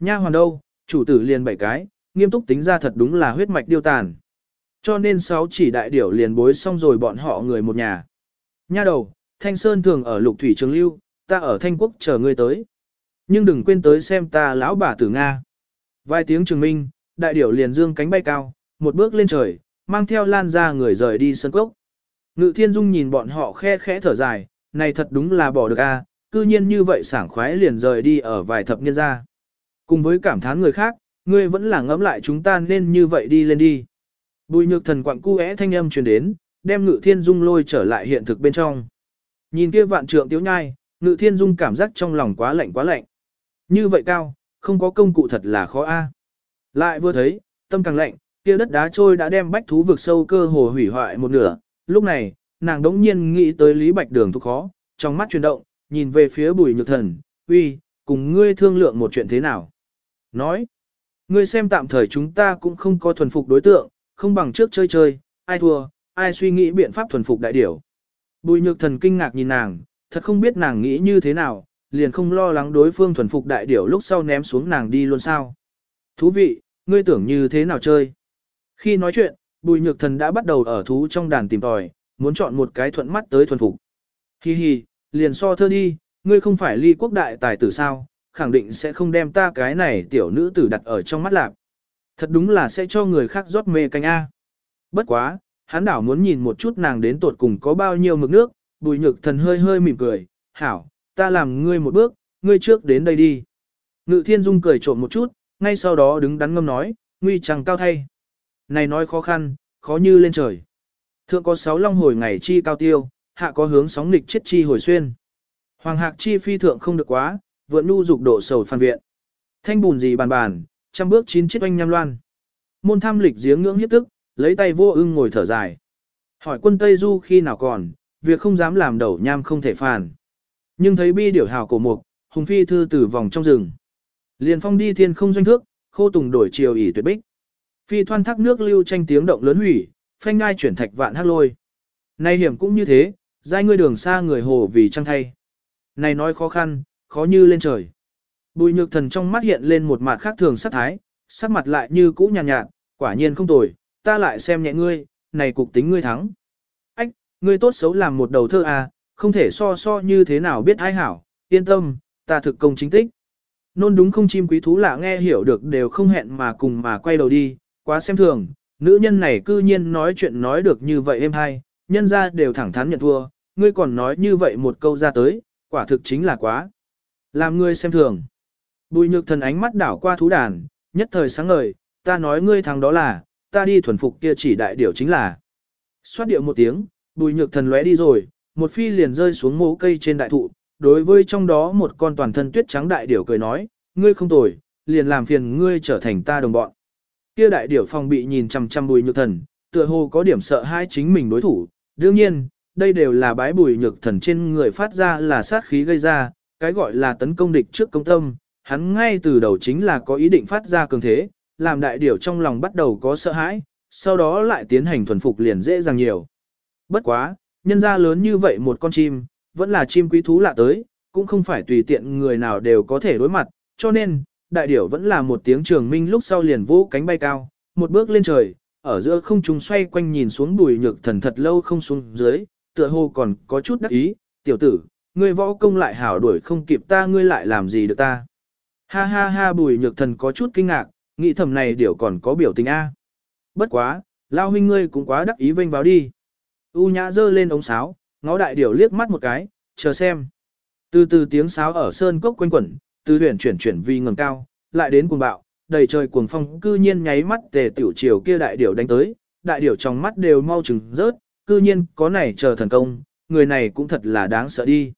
Nha hoàn đâu, chủ tử liền bảy cái, nghiêm túc tính ra thật đúng là huyết mạch điêu tàn. Cho nên sáu chỉ đại điểu liền bối xong rồi bọn họ người một nhà. Nha đầu, Thanh Sơn thường ở lục thủy trường lưu, ta ở Thanh Quốc chờ ngươi tới. Nhưng đừng quên tới xem ta lão bà tử Nga. Vài tiếng trường minh, đại điểu liền dương cánh bay cao, một bước lên trời, mang theo lan ra người rời đi sân cốc. Ngự thiên dung nhìn bọn họ khe khẽ thở dài, này thật đúng là bỏ được a, cư nhiên như vậy sảng khoái liền rời đi ở vài thập niên ra. Cùng với cảm thán người khác, ngươi vẫn là ngẫm lại chúng ta nên như vậy đi lên đi. Bùi nhược thần quặng cu thanh âm truyền đến, đem ngự thiên dung lôi trở lại hiện thực bên trong. Nhìn kia vạn trượng tiếu nhai, ngự thiên dung cảm giác trong lòng quá lạnh quá lạnh. Như vậy cao, không có công cụ thật là khó a. Lại vừa thấy, tâm càng lạnh, kia đất đá trôi đã đem bách thú vực sâu cơ hồ hủy hoại một nửa. Lúc này, nàng đống nhiên nghĩ tới Lý Bạch Đường thúc khó, trong mắt chuyển động, nhìn về phía bùi nhược thần, uy, cùng ngươi thương lượng một chuyện thế nào. Nói, ngươi xem tạm thời chúng ta cũng không có thuần phục đối tượng, không bằng trước chơi chơi, ai thua, ai suy nghĩ biện pháp thuần phục đại điểu. Bùi nhược thần kinh ngạc nhìn nàng, thật không biết nàng nghĩ như thế nào, liền không lo lắng đối phương thuần phục đại điểu lúc sau ném xuống nàng đi luôn sao. Thú vị, ngươi tưởng như thế nào chơi. Khi nói chuyện, bùi nhược thần đã bắt đầu ở thú trong đàn tìm tòi, muốn chọn một cái thuận mắt tới thuần phục. Hi hi, liền so thơ đi, ngươi không phải ly quốc đại tài tử sao, khẳng định sẽ không đem ta cái này tiểu nữ tử đặt ở trong mắt lạc. Thật đúng là sẽ cho người khác rót mê canh A. Bất quá, hắn đảo muốn nhìn một chút nàng đến tột cùng có bao nhiêu mực nước, bùi nhược thần hơi hơi mỉm cười, hảo, ta làm ngươi một bước, ngươi trước đến đây đi. Ngự thiên dung cười trộm một chút, ngay sau đó đứng đắn ngâm nói, nguy chẳng cao thay. Này nói khó khăn, khó như lên trời. Thượng có sáu long hồi ngày chi cao tiêu, hạ có hướng sóng nghịch chết chi hồi xuyên. Hoàng hạc chi phi thượng không được quá, vượn nu dục độ sầu phan viện. Thanh bùn gì bàn bàn, trăm bước chín chiếc oanh nham loan. Môn tham lịch giếng ngưỡng hiếp tức, lấy tay vô ưng ngồi thở dài. Hỏi quân Tây Du khi nào còn, việc không dám làm đầu nham không thể phản. Nhưng thấy bi điểu hào cổ mục, hùng phi thư từ vòng trong rừng. Liền phong đi thiên không doanh thước, khô tùng đổi chiều ỉ tuyệt bích. Phi thoan thác nước lưu tranh tiếng động lớn hủy, phanh ngai chuyển thạch vạn hắc lôi. Nay hiểm cũng như thế, giai ngươi đường xa người hồ vì trăng thay. Này nói khó khăn, khó như lên trời. Bùi nhược thần trong mắt hiện lên một mặt khác thường sắc thái, sắc mặt lại như cũ nhàn nhạt, nhạt, quả nhiên không tồi, ta lại xem nhẹ ngươi, này cục tính ngươi thắng. Ách, ngươi tốt xấu làm một đầu thơ à, không thể so so như thế nào biết ai hảo, yên tâm, ta thực công chính tích. Nôn đúng không chim quý thú lạ nghe hiểu được đều không hẹn mà cùng mà quay đầu đi, quá xem thường, nữ nhân này cư nhiên nói chuyện nói được như vậy êm hay, nhân ra đều thẳng thắn nhận thua, ngươi còn nói như vậy một câu ra tới, quả thực chính là quá. Làm ngươi xem thường. Bùi nhược thần ánh mắt đảo qua thú đàn, nhất thời sáng ngời, ta nói ngươi thằng đó là, ta đi thuần phục kia chỉ đại điểu chính là. Xoát điệu một tiếng, bùi nhược thần lóe đi rồi, một phi liền rơi xuống mố cây trên đại thụ, đối với trong đó một con toàn thân tuyết trắng đại điểu cười nói, ngươi không tồi, liền làm phiền ngươi trở thành ta đồng bọn. Kia đại điểu phong bị nhìn chằm chằm bùi nhược thần, tựa hồ có điểm sợ hai chính mình đối thủ, đương nhiên, đây đều là bái bùi nhược thần trên người phát ra là sát khí gây ra, cái gọi là tấn công địch trước công tâm, hắn ngay từ đầu chính là có ý định phát ra cường thế, làm đại điểu trong lòng bắt đầu có sợ hãi, sau đó lại tiến hành thuần phục liền dễ dàng nhiều. Bất quá, nhân ra lớn như vậy một con chim, vẫn là chim quý thú lạ tới, cũng không phải tùy tiện người nào đều có thể đối mặt, cho nên, đại điểu vẫn là một tiếng trường minh lúc sau liền vỗ cánh bay cao, một bước lên trời, ở giữa không trung xoay quanh nhìn xuống bùi nhược thần thật lâu không xuống dưới, tựa hồ còn có chút đắc ý, tiểu tử, ngươi võ công lại hảo đuổi không kịp ta ngươi lại làm gì được ta. Ha ha ha bùi nhược thần có chút kinh ngạc, nghĩ thầm này điều còn có biểu tình A. Bất quá, lao huynh ngươi cũng quá đắc ý vênh báo đi. U nhã giơ lên ống sáo, ngó đại điểu liếc mắt một cái, chờ xem. Từ từ tiếng sáo ở sơn cốc quanh quẩn, từ huyền chuyển chuyển vi ngầm cao, lại đến cuồng bạo, đầy trời cuồng phong cư nhiên nháy mắt tề tiểu chiều kia đại điểu đánh tới, đại điểu trong mắt đều mau chừng rớt, cư nhiên có này chờ thần công, người này cũng thật là đáng sợ đi.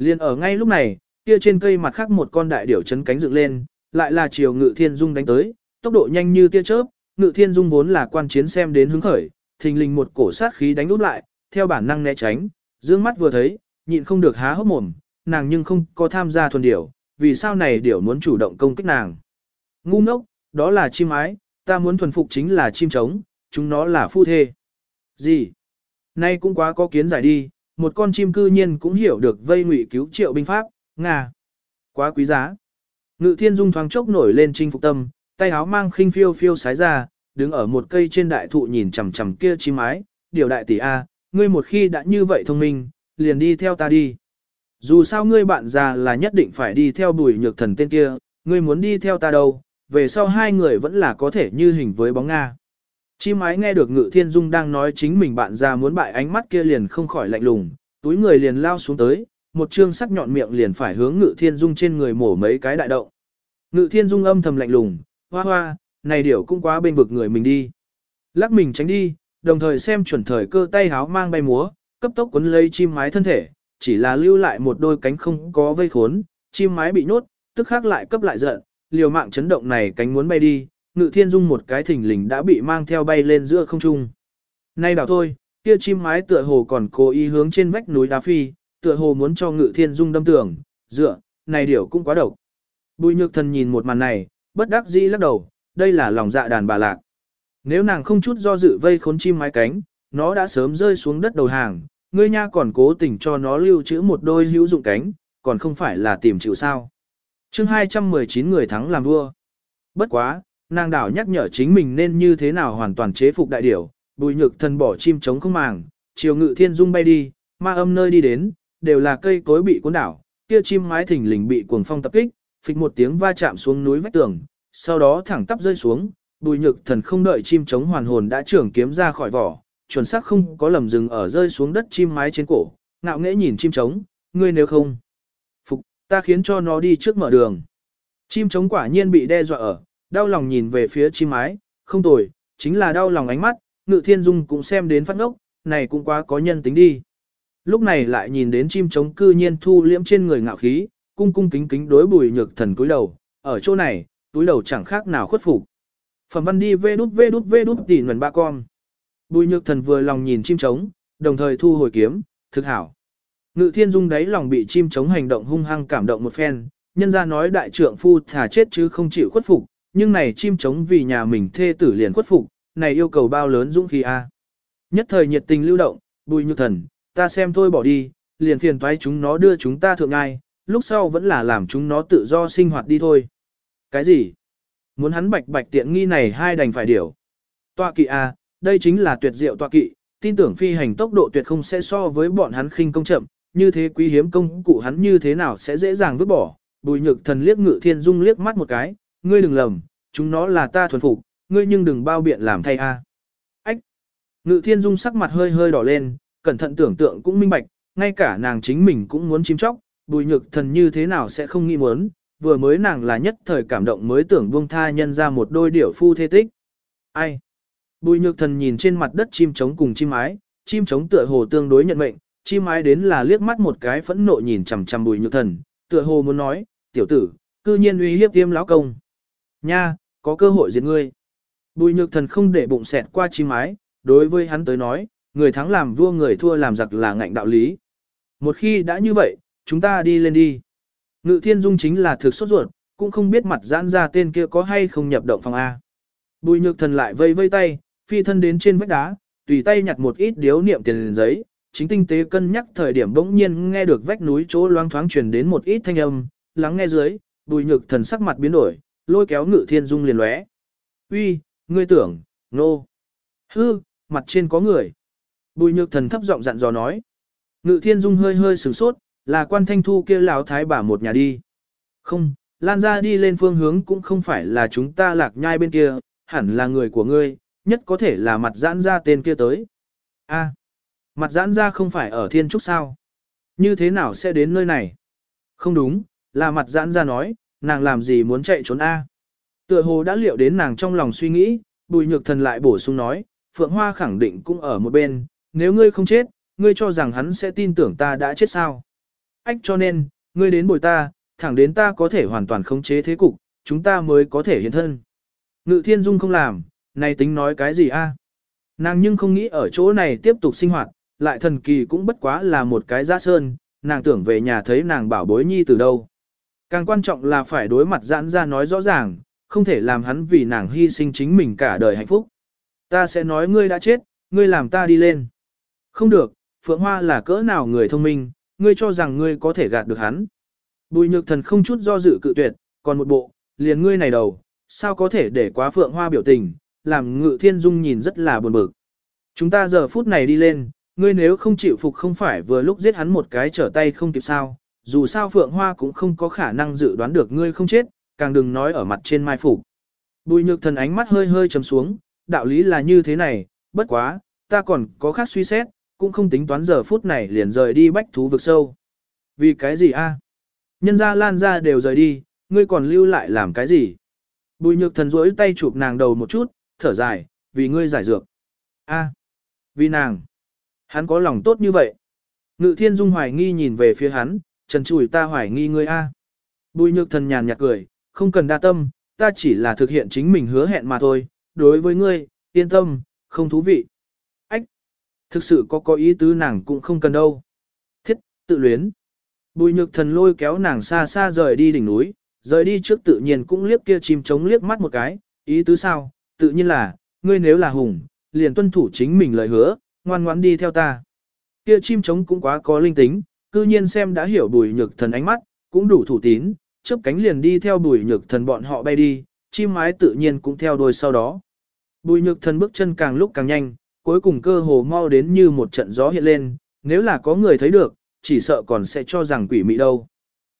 Liên ở ngay lúc này, kia trên cây mặt khác một con đại điểu chấn cánh dựng lên, lại là chiều ngự thiên dung đánh tới, tốc độ nhanh như tia chớp, ngự thiên dung vốn là quan chiến xem đến hứng khởi, thình lình một cổ sát khí đánh úp lại, theo bản năng né tránh, dương mắt vừa thấy, nhịn không được há hốc mồm, nàng nhưng không có tham gia thuần điểu, vì sao này điểu muốn chủ động công kích nàng. Ngu ngốc, đó là chim ái, ta muốn thuần phục chính là chim trống, chúng nó là phu thê. Gì? Nay cũng quá có kiến giải đi, một con chim cư nhiên cũng hiểu được vây ngụy cứu triệu binh pháp, Nga. Quá quý giá. Ngự thiên dung thoáng chốc nổi lên chinh phục tâm, tay áo mang khinh phiêu phiêu sái ra, đứng ở một cây trên đại thụ nhìn chằm chằm kia chim mái, điều đại tỷ A, ngươi một khi đã như vậy thông minh, liền đi theo ta đi. Dù sao ngươi bạn già là nhất định phải đi theo bùi nhược thần tên kia, ngươi muốn đi theo ta đâu, về sau hai người vẫn là có thể như hình với bóng Nga. Chim mái nghe được ngự thiên dung đang nói chính mình bạn già muốn bại ánh mắt kia liền không khỏi lạnh lùng, túi người liền lao xuống tới, một chương sắc nhọn miệng liền phải hướng ngự thiên dung trên người mổ mấy cái đại động. Ngự thiên dung âm thầm lạnh lùng, hoa hoa, này điểu cũng quá bên vực người mình đi. Lắc mình tránh đi, đồng thời xem chuẩn thời cơ tay háo mang bay múa, cấp tốc quấn lấy chim mái thân thể, chỉ là lưu lại một đôi cánh không có vây khốn, chim mái bị nhốt, tức khắc lại cấp lại giận, liều mạng chấn động này cánh muốn bay đi, ngự thiên dung một cái thỉnh lình đã bị mang theo bay lên giữa không trung. Nay đảo thôi, kia chim mái tựa hồ còn cố ý hướng trên vách núi đá phi, tựa hồ muốn cho ngự thiên dung đâm tường, dựa, này điều cũng quá độc. Bùi nhược thần nhìn một màn này, bất đắc dĩ lắc đầu, đây là lòng dạ đàn bà lạc. Nếu nàng không chút do dự vây khốn chim mái cánh, nó đã sớm rơi xuống đất đầu hàng, ngươi nha còn cố tình cho nó lưu trữ một đôi hữu dụng cánh, còn không phải là tìm chịu sao. chương 219 người thắng làm vua. Bất quá, nàng đảo nhắc nhở chính mình nên như thế nào hoàn toàn chế phục đại điểu, bùi nhược thần bỏ chim trống không màng, chiều ngự thiên dung bay đi, ma âm nơi đi đến, đều là cây cối bị cuốn đảo, kia chim mái thỉnh lình bị cuồng phong tập kích, phịch một tiếng va chạm xuống núi vách tường, sau đó thẳng tắp rơi xuống, bùi nhược thần không đợi chim trống hoàn hồn đã trưởng kiếm ra khỏi vỏ, chuẩn xác không có lầm dừng ở rơi xuống đất chim mái trên cổ, ngạo nghễ nhìn chim trống, ngươi nếu không. Phục, ta khiến cho nó đi trước mở đường. Chim trống quả nhiên bị đe dọa ở, đau lòng nhìn về phía chim mái, không tồi, chính là đau lòng ánh mắt, ngự thiên dung cũng xem đến phát ngốc, này cũng quá có nhân tính đi. Lúc này lại nhìn đến chim trống cư nhiên thu liễm trên người ngạo khí, cung cung kính kính đối bùi nhược thần cúi đầu, ở chỗ này, túi đầu chẳng khác nào khuất phục. Phẩm văn đi vê đút vê đút vê đút tỉ nguồn ba con. Bùi nhược thần vừa lòng nhìn chim trống, đồng thời thu hồi kiếm, thực hảo. Ngự thiên dung đáy lòng bị chim trống hành động hung hăng cảm động một phen, nhân ra nói đại trượng phu thả chết chứ không chịu khuất phục, nhưng này chim trống vì nhà mình thê tử liền khuất phục, này yêu cầu bao lớn dũng khí a. Nhất thời nhiệt tình lưu động, bùi như thần, ta xem thôi bỏ đi, liền phiền toái chúng nó đưa chúng ta thượng ngai, lúc sau vẫn là làm chúng nó tự do sinh hoạt đi thôi. Cái gì? Muốn hắn bạch bạch tiện nghi này hai đành phải điều. Tọa kỵ A, đây chính là tuyệt diệu tọa kỵ, tin tưởng phi hành tốc độ tuyệt không sẽ so với bọn hắn khinh công chậm, như thế quý hiếm công cụ hắn như thế nào sẽ dễ dàng vứt bỏ. Bùi nhược thần liếc ngự thiên dung liếc mắt một cái, ngươi đừng lầm, chúng nó là ta thuần phục, ngươi nhưng đừng bao biện làm thay A. Ách! Ngự thiên dung sắc mặt hơi hơi đỏ lên, cẩn thận tưởng tượng cũng minh bạch, ngay cả nàng chính mình cũng muốn chim chóc, bùi nhược thần như thế nào sẽ không nghĩ muốn, vừa mới nàng là nhất thời cảm động mới tưởng buông tha nhân ra một đôi điểu phu thế tích. Ai? Bùi nhược thần nhìn trên mặt đất chim trống cùng chim ái, chim trống tựa hồ tương đối nhận mệnh, chim ái đến là liếc mắt một cái phẫn nộ nhìn chằm chằm bùi nhược thần, tựa hồ muốn nói, tiểu tử, cư nhiên uy hiếp tiêm lão công. Nha, có cơ hội diệt ngươi. Bùi nhược thần không để bụng xẹt qua chi mái, đối với hắn tới nói, người thắng làm vua người thua làm giặc là ngạnh đạo lý. Một khi đã như vậy, chúng ta đi lên đi. Ngự thiên dung chính là thực sốt ruột, cũng không biết mặt giãn ra tên kia có hay không nhập động phòng A. Bùi nhược thần lại vây vây tay, phi thân đến trên vách đá, tùy tay nhặt một ít điếu niệm tiền giấy, chính tinh tế cân nhắc thời điểm bỗng nhiên nghe được vách núi chỗ loang thoáng truyền đến một ít thanh âm, lắng nghe dưới, bùi nhược thần sắc mặt biến đổi, lôi kéo ngự thiên dung liền lóe. Uy, ngươi tưởng, nô. No. Hư, mặt trên có người. Bùi nhược thần thấp giọng dặn dò nói. Ngự thiên dung hơi hơi sửng sốt, là quan thanh thu kia lão thái bà một nhà đi. Không, lan ra đi lên phương hướng cũng không phải là chúng ta lạc nhai bên kia, hẳn là người của ngươi, nhất có thể là mặt giãn ra tên kia tới. A, mặt giãn ra không phải ở thiên trúc sao? Như thế nào sẽ đến nơi này? Không đúng, là mặt giãn ra nói, nàng làm gì muốn chạy trốn A. Tựa hồ đã liệu đến nàng trong lòng suy nghĩ, bùi nhược thần lại bổ sung nói, Phượng Hoa khẳng định cũng ở một bên, nếu ngươi không chết, ngươi cho rằng hắn sẽ tin tưởng ta đã chết sao. Ách cho nên, ngươi đến bồi ta, thẳng đến ta có thể hoàn toàn khống chế thế cục, chúng ta mới có thể hiện thân. Ngự thiên dung không làm, này tính nói cái gì a? Nàng nhưng không nghĩ ở chỗ này tiếp tục sinh hoạt, lại thần kỳ cũng bất quá là một cái giá sơn, nàng tưởng về nhà thấy nàng bảo bối nhi từ đâu. Càng quan trọng là phải đối mặt giãn ra nói rõ ràng, không thể làm hắn vì nàng hy sinh chính mình cả đời hạnh phúc. Ta sẽ nói ngươi đã chết, ngươi làm ta đi lên. Không được, Phượng Hoa là cỡ nào người thông minh, ngươi cho rằng ngươi có thể gạt được hắn. Bùi nhược thần không chút do dự cự tuyệt, còn một bộ, liền ngươi này đầu, sao có thể để quá phượng hoa biểu tình, làm ngự thiên dung nhìn rất là buồn bực. Chúng ta giờ phút này đi lên, ngươi nếu không chịu phục không phải vừa lúc giết hắn một cái trở tay không kịp sao, dù sao phượng hoa cũng không có khả năng dự đoán được ngươi không chết, càng đừng nói ở mặt trên mai phục. Bùi nhược thần ánh mắt hơi hơi chấm xuống, đạo lý là như thế này, bất quá, ta còn có khác suy xét, cũng không tính toán giờ phút này liền rời đi bách thú vực sâu. Vì cái gì a? Nhân gia lan ra đều rời đi, ngươi còn lưu lại làm cái gì? Bùi nhược thần rỗi tay chụp nàng đầu một chút, thở dài, vì ngươi giải dược. A, vì nàng. Hắn có lòng tốt như vậy. Ngự thiên dung hoài nghi nhìn về phía hắn, trần chùi ta hoài nghi ngươi A. Bùi nhược thần nhàn nhạt cười, không cần đa tâm, ta chỉ là thực hiện chính mình hứa hẹn mà thôi, đối với ngươi, yên tâm, không thú vị. Ách, thực sự có có ý tứ nàng cũng không cần đâu. Thiết, tự luyến. Bùi nhược thần lôi kéo nàng xa xa rời đi đỉnh núi, rời đi trước tự nhiên cũng liếc kia chim trống liếc mắt một cái, ý tứ sao, tự nhiên là, ngươi nếu là hùng, liền tuân thủ chính mình lời hứa, ngoan ngoãn đi theo ta. Kia chim trống cũng quá có linh tính, cư nhiên xem đã hiểu bùi nhược thần ánh mắt, cũng đủ thủ tín, chớp cánh liền đi theo bùi nhược thần bọn họ bay đi, chim mái tự nhiên cũng theo đuôi sau đó. Bùi nhược thần bước chân càng lúc càng nhanh, cuối cùng cơ hồ mau đến như một trận gió hiện lên, nếu là có người thấy được, chỉ sợ còn sẽ cho rằng quỷ mị đâu.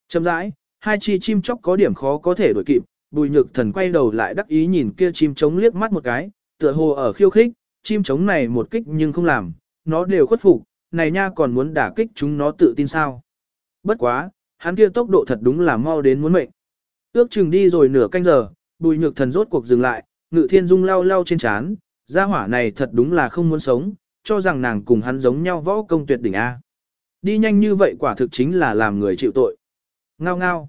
Chậm rãi, hai chi chim chóc có điểm khó có thể đuổi kịp, bùi nhược thần quay đầu lại đắc ý nhìn kia chim trống liếc mắt một cái, tựa hồ ở khiêu khích, chim trống này một kích nhưng không làm, nó đều khuất phục, này nha còn muốn đả kích chúng nó tự tin sao. Bất quá, hắn kia tốc độ thật đúng là mau đến muốn mệnh. Ước chừng đi rồi nửa canh giờ, bùi nhược thần rốt cuộc dừng lại, ngự thiên dung lau lau trên chán, gia hỏa này thật đúng là không muốn sống, cho rằng nàng cùng hắn giống nhau võ công tuyệt đỉnh A. Đi nhanh như vậy quả thực chính là làm người chịu tội. Ngao ngao.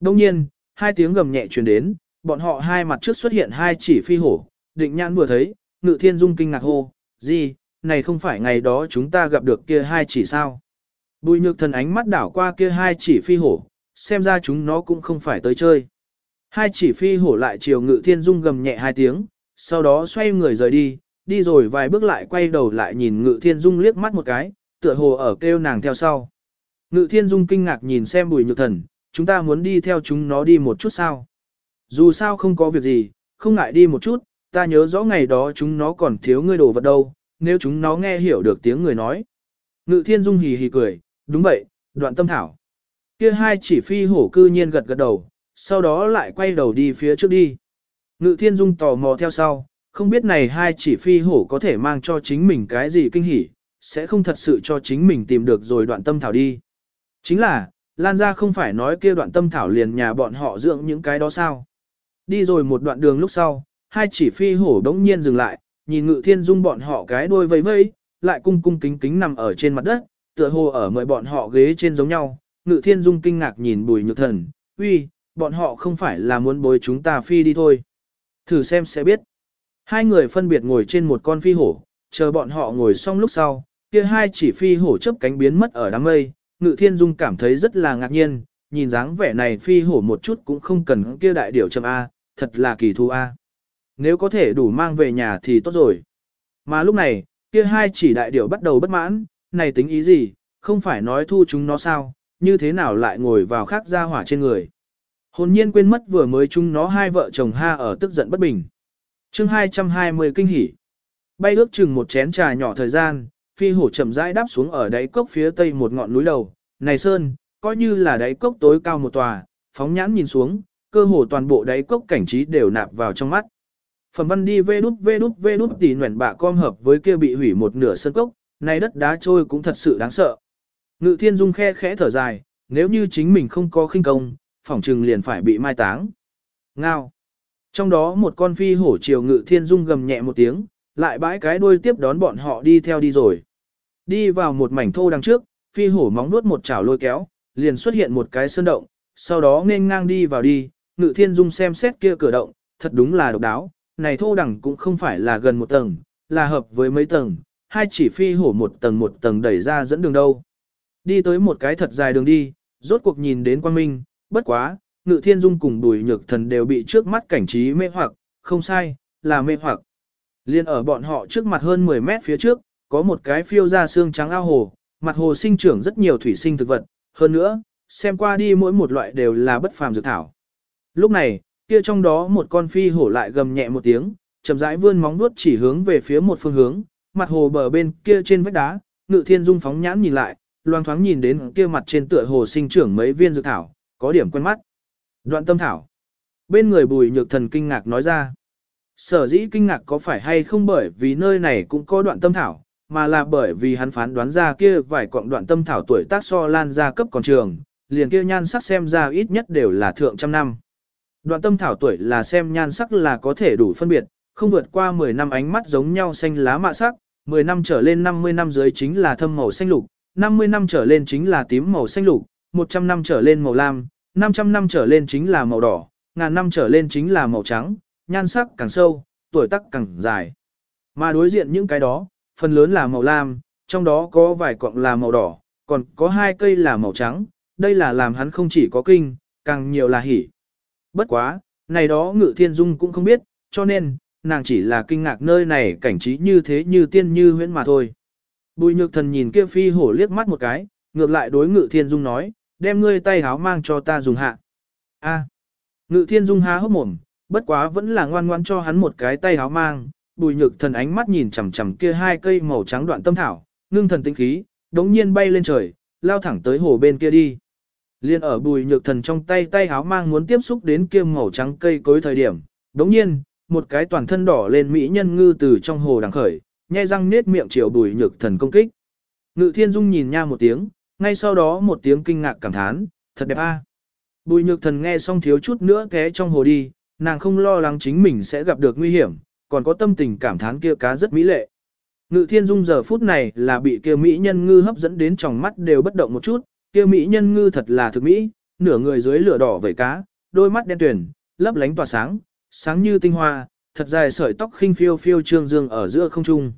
Đông nhiên, hai tiếng gầm nhẹ truyền đến, bọn họ hai mặt trước xuất hiện hai chỉ phi hổ, định nhãn vừa thấy, ngự thiên dung kinh ngạc hô, gì, này không phải ngày đó chúng ta gặp được kia hai chỉ sao. Bùi nhược thần ánh mắt đảo qua kia hai chỉ phi hổ, xem ra chúng nó cũng không phải tới chơi. Hai chỉ phi hổ lại chiều ngự thiên dung gầm nhẹ hai tiếng, sau đó xoay người rời đi, đi rồi vài bước lại quay đầu lại nhìn ngự thiên dung liếc mắt một cái, tựa hồ ở kêu nàng theo sau. Ngự thiên dung kinh ngạc nhìn xem bùi nhược thần, chúng ta muốn đi theo chúng nó đi một chút sao. Dù sao không có việc gì, không ngại đi một chút, ta nhớ rõ ngày đó chúng nó còn thiếu ngươi đồ vật đâu, nếu chúng nó nghe hiểu được tiếng người nói. Ngự thiên dung hì hì cười, đúng vậy, đoạn tâm thảo. Kia hai chỉ phi hổ cư nhiên gật gật đầu, sau đó lại quay đầu đi phía trước đi. Ngự thiên dung tò mò theo sau, không biết này hai chỉ phi hổ có thể mang cho chính mình cái gì kinh hỉ, sẽ không thật sự cho chính mình tìm được rồi đoạn tâm thảo đi. Chính là, Lan ra không phải nói kia đoạn tâm thảo liền nhà bọn họ dưỡng những cái đó sao. Đi rồi một đoạn đường lúc sau, hai chỉ phi hổ đống nhiên dừng lại, nhìn ngự thiên dung bọn họ cái đuôi vây vây, lại cung cung kính kính nằm ở trên mặt đất, tựa hồ ở mời bọn họ ghế trên giống nhau. Ngự thiên dung kinh ngạc nhìn bùi nhược thần, uy, bọn họ không phải là muốn bồi chúng ta phi đi thôi. Thử xem sẽ biết. Hai người phân biệt ngồi trên một con phi hổ, chờ bọn họ ngồi xong lúc sau, kia hai chỉ phi hổ chấp cánh biến mất ở đám mây, Ngự Thiên Dung cảm thấy rất là ngạc nhiên, nhìn dáng vẻ này phi hổ một chút cũng không cần kia đại điểu châm A, thật là kỳ thu A. Nếu có thể đủ mang về nhà thì tốt rồi. Mà lúc này, kia hai chỉ đại điểu bắt đầu bất mãn, này tính ý gì, không phải nói thu chúng nó sao, như thế nào lại ngồi vào khác ra hỏa trên người. Hồn nhiên quên mất vừa mới chúng nó hai vợ chồng ha ở tức giận bất bình. chương 220 kinh hỉ. Bay ước chừng một chén trà nhỏ thời gian, phi hổ chậm rãi đáp xuống ở đáy cốc phía tây một ngọn núi đầu. Này Sơn, coi như là đáy cốc tối cao một tòa, phóng nhãn nhìn xuống, cơ hồ toàn bộ đáy cốc cảnh trí đều nạp vào trong mắt. Phẩm văn đi vê đút vê đút vê đút tỉ nguyện bạ com hợp với kia bị hủy một nửa sân cốc, này đất đá trôi cũng thật sự đáng sợ. Ngự thiên dung khe khẽ thở dài, nếu như chính mình không có khinh công, phỏng trừng liền phải bị mai táng. Ngao. Trong đó một con phi hổ chiều ngự thiên dung gầm nhẹ một tiếng, lại bãi cái đuôi tiếp đón bọn họ đi theo đi rồi. Đi vào một mảnh thô đằng trước, phi hổ móng nuốt một chảo lôi kéo, liền xuất hiện một cái sơn động, sau đó nên ngang đi vào đi, ngự thiên dung xem xét kia cửa động, thật đúng là độc đáo, này thô đẳng cũng không phải là gần một tầng, là hợp với mấy tầng, hai chỉ phi hổ một tầng một tầng đẩy ra dẫn đường đâu. Đi tới một cái thật dài đường đi, rốt cuộc nhìn đến quan minh, bất quá, ngự thiên dung cùng đùi nhược thần đều bị trước mắt cảnh trí mê hoặc, không sai, là mê hoặc. Liên ở bọn họ trước mặt hơn 10 mét phía trước, có một cái phiêu ra xương trắng ao hồ, mặt hồ sinh trưởng rất nhiều thủy sinh thực vật, hơn nữa, xem qua đi mỗi một loại đều là bất phàm dược thảo. Lúc này, kia trong đó một con phi hổ lại gầm nhẹ một tiếng, chậm rãi vươn móng vuốt chỉ hướng về phía một phương hướng, mặt hồ bờ bên kia trên vách đá, Ngự Thiên Dung phóng nhãn nhìn lại, loang thoáng nhìn đến kia mặt trên tựa hồ sinh trưởng mấy viên dược thảo, có điểm quen mắt. Đoạn tâm thảo. Bên người Bùi Nhược Thần kinh ngạc nói ra. Sở dĩ kinh ngạc có phải hay không bởi vì nơi này cũng có đoạn tâm thảo, mà là bởi vì hắn phán đoán ra kia vài quặng đoạn tâm thảo tuổi tác so lan ra cấp còn trường, liền kia nhan sắc xem ra ít nhất đều là thượng trăm năm. Đoạn tâm thảo tuổi là xem nhan sắc là có thể đủ phân biệt, không vượt qua 10 năm ánh mắt giống nhau xanh lá mạ sắc, 10 năm trở lên 50 năm dưới chính là thâm màu xanh lục, 50 năm trở lên chính là tím màu xanh lục, 100 năm trở lên màu lam, 500 năm trở lên chính là màu đỏ, ngàn năm trở lên chính là màu trắng, nhan sắc càng sâu, tuổi tác càng dài. Mà đối diện những cái đó, phần lớn là màu lam, trong đó có vài cọng là màu đỏ, còn có hai cây là màu trắng, đây là làm hắn không chỉ có kinh, càng nhiều là hỉ. Bất quá, này đó ngự thiên dung cũng không biết, cho nên, nàng chỉ là kinh ngạc nơi này cảnh trí như thế như tiên như huyễn mà thôi. Bùi nhược thần nhìn kia phi hổ liếc mắt một cái, ngược lại đối ngự thiên dung nói, đem ngươi tay háo mang cho ta dùng hạ. A. Ngự thiên dung há hốc mồm, bất quá vẫn là ngoan ngoan cho hắn một cái tay háo mang, bùi nhược thần ánh mắt nhìn chằm chằm kia hai cây màu trắng đoạn tâm thảo, ngưng thần tinh khí, đống nhiên bay lên trời, lao thẳng tới hồ bên kia đi. Liên ở bùi nhược thần trong tay tay háo mang muốn tiếp xúc đến kia màu trắng cây cối thời điểm, đống nhiên, một cái toàn thân đỏ lên mỹ nhân ngư từ trong hồ đằng khởi, nhai răng nết miệng chiều bùi nhược thần công kích. Ngự thiên dung nhìn nha một tiếng, ngay sau đó một tiếng kinh ngạc cảm thán, thật đẹp a. Bùi nhược thần nghe xong thiếu chút nữa té trong hồ đi, nàng không lo lắng chính mình sẽ gặp được nguy hiểm, còn có tâm tình cảm thán kia cá rất mỹ lệ. Ngự thiên dung giờ phút này là bị kia mỹ nhân ngư hấp dẫn đến tròng mắt đều bất động một chút, kia mỹ nhân ngư thật là thực mỹ, nửa người dưới lửa đỏ vẩy cá, đôi mắt đen tuyển, lấp lánh tỏa sáng, sáng như tinh hoa, thật dài sợi tóc khinh phiêu phiêu trương dương ở giữa không trung.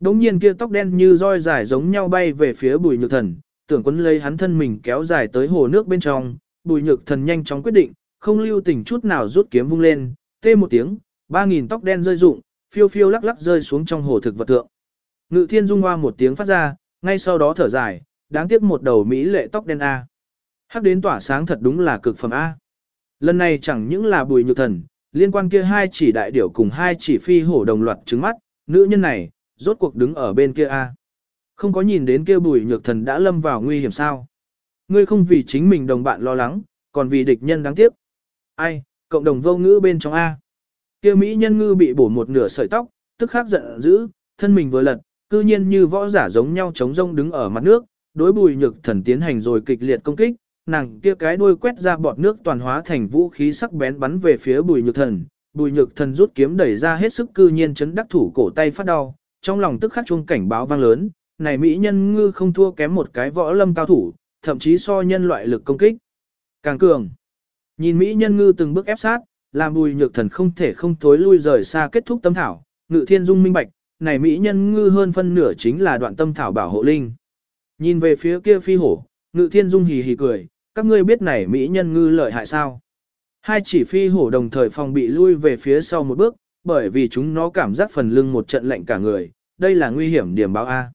Đống nhiên kia tóc đen như roi dài giống nhau bay về phía bùi nhược thần, tưởng quấn lấy hắn thân mình kéo dài tới hồ nước bên trong, bùi nhược thần nhanh chóng quyết định, không lưu tình chút nào rút kiếm vung lên, tê một tiếng, ba nghìn tóc đen rơi rụng, phiêu phiêu lắc lắc rơi xuống trong hồ thực vật tượng. Ngự thiên dung hoa một tiếng phát ra, ngay sau đó thở dài, đáng tiếc một đầu mỹ lệ tóc đen A. Hắc đến tỏa sáng thật đúng là cực phẩm A. Lần này chẳng những là bùi nhược thần, liên quan kia hai chỉ đại điểu cùng hai chỉ phi hổ đồng loạt trứng mắt, nữ nhân này, rốt cuộc đứng ở bên kia A. Không có nhìn đến kia bùi nhược thần đã lâm vào nguy hiểm sao. Ngươi không vì chính mình đồng bạn lo lắng, còn vì địch nhân đáng tiếc. Ai, cộng đồng vô ngữ bên trong A. Kia Mỹ nhân ngư bị bổ một nửa sợi tóc, tức khắc giận dữ, thân mình vừa lật, cư nhiên như võ giả giống nhau chống rông đứng ở mặt nước, đối bùi nhược thần tiến hành rồi kịch liệt công kích, nàng kia cái đuôi quét ra bọt nước toàn hóa thành vũ khí sắc bén bắn về phía bùi nhược thần. Bùi nhược thần rút kiếm đẩy ra hết sức cư nhiên chấn đắc thủ cổ tay phát đau, trong lòng tức khắc chuông cảnh báo vang lớn, này mỹ nhân ngư không thua kém một cái võ lâm cao thủ, thậm chí so nhân loại lực công kích. Càng cường. Nhìn mỹ nhân ngư từng bước ép sát, làm bùi nhược thần không thể không thối lui rời xa kết thúc tâm thảo, ngự thiên dung minh bạch, này mỹ nhân ngư hơn phân nửa chính là đoạn tâm thảo bảo hộ linh. Nhìn về phía kia phi hổ, ngự thiên dung hì hì cười, các ngươi biết này mỹ nhân ngư lợi hại sao. Hai chỉ phi hổ đồng thời phòng bị lui về phía sau một bước, bởi vì chúng nó cảm giác phần lưng một trận lạnh cả người, đây là nguy hiểm điểm báo A.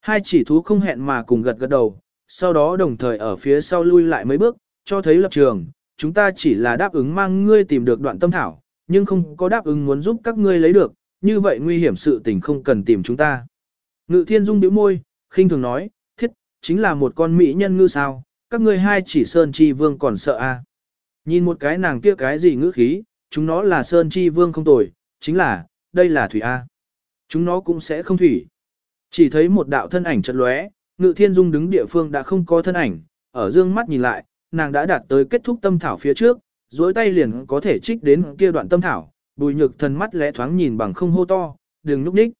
Hai chỉ thú không hẹn mà cùng gật gật đầu, sau đó đồng thời ở phía sau lui lại mấy bước, cho thấy lập trường, chúng ta chỉ là đáp ứng mang ngươi tìm được đoạn tâm thảo, nhưng không có đáp ứng muốn giúp các ngươi lấy được, như vậy nguy hiểm sự tình không cần tìm chúng ta. Ngự thiên dung bĩu môi, khinh thường nói, chính là một con mỹ nhân ngư sao, các ngươi hai chỉ sơn chi vương còn sợ a à. Nhìn một cái nàng kia cái gì ngữ khí, chúng nó là sơn chi vương không tồi, chính là, đây là thủy A. Chúng nó cũng sẽ không thủy. Chỉ thấy một đạo thân ảnh chật lóe, ngự thiên dung đứng địa phương đã không có thân ảnh, ở dương mắt nhìn lại, nàng đã đạt tới kết thúc tâm thảo phía trước, duỗi tay liền có thể trích đến kia đoạn tâm thảo, bùi nhược thần mắt lẽ thoáng nhìn bằng không hô to, đừng núp ních.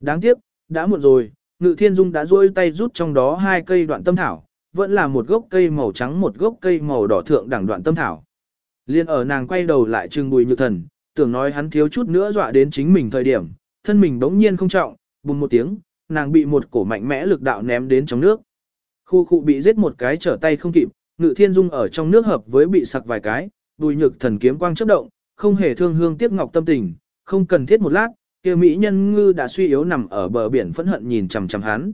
Đáng tiếc, đã muộn rồi, ngự thiên dung đã duỗi tay rút trong đó hai cây đoạn tâm thảo, vẫn là một gốc cây màu trắng một gốc cây màu đỏ thượng đẳng đoạn tâm thảo. Liên ở nàng quay đầu lại trừng bùi nhược thần, tưởng nói hắn thiếu chút nữa dọa đến chính mình thời điểm, thân mình bỗng nhiên không trọng, bùng một tiếng, nàng bị một cổ mạnh mẽ lực đạo ném đến trong nước. Khu khu bị giết một cái trở tay không kịp, ngự thiên dung ở trong nước hợp với bị sặc vài cái, bùi nhược thần kiếm quang chớp động, không hề thương hương tiếc ngọc tâm tình, không cần thiết một lát, kia mỹ nhân ngư đã suy yếu nằm ở bờ biển phẫn hận nhìn chằm chằm hắn.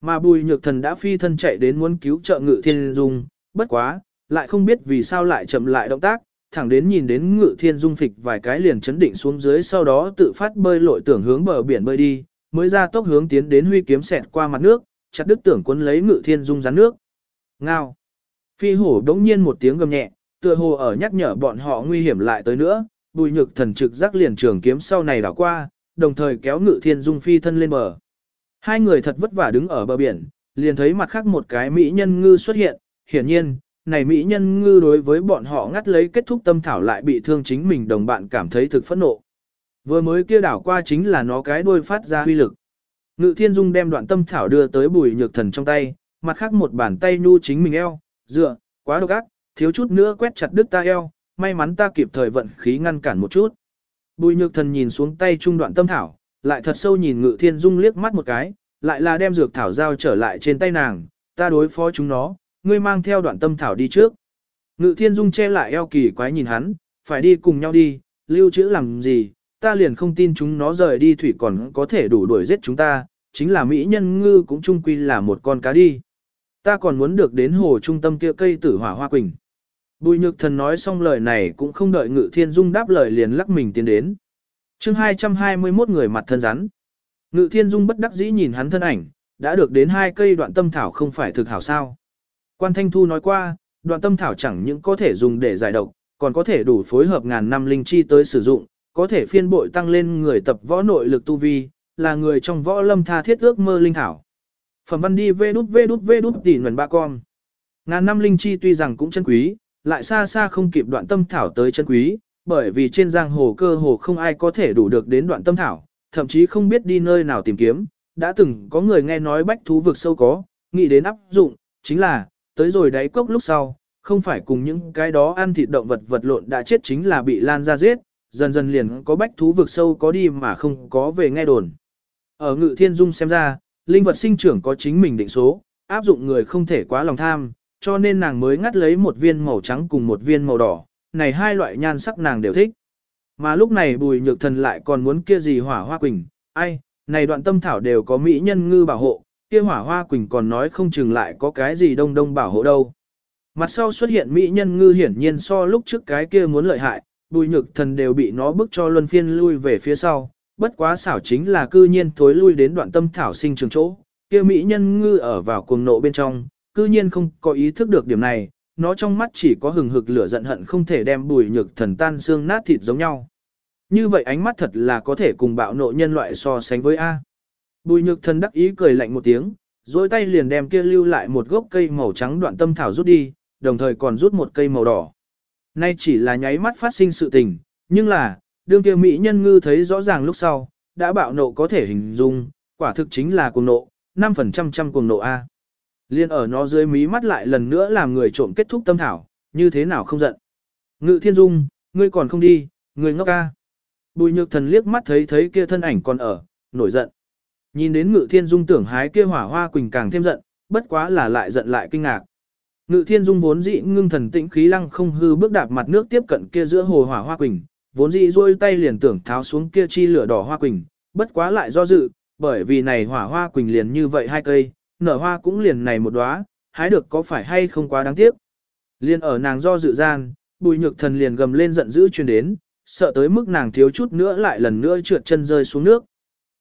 Mà bùi nhược thần đã phi thân chạy đến muốn cứu trợ ngự thiên dung, bất quá, lại không biết vì sao lại chậm lại động tác, thẳng đến nhìn đến ngự thiên dung phịch vài cái liền chấn định xuống dưới sau đó tự phát bơi lội tưởng hướng bờ biển bơi đi, mới ra tốc hướng tiến đến huy kiếm xẹt qua mặt nước, chặt đứt tưởng quân lấy ngự thiên dung rắn nước. Ngao. Phi hổ đống nhiên một tiếng gầm nhẹ, tựa hồ ở nhắc nhở bọn họ nguy hiểm lại tới nữa, bùi nhược thần trực giác liền trường kiếm sau này đảo qua, đồng thời kéo ngự thiên dung phi thân lên bờ. Hai người thật vất vả đứng ở bờ biển, liền thấy mặt khác một cái mỹ nhân ngư xuất hiện, hiển nhiên, này mỹ nhân ngư đối với bọn họ ngắt lấy kết thúc tâm thảo lại bị thương chính mình đồng bạn cảm thấy thực phẫn nộ. Vừa mới kia đảo qua chính là nó cái đuôi phát ra huy lực. Ngự thiên dung đem đoạn tâm thảo đưa tới bùi nhược thần trong tay, mặt khác một bàn tay nu chính mình eo, dựa, quá độc ác, thiếu chút nữa quét chặt đứt ta eo, may mắn ta kịp thời vận khí ngăn cản một chút. Bùi nhược thần nhìn xuống tay trung đoạn tâm thảo, lại thật sâu nhìn ngự thiên dung liếc mắt một cái, lại là đem dược thảo giao trở lại trên tay nàng, ta đối phó chúng nó, ngươi mang theo đoạn tâm thảo đi trước. Ngự thiên dung che lại eo kỳ quái nhìn hắn, phải đi cùng nhau đi, lưu trữ làm gì, ta liền không tin chúng nó rời đi thủy còn có thể đủ đuổi giết chúng ta, chính là mỹ nhân ngư cũng trung quy là một con cá đi. Ta còn muốn được đến hồ trung tâm kia cây tử hỏa hoa quỳnh. Bùi nhược thần nói xong lời này cũng không đợi ngự thiên dung đáp lời liền lắc mình tiến đến. chương 221 người mặt thân rắn. Ngự thiên dung bất đắc dĩ nhìn hắn thân ảnh, đã được đến hai cây đoạn tâm thảo không phải thực hảo sao. Quan Thanh Thu nói qua, đoạn tâm thảo chẳng những có thể dùng để giải độc, còn có thể đủ phối hợp ngàn năm linh chi tới sử dụng, có thể phiên bội tăng lên người tập võ nội lực tu vi, là người trong võ lâm tha thiết ước mơ linh thảo. Phẩm văn đi vê đút vê đút vê đút tỉ nguồn ba con. Ngàn năm linh chi tuy rằng cũng chân quý, lại xa xa không kịp đoạn tâm thảo tới chân quý, bởi vì trên giang hồ cơ hồ không ai có thể đủ được đến đoạn tâm thảo, thậm chí không biết đi nơi nào tìm kiếm, đã từng có người nghe nói bách thú vực sâu có, nghĩ đến áp dụng, chính là, tới rồi đáy cốc lúc sau, không phải cùng những cái đó ăn thịt động vật vật lộn đã chết chính là bị lan ra giết, dần dần liền có bách thú vực sâu có đi mà không có về nghe đồn. Ở ngự thiên dung xem ra, linh vật sinh trưởng có chính mình định số, áp dụng người không thể quá lòng tham, cho nên nàng mới ngắt lấy một viên màu trắng cùng một viên màu đỏ, này hai loại nhan sắc nàng đều thích. Mà lúc này bùi nhược thần lại còn muốn kia gì hỏa hoa quỳnh, ai, này đoạn tâm thảo đều có mỹ nhân ngư bảo hộ, kia hỏa hoa quỳnh còn nói không chừng lại có cái gì đông đông bảo hộ đâu. Mặt sau xuất hiện mỹ nhân ngư hiển nhiên so lúc trước cái kia muốn lợi hại, bùi nhược thần đều bị nó bức cho luân phiên lui về phía sau, bất quá xảo chính là cư nhiên thối lui đến đoạn tâm thảo sinh trường chỗ, kia mỹ nhân ngư ở vào cuồng nộ bên trong, cư nhiên không có ý thức được điểm này, nó trong mắt chỉ có hừng hực lửa giận hận không thể đem bùi nhược thần tan xương nát thịt giống nhau. Như vậy ánh mắt thật là có thể cùng bạo nộ nhân loại so sánh với A. Bùi nhược thần đắc ý cười lạnh một tiếng, dối tay liền đem kia lưu lại một gốc cây màu trắng đoạn tâm thảo rút đi, đồng thời còn rút một cây màu đỏ. Nay chỉ là nháy mắt phát sinh sự tình, nhưng là, đương kia mỹ nhân ngư thấy rõ ràng lúc sau, đã bạo nộ có thể hình dung, quả thực chính là cuồng nộ, 5% trăm cuồng nộ A. Liên ở nó dưới mí mắt lại lần nữa làm người trộm kết thúc tâm thảo, như thế nào không giận. Ngự thiên dung, ngươi còn không đi, ngươi ngốc ca. Bùi nhược thần liếc mắt thấy thấy kia thân ảnh còn ở, nổi giận. Nhìn đến ngự thiên dung tưởng hái kia hỏa hoa quỳnh càng thêm giận, bất quá là lại giận lại kinh ngạc. Ngự thiên dung vốn dị ngưng thần tĩnh khí lăng không hư bước đạp mặt nước tiếp cận kia giữa hồ hỏa hoa quỳnh, vốn dị rôi tay liền tưởng tháo xuống kia chi lửa đỏ hoa quỳnh, bất quá lại do dự, bởi vì này hỏa hoa quỳnh liền như vậy hai cây, nở hoa cũng liền này một đóa, hái được có phải hay không quá đáng tiếc. Liên ở nàng do dự gian, bùi nhược thần liền gầm lên giận dữ truyền đến, sợ tới mức nàng thiếu chút nữa lại lần nữa trượt chân rơi xuống nước.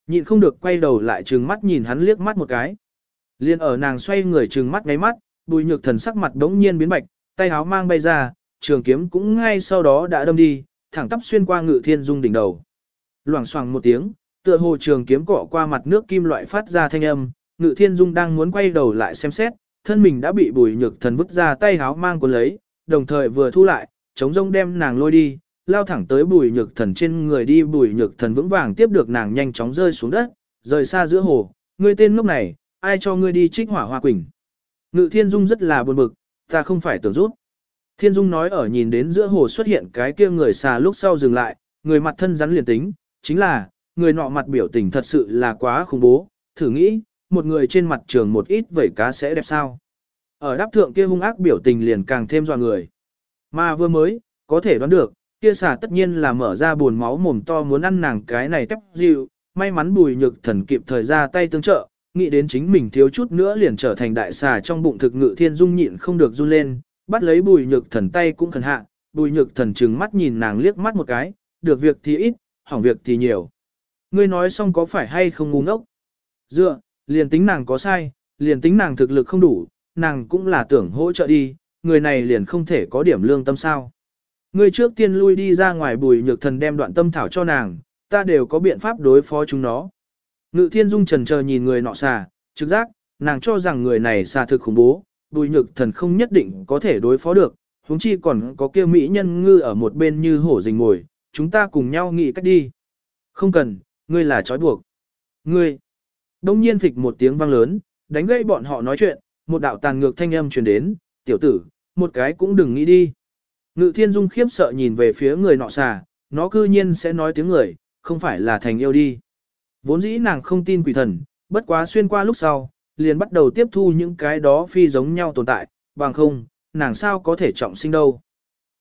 Nhịn không được quay đầu lại trừng mắt nhìn hắn liếc mắt một cái. Liên ở nàng xoay người trừng mắt ngáy mắt, bùi nhược thần sắc mặt đống nhiên biến bạch, tay áo mang bay ra, trường kiếm cũng ngay sau đó đã đâm đi, thẳng tắp xuyên qua ngự thiên dung đỉnh đầu. Loảng xoảng một tiếng, tựa hồ trường kiếm cọ qua mặt nước kim loại phát ra thanh âm, ngự thiên dung đang muốn quay đầu lại xem xét, thân mình đã bị bùi nhược thần vứt ra tay háo mang cuốn lấy, đồng thời vừa thu lại, chống rông đem nàng lôi đi, lao thẳng tới bùi nhược thần trên người đi bùi nhược thần vững vàng tiếp được nàng nhanh chóng rơi xuống đất, rời xa giữa hồ, ngươi tên lúc này, ai cho ngươi đi trích hỏa hoa quỳnh. Ngự thiên dung rất là buồn bực, ta không phải tưởng rút. Thiên dung nói ở nhìn đến giữa hồ xuất hiện cái kia người xà lúc sau dừng lại, người mặt thân rắn liền tính, chính là, người nọ mặt biểu tình thật sự là quá khủng bố, thử nghĩ, một người trên mặt trường một ít vẩy cá sẽ đẹp sao. Ở đáp thượng kia hung ác biểu tình liền càng thêm dọa người. Mà vừa mới, có thể đoán được, kia xà tất nhiên là mở ra buồn máu mồm to muốn ăn nàng cái này tép dịu, may mắn bùi nhược thần kịp thời ra tay tương trợ, nghĩ đến chính mình thiếu chút nữa liền trở thành đại xà trong bụng thực ngự thiên dung nhịn không được run lên, bắt lấy bùi nhược thần tay cũng khẩn hạ, bùi nhược thần trừng mắt nhìn nàng liếc mắt một cái, được việc thì ít, hỏng việc thì nhiều. Ngươi nói xong có phải hay không ngu ngốc? Dựa, liền tính nàng có sai, liền tính nàng thực lực không đủ, nàng cũng là tưởng hỗ trợ đi, người này liền không thể có điểm lương tâm sao. người trước tiên lui đi ra ngoài bùi nhược thần đem đoạn tâm thảo cho nàng, ta đều có biện pháp đối phó chúng nó. Ngự thiên dung trần chờ nhìn người nọ xà, trực giác, nàng cho rằng người này xà thực khủng bố, bùi nhược thần không nhất định có thể đối phó được, huống chi còn có kia mỹ nhân ngư ở một bên như hổ rình ngồi, chúng ta cùng nhau nghĩ cách đi. Không cần, ngươi là trói buộc. Ngươi. Đông nhiên phịch một tiếng vang lớn, đánh gây bọn họ nói chuyện, một đạo tàn ngược thanh âm truyền đến, tiểu tử, một cái cũng đừng nghĩ đi. Ngự thiên dung khiếp sợ nhìn về phía người nọ xà, nó cư nhiên sẽ nói tiếng người, không phải là thành yêu đi. Vốn dĩ nàng không tin quỷ thần, bất quá xuyên qua lúc sau, liền bắt đầu tiếp thu những cái đó phi giống nhau tồn tại, bằng không, nàng sao có thể trọng sinh đâu.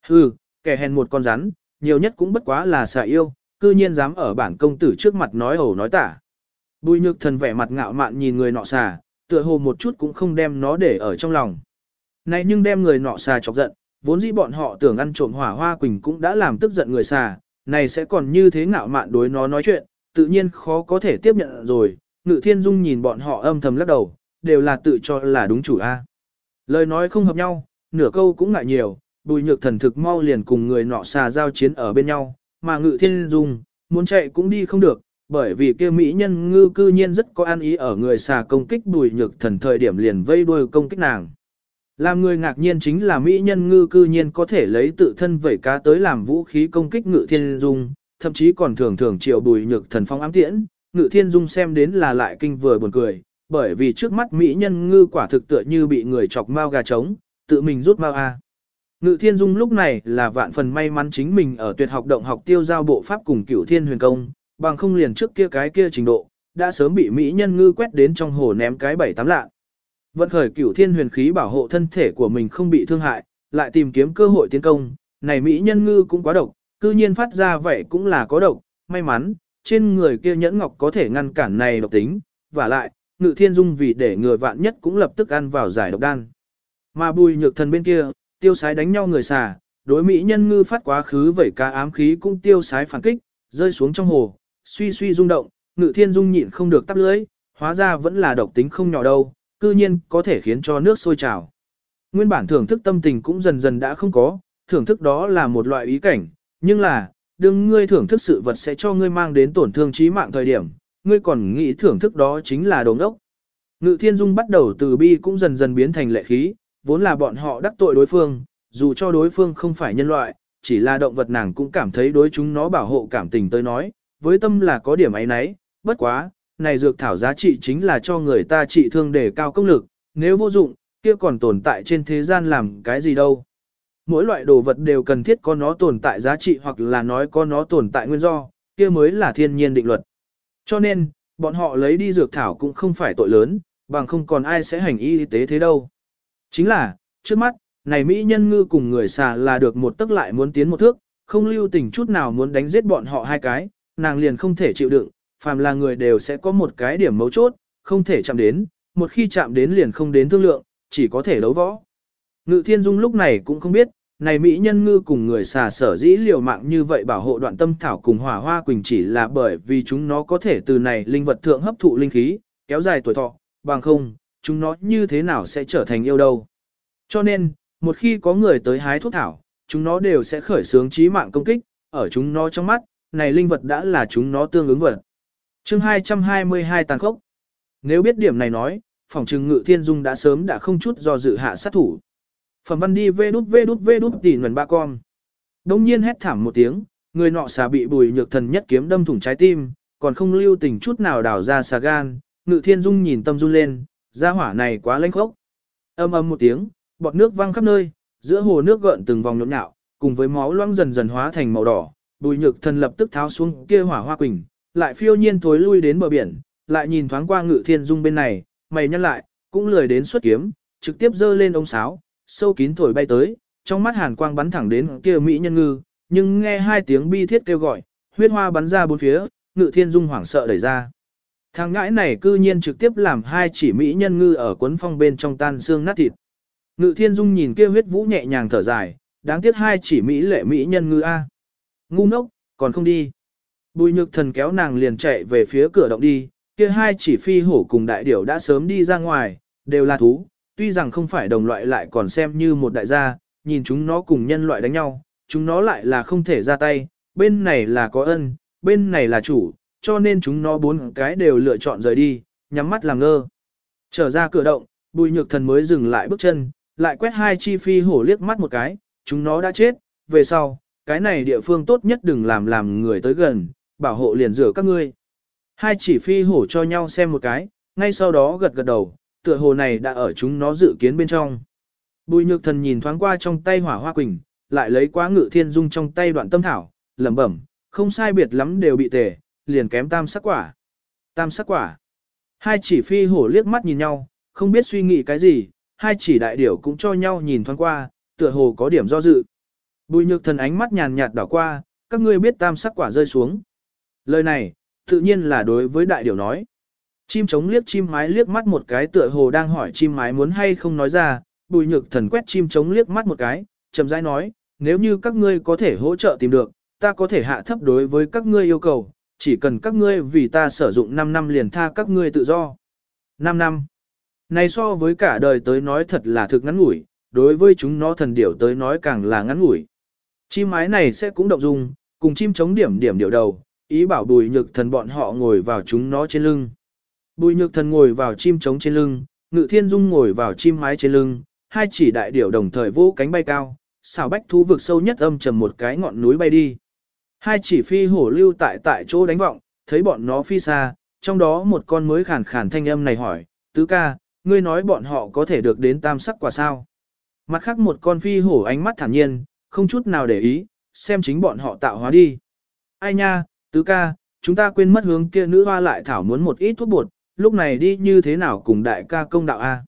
Hừ, kẻ hèn một con rắn, nhiều nhất cũng bất quá là xà yêu, cư nhiên dám ở bản công tử trước mặt nói ẩu nói tả. Bùi nhược thần vẻ mặt ngạo mạn nhìn người nọ xà, tựa hồ một chút cũng không đem nó để ở trong lòng. Này nhưng đem người nọ xà chọc giận, vốn dĩ bọn họ tưởng ăn trộm hỏa hoa quỳnh cũng đã làm tức giận người xà, này sẽ còn như thế ngạo mạn đối nó nói chuyện, tự nhiên khó có thể tiếp nhận rồi, ngự thiên dung nhìn bọn họ âm thầm lắc đầu, đều là tự cho là đúng chủ A. Lời nói không hợp nhau, nửa câu cũng ngại nhiều, bùi nhược thần thực mau liền cùng người nọ xà giao chiến ở bên nhau, mà ngự thiên dung, muốn chạy cũng đi không được, bởi vì kia mỹ nhân ngư cư nhiên rất có an ý ở người xà công kích bùi nhược thần thời điểm liền vây đuôi công kích nàng. Làm người ngạc nhiên chính là mỹ nhân ngư cư nhiên có thể lấy tự thân vẩy cá tới làm vũ khí công kích ngự thiên dung, thậm chí còn thường thường triệu bùi nhược thần phong ám tiễn, ngự thiên dung xem đến là lại kinh vừa buồn cười, bởi vì trước mắt mỹ nhân ngư quả thực tựa như bị người chọc mau gà trống, tự mình rút mau a. Ngự thiên dung lúc này là vạn phần may mắn chính mình ở tuyệt học động học tiêu giao bộ pháp cùng cửu thiên huyền công, bằng không liền trước kia cái kia trình độ, đã sớm bị mỹ nhân ngư quét đến trong hồ ném cái bảy tám lạ. Vận khởi cửu thiên huyền khí bảo hộ thân thể của mình không bị thương hại, lại tìm kiếm cơ hội tiến công, này mỹ nhân ngư cũng quá độc, cư nhiên phát ra vậy cũng là có độc, may mắn, trên người kia nhẫn ngọc có thể ngăn cản này độc tính, và lại, ngự thiên dung vì để người vạn nhất cũng lập tức ăn vào giải độc đan. Mà bùi nhược thần bên kia, tiêu sái đánh nhau người xà, đối mỹ nhân ngư phát quá khứ vẩy cá ám khí cũng tiêu sái phản kích, rơi xuống trong hồ, suy suy rung động, ngự thiên dung nhịn không được tắp lưới, hóa ra vẫn là độc tính không nhỏ đâu, cư nhiên có thể khiến cho nước sôi trào. Nguyên bản thưởng thức tâm tình cũng dần dần đã không có, thưởng thức đó là một loại ý cảnh, nhưng là, đừng ngươi thưởng thức sự vật sẽ cho ngươi mang đến tổn thương trí mạng thời điểm, ngươi còn nghĩ thưởng thức đó chính là đồ ốc. Ngự thiên dung bắt đầu từ bi cũng dần dần biến thành lệ khí, vốn là bọn họ đắc tội đối phương, dù cho đối phương không phải nhân loại, chỉ là động vật nàng cũng cảm thấy đối chúng nó bảo hộ cảm tình tới nói, với tâm là có điểm ấy nấy, bất quá, này dược thảo giá trị chính là cho người ta trị thương để cao công lực, nếu vô dụng, kia còn tồn tại trên thế gian làm cái gì đâu. Mỗi loại đồ vật đều cần thiết có nó tồn tại giá trị hoặc là nói có nó tồn tại nguyên do, kia mới là thiên nhiên định luật. Cho nên, bọn họ lấy đi dược thảo cũng không phải tội lớn, bằng không còn ai sẽ hành y tế thế đâu. Chính là, trước mắt, này Mỹ nhân ngư cùng người xà là được một tức lại muốn tiến một thước, không lưu tình chút nào muốn đánh giết bọn họ hai cái, nàng liền không thể chịu đựng, phàm là người đều sẽ có một cái điểm mấu chốt, không thể chạm đến, một khi chạm đến liền không đến thương lượng, chỉ có thể đấu võ. Ngự thiên dung lúc này cũng không biết, này Mỹ nhân ngư cùng người xà sở dĩ liều mạng như vậy bảo hộ đoạn tâm thảo cùng hỏa hoa quỳnh chỉ là bởi vì chúng nó có thể từ này linh vật thượng hấp thụ linh khí, kéo dài tuổi thọ, bằng không, chúng nó như thế nào sẽ trở thành yêu đâu. Cho nên, một khi có người tới hái thuốc thảo, chúng nó đều sẽ khởi xướng trí mạng công kích, ở chúng nó trong mắt, này linh vật đã là chúng nó tương ứng vật. chương 222 tàn khốc. Nếu biết điểm này nói, phòng trừng ngự thiên dung đã sớm đã không chút do dự hạ sát thủ. Phẩm văn đi vê đút vê đút vê đút tỉ nguồn ba con. Đông nhiên hét thảm một tiếng, người nọ xà bị bùi nhược thần nhất kiếm đâm thủng trái tim, còn không lưu tình chút nào đào ra xà gan, ngự thiên dung nhìn tâm run lên, gia hỏa này quá lãnh khốc. Âm âm một tiếng, bọt nước văng khắp nơi, giữa hồ nước gợn từng vòng nhộn nhạo, cùng với máu loãng dần dần hóa thành màu đỏ, bùi nhược thần lập tức tháo xuống kia hỏa hoa quỳnh, lại phiêu nhiên thối lui đến bờ biển, lại nhìn thoáng qua ngự thiên dung bên này, mày nhăn lại, cũng lười đến xuất kiếm, trực tiếp giơ lên ống sáo, sâu kín thổi bay tới, trong mắt hàn quang bắn thẳng đến kia mỹ nhân ngư, nhưng nghe hai tiếng bi thiết kêu gọi, huyết hoa bắn ra bốn phía, ngự thiên dung hoảng sợ đẩy ra. Thằng ngãi này cư nhiên trực tiếp làm hai chỉ mỹ nhân ngư ở cuốn phong bên trong tan xương nát thịt. Ngự thiên dung nhìn kia huyết vũ nhẹ nhàng thở dài, đáng tiếc hai chỉ Mỹ lệ Mỹ nhân ngư A. Ngu ngốc, còn không đi. Bùi nhược thần kéo nàng liền chạy về phía cửa động đi, kia hai chỉ phi hổ cùng đại điểu đã sớm đi ra ngoài, đều là thú, tuy rằng không phải đồng loại lại còn xem như một đại gia, nhìn chúng nó cùng nhân loại đánh nhau, chúng nó lại là không thể ra tay, bên này là có ân, bên này là chủ, cho nên chúng nó bốn cái đều lựa chọn rời đi, nhắm mắt làm ngơ. Trở ra cửa động, bùi nhược thần mới dừng lại bước chân, lại quét hai chi phi hổ liếc mắt một cái, chúng nó đã chết, về sau, cái này địa phương tốt nhất đừng làm làm người tới gần, bảo hộ liền rửa các ngươi. Hai chỉ phi hổ cho nhau xem một cái, ngay sau đó gật gật đầu, tựa hồ này đã ở chúng nó dự kiến bên trong. Bùi nhược thần nhìn thoáng qua trong tay hỏa hoa quỳnh, lại lấy quá ngự thiên dung trong tay đoạn tâm thảo, lẩm bẩm, không sai biệt lắm đều bị tề, liền kém tam sắc quả. Tam sắc quả. Hai chỉ phi hổ liếc mắt nhìn nhau, không biết suy nghĩ cái gì, hai chỉ đại điểu cũng cho nhau nhìn thoáng qua, tựa hồ có điểm do dự. Bùi nhược thần ánh mắt nhàn nhạt đảo qua, các ngươi biết tam sắc quả rơi xuống. Lời này, tự nhiên là đối với đại điểu nói. Chim trống liếc chim mái liếc mắt một cái tựa hồ đang hỏi chim mái muốn hay không nói ra, bùi nhược thần quét chim trống liếc mắt một cái, chậm rãi nói, nếu như các ngươi có thể hỗ trợ tìm được, ta có thể hạ thấp đối với các ngươi yêu cầu, chỉ cần các ngươi vì ta sử dụng 5 năm liền tha các ngươi tự do. 5 năm. Này so với cả đời tới nói thật là thực ngắn ngủi, đối với chúng nó thần điểu tới nói càng là ngắn ngủi. Chim mái này sẽ cũng động dung, cùng chim chống điểm điểm điệu đầu, ý bảo bùi nhược thần bọn họ ngồi vào chúng nó trên lưng. Bùi nhược thần ngồi vào chim trống trên lưng, ngự thiên dung ngồi vào chim mái trên lưng, hai chỉ đại điểu đồng thời vỗ cánh bay cao, xảo bách thú vực sâu nhất âm trầm một cái ngọn núi bay đi. Hai chỉ phi hổ lưu tại tại chỗ đánh vọng, thấy bọn nó phi xa, trong đó một con mới khản khàn thanh âm này hỏi, tứ ca, ngươi nói bọn họ có thể được đến tam sắc quả sao. Mặt khác một con phi hổ ánh mắt thản nhiên, không chút nào để ý, xem chính bọn họ tạo hóa đi. Ai nha, tứ ca, chúng ta quên mất hướng kia nữ hoa lại thảo muốn một ít thuốc bột, lúc này đi như thế nào cùng đại ca công đạo A.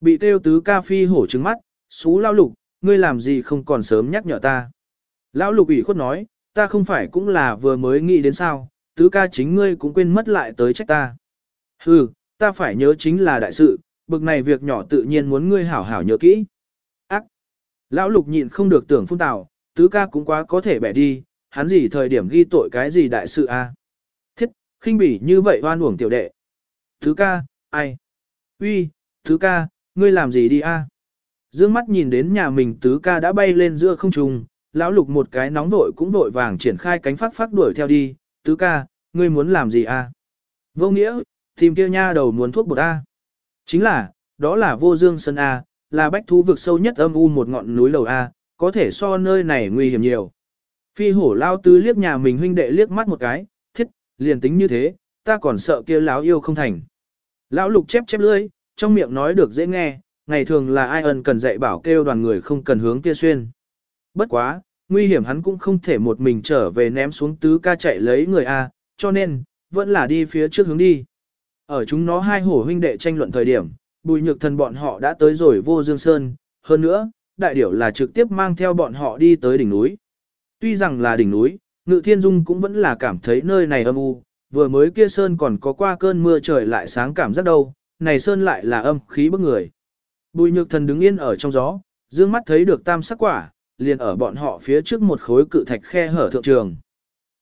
Bị tiêu tứ ca phi hổ trứng mắt, xú lao lục, ngươi làm gì không còn sớm nhắc nhở ta. Lão lục ủy khuất nói, ta không phải cũng là vừa mới nghĩ đến sao, tứ ca chính ngươi cũng quên mất lại tới trách ta. Hừ, ta phải nhớ chính là đại sự, bực này việc nhỏ tự nhiên muốn ngươi hảo hảo nhớ kỹ. Lão lục nhịn không được tưởng phun tào, tứ ca cũng quá có thể bẻ đi, hắn gì thời điểm ghi tội cái gì đại sự a? Thiết, khinh bỉ như vậy oan uổng tiểu đệ. Tứ ca, ai? Uy, tứ ca, ngươi làm gì đi a? Dương mắt nhìn đến nhà mình tứ ca đã bay lên giữa không trung, lão lục một cái nóng vội cũng vội vàng triển khai cánh phát phát đuổi theo đi, tứ ca, ngươi muốn làm gì a? Vô nghĩa, tìm kia nha đầu muốn thuốc bột a. Chính là, đó là vô dương sơn a, là bách thú vực sâu nhất âm u một ngọn núi lầu a, có thể so nơi này nguy hiểm nhiều. Phi hổ lao tứ liếc nhà mình huynh đệ liếc mắt một cái, thiết, liền tính như thế, ta còn sợ kia láo yêu không thành. Lão lục chép chép lưỡi, trong miệng nói được dễ nghe, ngày thường là ai ân cần dạy bảo kêu đoàn người không cần hướng kia xuyên. Bất quá, nguy hiểm hắn cũng không thể một mình trở về ném xuống tứ ca chạy lấy người A, cho nên, vẫn là đi phía trước hướng đi. Ở chúng nó hai hổ huynh đệ tranh luận thời điểm, bùi nhược thần bọn họ đã tới rồi vô dương sơn, hơn nữa, đại điểu là trực tiếp mang theo bọn họ đi tới đỉnh núi. Tuy rằng là đỉnh núi, ngự thiên dung cũng vẫn là cảm thấy nơi này âm u, vừa mới kia sơn còn có qua cơn mưa trời lại sáng cảm giác đâu, này sơn lại là âm khí bức người. Bùi nhược thần đứng yên ở trong gió, dương mắt thấy được tam sắc quả, liền ở bọn họ phía trước một khối cự thạch khe hở thượng trường.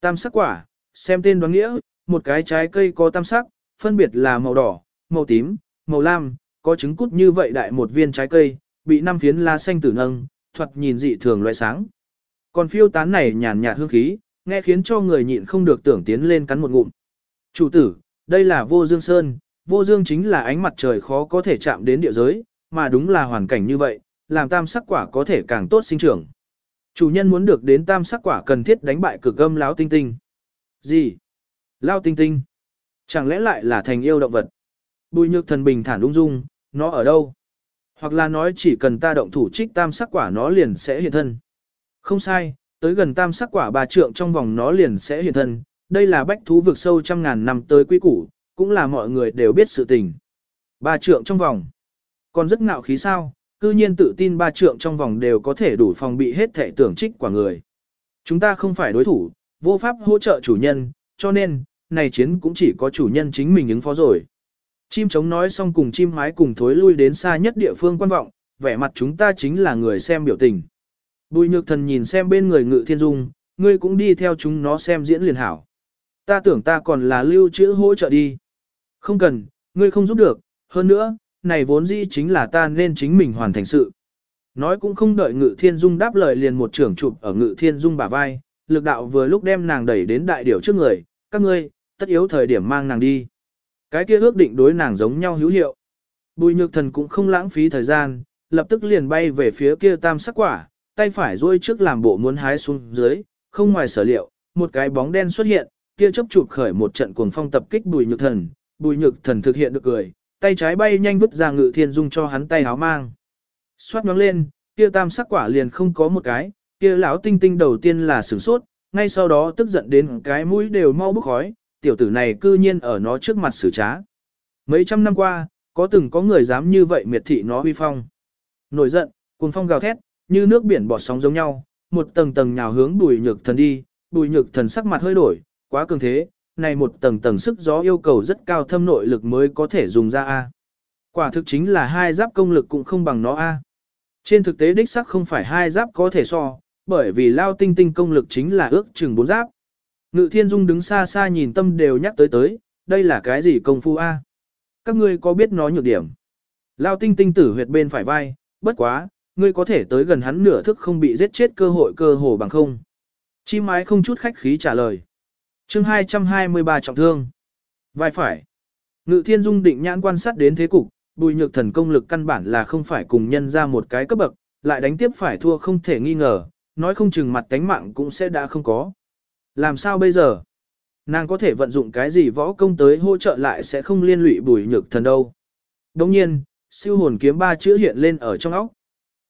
Tam sắc quả, xem tên đoán nghĩa, một cái trái cây có tam sắc, phân biệt là màu đỏ, màu tím, màu lam, có trứng cút như vậy đại một viên trái cây, bị năm phiến lá xanh tử nâng, thuật nhìn dị thường loại sáng. Còn phiêu tán này nhàn nhạt hương khí, nghe khiến cho người nhịn không được tưởng tiến lên cắn một ngụm. Chủ tử, đây là vô dương sơn, vô dương chính là ánh mặt trời khó có thể chạm đến địa giới, mà đúng là hoàn cảnh như vậy, làm tam sắc quả có thể càng tốt sinh trưởng. Chủ nhân muốn được đến tam sắc quả cần thiết đánh bại cực âm lão tinh tinh. Gì? Lao tinh tinh? Chẳng lẽ lại là thành yêu động vật? Bùi nhược thần bình thản ung dung, nó ở đâu? Hoặc là nói chỉ cần ta động thủ trích tam sắc quả nó liền sẽ hiện thân. Không sai, tới gần tam sắc quả bà trượng trong vòng nó liền sẽ hiện thân, đây là bách thú vực sâu trăm ngàn năm tới quy củ, cũng là mọi người đều biết sự tình. Ba trượng trong vòng. Còn rất ngạo khí sao, cư nhiên tự tin ba trượng trong vòng đều có thể đủ phòng bị hết thể tưởng trích quả người. Chúng ta không phải đối thủ, vô pháp hỗ trợ chủ nhân, cho nên, này chiến cũng chỉ có chủ nhân chính mình ứng phó rồi. Chim trống nói xong cùng chim mái cùng thối lui đến xa nhất địa phương quan vọng, vẻ mặt chúng ta chính là người xem biểu tình. Bùi nhược thần nhìn xem bên người ngự thiên dung, ngươi cũng đi theo chúng nó xem diễn liền hảo. Ta tưởng ta còn là lưu trữ hỗ trợ đi. Không cần, ngươi không giúp được, hơn nữa, này vốn dĩ chính là ta nên chính mình hoàn thành sự. Nói cũng không đợi ngự thiên dung đáp lời liền một trưởng chụp ở ngự thiên dung bả vai, lực đạo vừa lúc đem nàng đẩy đến đại điểu trước người, các ngươi, tất yếu thời điểm mang nàng đi. Cái kia ước định đối nàng giống nhau hữu hiệu. Bùi nhược thần cũng không lãng phí thời gian, lập tức liền bay về phía kia tam sắc quả, tay phải duỗi trước làm bộ muốn hái xuống dưới, không ngoài sở liệu, một cái bóng đen xuất hiện, kia chớp chụp khởi một trận cuồng phong tập kích bùi nhược thần, bùi nhược thần thực hiện được cười, tay trái bay nhanh vứt ra ngự thiên dung cho hắn tay háo mang. Xoát nhoáng lên, kia tam sắc quả liền không có một cái, kia lão tinh tinh đầu tiên là sửng sốt, ngay sau đó tức giận đến cái mũi đều mau bốc khói, tiểu tử này cư nhiên ở nó trước mặt xử trá. Mấy trăm năm qua, có từng có người dám như vậy miệt thị nó uy phong. Nổi giận, cuồng phong gào thét, như nước biển bọt sóng giống nhau, một tầng tầng nhào hướng bùi nhược thần đi, bùi nhược thần sắc mặt hơi đổi, quá cường thế, này một tầng tầng sức gió yêu cầu rất cao thâm nội lực mới có thể dùng ra A. Quả thực chính là hai giáp công lực cũng không bằng nó A. Trên thực tế đích sắc không phải hai giáp có thể so, bởi vì lao tinh tinh công lực chính là ước chừng bốn giáp. Ngự thiên dung đứng xa xa nhìn tâm đều nhắc tới tới, đây là cái gì công phu A. Các ngươi có biết nó nhược điểm. Lao tinh tinh tử huyệt bên phải vai, bất quá, ngươi có thể tới gần hắn nửa thức không bị giết chết cơ hội cơ hồ bằng không. Chim mái không chút khách khí trả lời. chương 223 trọng thương. Vai phải. Ngự thiên dung định nhãn quan sát đến thế cục, bùi nhược thần công lực căn bản là không phải cùng nhân ra một cái cấp bậc, lại đánh tiếp phải thua không thể nghi ngờ, nói không chừng mặt tánh mạng cũng sẽ đã không có. Làm sao bây giờ? Nàng có thể vận dụng cái gì võ công tới hỗ trợ lại sẽ không liên lụy bùi nhược thần đâu. Đồng nhiên, siêu hồn kiếm ba chữ hiện lên ở trong óc.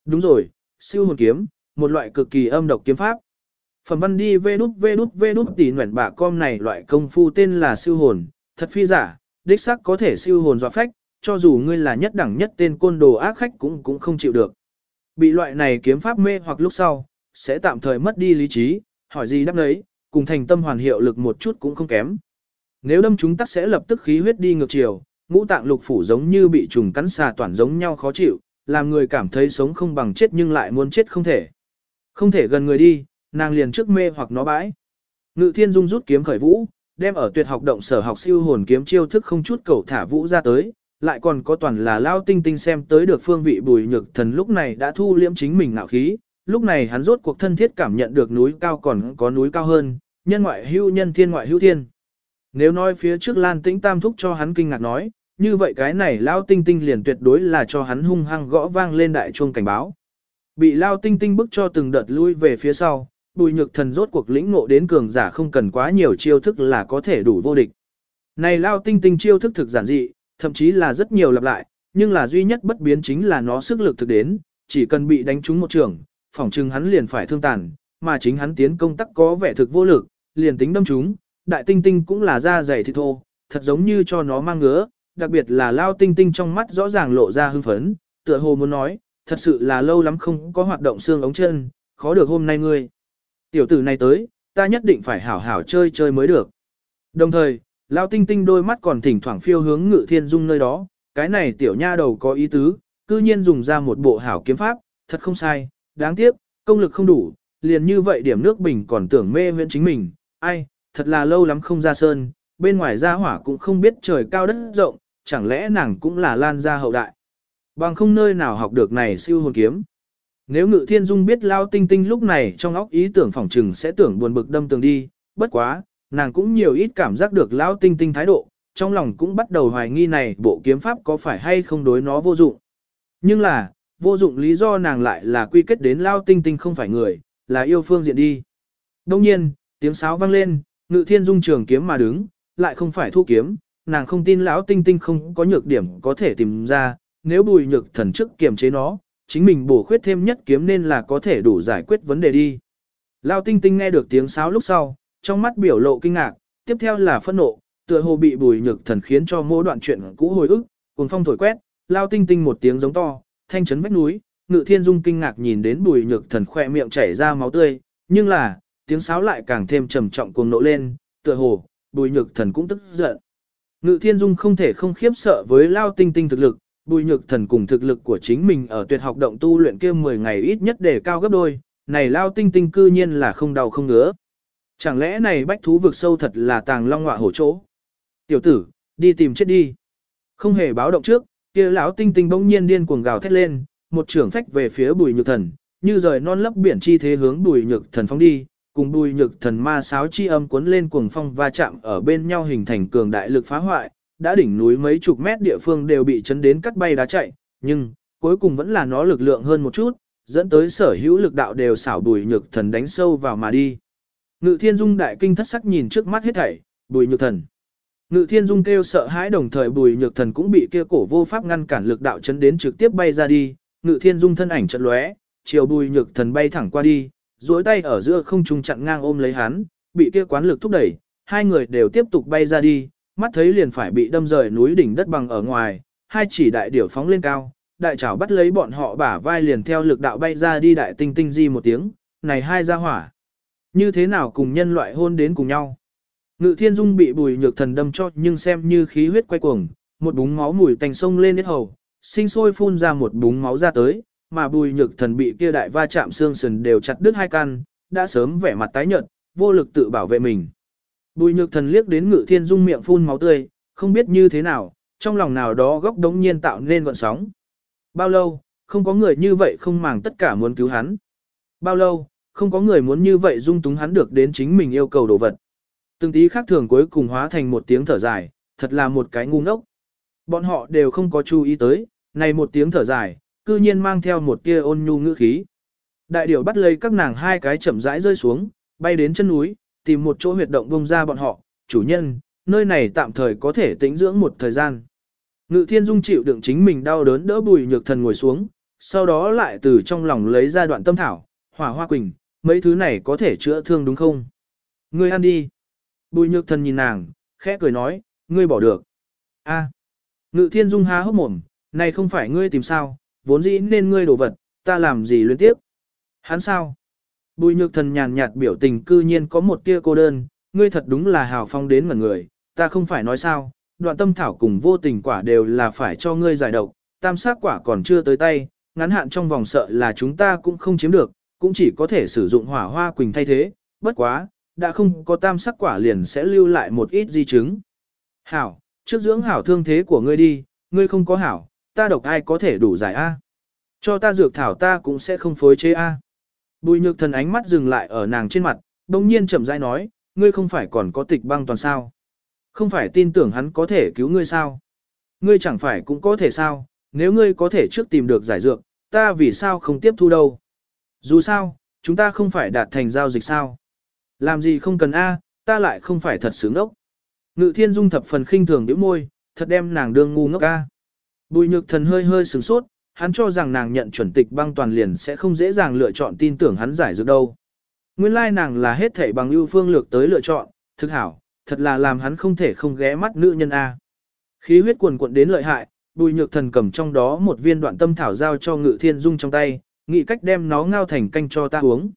Đúng rồi, siêu hồn kiếm, một loại cực kỳ âm độc kiếm pháp. Phẩm văn đi vê đút vê đút vê đút tỉ nguyện bạ com này loại công phu tên là siêu hồn, thật phi giả, đích xác có thể siêu hồn dọa phách, cho dù ngươi là nhất đẳng nhất tên côn đồ ác khách cũng cũng không chịu được. Bị loại này kiếm pháp mê hoặc lúc sau, sẽ tạm thời mất đi lý trí, hỏi gì đáp đấy, cùng thành tâm hoàn hiệu lực một chút cũng không kém. Nếu đâm chúng tắc sẽ lập tức khí huyết đi ngược chiều, ngũ tạng lục phủ giống như bị trùng cắn xà toàn giống nhau khó chịu, làm người cảm thấy sống không bằng chết nhưng lại muốn chết không thể. Không thể gần người đi, nàng liền trước mê hoặc nó bãi. Ngự thiên dung rút kiếm khởi vũ, đem ở tuyệt học động sở học siêu hồn kiếm chiêu thức không chút cầu thả vũ ra tới, lại còn có toàn là lao tinh tinh xem tới được phương vị bùi nhược thần lúc này đã thu liễm chính mình ngạo khí, lúc này hắn rốt cuộc thân thiết cảm nhận được núi cao còn có núi cao hơn, nhân ngoại hữu nhân thiên ngoại hữu thiên. Nếu nói phía trước Lan Tĩnh Tam thúc cho hắn kinh ngạc nói, như vậy cái này lao tinh tinh liền tuyệt đối là cho hắn hung hăng gõ vang lên đại chuông cảnh báo. Bị lao tinh tinh bức cho từng đợt lui về phía sau, bùi nhược thần rốt cuộc lĩnh ngộ đến cường giả không cần quá nhiều chiêu thức là có thể đủ vô địch. Này lao tinh tinh chiêu thức thực giản dị, thậm chí là rất nhiều lặp lại, nhưng là duy nhất bất biến chính là nó sức lực thực đến, chỉ cần bị đánh trúng một trường, phỏng chừng hắn liền phải thương tàn, mà chính hắn tiến công tắc có vẻ thực vô lực, liền tính đâm chúng, đại tinh tinh cũng là da dày thịt thô, thật giống như cho nó mang ngứa, đặc biệt là lao tinh tinh trong mắt rõ ràng lộ ra hưng phấn, tựa hồ muốn nói, thật sự là lâu lắm không có hoạt động xương ống chân, khó được hôm nay ngươi. Tiểu tử này tới, ta nhất định phải hảo hảo chơi chơi mới được. Đồng thời, lao tinh tinh đôi mắt còn thỉnh thoảng phiêu hướng ngự thiên dung nơi đó, cái này tiểu nha đầu có ý tứ, cư nhiên dùng ra một bộ hảo kiếm pháp, thật không sai, đáng tiếc, công lực không đủ, liền như vậy điểm nước bình còn tưởng mê huyễn chính mình, ai, thật là lâu lắm không ra sơn, bên ngoài ra hỏa cũng không biết trời cao đất rộng, chẳng lẽ nàng cũng là lan gia hậu đại. Bằng không nơi nào học được này siêu hồn kiếm. Nếu ngự thiên dung biết lao tinh tinh lúc này trong óc ý tưởng phỏng trừng sẽ tưởng buồn bực đâm tường đi, bất quá, nàng cũng nhiều ít cảm giác được lao tinh tinh thái độ, trong lòng cũng bắt đầu hoài nghi này bộ kiếm pháp có phải hay không đối nó vô dụng. Nhưng là, vô dụng lý do nàng lại là quy kết đến lao tinh tinh không phải người, là yêu phương diện đi. Đông nhiên, tiếng sáo vang lên, ngự thiên dung trường kiếm mà đứng, lại không phải thu kiếm, nàng không tin lão tinh tinh không có nhược điểm có thể tìm ra, nếu bùi nhược thần trước kiềm chế nó, chính mình bổ khuyết thêm nhất kiếm nên là có thể đủ giải quyết vấn đề đi. Lão tinh tinh nghe được tiếng sáo lúc sau, trong mắt biểu lộ kinh ngạc, tiếp theo là phẫn nộ, tựa hồ bị bùi nhược thần khiến cho mỗi đoạn chuyện cũ hồi ức, cuồng phong thổi quét, Lão tinh tinh một tiếng giống to, thanh chấn vách núi, ngự thiên dung kinh ngạc nhìn đến bùi nhược thần khỏe miệng chảy ra máu tươi, nhưng là, tiếng sáo lại càng thêm trầm trọng cuồng nộ lên, tựa hồ, bùi nhược thần cũng tức giận. Ngự thiên dung không thể không khiếp sợ với lao tinh tinh thực lực, bùi nhược thần cùng thực lực của chính mình ở tuyệt học động tu luyện kia 10 ngày ít nhất để cao gấp đôi, này lao tinh tinh cư nhiên là không đau không ngứa. Chẳng lẽ này bách thú vực sâu thật là tàng long ngọa hổ chỗ? Tiểu tử, đi tìm chết đi. Không hề báo động trước, kia lão tinh tinh bỗng nhiên điên cuồng gào thét lên, một trưởng phách về phía bùi nhược thần, như rời non lấp biển chi thế hướng bùi nhược thần phóng đi, cùng bùi nhược thần ma sáo chi âm cuốn lên cuồng phong va chạm ở bên nhau hình thành cường đại lực phá hoại, đã đỉnh núi mấy chục mét địa phương đều bị chấn đến cắt bay đá chạy, nhưng, cuối cùng vẫn là nó lực lượng hơn một chút, dẫn tới sở hữu lực đạo đều xảo bùi nhược thần đánh sâu vào mà đi. Ngự thiên dung đại kinh thất sắc nhìn trước mắt hết thảy, bùi nhược thần. Ngự thiên dung kêu sợ hãi đồng thời bùi nhược thần cũng bị kia cổ vô pháp ngăn cản lực đạo chấn đến trực tiếp bay ra đi, ngự thiên dung thân ảnh chật lóe, chiều bùi nhược thần bay thẳng qua đi, duỗi tay ở giữa không trung chặn ngang ôm lấy hắn, bị kia quán lực thúc đẩy, hai người đều tiếp tục bay ra đi, mắt thấy liền phải bị đâm rời núi đỉnh đất bằng ở ngoài, hai chỉ đại điểu phóng lên cao, đại chảo bắt lấy bọn họ bả vai liền theo lực đạo bay ra đi đại tinh tinh di một tiếng, này hai ra hỏa. Như thế nào cùng nhân loại hôn đến cùng nhau? Ngự thiên dung bị bùi nhược thần đâm cho nhưng xem như khí huyết quay cuồng, một búng máu mùi tành sông lên hết hầu, sinh sôi phun ra một búng máu ra tới, mà bùi nhược thần bị kia đại va chạm xương sườn đều chặt đứt hai căn, đã sớm vẻ mặt tái nhợt, vô lực tự bảo vệ mình. Bùi nhược thần liếc đến ngự thiên dung miệng phun máu tươi, không biết như thế nào, trong lòng nào đó góc đống nhiên tạo nên gọn sóng. Bao lâu, không có người như vậy không màng tất cả muốn cứu hắn. Bao lâu, không có người muốn như vậy dung túng hắn được đến chính mình yêu cầu đồ vật. Từng tí khác thường cuối cùng hóa thành một tiếng thở dài, thật là một cái ngu ngốc. Bọn họ đều không có chú ý tới, này một tiếng thở dài, cư nhiên mang theo một tia ôn nhu ngữ khí. Đại điểu bắt lấy các nàng hai cái chậm rãi rơi xuống, bay đến chân núi, tìm một chỗ huyệt động bông ra bọn họ, chủ nhân, nơi này tạm thời có thể tĩnh dưỡng một thời gian. Ngự thiên dung chịu đựng chính mình đau đớn đỡ bùi nhược thần ngồi xuống, sau đó lại từ trong lòng lấy ra đoạn tâm thảo, hỏa hoa quỳnh, mấy thứ này có thể chữa thương đúng không? Ngươi ăn đi. Bùi nhược thần nhìn nàng, khẽ cười nói, ngươi bỏ được. A. Ngự thiên dung há hốc mồm, này không phải ngươi tìm sao, vốn dĩ nên ngươi đổ vật, ta làm gì luyến tiếp. Hắn sao? Bùi nhược thần nhàn nhạt biểu tình cư nhiên có một tia cô đơn, ngươi thật đúng là hào phong đến ngẩn người, ta không phải nói sao, đoạn tâm thảo cùng vô tình quả đều là phải cho ngươi giải độc, tam sát quả còn chưa tới tay, ngắn hạn trong vòng sợ là chúng ta cũng không chiếm được, cũng chỉ có thể sử dụng hỏa hoa quỳnh thay thế, bất quá, đã không có tam sắc quả liền sẽ lưu lại một ít di chứng. Hảo, trước dưỡng hảo thương thế của ngươi đi, ngươi không có hảo, ta độc ai có thể đủ giải A. Cho ta dược thảo ta cũng sẽ không phối chế A. Bùi nhược thần ánh mắt dừng lại ở nàng trên mặt, đồng nhiên chậm rãi nói, ngươi không phải còn có tịch băng toàn sao. Không phải tin tưởng hắn có thể cứu ngươi sao. Ngươi chẳng phải cũng có thể sao, nếu ngươi có thể trước tìm được giải dược, ta vì sao không tiếp thu đâu. Dù sao, chúng ta không phải đạt thành giao dịch sao. Làm gì không cần A, ta lại không phải thật sướng đốc. Ngự thiên dung thập phần khinh thường điểm môi, thật đem nàng đương ngu ngốc A. Bùi nhược thần hơi hơi sửng sốt, hắn cho rằng nàng nhận chuẩn tịch băng toàn liền sẽ không dễ dàng lựa chọn tin tưởng hắn giải dược đâu. Nguyên lai nàng là hết thảy bằng ưu phương lược tới lựa chọn, thực hảo, thật là làm hắn không thể không ghé mắt nữ nhân A. Khí huyết cuồn cuộn đến lợi hại, bùi nhược thần cầm trong đó một viên đoạn tâm thảo giao cho ngự thiên dung trong tay, nghĩ cách đem nó ngao thành canh cho ta uống.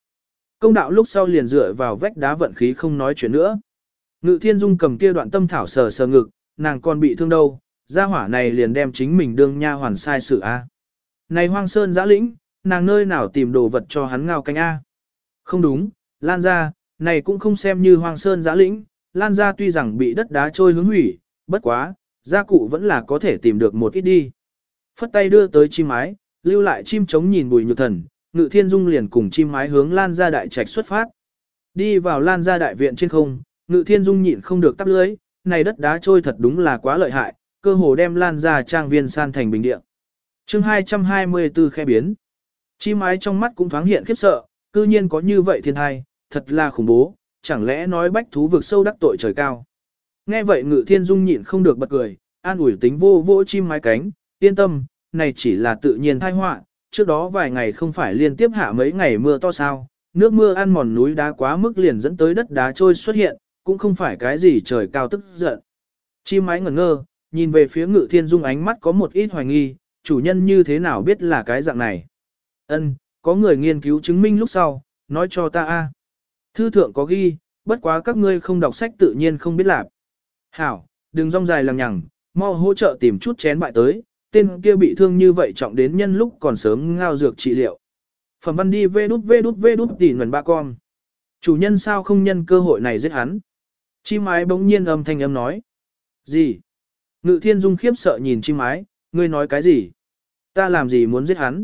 Công đạo lúc sau liền dựa vào vách đá vận khí không nói chuyện nữa. Ngự thiên dung cầm kia đoạn tâm thảo sờ sờ ngực, nàng còn bị thương đâu, gia hỏa này liền đem chính mình đương nha hoàn sai sự A. Này hoang sơn giã lĩnh, nàng nơi nào tìm đồ vật cho hắn ngao canh A. Không đúng, Lan gia này cũng không xem như hoang sơn giã lĩnh, Lan gia tuy rằng bị đất đá trôi hướng hủy, bất quá, gia cụ vẫn là có thể tìm được một ít đi. Phất tay đưa tới chim mái, lưu lại chim trống nhìn bùi nhược thần, ngự thiên dung liền cùng chim mái hướng Lan gia đại trạch xuất phát. Đi vào Lan gia đại viện trên không, ngự thiên dung nhịn không được tắp lưới, này đất đá trôi thật đúng là quá lợi hại, cơ hồ đem Lan ra trang viên san thành bình địa. chương 224 khe biến. Chim mái trong mắt cũng thoáng hiện khiếp sợ, cư nhiên có như vậy thiên thai, thật là khủng bố, chẳng lẽ nói bách thú vực sâu đắc tội trời cao. Nghe vậy ngự thiên dung nhịn không được bật cười, an ủi tính vô vô chim mái cánh, yên tâm, này chỉ là tự nhiên thai họa trước đó vài ngày không phải liên tiếp hạ mấy ngày mưa to sao, nước mưa ăn mòn núi đá quá mức liền dẫn tới đất đá trôi xuất hiện, cũng không phải cái gì trời cao tức giận. Chim mái ngẩn ngơ, nhìn về phía ngự thiên dung ánh mắt có một ít hoài nghi, chủ nhân như thế nào biết là cái dạng này. Ân, có người nghiên cứu chứng minh lúc sau, nói cho ta a. Thư thượng có ghi, bất quá các ngươi không đọc sách tự nhiên không biết làm. Hảo, đừng rong dài lằng nhằng, mau hỗ trợ tìm chút chén bại tới, tên kia bị thương như vậy trọng đến nhân lúc còn sớm ngao dược trị liệu. Phẩm văn đi vê đút vê đút vê đút tỉ nguồn ba con. Chủ nhân sao không nhân cơ hội này giết hắn? Chim ái bỗng nhiên âm thanh âm nói. Gì? Ngự thiên dung khiếp sợ nhìn chim ái, ngươi nói cái gì? Ta làm gì muốn giết hắn?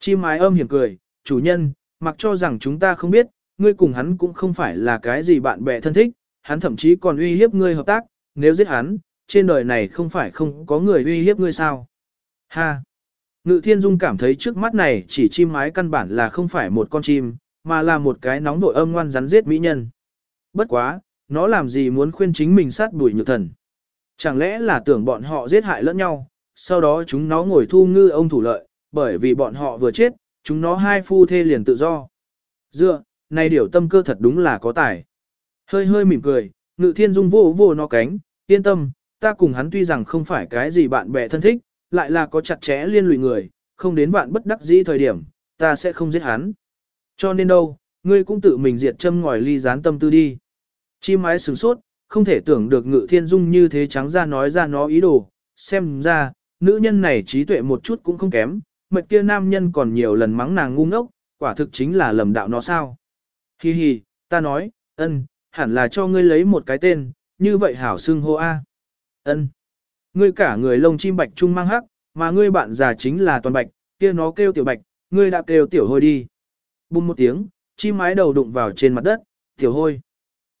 Chim ái âm hiểm cười, chủ nhân, mặc cho rằng chúng ta không biết, ngươi cùng hắn cũng không phải là cái gì bạn bè thân thích, hắn thậm chí còn uy hiếp ngươi hợp tác, nếu giết hắn, trên đời này không phải không có người uy hiếp ngươi sao? Ha! Ngự thiên dung cảm thấy trước mắt này chỉ chim mái căn bản là không phải một con chim, mà là một cái nóng vội âm ngoan rắn giết mỹ nhân. Bất quá, nó làm gì muốn khuyên chính mình sát đuổi nhược thần. Chẳng lẽ là tưởng bọn họ giết hại lẫn nhau, sau đó chúng nó ngồi thu ngư ông thủ lợi, bởi vì bọn họ vừa chết, chúng nó hai phu thê liền tự do. Dựa, này điều tâm cơ thật đúng là có tài. Hơi hơi mỉm cười, ngự thiên dung vô vô nó cánh, yên tâm, ta cùng hắn tuy rằng không phải cái gì bạn bè thân thích, lại là có chặt chẽ liên lụy người, không đến bạn bất đắc dĩ thời điểm, ta sẽ không giết hắn. Cho nên đâu, ngươi cũng tự mình diệt châm ngòi ly gián tâm tư đi. Chim mái sửng sốt, không thể tưởng được ngự thiên dung như thế trắng ra nói ra nó ý đồ, xem ra, nữ nhân này trí tuệ một chút cũng không kém, mệt kia nam nhân còn nhiều lần mắng nàng ngu ngốc, quả thực chính là lầm đạo nó sao. Hi hi, ta nói, ân, hẳn là cho ngươi lấy một cái tên, như vậy hảo xưng hô A. ân Ngươi cả người lông chim bạch trung mang hắc, mà ngươi bạn già chính là toàn bạch, kia nó kêu tiểu bạch, ngươi đã kêu tiểu hôi đi. Bùm một tiếng, chim mái đầu đụng vào trên mặt đất, tiểu hôi.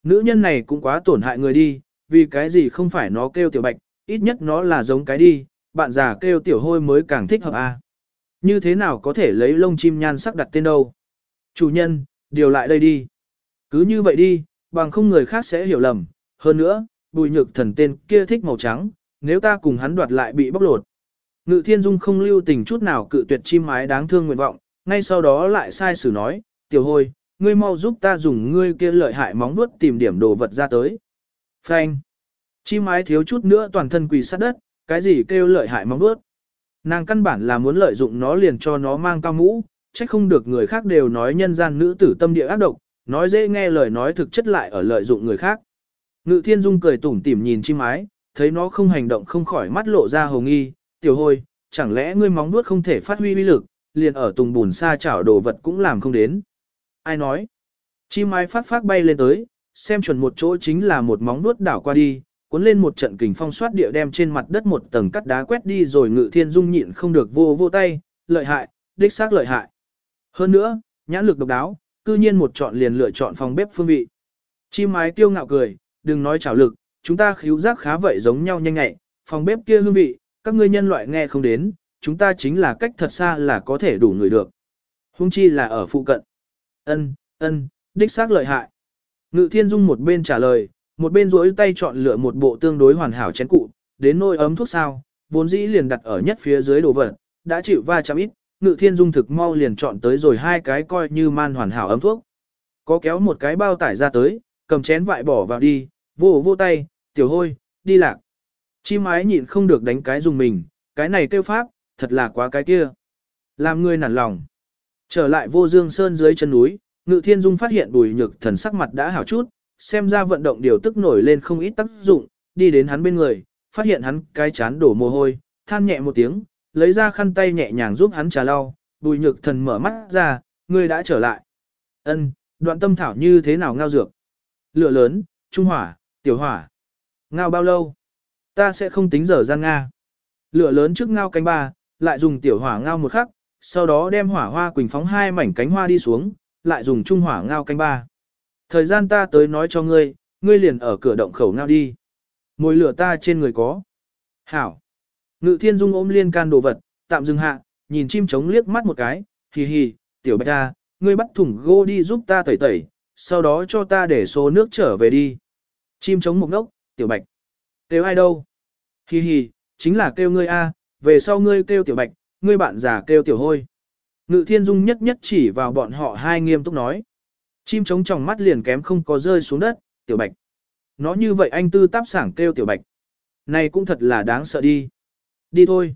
Nữ nhân này cũng quá tổn hại người đi, vì cái gì không phải nó kêu tiểu bạch, ít nhất nó là giống cái đi, bạn già kêu tiểu hôi mới càng thích hợp a. Như thế nào có thể lấy lông chim nhan sắc đặt tên đâu? Chủ nhân, điều lại đây đi. Cứ như vậy đi, bằng không người khác sẽ hiểu lầm. Hơn nữa, bùi nhược thần tên kia thích màu trắng, nếu ta cùng hắn đoạt lại bị bóc lột. Ngự thiên dung không lưu tình chút nào cự tuyệt chim mái đáng thương nguyện vọng, ngay sau đó lại sai sử nói, tiểu hôi, ngươi mau giúp ta dùng ngươi kia lợi hại móng vuốt tìm điểm đồ vật ra tới. Phanh. Chim ái thiếu chút nữa toàn thân quỳ sát đất, cái gì kêu lợi hại móng vuốt. Nàng căn bản là muốn lợi dụng nó liền cho nó mang cao mũ, trách không được người khác đều nói nhân gian nữ tử tâm địa ác độc, nói dễ nghe lời nói thực chất lại ở lợi dụng người khác. Ngự thiên dung cười tủm tỉm nhìn chim ái, thấy nó không hành động không khỏi mắt lộ ra hồng nghi, tiểu hôi, chẳng lẽ ngươi móng nuốt không thể phát huy uy lực, liền ở tùng bùn xa chảo đồ vật cũng làm không đến. Ai nói? Chim mái phát phát bay lên tới, xem chuẩn một chỗ chính là một móng nuốt đảo qua đi, cuốn lên một trận kình phong xoát địa đem trên mặt đất một tầng cắt đá quét đi rồi ngự thiên dung nhịn không được vô vô tay, lợi hại, đích xác lợi hại. Hơn nữa, nhãn lực độc đáo, cư nhiên một chọn liền lựa chọn phòng bếp phương vị. Chim mái tiêu ngạo cười, đừng nói chảo lực, chúng ta khíu giác khá vậy giống nhau nhanh nhạy, phòng bếp kia hương vị, các ngươi nhân loại nghe không đến, chúng ta chính là cách thật xa là có thể đủ người được. Hung chi là ở phụ cận. Ân, ân, đích xác lợi hại. Ngự thiên dung một bên trả lời, một bên duỗi tay chọn lựa một bộ tương đối hoàn hảo chén cụ, đến nôi ấm thuốc sao, vốn dĩ liền đặt ở nhất phía dưới đồ vật, đã chịu va chạm ít, ngự thiên dung thực mau liền chọn tới rồi hai cái coi như man hoàn hảo ấm thuốc. Có kéo một cái bao tải ra tới, cầm chén vại bỏ vào đi, vô vô tay, tiểu hôi, đi lạc. Chim ái nhịn không được đánh cái dùng mình, cái này kêu pháp, thật là quá cái kia. Làm người nản lòng. Trở lại vô dương sơn dưới chân núi, ngự thiên dung phát hiện bùi nhược thần sắc mặt đã hảo chút, xem ra vận động điều tức nổi lên không ít tác dụng, đi đến hắn bên người, phát hiện hắn cái chán đổ mồ hôi, than nhẹ một tiếng, lấy ra khăn tay nhẹ nhàng giúp hắn trà lau, bùi nhược thần mở mắt ra, ngươi đã trở lại. Ân, đoạn tâm thảo như thế nào ngao dược? Lửa lớn, trung hỏa, tiểu hỏa. Ngao bao lâu? Ta sẽ không tính giờ gian Nga. Lửa lớn trước ngao cánh ba, lại dùng tiểu hỏa ngao một khắc, sau đó đem hỏa hoa quỳnh phóng hai mảnh cánh hoa đi xuống, lại dùng trung hỏa ngao cánh ba. Thời gian ta tới nói cho ngươi, ngươi liền ở cửa động khẩu ngao đi. Mồi lửa ta trên người có. Hảo. Ngự thiên dung ôm liên can đồ vật, tạm dừng hạ, nhìn chim trống liếc mắt một cái, hì hì, tiểu bạch ta, ngươi bắt thủng gô đi giúp ta tẩy tẩy, sau đó cho ta để số nước trở về đi. Chim trống mục nốc, tiểu bạch. Kêu ai đâu? Hì hì, chính là kêu ngươi a, về sau ngươi kêu tiểu bạch, ngươi bạn già kêu tiểu hôi. Ngự thiên dung nhất nhất chỉ vào bọn họ hai nghiêm túc nói. Chim trống trong mắt liền kém không có rơi xuống đất, tiểu bạch. Nó như vậy anh tư táp sảng kêu tiểu bạch. Này cũng thật là đáng sợ đi. Đi thôi.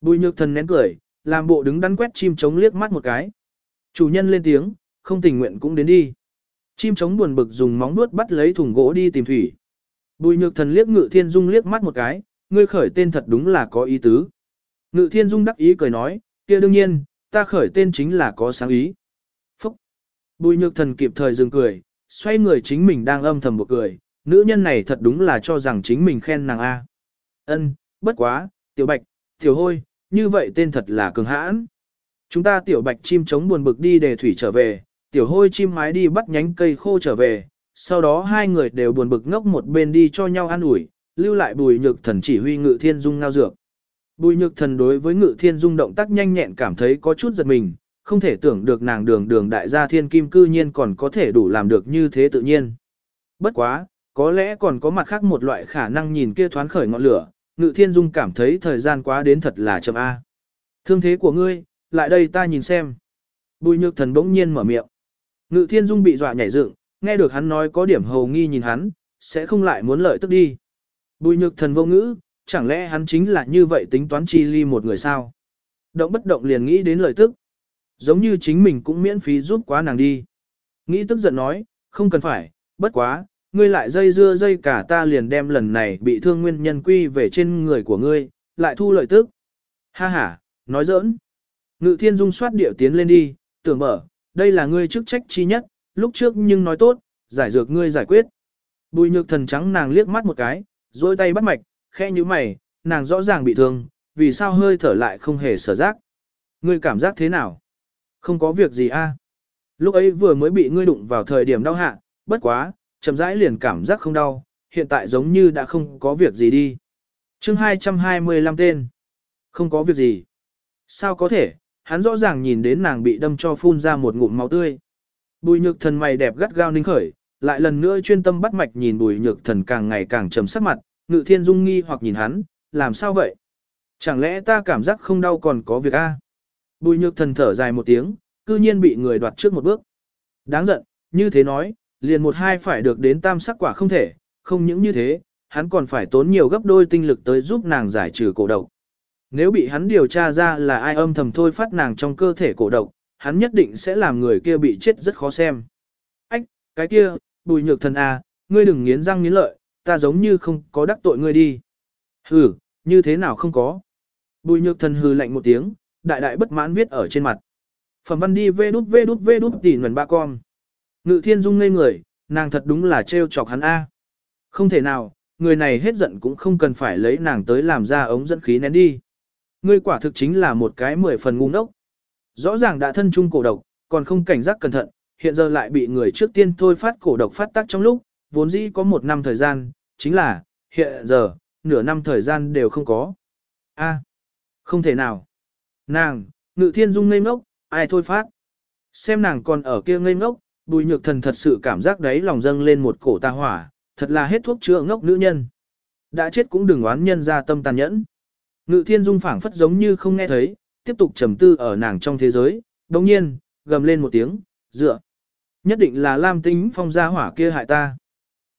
Bùi nhược thần nén cười, làm bộ đứng đắn quét chim trống liếc mắt một cái. Chủ nhân lên tiếng, không tình nguyện cũng đến đi. Chim trống buồn bực dùng móng nuốt bắt lấy thùng gỗ đi tìm thủy. Bùi nhược thần liếc ngự thiên dung liếc mắt một cái, ngươi khởi tên thật đúng là có ý tứ. Ngự thiên dung đắc ý cười nói, kia đương nhiên, ta khởi tên chính là có sáng ý. Phúc! Bùi nhược thần kịp thời dừng cười, xoay người chính mình đang âm thầm một cười, nữ nhân này thật đúng là cho rằng chính mình khen nàng A. Ân, bất quá, tiểu bạch, tiểu hôi, như vậy tên thật là cường hãn. Chúng ta tiểu bạch chim chống buồn bực đi để thủy trở về, tiểu hôi chim mái đi bắt nhánh cây khô trở về, sau đó hai người đều buồn bực ngốc một bên đi cho nhau ăn ủi, lưu lại bùi nhược thần chỉ huy ngự thiên dung ngao dược. Bùi nhược thần đối với ngự thiên dung động tác nhanh nhẹn cảm thấy có chút giật mình, không thể tưởng được nàng đường đường đại gia thiên kim cư nhiên còn có thể đủ làm được như thế tự nhiên. Bất quá, có lẽ còn có mặt khác một loại khả năng nhìn kia thoáng khởi ngọn lửa, ngự thiên dung cảm thấy thời gian quá đến thật là chậm A. Thương thế của ngươi, lại đây ta nhìn xem. Bùi nhược thần bỗng nhiên mở miệng. Ngự thiên dung bị dọa nhảy dựng, nghe được hắn nói có điểm hầu nghi nhìn hắn, sẽ không lại muốn lợi tức đi. Bùi nhược thần vô ngữ, chẳng lẽ hắn chính là như vậy tính toán chi ly một người sao? Động bất động liền nghĩ đến lợi tức. Giống như chính mình cũng miễn phí giúp quá nàng đi. Nghĩ tức giận nói, không cần phải, bất quá, ngươi lại dây dưa dây cả ta liền đem lần này bị thương nguyên nhân quy về trên người của ngươi, lại thu lợi tức. Ha ha, nói giỡn. Ngự thiên dung soát điệu tiến lên đi, tưởng mở, đây là ngươi chức trách chi nhất, lúc trước nhưng nói tốt, giải dược ngươi giải quyết. Bùi nhược thần trắng nàng liếc mắt một cái, dôi tay bắt mạch, khẽ như mày, nàng rõ ràng bị thương, vì sao hơi thở lại không hề sở giác. Ngươi cảm giác thế nào? Không có việc gì a. Lúc ấy vừa mới bị ngươi đụng vào thời điểm đau hạ, bất quá, chậm rãi liền cảm giác không đau, hiện tại giống như đã không có việc gì đi. chương 225 tên. Không có việc gì. Sao có thể, hắn rõ ràng nhìn đến nàng bị đâm cho phun ra một ngụm máu tươi. Bùi nhược thần mày đẹp gắt gao ninh khởi, lại lần nữa chuyên tâm bắt mạch nhìn bùi nhược thần càng ngày càng trầm sắc mặt, ngự thiên dung nghi hoặc nhìn hắn, làm sao vậy? Chẳng lẽ ta cảm giác không đau còn có việc a? Bùi nhược thần thở dài một tiếng, cư nhiên bị người đoạt trước một bước. Đáng giận, như thế nói, liền một hai phải được đến tam sắc quả không thể, không những như thế, hắn còn phải tốn nhiều gấp đôi tinh lực tới giúp nàng giải trừ cổ độc. Nếu bị hắn điều tra ra là ai âm thầm thôi phát nàng trong cơ thể cổ độc, hắn nhất định sẽ làm người kia bị chết rất khó xem. Ách, cái kia, bùi nhược thần à, ngươi đừng nghiến răng nghiến lợi, ta giống như không có đắc tội ngươi đi. Hừ, như thế nào không có. Bùi nhược thần hừ lạnh một tiếng, đại đại bất mãn viết ở trên mặt. Phẩm văn đi vê đút vê đút vê đút tỉ nguồn ba con. Ngự thiên dung ngây người, nàng thật đúng là trêu chọc hắn A. Không thể nào, người này hết giận cũng không cần phải lấy nàng tới làm ra ống dẫn khí nén đi. Ngươi quả thực chính là một cái mười phần ngu ngốc. Rõ ràng đã thân chung cổ độc, còn không cảnh giác cẩn thận, hiện giờ lại bị người trước tiên thôi phát cổ độc phát tác trong lúc, vốn dĩ có một năm thời gian, chính là, hiện giờ, nửa năm thời gian đều không có. A, không thể nào. Nàng, ngự thiên dung ngây ngốc, ai thôi phát. Xem nàng còn ở kia ngây ngốc, bùi nhược thần thật sự cảm giác đấy lòng dâng lên một cổ ta hỏa, thật là hết thuốc chữa ngốc nữ nhân. Đã chết cũng đừng oán nhân ra tâm tàn nhẫn. Ngự thiên dung phảng phất giống như không nghe thấy, tiếp tục trầm tư ở nàng trong thế giới, đồng nhiên, gầm lên một tiếng, dựa. Nhất định là Lam tính phong gia hỏa kia hại ta.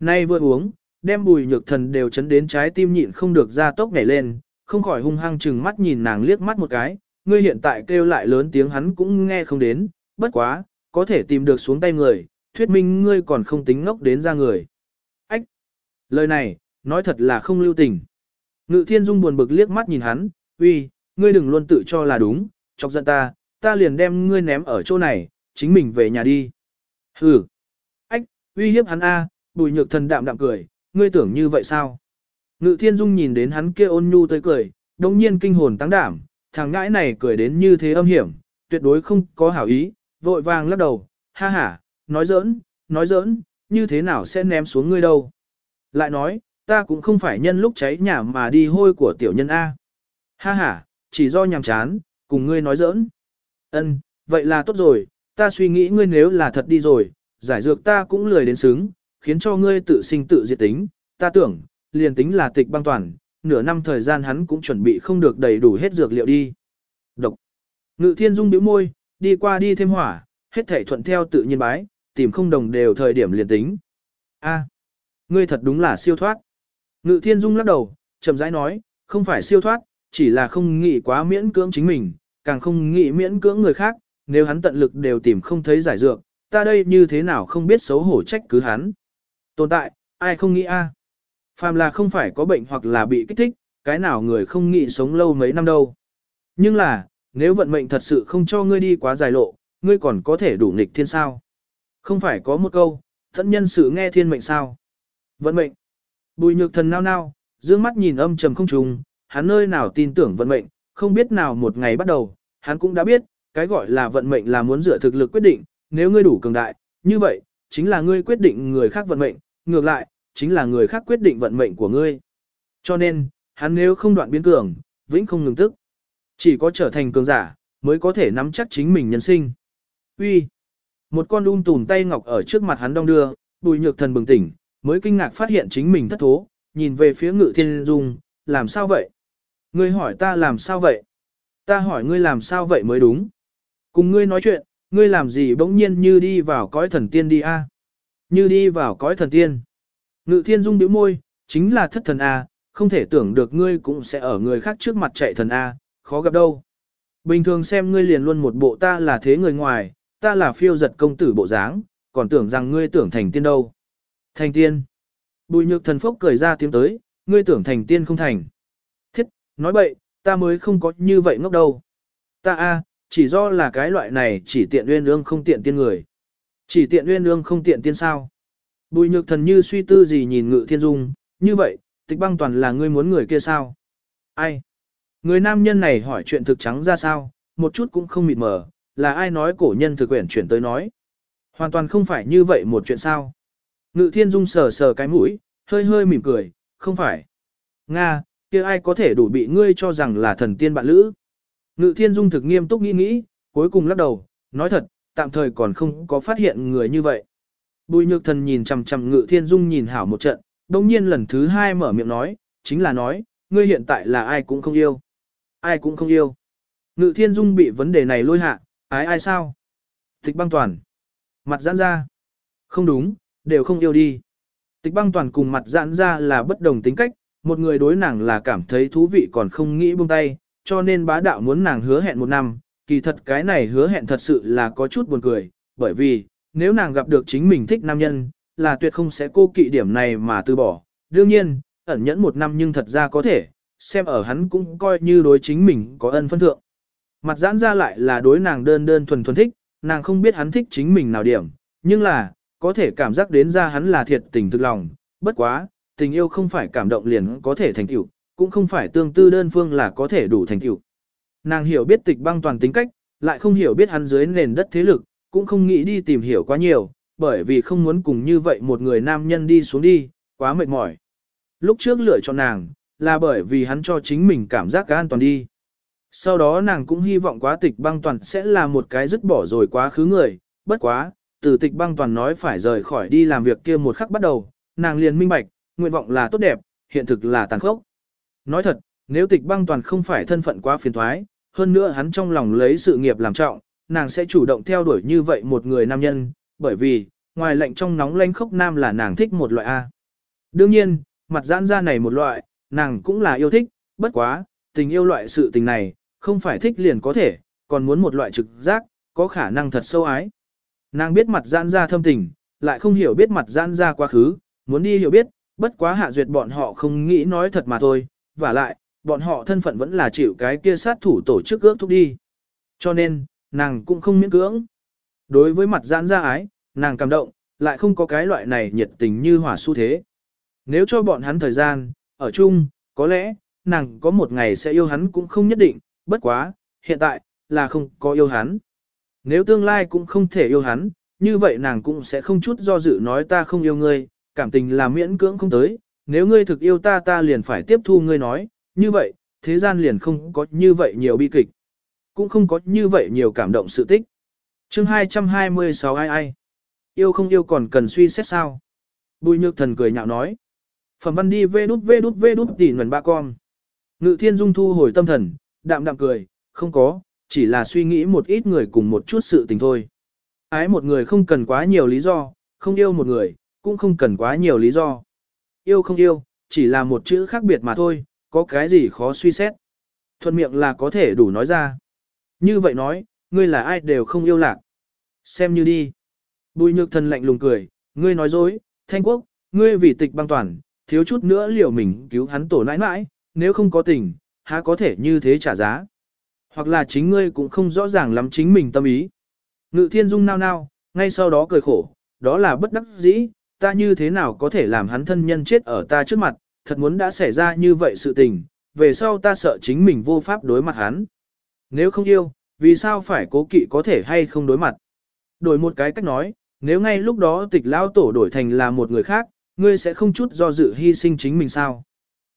Nay vừa uống, đem bùi nhược thần đều chấn đến trái tim nhịn không được ra tốc nhảy lên, không khỏi hung hăng chừng mắt nhìn nàng liếc mắt một cái, ngươi hiện tại kêu lại lớn tiếng hắn cũng nghe không đến, bất quá, có thể tìm được xuống tay người, thuyết minh ngươi còn không tính ngốc đến ra người. Ách! Lời này, nói thật là không lưu tình. Ngự thiên dung buồn bực liếc mắt nhìn hắn, uy, ngươi đừng luôn tự cho là đúng, chọc giận ta, ta liền đem ngươi ném ở chỗ này, chính mình về nhà đi. Hừ! Ách! Uy hiếp hắn a, bùi nhược thần đạm đạm cười, ngươi tưởng như vậy sao? Ngự thiên dung nhìn đến hắn kia ôn nhu tới cười, đồng nhiên kinh hồn tăng đảm, thằng ngãi này cười đến như thế âm hiểm, tuyệt đối không có hảo ý, vội vàng lắc đầu, ha ha, nói giỡn, nói giỡn, như thế nào sẽ ném xuống ngươi đâu. Lại nói, ta cũng không phải nhân lúc cháy nhà mà đi hôi của tiểu nhân A. Ha ha, chỉ do nhàm chán, cùng ngươi nói giỡn. Ân, vậy là tốt rồi, ta suy nghĩ ngươi nếu là thật đi rồi, giải dược ta cũng lười đến xứng, khiến cho ngươi tự sinh tự diệt tính, ta tưởng, liền tính là tịch băng toàn, nửa năm thời gian hắn cũng chuẩn bị không được đầy đủ hết dược liệu đi. Độc. Ngự thiên dung bĩu môi, đi qua đi thêm hỏa, hết thể thuận theo tự nhiên bái, tìm không đồng đều thời điểm liền tính. A, ngươi thật đúng là siêu thoát. Ngự thiên dung lắc đầu, chậm rãi nói, không phải siêu thoát, chỉ là không nghĩ quá miễn cưỡng chính mình, càng không nghĩ miễn cưỡng người khác, nếu hắn tận lực đều tìm không thấy giải dược, ta đây như thế nào không biết xấu hổ trách cứ hắn. Tồn tại, ai không nghĩ a? Phàm là không phải có bệnh hoặc là bị kích thích, cái nào người không nghĩ sống lâu mấy năm đâu. Nhưng là, nếu vận mệnh thật sự không cho ngươi đi quá dài lộ, ngươi còn có thể đủ nghịch thiên sao. Không phải có một câu, thân nhân sự nghe thiên mệnh sao. Vận mệnh. Bùi nhược thần nao nao, dương mắt nhìn âm trầm không trùng, hắn nơi nào tin tưởng vận mệnh, không biết nào một ngày bắt đầu, hắn cũng đã biết, cái gọi là vận mệnh là muốn dựa thực lực quyết định, nếu ngươi đủ cường đại, như vậy, chính là ngươi quyết định người khác vận mệnh, ngược lại, chính là người khác quyết định vận mệnh của ngươi. Cho nên, hắn nếu không đoạn biến cường, vĩnh không ngừng tức. Chỉ có trở thành cường giả, mới có thể nắm chắc chính mình nhân sinh. Uy, Một con um ung tùn tay ngọc ở trước mặt hắn đong đưa, bùi nhược thần bừng tỉnh, mới kinh ngạc phát hiện chính mình thất thố, nhìn về phía ngự thiên dung, làm sao vậy? Ngươi hỏi ta làm sao vậy? Ta hỏi ngươi làm sao vậy mới đúng. Cùng ngươi nói chuyện, ngươi làm gì bỗng nhiên như đi vào cõi thần tiên đi a? Như đi vào cõi thần tiên. Ngự thiên dung bĩu môi, chính là thất thần a, không thể tưởng được ngươi cũng sẽ ở người khác trước mặt chạy thần a, khó gặp đâu. Bình thường xem ngươi liền luôn một bộ ta là thế người ngoài, ta là phiêu giật công tử bộ dáng, còn tưởng rằng ngươi tưởng thành tiên đâu. Thành tiên. Bùi nhược thần phốc cười ra tiếng tới, ngươi tưởng thành tiên không thành. Thiết, nói bậy, ta mới không có như vậy ngốc đâu. Ta a, chỉ do là cái loại này chỉ tiện uyên ương không tiện tiên người. Chỉ tiện uyên ương không tiện tiên sao. Bùi nhược thần như suy tư gì nhìn ngự thiên dung, như vậy, tịch băng toàn là ngươi muốn người kia sao? Ai? Người nam nhân này hỏi chuyện thực trắng ra sao, một chút cũng không mịt mờ, là ai nói cổ nhân thực quyển chuyển tới nói. Hoàn toàn không phải như vậy một chuyện sao. Ngự thiên dung sờ sờ cái mũi, hơi hơi mỉm cười, không phải. Nga, kia ai có thể đủ bị ngươi cho rằng là thần tiên bạn lữ. Ngự thiên dung thực nghiêm túc nghĩ nghĩ, cuối cùng lắc đầu, nói thật, tạm thời còn không có phát hiện người như vậy. Bùi nhược thần nhìn chằm chằm ngự thiên dung nhìn hảo một trận, đồng nhiên lần thứ hai mở miệng nói, chính là nói, ngươi hiện tại là ai cũng không yêu. Ai cũng không yêu. Ngự thiên dung bị vấn đề này lôi hạ, ái ai sao? Tịch băng toàn. Mặt giãn ra. Không đúng, đều không yêu đi. Tịch băng toàn cùng mặt giãn ra là bất đồng tính cách, một người đối nàng là cảm thấy thú vị còn không nghĩ buông tay, cho nên bá đạo muốn nàng hứa hẹn một năm, kỳ thật cái này hứa hẹn thật sự là có chút buồn cười, bởi vì, nếu nàng gặp được chính mình thích nam nhân, là tuyệt không sẽ cô kỵ điểm này mà từ bỏ. Đương nhiên, ẩn nhẫn một năm nhưng thật ra có thể, xem ở hắn cũng coi như đối chính mình có ân phân thượng. Mặt giãn ra lại là đối nàng đơn đơn thuần thuần thích, nàng không biết hắn thích chính mình nào điểm, nhưng là, có thể cảm giác đến ra hắn là thiệt tình thực lòng, bất quá, tình yêu không phải cảm động liền có thể thành tựu, cũng không phải tương tư đơn phương là có thể đủ thành tựu. Nàng hiểu biết tịch băng toàn tính cách, lại không hiểu biết hắn dưới nền đất thế lực, cũng không nghĩ đi tìm hiểu quá nhiều, bởi vì không muốn cùng như vậy một người nam nhân đi xuống đi, quá mệt mỏi. Lúc trước lựa chọn nàng, là bởi vì hắn cho chính mình cảm giác an toàn đi. Sau đó nàng cũng hy vọng quá tịch băng toàn sẽ là một cái dứt bỏ rồi quá khứ người, bất quá, từ tịch băng toàn nói phải rời khỏi đi làm việc kia một khắc bắt đầu, nàng liền minh bạch, nguyện vọng là tốt đẹp, hiện thực là tàn khốc. Nói thật, nếu tịch băng toàn không phải thân phận quá phiền thoái, hơn nữa hắn trong lòng lấy sự nghiệp làm trọng, nàng sẽ chủ động theo đuổi như vậy một người nam nhân, bởi vì, ngoài lạnh trong nóng lanh khốc nam là nàng thích một loại A. Đương nhiên, mặt giãn ra này một loại, nàng cũng là yêu thích, bất quá, tình yêu loại sự tình này, không phải thích liền có thể, còn muốn một loại trực giác, có khả năng thật sâu ái. Nàng biết mặt giãn ra thâm tình, lại không hiểu biết mặt giãn ra quá khứ, muốn đi hiểu biết, bất quá hạ duyệt bọn họ không nghĩ nói thật mà thôi, và lại, bọn họ thân phận vẫn là chịu cái kia sát thủ tổ chức ước thúc đi. Cho nên, nàng cũng không miễn cưỡng. Đối với mặt giãn ra ái, nàng cảm động, lại không có cái loại này nhiệt tình như hỏa xu thế. Nếu cho bọn hắn thời gian, ở chung, có lẽ, nàng có một ngày sẽ yêu hắn cũng không nhất định, bất quá, hiện tại, là không có yêu hắn. Nếu tương lai cũng không thể yêu hắn, như vậy nàng cũng sẽ không chút do dự nói ta không yêu ngươi, cảm tình là miễn cưỡng không tới, nếu ngươi thực yêu ta ta liền phải tiếp thu ngươi nói, như vậy, thế gian liền không có như vậy nhiều bi kịch, cũng không có như vậy nhiều cảm động sự tích. chương 226 ai ai, yêu không yêu còn cần suy xét sao? Bùi nhược thần cười nhạo nói, phẩm văn đi vê đút vê đút vê đút tỉ nguồn ba con. Ngự thiên dung thu hồi tâm thần, đạm đạm cười, không có, chỉ là suy nghĩ một ít người cùng một chút sự tình thôi. Ái một người không cần quá nhiều lý do, không yêu một người, cũng không cần quá nhiều lý do. Yêu không yêu, chỉ là một chữ khác biệt mà thôi, có cái gì khó suy xét. Thuận miệng là có thể đủ nói ra. Như vậy nói, ngươi là ai đều không yêu lạc. Xem như đi. Bùi nhược thần lạnh lùng cười, ngươi nói dối, thanh quốc, ngươi vì tịch băng toàn, thiếu chút nữa liệu mình cứu hắn tổ nãi nãi, nếu không có tình, há có thể như thế trả giá. Hoặc là chính ngươi cũng không rõ ràng lắm chính mình tâm ý. Ngự thiên dung nao nao, ngay sau đó cười khổ, đó là bất đắc dĩ, ta như thế nào có thể làm hắn thân nhân chết ở ta trước mặt, thật muốn đã xảy ra như vậy sự tình, về sau ta sợ chính mình vô pháp đối mặt hắn. Nếu không yêu, vì sao phải cố kỵ có thể hay không đối mặt? Đổi một cái cách nói, nếu ngay lúc đó tịch lao tổ đổi thành là một người khác, ngươi sẽ không chút do dự hy sinh chính mình sao?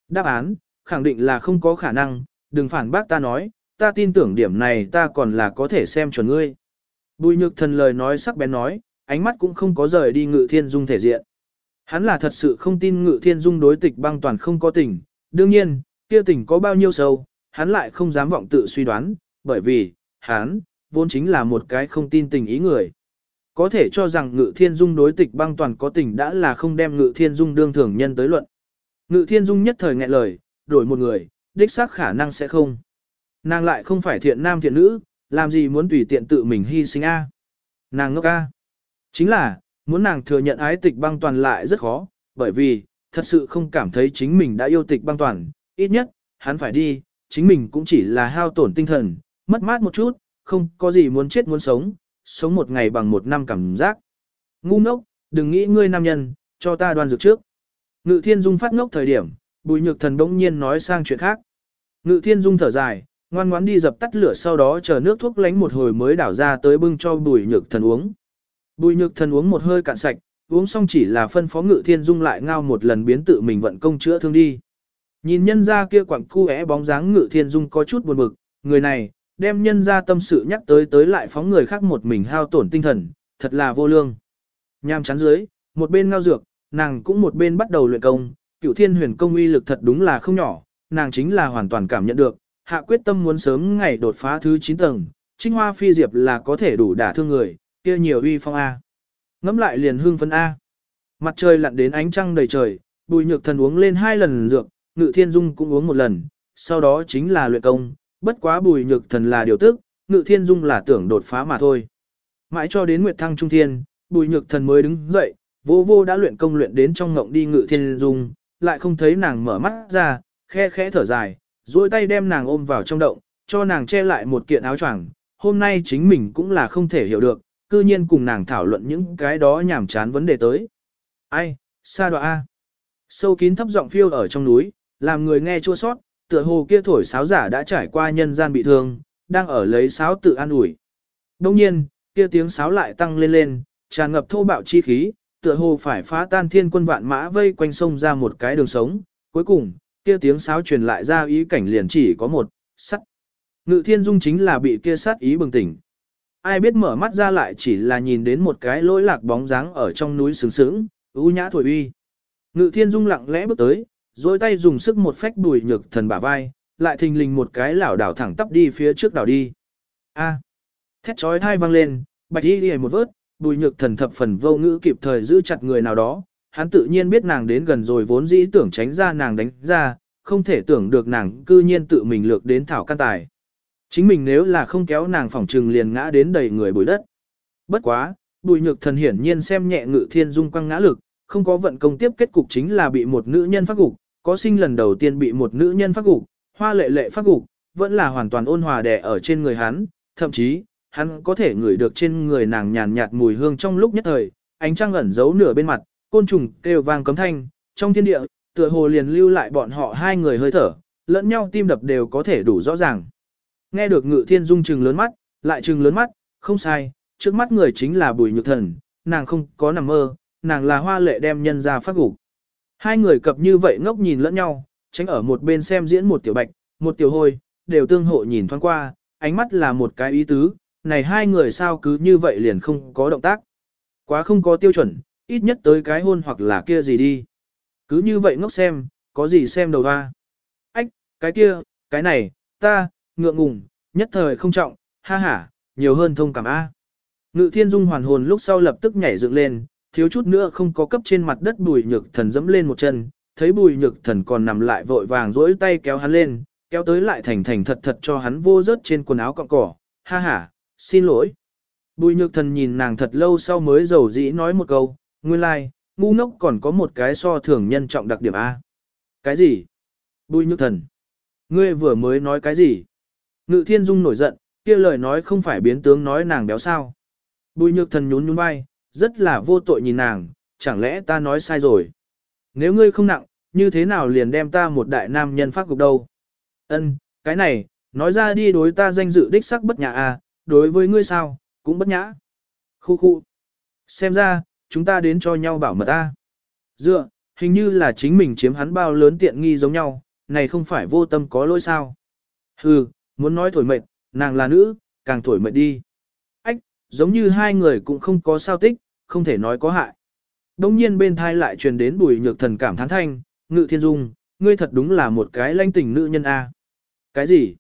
Đáp án, khẳng định là không có khả năng, đừng phản bác ta nói, ta tin tưởng điểm này ta còn là có thể xem chuẩn ngươi. Bùi nhược thần lời nói sắc bén nói, ánh mắt cũng không có rời đi ngự thiên dung thể diện. Hắn là thật sự không tin ngự thiên dung đối tịch băng toàn không có tình, đương nhiên, kia tình có bao nhiêu sâu, hắn lại không dám vọng tự suy đoán, bởi vì, hắn, vốn chính là một cái không tin tình ý người. Có thể cho rằng ngự thiên dung đối tịch băng toàn có tình đã là không đem ngự thiên dung đương thường nhân tới luận. Ngự thiên dung nhất thời nghẹn lời, đổi một người, đích xác khả năng sẽ không. Nàng lại không phải thiện nam thiện nữ, làm gì muốn tùy tiện tự mình hy sinh a? Nàng ngốc a. Chính là, muốn nàng thừa nhận ái tịch băng toàn lại rất khó, bởi vì, thật sự không cảm thấy chính mình đã yêu tịch băng toàn, ít nhất, hắn phải đi, chính mình cũng chỉ là hao tổn tinh thần, mất mát một chút, không có gì muốn chết muốn sống, sống một ngày bằng một năm cảm giác. Ngu ngốc, đừng nghĩ ngươi nam nhân, cho ta đoan dược trước. Ngự thiên dung phát ngốc thời điểm, bùi nhược thần bỗng nhiên nói sang chuyện khác. Ngự thiên dung thở dài, ngoan ngoãn đi dập tắt lửa sau đó chờ nước thuốc lánh một hồi mới đảo ra tới bưng cho bùi nhược thần uống. Bùi nhược thần uống một hơi cạn sạch, uống xong chỉ là phân phó ngự thiên dung lại ngao một lần biến tự mình vận công chữa thương đi. Nhìn nhân ra kia quặng cu é bóng dáng ngự thiên dung có chút buồn bực, người này, đem nhân ra tâm sự nhắc tới tới lại phóng người khác một mình hao tổn tinh thần, thật là vô lương. Nham chán dưới, một bên ngao dược, nàng cũng một bên bắt đầu luyện công, Cựu thiên huyền công uy lực thật đúng là không nhỏ, nàng chính là hoàn toàn cảm nhận được, hạ quyết tâm muốn sớm ngày đột phá thứ 9 tầng, trinh hoa phi diệp là có thể đủ đả thương người, kia nhiều uy phong A. Ngắm lại liền hương phấn A. Mặt trời lặn đến ánh trăng đầy trời, bùi nhược thần uống lên hai lần dược, ngự thiên dung cũng uống một lần, sau đó chính là luyện công, bất quá bùi nhược thần là điều tức, ngự thiên dung là tưởng đột phá mà thôi. Mãi cho đến nguyệt thăng trung thiên, bùi nhược thần mới đứng dậy, vô vô đã luyện công luyện đến trong ngộng đi ngự thiên dung, lại không thấy nàng mở mắt ra, khe khẽ thở dài, duỗi tay đem nàng ôm vào trong động, cho nàng che lại một kiện áo choàng. Hôm nay chính mình cũng là không thể hiểu được, cư nhiên cùng nàng thảo luận những cái đó nhảm chán vấn đề tới. Ai, xa đoạ A. Sâu kín thấp giọng phiêu ở trong núi, làm người nghe chua sót, tựa hồ kia thổi sáo giả đã trải qua nhân gian bị thương, đang ở lấy sáo tự an ủi. Đông nhiên, kia tiếng sáo lại tăng lên lên, tràn ngập thô bạo chi khí, tựa hồ phải phá tan thiên quân vạn mã vây quanh sông ra một cái đường sống. Cuối cùng, kia tiếng sáo truyền lại ra ý cảnh liền chỉ có một, sắt. Ngự thiên dung chính là bị kia sát ý bừng tỉnh. Ai biết mở mắt ra lại chỉ là nhìn đến một cái lỗi lạc bóng dáng ở trong núi sướng sướng, ưu nhã thổi uy. Ngự thiên dung lặng lẽ bước tới, dối tay dùng sức một phách đùi nhược thần bả vai, lại thình lình một cái lảo đảo thẳng tắp đi phía trước đảo đi. A. À. Thét chói thai vang lên, bạch y đi một vớt, bùi nhược thần thập phần vô ngữ kịp thời giữ chặt người nào đó, hắn tự nhiên biết nàng đến gần rồi vốn dĩ tưởng tránh ra nàng đánh ra, không thể tưởng được nàng cư nhiên tự mình lược đến thảo can tài. Chính mình nếu là không kéo nàng phỏng trừng liền ngã đến đầy người bụi đất. Bất quá, bùi nhược thần hiển nhiên xem nhẹ ngự thiên dung quăng ngã lực, không có vận công tiếp kết cục chính là bị một nữ nhân phát gục, có sinh lần đầu tiên bị một nữ nhân phát gục, hoa lệ lệ phát gục, vẫn là hoàn toàn ôn hòa đè ở trên người hắn, thậm chí, hắn có thể ngửi được trên người nàng nhàn nhạt mùi hương trong lúc nhất thời, ánh trăng ẩn giấu nửa bên mặt, côn trùng kêu vang cấm thanh, trong thiên địa, tựa hồ liền lưu lại bọn họ hai người hơi thở, lẫn nhau tim đập đều có thể đủ rõ ràng. Nghe được ngự thiên dung trừng lớn mắt, lại trừng lớn mắt, không sai, trước mắt người chính là bùi nhược thần, nàng không có nằm mơ, nàng là hoa lệ đem nhân ra phát gục. Hai người cập như vậy ngốc nhìn lẫn nhau, tránh ở một bên xem diễn một tiểu bạch, một tiểu hôi, đều tương hộ nhìn thoáng qua, ánh mắt là một cái ý tứ, này hai người sao cứ như vậy liền không có động tác. Quá không có tiêu chuẩn, ít nhất tới cái hôn hoặc là kia gì đi. Cứ như vậy ngốc xem, có gì xem đầu hoa. Ách, cái kia, cái này, ta, ngượng ngùng, nhất thời không trọng, ha ha, nhiều hơn thông cảm A. Ngự thiên dung hoàn hồn lúc sau lập tức nhảy dựng lên, thiếu chút nữa không có cấp trên mặt đất bùi nhược thần dẫm lên một chân, thấy bùi nhược thần còn nằm lại vội vàng rỗi tay kéo hắn lên, kéo tới lại thành thành thật thật cho hắn vô rớt trên quần áo cọng cỏ, ha ha, xin lỗi. Bùi nhược thần nhìn nàng thật lâu sau mới dầu dĩ nói một câu, nguyên lai, like, ngu ngốc còn có một cái so thường nhân trọng đặc điểm A. Cái gì? Bùi nhược thần. Ngươi vừa mới nói cái gì? Ngự thiên dung nổi giận, kia lời nói không phải biến tướng nói nàng béo sao. Bùi nhược thần nhún nhún vai, rất là vô tội nhìn nàng, chẳng lẽ ta nói sai rồi. Nếu ngươi không nặng, như thế nào liền đem ta một đại nam nhân phát gục đâu. Ân, cái này, nói ra đi đối ta danh dự đích sắc bất nhã à, đối với ngươi sao, cũng bất nhã. Khu khu. Xem ra, chúng ta đến cho nhau bảo mật ta. Dựa, hình như là chính mình chiếm hắn bao lớn tiện nghi giống nhau, này không phải vô tâm có lỗi sao. Hừ, muốn nói thổi mệt, nàng là nữ, càng thổi mệt đi. Ách, giống như hai người cũng không có sao tích, không thể nói có hại. Đông nhiên bên thai lại truyền đến bùi nhược thần cảm thán thanh, ngự thiên dung, ngươi thật đúng là một cái lanh tình nữ nhân A. Cái gì?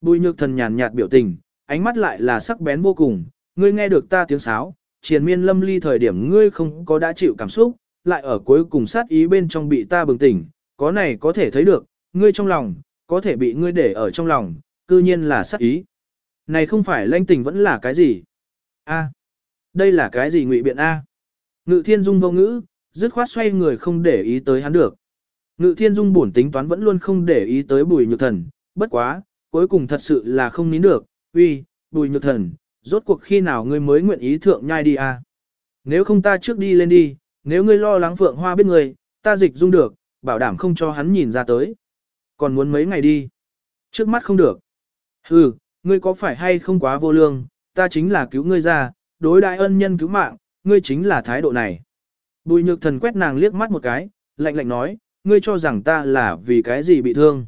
Bùi nhược thần nhàn nhạt biểu tình, ánh mắt lại là sắc bén vô cùng, ngươi nghe được ta tiếng sáo, triền miên lâm ly thời điểm ngươi không có đã chịu cảm xúc, lại ở cuối cùng sát ý bên trong bị ta bừng tỉnh, có này có thể thấy được, ngươi trong lòng, có thể bị ngươi để ở trong lòng, cư nhiên là sát ý. Này không phải lanh tình vẫn là cái gì? A. Đây là cái gì ngụy biện A? Ngự thiên dung vô ngữ, dứt khoát xoay người không để ý tới hắn được. Ngự thiên dung buồn tính toán vẫn luôn không để ý tới bùi nhược thần, bất quá, cuối cùng thật sự là không nín được, uy, bùi nhược thần, rốt cuộc khi nào ngươi mới nguyện ý thượng nhai đi a? Nếu không ta trước đi lên đi, nếu ngươi lo lắng phượng hoa biết người, ta dịch dung được, bảo đảm không cho hắn nhìn ra tới. Còn muốn mấy ngày đi? Trước mắt không được. Hừ, ngươi có phải hay không quá vô lương, ta chính là cứu ngươi ra, đối đại ân nhân cứu mạng, ngươi chính là thái độ này. Bùi nhược thần quét nàng liếc mắt một cái, lạnh lạnh nói, ngươi cho rằng ta là vì cái gì bị thương.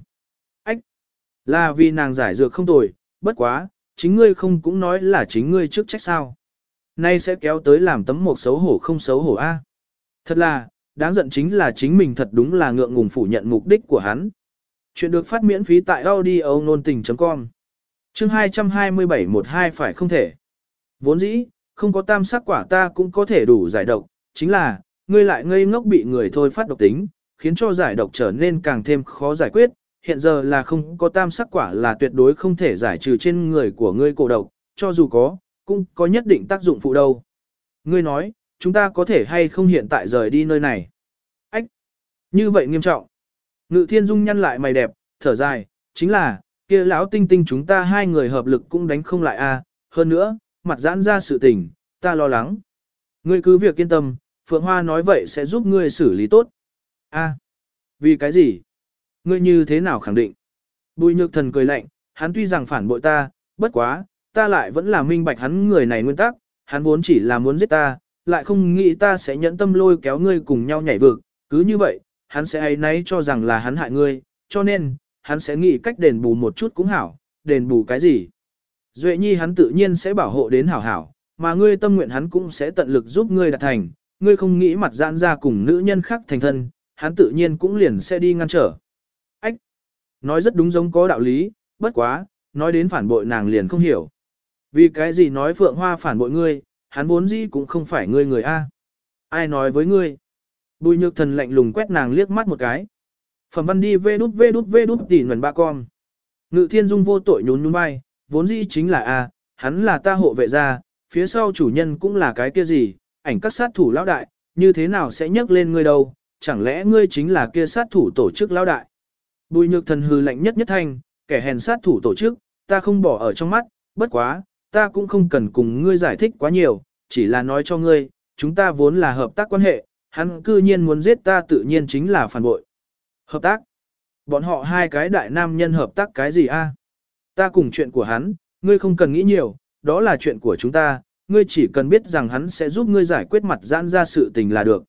Ách! Là vì nàng giải dược không tồi, bất quá, chính ngươi không cũng nói là chính ngươi trước trách sao. Nay sẽ kéo tới làm tấm một xấu hổ không xấu hổ a. Thật là, đáng giận chính là chính mình thật đúng là ngượng ngùng phủ nhận mục đích của hắn. Chuyện được phát miễn phí tại audio nôn tình.com Chương 227 12 phải không thể. Vốn dĩ, không có tam sắc quả ta cũng có thể đủ giải độc, chính là, ngươi lại ngây ngốc bị người thôi phát độc tính, khiến cho giải độc trở nên càng thêm khó giải quyết, hiện giờ là không có tam sắc quả là tuyệt đối không thể giải trừ trên người của ngươi cổ độc, cho dù có, cũng có nhất định tác dụng phụ đâu. Ngươi nói, chúng ta có thể hay không hiện tại rời đi nơi này. Ách! Như vậy nghiêm trọng. Ngự thiên dung nhăn lại mày đẹp, thở dài, chính là, kia lão tinh tinh chúng ta hai người hợp lực cũng đánh không lại a. hơn nữa, mặt giãn ra sự tình, ta lo lắng. Ngươi cứ việc yên tâm, Phượng Hoa nói vậy sẽ giúp ngươi xử lý tốt. A, vì cái gì? Ngươi như thế nào khẳng định? Bùi nhược thần cười lạnh, hắn tuy rằng phản bội ta, bất quá, ta lại vẫn là minh bạch hắn người này nguyên tắc, hắn vốn chỉ là muốn giết ta, lại không nghĩ ta sẽ nhẫn tâm lôi kéo ngươi cùng nhau nhảy vực, cứ như vậy, hắn sẽ ấy nấy cho rằng là hắn hại ngươi, cho nên, hắn sẽ nghĩ cách đền bù một chút cũng hảo, đền bù cái gì? Duệ nhi hắn tự nhiên sẽ bảo hộ đến hảo hảo, mà ngươi tâm nguyện hắn cũng sẽ tận lực giúp ngươi đạt thành, ngươi không nghĩ mặt giãn ra cùng nữ nhân khác thành thân, hắn tự nhiên cũng liền sẽ đi ngăn trở. Ách! Nói rất đúng giống có đạo lý, bất quá, nói đến phản bội nàng liền không hiểu. Vì cái gì nói Phượng Hoa phản bội ngươi, hắn vốn dĩ cũng không phải ngươi người A. Ai nói với ngươi? Bùi nhược thần lạnh lùng quét nàng liếc mắt một cái. Phẩm văn đi vê đút vê đút vê đút tỉ nguồn ba con. Ngự thiên dung vô tội nhún nhún vai, vốn dĩ chính là A, hắn là ta hộ vệ gia, phía sau chủ nhân cũng là cái kia gì, ảnh các sát thủ lão đại, như thế nào sẽ nhắc lên ngươi đâu, chẳng lẽ ngươi chính là kia sát thủ tổ chức lão đại. Bùi nhược thần hư lạnh nhất nhất thanh, kẻ hèn sát thủ tổ chức, ta không bỏ ở trong mắt, bất quá, ta cũng không cần cùng ngươi giải thích quá nhiều, chỉ là nói cho ngươi, chúng ta vốn là hợp tác quan hệ, hắn cư nhiên muốn giết ta tự nhiên chính là phản bội. Hợp tác? Bọn họ hai cái đại nam nhân hợp tác cái gì a? Ta cùng chuyện của hắn, ngươi không cần nghĩ nhiều, đó là chuyện của chúng ta, ngươi chỉ cần biết rằng hắn sẽ giúp ngươi giải quyết mặt giãn ra sự tình là được.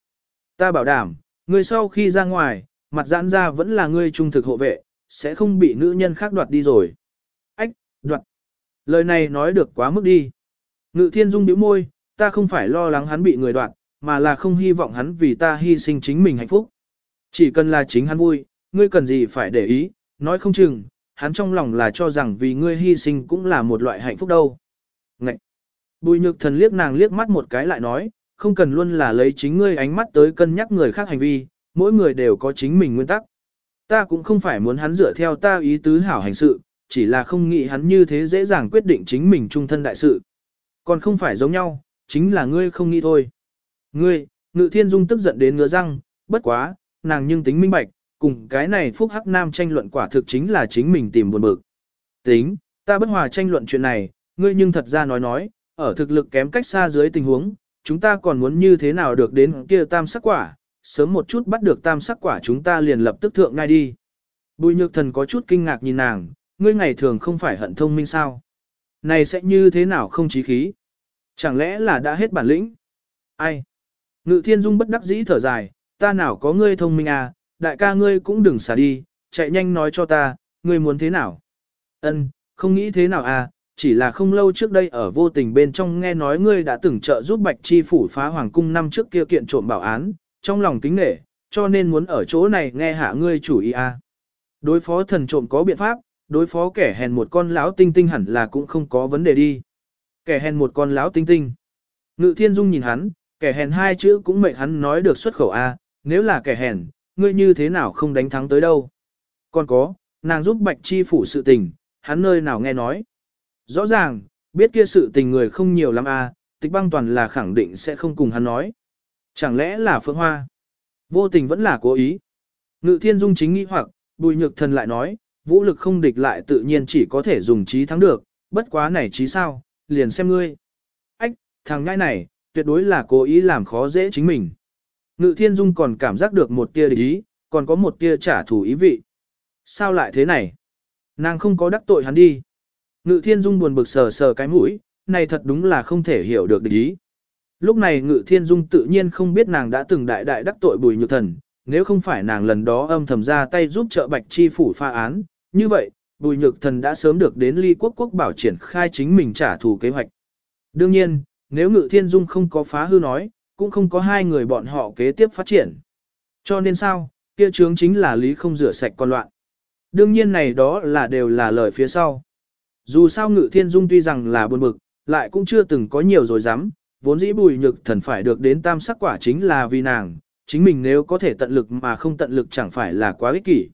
Ta bảo đảm, ngươi sau khi ra ngoài, mặt giãn ra vẫn là ngươi trung thực hộ vệ, sẽ không bị nữ nhân khác đoạt đi rồi. Ách, đoạt. Lời này nói được quá mức đi. Ngự thiên dung bĩu môi, ta không phải lo lắng hắn bị người đoạt, mà là không hy vọng hắn vì ta hy sinh chính mình hạnh phúc. Chỉ cần là chính hắn vui, ngươi cần gì phải để ý, nói không chừng, hắn trong lòng là cho rằng vì ngươi hy sinh cũng là một loại hạnh phúc đâu. Ngậy! Bùi nhược thần liếc nàng liếc mắt một cái lại nói, không cần luôn là lấy chính ngươi ánh mắt tới cân nhắc người khác hành vi, mỗi người đều có chính mình nguyên tắc. Ta cũng không phải muốn hắn dựa theo ta ý tứ hảo hành sự, chỉ là không nghĩ hắn như thế dễ dàng quyết định chính mình trung thân đại sự. Còn không phải giống nhau, chính là ngươi không nghĩ thôi. Ngươi, ngự thiên dung tức giận đến ngứa răng, bất quá, nàng nhưng tính minh bạch, cùng cái này phúc hắc nam tranh luận quả thực chính là chính mình tìm buồn bực. Tính, ta bất hòa tranh luận chuyện này, ngươi nhưng thật ra nói nói, ở thực lực kém cách xa dưới tình huống, chúng ta còn muốn như thế nào được đến kia tam sắc quả, sớm một chút bắt được tam sắc quả chúng ta liền lập tức thượng ngay đi. Bùi nhược thần có chút kinh ngạc nhìn nàng, ngươi ngày thường không phải hận thông minh sao? Này sẽ như thế nào không chí khí? Chẳng lẽ là đã hết bản lĩnh? Ai? Ngự thiên dung bất đắc dĩ thở dài, ta nào có ngươi thông minh à, đại ca ngươi cũng đừng xả đi, chạy nhanh nói cho ta, ngươi muốn thế nào? Ân, không nghĩ thế nào à, chỉ là không lâu trước đây ở vô tình bên trong nghe nói ngươi đã từng trợ giúp Bạch Chi phủ phá hoàng cung năm trước kia kiện trộm bảo án, trong lòng kính nể, cho nên muốn ở chỗ này nghe hạ ngươi chủ ý à. Đối phó thần trộm có biện pháp, đối phó kẻ hèn một con lão tinh tinh hẳn là cũng không có vấn đề đi. Kẻ hèn một con lão tinh tinh. Ngự thiên dung nhìn hắn, kẻ hèn hai chữ cũng mệnh hắn nói được xuất khẩu A, nếu là kẻ hèn, ngươi như thế nào không đánh thắng tới đâu. Còn có, nàng giúp bạch chi phủ sự tình, hắn nơi nào nghe nói. Rõ ràng, biết kia sự tình người không nhiều lắm à? tịch băng toàn là khẳng định sẽ không cùng hắn nói. Chẳng lẽ là phượng hoa? Vô tình vẫn là cố ý. Ngự thiên dung chính nghĩ hoặc, bùi nhược thần lại nói, vũ lực không địch lại tự nhiên chỉ có thể dùng trí thắng được, bất quá này trí sao, liền xem ngươi. Ách, thằng nhãi này, tuyệt đối là cố ý làm khó dễ chính mình. Ngự thiên dung còn cảm giác được một tia địch ý, còn có một tia trả thù ý vị. Sao lại thế này? Nàng không có đắc tội hắn đi. Ngự thiên dung buồn bực sờ sờ cái mũi, này thật đúng là không thể hiểu được địch ý. Lúc này ngự thiên dung tự nhiên không biết nàng đã từng đại đại đắc tội bùi nhược thần, nếu không phải nàng lần đó âm thầm ra tay giúp trợ bạch chi phủ pha án, như vậy, bùi nhược thần đã sớm được đến ly quốc quốc bảo triển khai chính mình trả thù kế hoạch. Đương nhiên, nếu ngự thiên dung không có phá hư nói, cũng không có hai người bọn họ kế tiếp phát triển. Cho nên sao, kia chướng chính là lý không rửa sạch con loạn. Đương nhiên này đó là đều là lời phía sau. Dù sao ngự thiên dung tuy rằng là buồn bực, lại cũng chưa từng có nhiều rồi dám, vốn dĩ bùi nhược thần phải được đến tam sắc quả chính là vì nàng, chính mình nếu có thể tận lực mà không tận lực chẳng phải là quá ích kỷ.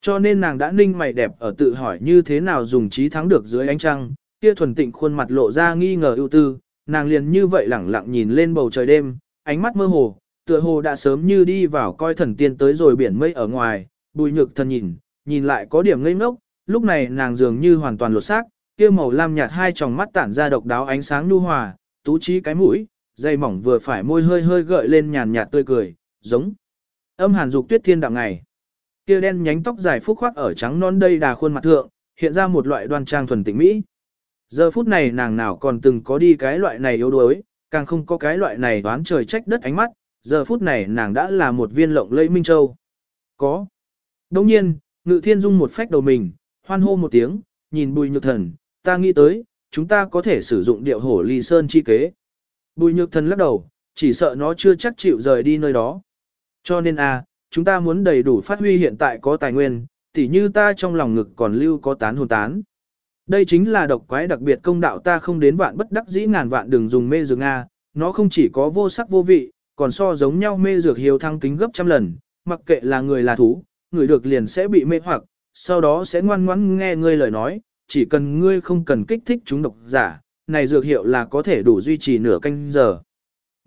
Cho nên nàng đã ninh mày đẹp ở tự hỏi như thế nào dùng trí thắng được dưới ánh trăng, kia thuần tịnh khuôn mặt lộ ra nghi ngờ ưu tư, nàng liền như vậy lẳng lặng nhìn lên bầu trời đêm, ánh mắt mơ hồ, tựa hồ đã sớm như đi vào coi thần tiên tới rồi biển mây ở ngoài, bùi nhược thần nhìn, nhìn lại có điểm ngây ngốc, lúc này nàng dường như hoàn toàn lột xác, kia màu lam nhạt hai tròng mắt tản ra độc đáo ánh sáng nhu hòa, tú trí cái mũi, dây mỏng vừa phải môi hơi hơi gợi lên nhàn nhạt tươi cười, giống âm hàn dục tuyết thiên đạo ngày kia đen nhánh tóc dài phúc khoác ở trắng non đây đà khuôn mặt thượng, hiện ra một loại đoan trang thuần tịnh mỹ. Giờ phút này nàng nào còn từng có đi cái loại này yếu đuối, càng không có cái loại này đoán trời trách đất ánh mắt, giờ phút này nàng đã là một viên lộng lẫy minh châu. Có. Đồng nhiên, ngự thiên dung một phách đầu mình, hoan hô một tiếng, nhìn bùi nhược thần, ta nghĩ tới, chúng ta có thể sử dụng điệu hổ ly sơn chi kế. Bùi nhược thần lắc đầu, chỉ sợ nó chưa chắc chịu rời đi nơi đó. Cho nên a, chúng ta muốn đầy đủ phát huy hiện tại có tài nguyên, tỉ như ta trong lòng ngực còn lưu có tán hồn tán. Đây chính là độc quái đặc biệt công đạo ta không đến vạn bất đắc dĩ ngàn vạn đừng dùng mê dược Nga, nó không chỉ có vô sắc vô vị, còn so giống nhau mê dược hiếu thăng kính gấp trăm lần, mặc kệ là người là thú, người được liền sẽ bị mê hoặc, sau đó sẽ ngoan ngoãn nghe ngươi lời nói, chỉ cần ngươi không cần kích thích chúng độc giả, này dược hiệu là có thể đủ duy trì nửa canh giờ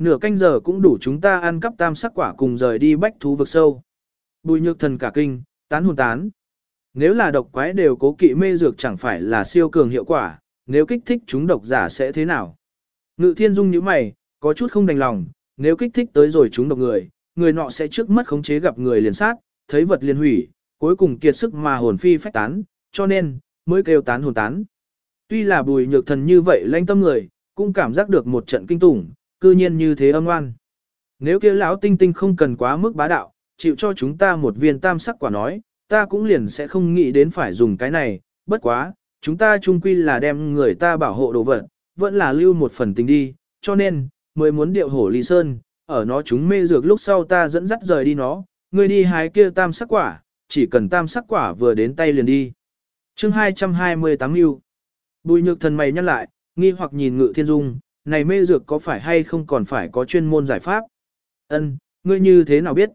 nửa canh giờ cũng đủ chúng ta ăn cắp tam sắc quả cùng rời đi bách thú vực sâu. Bùi nhược thần cả kinh, tán hồn tán. Nếu là độc quái đều cố kỵ mê dược chẳng phải là siêu cường hiệu quả, nếu kích thích chúng độc giả sẽ thế nào? Ngự thiên dung như mày, có chút không đành lòng, nếu kích thích tới rồi chúng độc người, người nọ sẽ trước mất khống chế gặp người liền sát, thấy vật liền hủy, cuối cùng kiệt sức mà hồn phi phách tán, cho nên, mới kêu tán hồn tán. Tuy là bùi nhược thần như vậy lanh tâm người, cũng cảm giác được một trận kinh tủng, cư nhiên như thế âm oan. Nếu kia lão tinh tinh không cần quá mức bá đạo, chịu cho chúng ta một viên tam sắc quả nói, ta cũng liền sẽ không nghĩ đến phải dùng cái này, bất quá, chúng ta chung quy là đem người ta bảo hộ đồ vật, vẫn là lưu một phần tình đi, cho nên, mới muốn điệu hổ ly sơn, ở nó chúng mê dược lúc sau ta dẫn dắt rời đi nó, người đi hái kia tam sắc quả, chỉ cần tam sắc quả vừa đến tay liền đi. chương 228 lưu. Bùi nhược thần mày nhắc lại, nghi hoặc nhìn ngự thiên dung, này mê dược có phải hay không còn phải có chuyên môn giải pháp? Ân, ngươi như thế nào biết?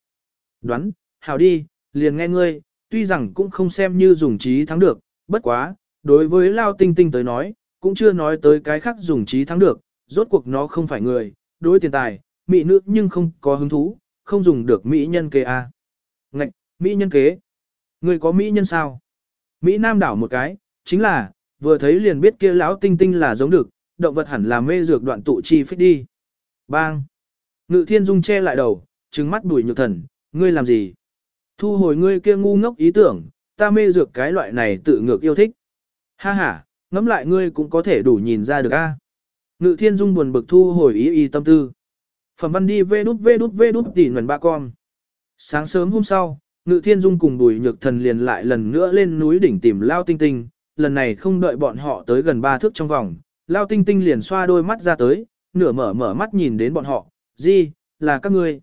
Đoán, hảo đi, liền nghe ngươi, tuy rằng cũng không xem như dùng trí thắng được, bất quá, đối với Lao Tinh Tinh tới nói, cũng chưa nói tới cái khác dùng trí thắng được, rốt cuộc nó không phải người, đối tiền tài, mỹ nữ nhưng không có hứng thú, không dùng được mỹ nhân kế a. À. Ngạch, mỹ nhân kế. Ngươi có mỹ nhân sao? Mỹ Nam đảo một cái, chính là, vừa thấy liền biết kia lão tinh tinh là giống được, động vật hẳn là mê dược đoạn tụ chi phích đi. Bang! Ngự thiên dung che lại đầu, trừng mắt đuổi nhược thần, ngươi làm gì? Thu hồi ngươi kia ngu ngốc ý tưởng, ta mê dược cái loại này tự ngược yêu thích. Ha ha, ngẫm lại ngươi cũng có thể đủ nhìn ra được a. Ngự thiên dung buồn bực thu hồi ý y tâm tư. Phẩm văn đi vê đút vê đút vê đút tỉ nguồn ba con. Sáng sớm hôm sau, Ngự Thiên Dung cùng Bùi Nhược Thần liền lại lần nữa lên núi đỉnh tìm Lao Tinh Tinh, lần này không đợi bọn họ tới gần ba thước trong vòng, Lao Tinh Tinh liền xoa đôi mắt ra tới, nửa mở mở mắt nhìn đến bọn họ, gì, là các ngươi.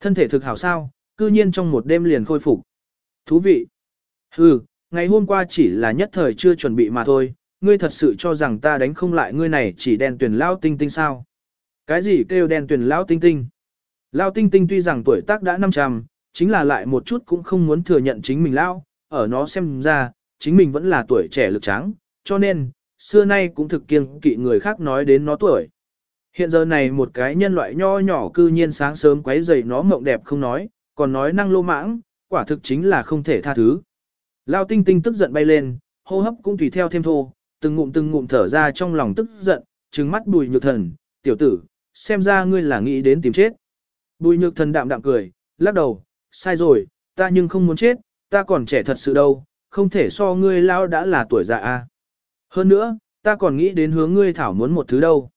Thân thể thực hảo sao, cư nhiên trong một đêm liền khôi phục. Thú vị. Hừ, ngày hôm qua chỉ là nhất thời chưa chuẩn bị mà thôi, ngươi thật sự cho rằng ta đánh không lại ngươi này chỉ đen tuyển Lao Tinh Tinh sao. Cái gì kêu đen tuyển Lao Tinh Tinh? Lao Tinh Tinh tuy rằng tuổi tác đã 500, chính là lại một chút cũng không muốn thừa nhận chính mình lao, ở nó xem ra, chính mình vẫn là tuổi trẻ lực tráng, cho nên, xưa nay cũng thực kiêng kỵ người khác nói đến nó tuổi. Hiện giờ này một cái nhân loại nho nhỏ cư nhiên sáng sớm quấy rầy nó mộng đẹp không nói, còn nói năng lô mãng, quả thực chính là không thể tha thứ. Lao tinh tinh tức giận bay lên, hô hấp cũng tùy theo thêm thô, từng ngụm từng ngụm thở ra trong lòng tức giận, trừng mắt bùi nhược thần, tiểu tử, xem ra ngươi là nghĩ đến tìm chết. Bùi nhược thần đạm đạm cười, lắc đầu, sai rồi, ta nhưng không muốn chết, ta còn trẻ thật sự đâu, không thể so ngươi lao đã là tuổi già a. Hơn nữa, ta còn nghĩ đến hướng ngươi thảo muốn một thứ đâu.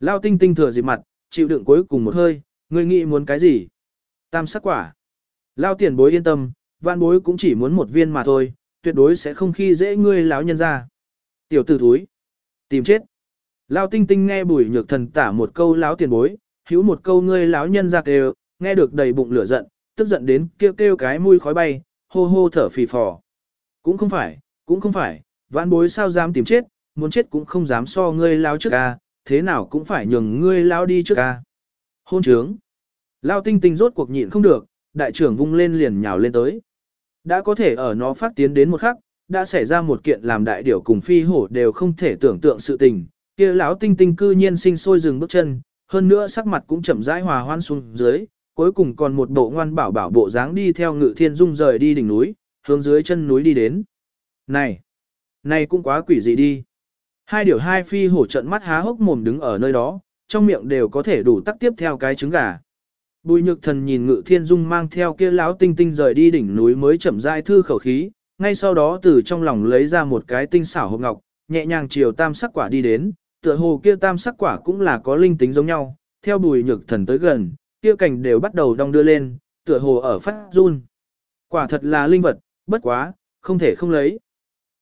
Lao tinh tinh thừa dịp mặt, chịu đựng cuối cùng một hơi, ngươi nghĩ muốn cái gì? Tam sắc quả. Lao tiền bối yên tâm, vạn bối cũng chỉ muốn một viên mà thôi, tuyệt đối sẽ không khi dễ ngươi lão nhân ra. Tiểu tử thúi. Tìm chết. Lao tinh tinh nghe bùi nhược thần tả một câu lão tiền bối, hữu một câu ngươi lão nhân ra kêu, nghe được đầy bụng lửa giận, tức giận đến kêu kêu cái mũi khói bay, hô hô thở phì phò. Cũng không phải, cũng không phải, vạn bối sao dám tìm chết, muốn chết cũng không dám so ngươi lão trước ca, thế nào cũng phải nhường ngươi lão đi trước ca. Hôn trướng. Lao tinh tinh rốt cuộc nhịn không được, đại trưởng vung lên liền nhào lên tới. Đã có thể ở nó phát tiến đến một khắc, đã xảy ra một kiện làm đại điểu cùng phi hổ đều không thể tưởng tượng sự tình, kia lão tinh tinh cư nhiên sinh sôi dừng bước chân, hơn nữa sắc mặt cũng chậm rãi hòa hoan xuống dưới, cuối cùng còn một bộ ngoan bảo bảo bộ dáng đi theo ngự thiên dung rời đi đỉnh núi, hướng dưới chân núi đi đến. Này, này cũng quá quỷ dị đi. Hai điều hai phi hổ trận mắt há hốc mồm đứng ở nơi đó, trong miệng đều có thể đủ tắc tiếp theo cái trứng gà. Bùi nhược thần nhìn ngự thiên dung mang theo kia lão tinh tinh rời đi đỉnh núi mới chậm rãi thư khẩu khí, ngay sau đó từ trong lòng lấy ra một cái tinh xảo hộp ngọc, nhẹ nhàng chiều tam sắc quả đi đến, tựa hồ kia tam sắc quả cũng là có linh tính giống nhau, theo bùi nhược thần tới gần, kia cảnh đều bắt đầu đong đưa lên, tựa hồ ở phát run. Quả thật là linh vật, bất quá, không thể không lấy.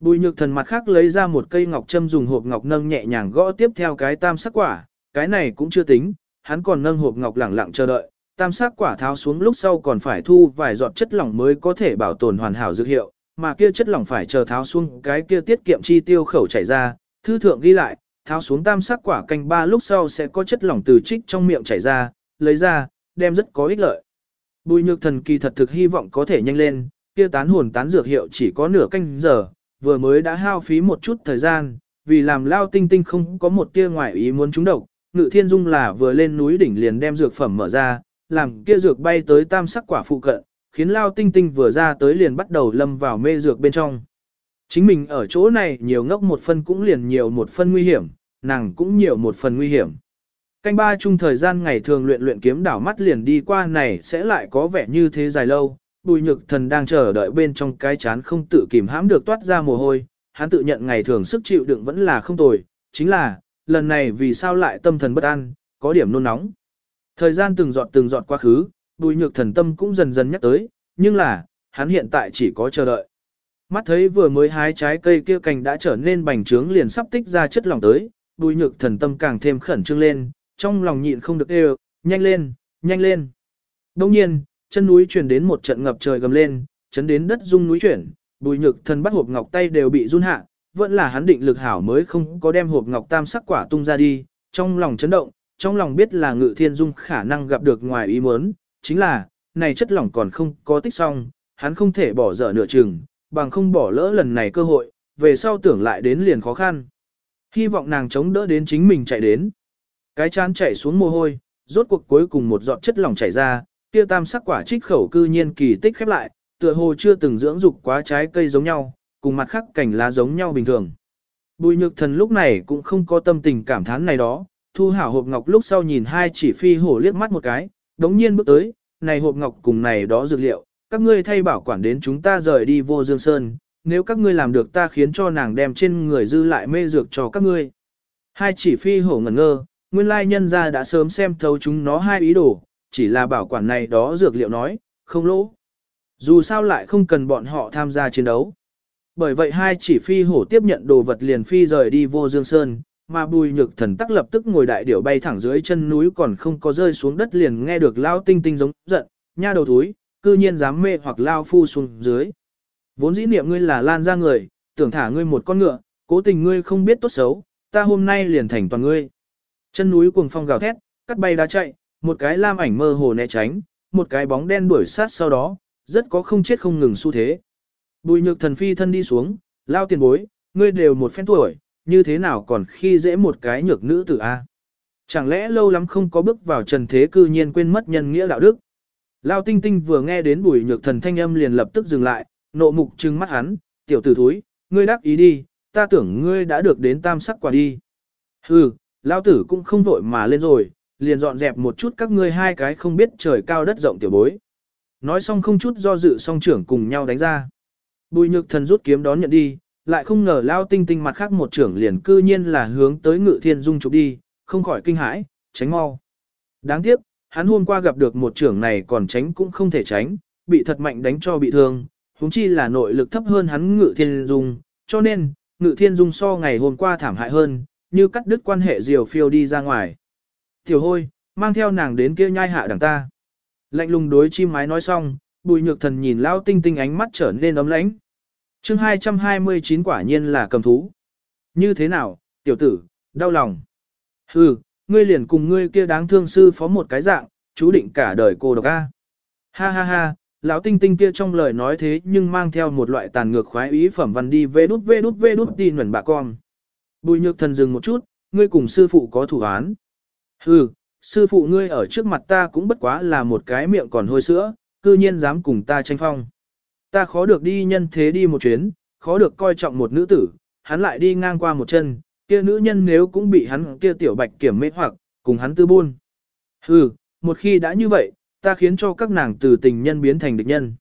Bùi nhược thần mặt khác lấy ra một cây ngọc châm dùng hộp ngọc nâng nhẹ nhàng gõ tiếp theo cái tam sắc quả, cái này cũng chưa tính, hắn còn nâng hộp ngọc lẳng lặng chờ đợi, tam sắc quả tháo xuống lúc sau còn phải thu vài giọt chất lỏng mới có thể bảo tồn hoàn hảo dược hiệu, mà kia chất lỏng phải chờ tháo xuống cái kia tiết kiệm chi tiêu khẩu chảy ra, thư thượng ghi lại, tháo xuống tam sắc quả canh ba lúc sau sẽ có chất lỏng từ trích trong miệng chảy ra, lấy ra, đem rất có ích lợi. Bùi nhược thần kỳ thật thực hy vọng có thể nhanh lên, kia tán hồn tán dược hiệu chỉ có nửa canh giờ, vừa mới đã hao phí một chút thời gian, vì làm lao tinh tinh không có một tia ngoại ý muốn trúng độc, ngự thiên dung là vừa lên núi đỉnh liền đem dược phẩm mở ra, làm kia dược bay tới tam sắc quả phụ cận, khiến lao tinh tinh vừa ra tới liền bắt đầu lâm vào mê dược bên trong. Chính mình ở chỗ này nhiều ngốc một phân cũng liền nhiều một phân nguy hiểm, nàng cũng nhiều một phần nguy hiểm. Canh ba chung thời gian ngày thường luyện luyện kiếm đảo mắt liền đi qua này sẽ lại có vẻ như thế dài lâu, bùi nhược thần đang chờ đợi bên trong cái chán không tự kìm hãm được toát ra mồ hôi, hắn tự nhận ngày thường sức chịu đựng vẫn là không tồi, chính là, lần này vì sao lại tâm thần bất an, có điểm nôn nóng. Thời gian từng giọt từng giọt quá khứ, bùi nhược thần tâm cũng dần dần nhắc tới, nhưng là, hắn hiện tại chỉ có chờ đợi. Mắt thấy vừa mới hái trái cây kia cành đã trở nên bành trướng liền sắp tích ra chất lỏng tới, bùi nhược thần tâm càng thêm khẩn trương lên, trong lòng nhịn không được đều, nhanh lên, nhanh lên. Đông nhiên, chân núi truyền đến một trận ngập trời gầm lên, chấn đến đất rung núi chuyển, bùi nhược thần bắt hộp ngọc tay đều bị run hạ, vẫn là hắn định lực hảo mới không có đem hộp ngọc tam sắc quả tung ra đi, trong lòng chấn động, trong lòng biết là ngự thiên dung khả năng gặp được ngoài ý muốn, chính là, này chất lỏng còn không có tích xong, hắn không thể bỏ dở nửa chừng, bằng không bỏ lỡ lần này cơ hội, về sau tưởng lại đến liền khó khăn. Hy vọng nàng chống đỡ đến chính mình chạy đến. Cái chán chảy xuống mồ hôi, rốt cuộc cuối cùng một giọt chất lỏng chảy ra, kia tam sắc quả trích khẩu cư nhiên kỳ tích khép lại, tựa hồ chưa từng dưỡng dục quá trái cây giống nhau, cùng mặt khác cảnh lá giống nhau bình thường. Bùi nhược thần lúc này cũng không có tâm tình cảm thán này đó, thu hảo hộp ngọc lúc sau nhìn hai chỉ phi hổ liếc mắt một cái, đống nhiên bước tới, này hộp ngọc cùng này đó dược liệu, các ngươi thay bảo quản đến chúng ta rời đi vô dương sơn, nếu các ngươi làm được ta khiến cho nàng đem trên người dư lại mê dược cho các ngươi. Hai chỉ phi hổ ngẩn ngơ, nguyên lai nhân ra đã sớm xem thấu chúng nó hai ý đồ, chỉ là bảo quản này đó dược liệu nói, không lỗ. Dù sao lại không cần bọn họ tham gia chiến đấu. Bởi vậy hai chỉ phi hổ tiếp nhận đồ vật liền phi rời đi vô dương sơn, mà bùi nhược thần tắc lập tức ngồi đại điểu bay thẳng dưới chân núi còn không có rơi xuống đất liền nghe được lao tinh tinh giống giận, nha đầu túi, cư nhiên dám mê hoặc lao phu xuống dưới. Vốn dĩ niệm ngươi là lan ra người, tưởng thả ngươi một con ngựa, cố tình ngươi không biết tốt xấu, ta hôm nay liền thành toàn ngươi. Chân núi cuồng phong gào thét, cắt bay đá chạy, một cái lam ảnh mơ hồ né tránh, một cái bóng đen đuổi sát sau đó, rất có không chết không ngừng xu thế. Bùi nhược thần phi thân đi xuống, lao tiền bối, ngươi đều một phen tuổi, như thế nào còn khi dễ một cái nhược nữ tử A. Chẳng lẽ lâu lắm không có bước vào trần thế cư nhiên quên mất nhân nghĩa đạo đức. Lao tinh tinh vừa nghe đến bùi nhược thần thanh âm liền lập tức dừng lại, nộ mục trừng mắt hắn, tiểu tử thúi, ngươi đáp ý đi, ta tưởng ngươi đã được đến tam sắc quả đi. Hừ, lao tử cũng không vội mà lên rồi, liền dọn dẹp một chút các ngươi hai cái không biết trời cao đất rộng tiểu bối. Nói xong không chút do dự song trưởng cùng nhau đánh ra. Bùi nhược thần rút kiếm đón nhận đi, lại không ngờ lao tinh tinh mặt khác một trưởng liền cư nhiên là hướng tới ngự thiên dung chụp đi, không khỏi kinh hãi, tránh mau. Đáng tiếc, hắn hôm qua gặp được một trưởng này còn tránh cũng không thể tránh, bị thật mạnh đánh cho bị thương, huống chi là nội lực thấp hơn hắn ngự thiên dung, cho nên, ngự thiên dung so ngày hôm qua thảm hại hơn, như cắt đứt quan hệ diều phiêu đi ra ngoài. Tiểu hôi, mang theo nàng đến kia nhai hạ đằng ta. Lạnh lùng đối chim mái nói xong, bùi nhược thần nhìn lao tinh tinh ánh mắt trở nên ấm lãnh chương 229 quả nhiên là cầm thú. Như thế nào, tiểu tử, đau lòng. Hừ, ngươi liền cùng ngươi kia đáng thương sư phó một cái dạng, chú định cả đời cô độc a. Ha ha ha, lão tinh tinh kia trong lời nói thế nhưng mang theo một loại tàn ngược khoái ý phẩm văn đi vê đút vê đút vê đút đi nguẩn bà con. Bùi nhược thần dừng một chút, ngươi cùng sư phụ có thủ án. Hừ, sư phụ ngươi ở trước mặt ta cũng bất quá là một cái miệng còn hôi sữa, cư nhiên dám cùng ta tranh phong. Ta khó được đi nhân thế đi một chuyến, khó được coi trọng một nữ tử, hắn lại đi ngang qua một chân, kia nữ nhân nếu cũng bị hắn kia tiểu bạch kiểm mê hoặc, cùng hắn tư buôn. Hừ, một khi đã như vậy, ta khiến cho các nàng từ tình nhân biến thành địch nhân.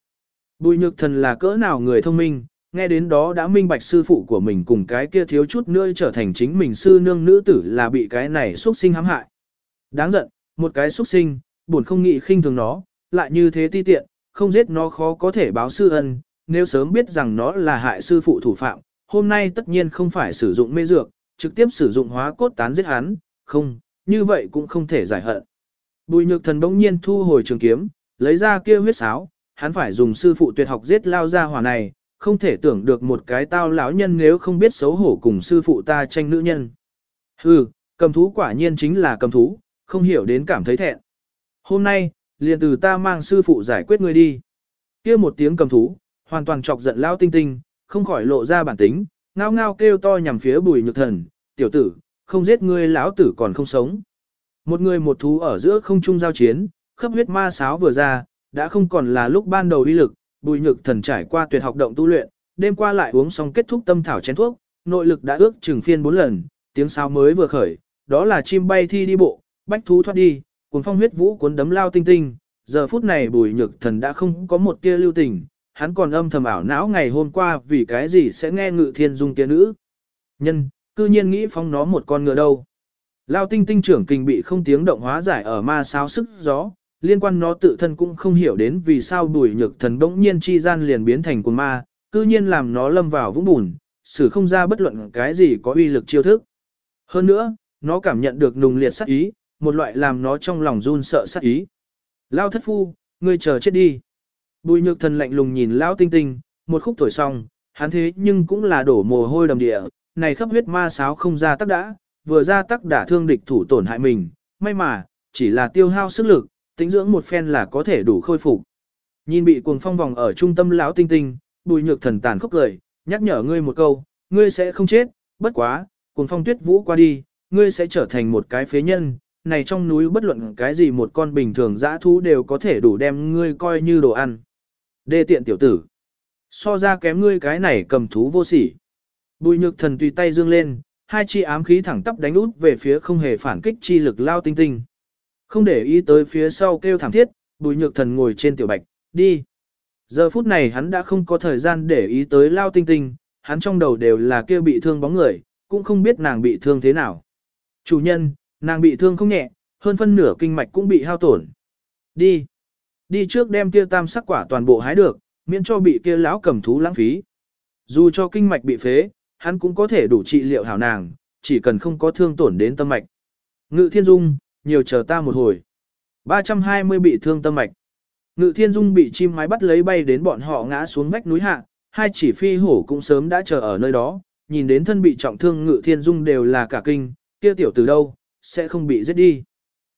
Bùi nhược thần là cỡ nào người thông minh, nghe đến đó đã minh bạch sư phụ của mình cùng cái kia thiếu chút nữa trở thành chính mình sư nương nữ tử là bị cái này xuất sinh hãm hại. Đáng giận, một cái xuất sinh, buồn không nghĩ khinh thường nó, lại như thế ti tiện, không giết nó khó có thể báo sư ân, nếu sớm biết rằng nó là hại sư phụ thủ phạm, hôm nay tất nhiên không phải sử dụng mê dược, trực tiếp sử dụng hóa cốt tán giết hắn, không, như vậy cũng không thể giải hận. Bùi nhược thần bỗng nhiên thu hồi trường kiếm, lấy ra kia huyết sáo, hắn phải dùng sư phụ tuyệt học giết lao ra hỏa này, không thể tưởng được một cái tao lão nhân nếu không biết xấu hổ cùng sư phụ ta tranh nữ nhân. Hừ, cầm thú quả nhiên chính là cầm thú, không hiểu đến cảm thấy thẹn. Hôm nay, liền từ ta mang sư phụ giải quyết ngươi đi. kia một tiếng cầm thú, hoàn toàn chọc giận lao tinh tinh, không khỏi lộ ra bản tính, ngao ngao kêu to nhằm phía bùi nhược thần, tiểu tử, không giết ngươi lão tử còn không sống. Một người một thú ở giữa không trung giao chiến, khắp huyết ma sáo vừa ra, đã không còn là lúc ban đầu uy lực, bùi nhược thần trải qua tuyệt học động tu luyện, đêm qua lại uống xong kết thúc tâm thảo chén thuốc, nội lực đã ước chừng phiên bốn lần, tiếng sáo mới vừa khởi, đó là chim bay thi đi bộ, bách thú thoát đi, cuốn phong huyết vũ cuốn đấm lao tinh tinh, giờ phút này bùi nhược thần đã không có một tia lưu tình, hắn còn âm thầm ảo não ngày hôm qua vì cái gì sẽ nghe ngự thiên dung kia nữ. Nhân, cư nhiên nghĩ phong nó một con ngựa đâu. Lao tinh tinh trưởng kinh bị không tiếng động hóa giải ở ma sao sức gió, liên quan nó tự thân cũng không hiểu đến vì sao bùi nhược thần bỗng nhiên chi gian liền biến thành quần ma, cư nhiên làm nó lâm vào vũng bùn, xử không ra bất luận cái gì có uy lực chiêu thức. Hơn nữa, nó cảm nhận được nùng liệt sát ý, một loại làm nó trong lòng run sợ sát ý. Lao thất phu, ngươi chờ chết đi. Bùi nhược thần lạnh lùng nhìn Lao tinh tinh, một khúc thổi xong, hắn thế nhưng cũng là đổ mồ hôi đầm địa, này khắp huyết ma sáo không ra tắc đã, vừa ra tắc đả thương địch thủ tổn hại mình, may mà, chỉ là tiêu hao sức lực, tính dưỡng một phen là có thể đủ khôi phục. Nhìn bị cuồng phong vòng ở trung tâm lão tinh tinh, bùi nhược thần tàn khốc cười, nhắc nhở ngươi một câu, ngươi sẽ không chết, bất quá, cuồng phong tuyết vũ qua đi, ngươi sẽ trở thành một cái phế nhân, này trong núi bất luận cái gì một con bình thường dã thú đều có thể đủ đem ngươi coi như đồ ăn. Đê tiện tiểu tử. So ra kém ngươi cái này cầm thú vô sỉ. Bùi nhược thần tùy tay dương lên, hai chi ám khí thẳng tắp đánh út về phía không hề phản kích chi lực lao tinh tinh. Không để ý tới phía sau kêu thảm thiết, bùi nhược thần ngồi trên tiểu bạch, đi. Giờ phút này hắn đã không có thời gian để ý tới lao tinh tinh, hắn trong đầu đều là kêu bị thương bóng người, cũng không biết nàng bị thương thế nào. Chủ nhân, nàng bị thương không nhẹ, hơn phân nửa kinh mạch cũng bị hao tổn. Đi. Đi trước đem kia tam sắc quả toàn bộ hái được, miễn cho bị kia lão cầm thú lãng phí. Dù cho kinh mạch bị phế, hắn cũng có thể đủ trị liệu hảo nàng, chỉ cần không có thương tổn đến tâm mạch. Ngự thiên dung, nhiều chờ ta một hồi. 320 bị thương tâm mạch. Ngự thiên dung bị chim mái bắt lấy bay đến bọn họ ngã xuống vách núi hạ, hai chỉ phi hổ cũng sớm đã chờ ở nơi đó, nhìn đến thân bị trọng thương ngự thiên dung đều là cả kinh, kia tiểu từ đâu, sẽ không bị giết đi.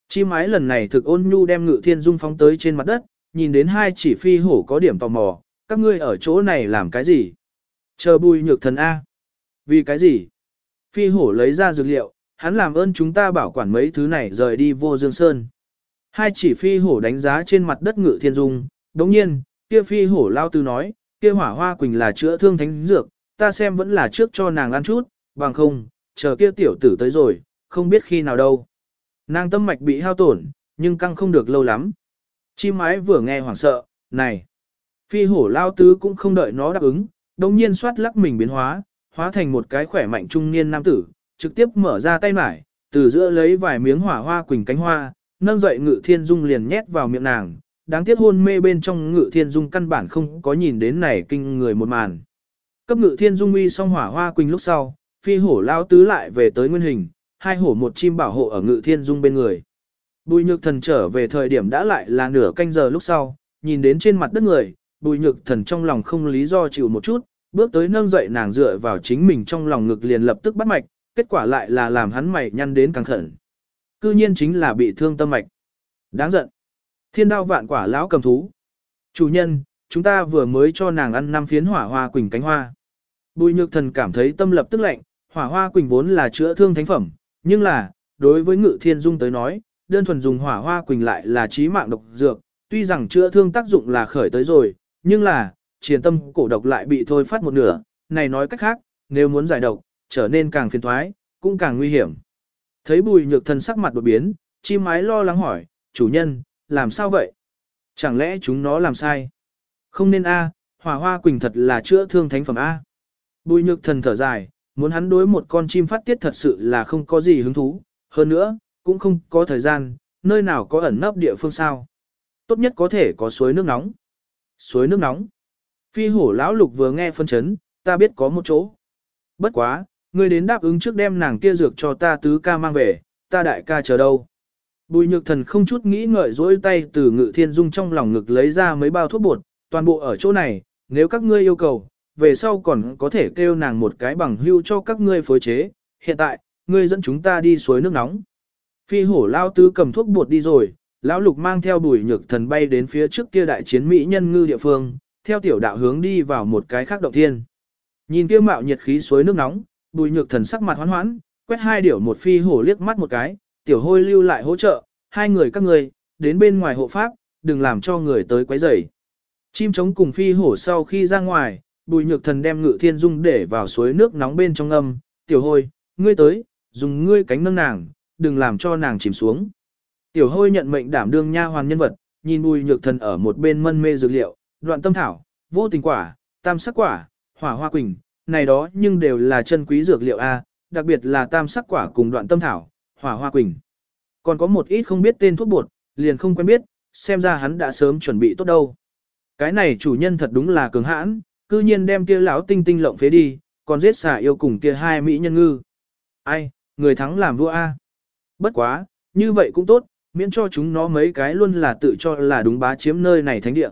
Chi mái lần này thực ôn nhu đem ngự thiên dung phóng tới trên mặt đất, nhìn đến hai chỉ phi hổ có điểm tò mò, các ngươi ở chỗ này làm cái gì? Chờ bùi nhược thần A. Vì cái gì? Phi hổ lấy ra dược liệu, hắn làm ơn chúng ta bảo quản mấy thứ này rời đi vô dương sơn. Hai chỉ phi hổ đánh giá trên mặt đất ngự thiên dung, đồng nhiên, kia phi hổ lao tư nói, kia hỏa hoa quỳnh là chữa thương thánh dược, ta xem vẫn là trước cho nàng ăn chút, bằng không, chờ kia tiểu tử tới rồi, không biết khi nào đâu. Nàng tâm mạch bị hao tổn, nhưng căng không được lâu lắm. Chim mái vừa nghe hoảng sợ, này. Phi hổ lao tứ cũng không đợi nó đáp ứng, đồng nhiên xoát lắc mình biến hóa, hóa thành một cái khỏe mạnh trung niên nam tử, trực tiếp mở ra tay mải, từ giữa lấy vài miếng hỏa hoa quỳnh cánh hoa, nâng dậy ngự thiên dung liền nhét vào miệng nàng, đáng tiếc hôn mê bên trong ngự thiên dung căn bản không có nhìn đến này kinh người một màn. Cấp ngự thiên dung uy xong hỏa hoa quỳnh lúc sau, phi hổ lao tứ lại về tới nguyên hình, hai hổ một chim bảo hộ ở ngự thiên dung bên người. Bùi nhược thần trở về thời điểm đã lại là nửa canh giờ lúc sau, nhìn đến trên mặt đất người, bùi nhược thần trong lòng không lý do chịu một chút, bước tới nâng dậy nàng dựa vào chính mình trong lòng ngực liền lập tức bắt mạch, kết quả lại là làm hắn mày nhăn đến càng khẩn. Cư nhiên chính là bị thương tâm mạch. Đáng giận. Thiên đao vạn quả lão cầm thú. Chủ nhân, chúng ta vừa mới cho nàng ăn năm phiến hỏa hoa quỳnh cánh hoa. Bùi nhược thần cảm thấy tâm lập tức lạnh, hỏa hoa quỳnh vốn là chữa thương thánh phẩm, nhưng là, đối với ngự thiên dung tới nói, đơn thuần dùng hỏa hoa quỳnh lại là trí mạng độc dược, tuy rằng chữa thương tác dụng là khởi tới rồi, nhưng là, triền tâm cổ độc lại bị thôi phát một nửa, này nói cách khác, nếu muốn giải độc, trở nên càng phiền thoái, cũng càng nguy hiểm. Thấy bùi nhược thân sắc mặt đột biến, chim mái lo lắng hỏi, chủ nhân, làm sao vậy? Chẳng lẽ chúng nó làm sai? Không nên A, hỏa hoa quỳnh thật là chữa thương thánh phẩm A. Bùi nhược thần thở dài, muốn hắn đối một con chim phát tiết thật sự là không có gì hứng thú, hơn nữa, cũng không có thời gian, nơi nào có ẩn nấp địa phương sao. Tốt nhất có thể có suối nước nóng. Suối nước nóng. Phi hổ lão lục vừa nghe phân chấn, ta biết có một chỗ. Bất quá, ngươi đến đáp ứng trước đem nàng kia dược cho ta tứ ca mang về, ta đại ca chờ đâu. Bùi nhược thần không chút nghĩ ngợi dỗi tay từ ngự thiên dung trong lòng ngực lấy ra mấy bao thuốc bột, toàn bộ ở chỗ này, nếu các ngươi yêu cầu, về sau còn có thể kêu nàng một cái bằng hưu cho các ngươi phối chế, hiện tại, ngươi dẫn chúng ta đi suối nước nóng. Phi hổ lao tứ cầm thuốc bột đi rồi, lão lục mang theo bùi nhược thần bay đến phía trước kia đại chiến Mỹ nhân ngư địa phương, theo tiểu đạo hướng đi vào một cái khác động thiên. Nhìn kia mạo nhiệt khí suối nước nóng, bùi nhược thần sắc mặt hoán hoãn, quét hai điểu một phi hổ liếc mắt một cái, tiểu hôi lưu lại hỗ trợ, hai người các người, đến bên ngoài hộ pháp, đừng làm cho người tới quấy rầy. Chim trống cùng phi hổ sau khi ra ngoài, bùi nhược thần đem ngự thiên dung để vào suối nước nóng bên trong âm, tiểu hôi, ngươi tới, dùng ngươi cánh nâng nàng, đừng làm cho nàng chìm xuống. Tiểu hôi nhận mệnh đảm đương nha hoàn nhân vật, nhìn bùi nhược thần ở một bên mân mê dược liệu, đoạn tâm thảo, vô tình quả, tam sắc quả, hỏa hoa quỳnh, này đó nhưng đều là chân quý dược liệu A, đặc biệt là tam sắc quả cùng đoạn tâm thảo, hỏa hoa quỳnh. Còn có một ít không biết tên thuốc bột, liền không quen biết, xem ra hắn đã sớm chuẩn bị tốt đâu. Cái này chủ nhân thật đúng là cường hãn, cư nhiên đem kia lão tinh tinh lộng phế đi, còn giết xả yêu cùng kia hai mỹ nhân ngư. Ai, người thắng làm vua A. Bất quá, như vậy cũng tốt, miễn cho chúng nó mấy cái luôn là tự cho là đúng bá chiếm nơi này thánh địa.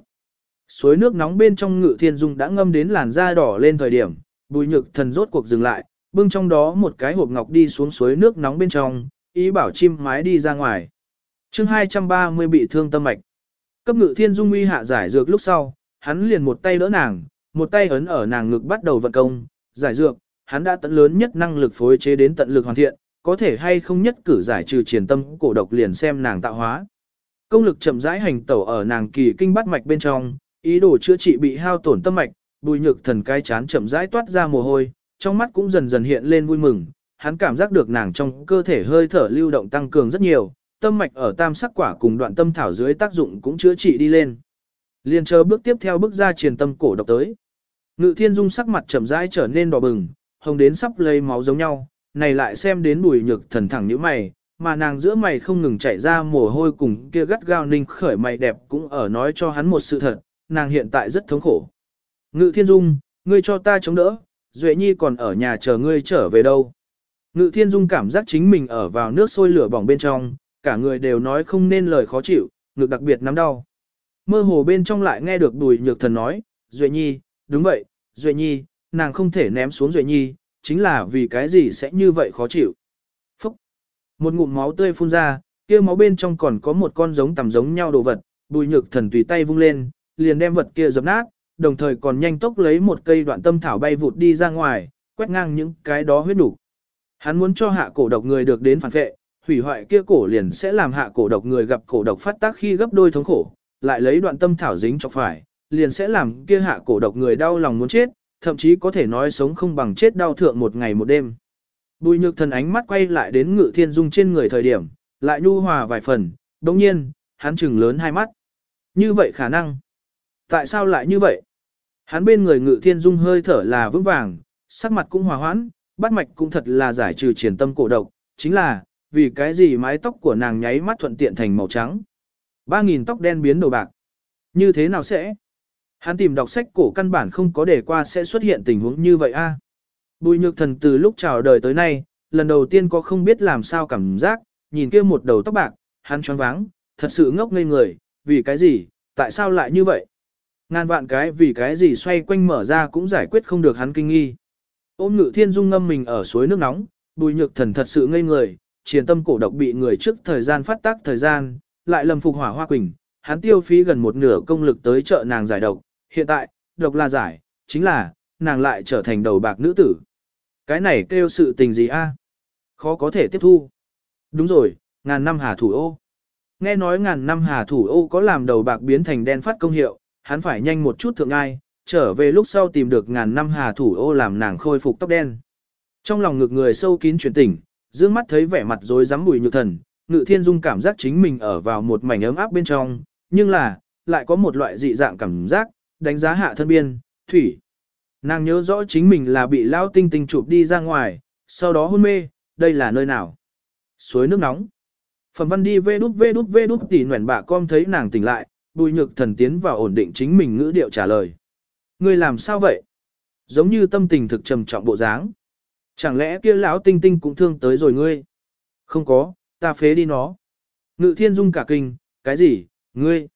Suối nước nóng bên trong ngự thiên dung đã ngâm đến làn da đỏ lên thời điểm, bùi nhược thần rốt cuộc dừng lại, bưng trong đó một cái hộp ngọc đi xuống suối nước nóng bên trong, ý bảo chim mái đi ra ngoài. chương 230 bị thương tâm mạch. Cấp ngự thiên dung uy hạ giải dược lúc sau, hắn liền một tay đỡ nàng, một tay ấn ở nàng ngực bắt đầu vận công, giải dược, hắn đã tận lớn nhất năng lực phối chế đến tận lực hoàn thiện, có thể hay không nhất cử giải trừ triển tâm cổ độc liền xem nàng tạo hóa. Công lực chậm rãi hành tẩu ở nàng kỳ kinh bắt mạch bên trong, ý đồ chữa trị bị hao tổn tâm mạch, bùi nhược thần cái chán chậm rãi toát ra mồ hôi, trong mắt cũng dần dần hiện lên vui mừng, hắn cảm giác được nàng trong cơ thể hơi thở lưu động tăng cường rất nhiều, tâm mạch ở tam sắc quả cùng đoạn tâm thảo dưới tác dụng cũng chữa trị đi lên. Liên chờ bước tiếp theo bước ra truyền tâm cổ độc tới. Ngự thiên dung sắc mặt chậm rãi trở nên đỏ bừng, hồng đến sắp lấy máu giống nhau, này lại xem đến bùi nhược thần thẳng như mày, mà nàng giữa mày không ngừng chảy ra mồ hôi cùng kia gắt gao ninh khởi mày đẹp cũng ở nói cho hắn một sự thật, nàng hiện tại rất thống khổ. Ngự thiên dung, ngươi cho ta chống đỡ, Duệ Nhi còn ở nhà chờ ngươi trở về đâu. Ngự thiên dung cảm giác chính mình ở vào nước sôi lửa bỏng bên trong, cả người đều nói không nên lời khó chịu, ngực đặc biệt nắm đau. Mơ hồ bên trong lại nghe được đùi nhược thần nói, Duệ Nhi, đúng vậy, Duệ Nhi, nàng không thể ném xuống Duệ Nhi, chính là vì cái gì sẽ như vậy khó chịu. Phúc! Một ngụm máu tươi phun ra, kia máu bên trong còn có một con giống tầm giống nhau đồ vật, bùi nhược thần tùy tay vung lên, liền đem vật kia dập nát, đồng thời còn nhanh tốc lấy một cây đoạn tâm thảo bay vụt đi ra ngoài, quét ngang những cái đó huyết đủ. Hắn muốn cho hạ cổ độc người được đến phản vệ, hủy hoại kia cổ liền sẽ làm hạ cổ độc người gặp cổ độc phát tác khi gấp đôi thống khổ, lại lấy đoạn tâm thảo dính cho phải, liền sẽ làm kia hạ cổ độc người đau lòng muốn chết, thậm chí có thể nói sống không bằng chết đau thượng một ngày một đêm. Bùi nhược thần ánh mắt quay lại đến ngự thiên dung trên người thời điểm, lại nhu hòa vài phần, đồng nhiên, hắn chừng lớn hai mắt. Như vậy khả năng. Tại sao lại như vậy? Hắn bên người ngự thiên dung hơi thở là vững vàng, sắc mặt cũng hòa hoãn, bắt mạch cũng thật là giải trừ triển tâm cổ độc, chính là, vì cái gì mái tóc của nàng nháy mắt thuận tiện thành màu trắng. Ba nghìn tóc đen biến đổi bạc. Như thế nào sẽ? Hắn tìm đọc sách cổ căn bản không có để qua sẽ xuất hiện tình huống như vậy a. Bùi nhược thần từ lúc chào đời tới nay, lần đầu tiên có không biết làm sao cảm giác, nhìn kia một đầu tóc bạc, hắn choáng váng, thật sự ngốc ngây người, vì cái gì, tại sao lại như vậy? Ngàn vạn cái vì cái gì xoay quanh mở ra cũng giải quyết không được hắn kinh nghi. Ôm ngự thiên dung ngâm mình ở suối nước nóng, bùi nhược thần thật sự ngây người, triền tâm cổ độc bị người trước thời gian phát tác thời gian, lại lầm phục hỏa hoa quỳnh, hắn tiêu phí gần một nửa công lực tới trợ nàng giải độc, hiện tại, độc là giải, chính là, nàng lại trở thành đầu bạc nữ tử. Cái này kêu sự tình gì a? Khó có thể tiếp thu. Đúng rồi, ngàn năm hà thủ ô. Nghe nói ngàn năm hà thủ ô có làm đầu bạc biến thành đen phát công hiệu, hắn phải nhanh một chút thượng ai, trở về lúc sau tìm được ngàn năm hà thủ ô làm nàng khôi phục tóc đen. Trong lòng ngực người sâu kín chuyển tỉnh, dương mắt thấy vẻ mặt rối rắm bùi nhược thần, ngự thiên dung cảm giác chính mình ở vào một mảnh ấm áp bên trong, nhưng là, lại có một loại dị dạng cảm giác, đánh giá hạ thân biên, thủy. Nàng nhớ rõ chính mình là bị lao tinh tinh chụp đi ra ngoài, sau đó hôn mê, đây là nơi nào? Suối nước nóng. Phẩm văn đi vê đút vê đút vê đút tỉ nguyện bà com thấy nàng tỉnh lại, bùi nhược thần tiến vào ổn định chính mình ngữ điệu trả lời. Ngươi làm sao vậy? Giống như tâm tình thực trầm trọng bộ dáng. Chẳng lẽ kia lão tinh tinh cũng thương tới rồi ngươi? Không có, ta phế đi nó. Ngự thiên dung cả kinh, cái gì, ngươi?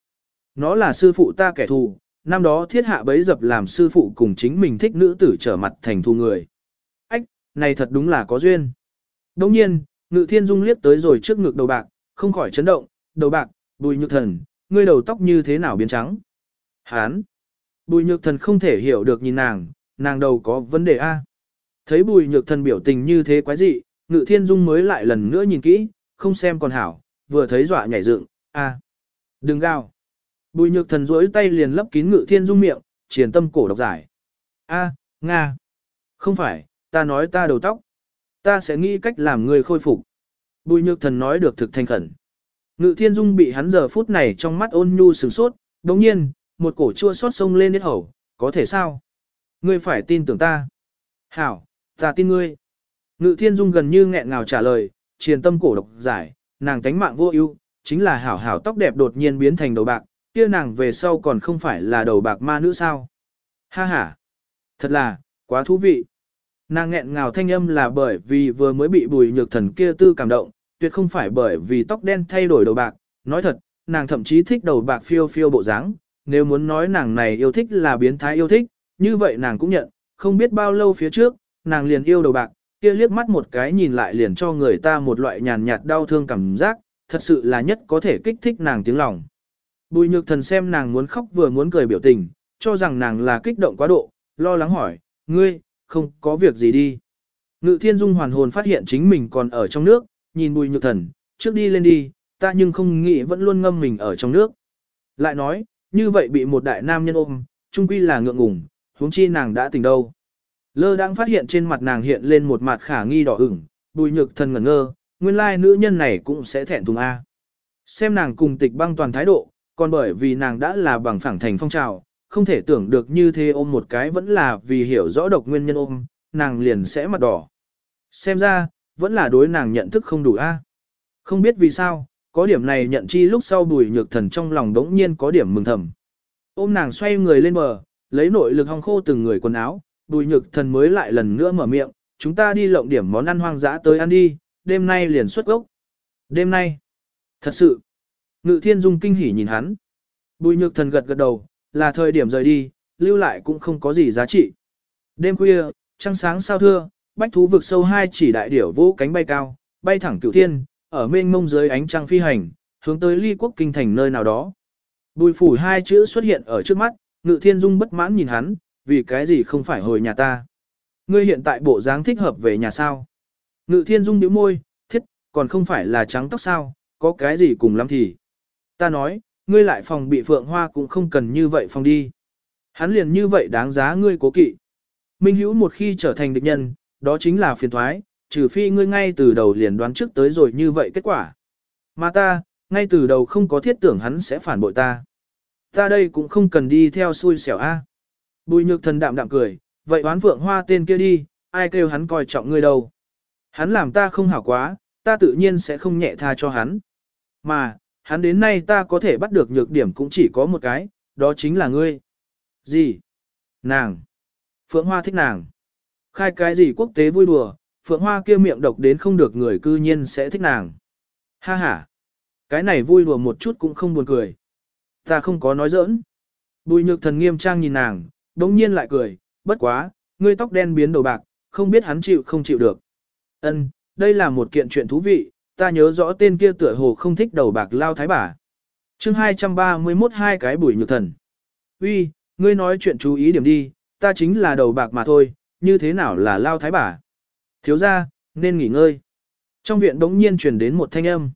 Nó là sư phụ ta kẻ thù, năm đó thiết hạ bấy dập làm sư phụ cùng chính mình thích nữ tử trở mặt thành thù người. Ách, này thật đúng là có duyên. Đồng nhiên, ngự thiên dung liếc tới rồi trước ngực đầu bạc, không khỏi chấn động, đầu bạc, bùi nhược thần, ngươi đầu tóc như thế nào biến trắng. Hán, bùi nhược thần không thể hiểu được nhìn nàng, nàng đầu có vấn đề A. Thấy bùi nhược thần biểu tình như thế quái dị, ngự thiên dung mới lại lần nữa nhìn kỹ, không xem còn hảo, vừa thấy dọa nhảy dựng, A. Đừng gào. Bùi nhược thần rỗi tay liền lấp kín ngự thiên dung miệng, triển tâm cổ độc giải. A, Nga. Không phải, ta nói ta đầu tóc. Ta sẽ nghĩ cách làm người khôi phục. Bùi nhược thần nói được thực thành khẩn. Ngự thiên dung bị hắn giờ phút này trong mắt ôn nhu sừng sốt, đồng nhiên, một cổ chua xót sông lên đến hầu, có thể sao? Ngươi phải tin tưởng ta. Hảo, ta tin ngươi. Ngự thiên dung gần như nghẹn ngào trả lời, triền tâm cổ độc giải, nàng tánh mạng vô ưu, chính là hảo hảo tóc đẹp đột nhiên biến thành đầu bạc, kia nàng về sau còn không phải là đầu bạc ma nữ sao. Ha ha, thật là, quá thú vị. Nàng nghẹn ngào thanh âm là bởi vì vừa mới bị bùi nhược thần kia tư cảm động, tuyệt không phải bởi vì tóc đen thay đổi đầu bạc. Nói thật, nàng thậm chí thích đầu bạc phiêu phiêu bộ dáng. Nếu muốn nói nàng này yêu thích là biến thái yêu thích, như vậy nàng cũng nhận, không biết bao lâu phía trước, nàng liền yêu đầu bạc, kia liếc mắt một cái nhìn lại liền cho người ta một loại nhàn nhạt đau thương cảm giác, thật sự là nhất có thể kích thích nàng tiếng lòng. Bùi nhược thần xem nàng muốn khóc vừa muốn cười biểu tình, cho rằng nàng là kích động quá độ, lo lắng hỏi, ngươi, không có việc gì đi. Ngự thiên dung hoàn hồn phát hiện chính mình còn ở trong nước, nhìn bùi nhược thần, trước đi lên đi, ta nhưng không nghĩ vẫn luôn ngâm mình ở trong nước. Lại nói, như vậy bị một đại nam nhân ôm, trung quy là ngượng ngùng, huống chi nàng đã tỉnh đâu. Lơ đang phát hiện trên mặt nàng hiện lên một mặt khả nghi đỏ ửng, bùi nhược thần ngẩn ngơ, nguyên lai nữ nhân này cũng sẽ thẹn thùng A. Xem nàng cùng tịch băng toàn thái độ, còn bởi vì nàng đã là bằng phẳng thành phong trào, không thể tưởng được như thế ôm một cái vẫn là vì hiểu rõ độc nguyên nhân ôm, nàng liền sẽ mặt đỏ. Xem ra, vẫn là đối nàng nhận thức không đủ A. Không biết vì sao, có điểm này nhận chi lúc sau bùi nhược thần trong lòng đống nhiên có điểm mừng thầm. Ôm nàng xoay người lên bờ, lấy nội lực hong khô từng người quần áo, bùi nhược thần mới lại lần nữa mở miệng, chúng ta đi lộng điểm món ăn hoang dã tới ăn đi, đêm nay liền xuất gốc. Đêm nay, thật sự, ngự thiên dung kinh hỉ nhìn hắn. Bùi nhược thần gật gật đầu, là thời điểm rời đi, lưu lại cũng không có gì giá trị. Đêm khuya, trăng sáng sao thưa, bách thú vực sâu hai chỉ đại điểu vỗ cánh bay cao, bay thẳng cửu thiên, ở mênh mông dưới ánh trăng phi hành, hướng tới ly quốc kinh thành nơi nào đó. Bùi phủ hai chữ xuất hiện ở trước mắt, ngự thiên dung bất mãn nhìn hắn, vì cái gì không phải hồi nhà ta. Ngươi hiện tại bộ dáng thích hợp về nhà sao. Ngự thiên dung nhíu môi, thiết, còn không phải là trắng tóc sao, có cái gì cùng lắm thì. Ta nói, ngươi lại phòng bị phượng hoa cũng không cần như vậy phòng đi. Hắn liền như vậy đáng giá ngươi cố kỵ. Minh hữu một khi trở thành địch nhân, đó chính là phiền thoái, trừ phi ngươi ngay từ đầu liền đoán trước tới rồi như vậy kết quả. Mà ta, ngay từ đầu không có thiết tưởng hắn sẽ phản bội ta. Ta đây cũng không cần đi theo xui xẻo a. Bùi nhược thần đạm đạm cười, vậy oán phượng hoa tên kia đi, ai kêu hắn coi trọng ngươi đâu. Hắn làm ta không hảo quá, ta tự nhiên sẽ không nhẹ tha cho hắn. Mà, hắn đến nay ta có thể bắt được nhược điểm cũng chỉ có một cái, đó chính là ngươi. Gì? Nàng. Phượng Hoa thích nàng. Khai cái gì quốc tế vui đùa, Phượng Hoa kia miệng độc đến không được người cư nhiên sẽ thích nàng. Ha ha. Cái này vui đùa một chút cũng không buồn cười. Ta không có nói giỡn. Bùi nhược thần nghiêm trang nhìn nàng, bỗng nhiên lại cười, bất quá, ngươi tóc đen biến đầu bạc, không biết hắn chịu không chịu được. Ân, đây là một kiện chuyện thú vị, ta nhớ rõ tên kia tựa hồ không thích đầu bạc lao thái bà. chương 231 hai cái bùi nhược thần. Uy, ngươi nói chuyện chú ý điểm đi, ta chính là đầu bạc mà thôi, như thế nào là lao thái bà. Thiếu gia, nên nghỉ ngơi. Trong viện đống nhiên truyền đến một thanh âm.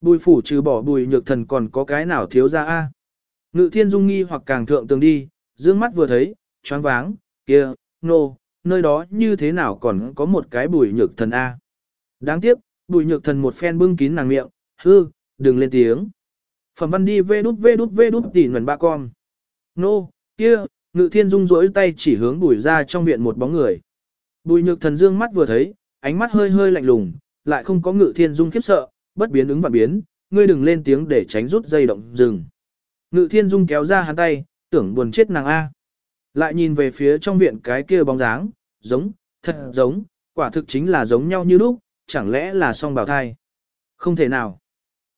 Bùi phủ trừ bỏ bùi nhược thần còn có cái nào thiếu gia a Ngự thiên dung nghi hoặc càng thượng tường đi, dương mắt vừa thấy, choáng váng, kia, nô, no, nơi đó như thế nào còn có một cái bùi nhược thần A. Đáng tiếc, bùi nhược thần một phen bưng kín nàng miệng, hư, đừng lên tiếng. Phẩm văn đi vê đút vê đút vê đút tỉ nguồn ba con. Nô, no, kia, ngự thiên dung rỗi tay chỉ hướng bùi ra trong viện một bóng người. Bùi nhược thần dương mắt vừa thấy, ánh mắt hơi hơi lạnh lùng, lại không có ngự thiên dung khiếp sợ, bất biến ứng và biến, ngươi đừng lên tiếng để tránh rút dây động dừng. Ngự thiên dung kéo ra hắn tay, tưởng buồn chết nàng A. Lại nhìn về phía trong viện cái kia bóng dáng, giống, thật giống, quả thực chính là giống nhau như lúc, chẳng lẽ là song bào thai. Không thể nào.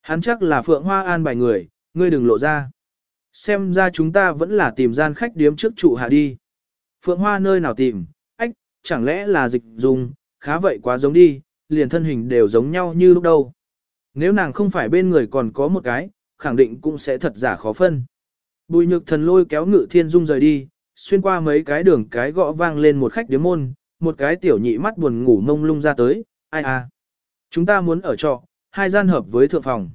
Hắn chắc là phượng hoa an bài người, ngươi đừng lộ ra. Xem ra chúng ta vẫn là tìm gian khách điếm trước trụ hạ đi. Phượng hoa nơi nào tìm, ách, chẳng lẽ là dịch dùng, khá vậy quá giống đi, liền thân hình đều giống nhau như lúc đâu. Nếu nàng không phải bên người còn có một cái, khẳng định cũng sẽ thật giả khó phân. Bùi nhược thần lôi kéo ngự thiên dung rời đi, xuyên qua mấy cái đường cái gõ vang lên một khách điếm môn, một cái tiểu nhị mắt buồn ngủ mông lung ra tới, ai à. Chúng ta muốn ở trọ, hai gian hợp với thượng phòng.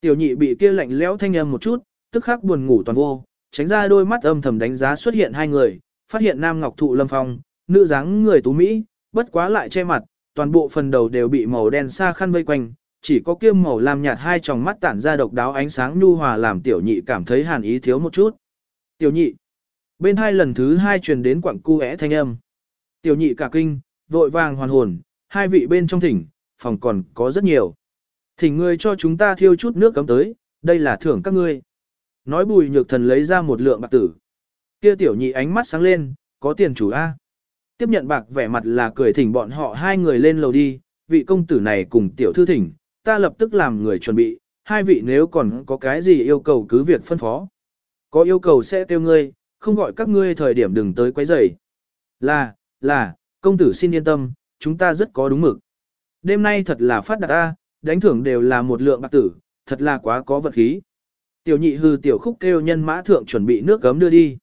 Tiểu nhị bị kia lạnh lẽo thanh âm một chút, tức khắc buồn ngủ toàn vô, tránh ra đôi mắt âm thầm đánh giá xuất hiện hai người, phát hiện nam ngọc thụ lâm phong, nữ dáng người tú Mỹ, bất quá lại che mặt, toàn bộ phần đầu đều bị màu đen xa khăn vây quanh, chỉ có kiêm màu lam nhạt hai tròng mắt tản ra độc đáo ánh sáng nhu hòa làm tiểu nhị cảm thấy hàn ý thiếu một chút. Tiểu nhị. Bên hai lần thứ hai truyền đến quặng cu é thanh âm. Tiểu nhị cả kinh, vội vàng hoàn hồn, hai vị bên trong thỉnh, phòng còn có rất nhiều. Thỉnh ngươi cho chúng ta thiêu chút nước cấm tới, đây là thưởng các ngươi. Nói bùi nhược thần lấy ra một lượng bạc tử. Kia tiểu nhị ánh mắt sáng lên, có tiền chủ A. Tiếp nhận bạc vẻ mặt là cười thỉnh bọn họ hai người lên lầu đi, vị công tử này cùng tiểu thư thỉnh, ta lập tức làm người chuẩn bị, hai vị nếu còn có cái gì yêu cầu cứ việc phân phó. Có yêu cầu sẽ kêu ngươi, không gọi các ngươi thời điểm đừng tới quấy rầy. Là, là, công tử xin yên tâm, chúng ta rất có đúng mực. Đêm nay thật là phát đạt ta, đánh thưởng đều là một lượng bạc tử, thật là quá có vật khí. Tiểu nhị hư tiểu khúc kêu nhân mã thượng chuẩn bị nước gấm đưa đi.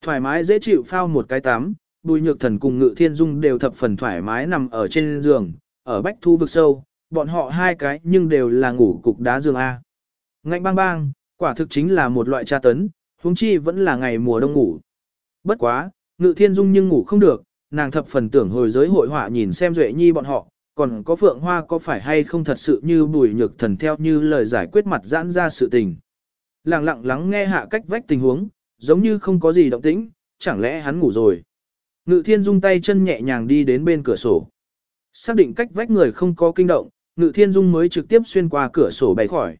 Thoải mái dễ chịu phao một cái tắm, bùi nhược thần cùng ngự thiên dung đều thập phần thoải mái nằm ở trên giường, ở bách thu vực sâu, bọn họ hai cái nhưng đều là ngủ cục đá giường A. Ngạnh bang bang, quả thực chính là một loại tra tấn, huống chi vẫn là ngày mùa đông ngủ. Bất quá, ngự thiên dung nhưng ngủ không được, nàng thập phần tưởng hồi giới hội họa nhìn xem Duệ Nhi bọn họ, còn có Phượng Hoa có phải hay không thật sự như bùi nhược thần theo như lời giải quyết mặt giãn ra sự tình. Lặng lặng lắng nghe hạ cách vách tình huống, giống như không có gì động tĩnh, chẳng lẽ hắn ngủ rồi. Ngự thiên dung tay chân nhẹ nhàng đi đến bên cửa sổ. Xác định cách vách người không có kinh động, ngự thiên dung mới trực tiếp xuyên qua cửa sổ bay khỏi.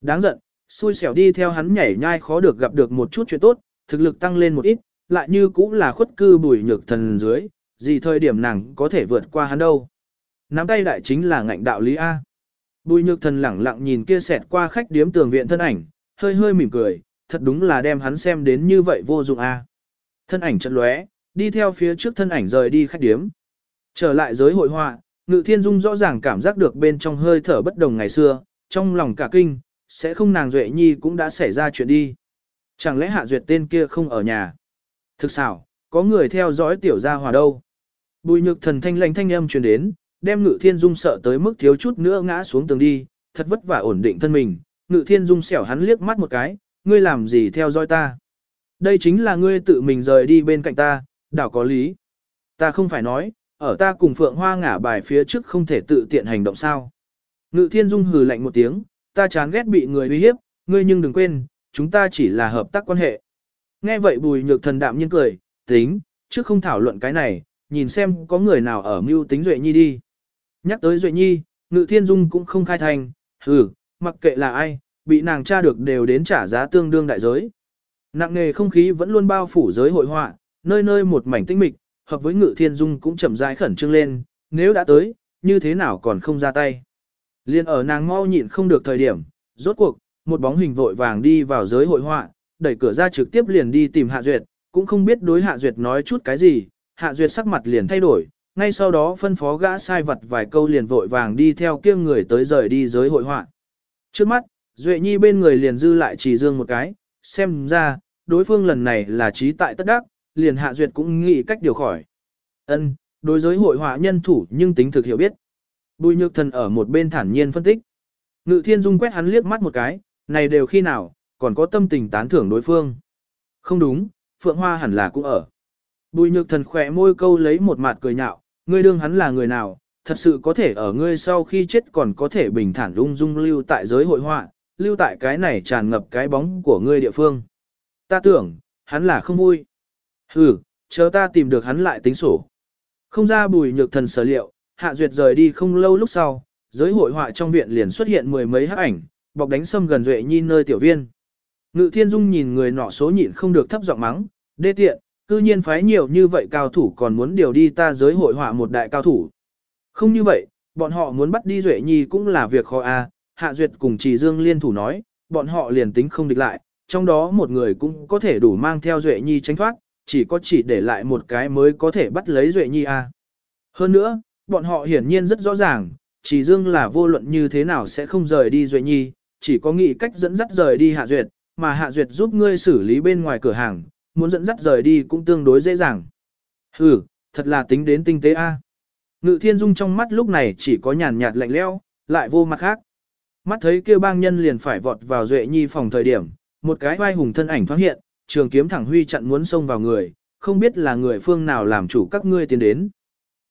Đáng giận, xui xẻo đi theo hắn nhảy nhai khó được gặp được một chút chuyện tốt, thực lực tăng lên một ít, lại như cũng là khuất cư bùi nhược thần dưới, gì thời điểm nàng có thể vượt qua hắn đâu. Nắm tay đại chính là ngạnh đạo lý A. Bùi nhược thần lẳng lặng nhìn kia xẹt qua khách điếm tường viện thân ảnh, hơi hơi mỉm cười, thật đúng là đem hắn xem đến như vậy vô dụng A. Thân ảnh chật lóe, đi theo phía trước thân ảnh rời đi khách điếm. Trở lại giới hội họa, Ngự Thiên Dung rõ ràng cảm giác được bên trong hơi thở bất đồng ngày xưa, trong lòng cả kinh, sẽ không nàng Duệ Nhi cũng đã xảy ra chuyện đi. Chẳng lẽ Hạ Duyệt tên kia không ở nhà? Thực xảo, có người theo dõi tiểu gia hòa đâu? Bùi nhược thần thanh lành thanh âm truyền đến, đem Ngự Thiên Dung sợ tới mức thiếu chút nữa ngã xuống tường đi, thật vất vả ổn định thân mình. Ngự Thiên Dung xẻo hắn liếc mắt một cái, ngươi làm gì theo dõi ta? Đây chính là ngươi tự mình rời đi bên cạnh ta, đảo có lý. Ta không phải nói, ở ta cùng Phượng Hoa ngả bài phía trước không thể tự tiện hành động sao. Ngự Thiên Dung hừ lạnh một tiếng, ta chán ghét bị người uy hiếp, ngươi nhưng đừng quên, chúng ta chỉ là hợp tác quan hệ. Nghe vậy bùi nhược thần đạm nhiên cười, tính, trước không thảo luận cái này, nhìn xem có người nào ở mưu tính Duệ Nhi đi. Nhắc tới Duệ Nhi, Ngự Thiên Dung cũng không khai thành, hừ, mặc kệ là ai, bị nàng tra được đều đến trả giá tương đương đại giới. Nặng nề không khí vẫn luôn bao phủ giới hội họa, nơi nơi một mảnh tinh mịch, hợp với Ngự Thiên Dung cũng chậm rãi khẩn trương lên, nếu đã tới, như thế nào còn không ra tay. Liên ở nàng mau nhịn không được thời điểm, rốt cuộc, một bóng hình vội vàng đi vào giới hội họa, đẩy cửa ra trực tiếp liền đi tìm Hạ Duyệt, cũng không biết đối Hạ Duyệt nói chút cái gì, Hạ Duyệt sắc mặt liền thay đổi, ngay sau đó phân phó gã sai vật vài câu liền vội vàng đi theo kia người tới rời đi giới hội họa. Trước mắt, Duệ Nhi bên người liền dư lại chỉ dương một cái, xem ra, đối phương lần này là trí tại tất đắc, liền Hạ Duyệt cũng nghĩ cách điều khỏi. Ân, đối giới hội họa nhân thủ nhưng tính thực hiểu biết. Bùi nhược thần ở một bên thản nhiên phân tích. Ngự thiên dung quét hắn liếc mắt một cái, này đều khi nào, còn có tâm tình tán thưởng đối phương. Không đúng, Phượng Hoa hẳn là cũng ở. Bùi nhược thần khỏe môi câu lấy một mặt cười nhạo, ngươi đương hắn là người nào, thật sự có thể ở ngươi sau khi chết còn có thể bình thản lung dung lưu tại giới hội họa, lưu tại cái này tràn ngập cái bóng của ngươi địa phương. Ta tưởng, hắn là không vui. Ừ, chờ ta tìm được hắn lại tính sổ. Không ra bùi nhược thần sở liệu, hạ duyệt rời đi không lâu lúc sau, giới hội họa trong viện liền xuất hiện mười mấy hắc ảnh, bọc đánh sâm gần duệ nhi nơi tiểu viên. Ngự thiên dung nhìn người nọ số nhịn không được thấp giọng mắng, đê tiện, cư nhiên phái nhiều như vậy cao thủ còn muốn điều đi ta giới hội họa một đại cao thủ. Không như vậy, bọn họ muốn bắt đi duệ nhi cũng là việc khó a. hạ duyệt cùng trì dương liên thủ nói, bọn họ liền tính không địch lại, trong đó một người cũng có thể đủ mang theo duệ nhi tránh thoát, chỉ có chỉ để lại một cái mới có thể bắt lấy duệ nhi a. Hơn nữa, bọn họ hiển nhiên rất rõ ràng, chỉ dương là vô luận như thế nào sẽ không rời đi Duệ Nhi, chỉ có nghĩ cách dẫn dắt rời đi Hạ Duyệt, mà Hạ Duyệt giúp ngươi xử lý bên ngoài cửa hàng, muốn dẫn dắt rời đi cũng tương đối dễ dàng. Hừ, thật là tính đến tinh tế a. Ngự Thiên Dung trong mắt lúc này chỉ có nhàn nhạt lạnh lẽo, lại vô mặt khác. Mắt thấy kêu bang nhân liền phải vọt vào Duệ Nhi phòng thời điểm, một cái vai hùng thân ảnh thoáng hiện, trường kiếm thẳng huy chặn muốn xông vào người, không biết là người phương nào làm chủ các ngươi tiến đến.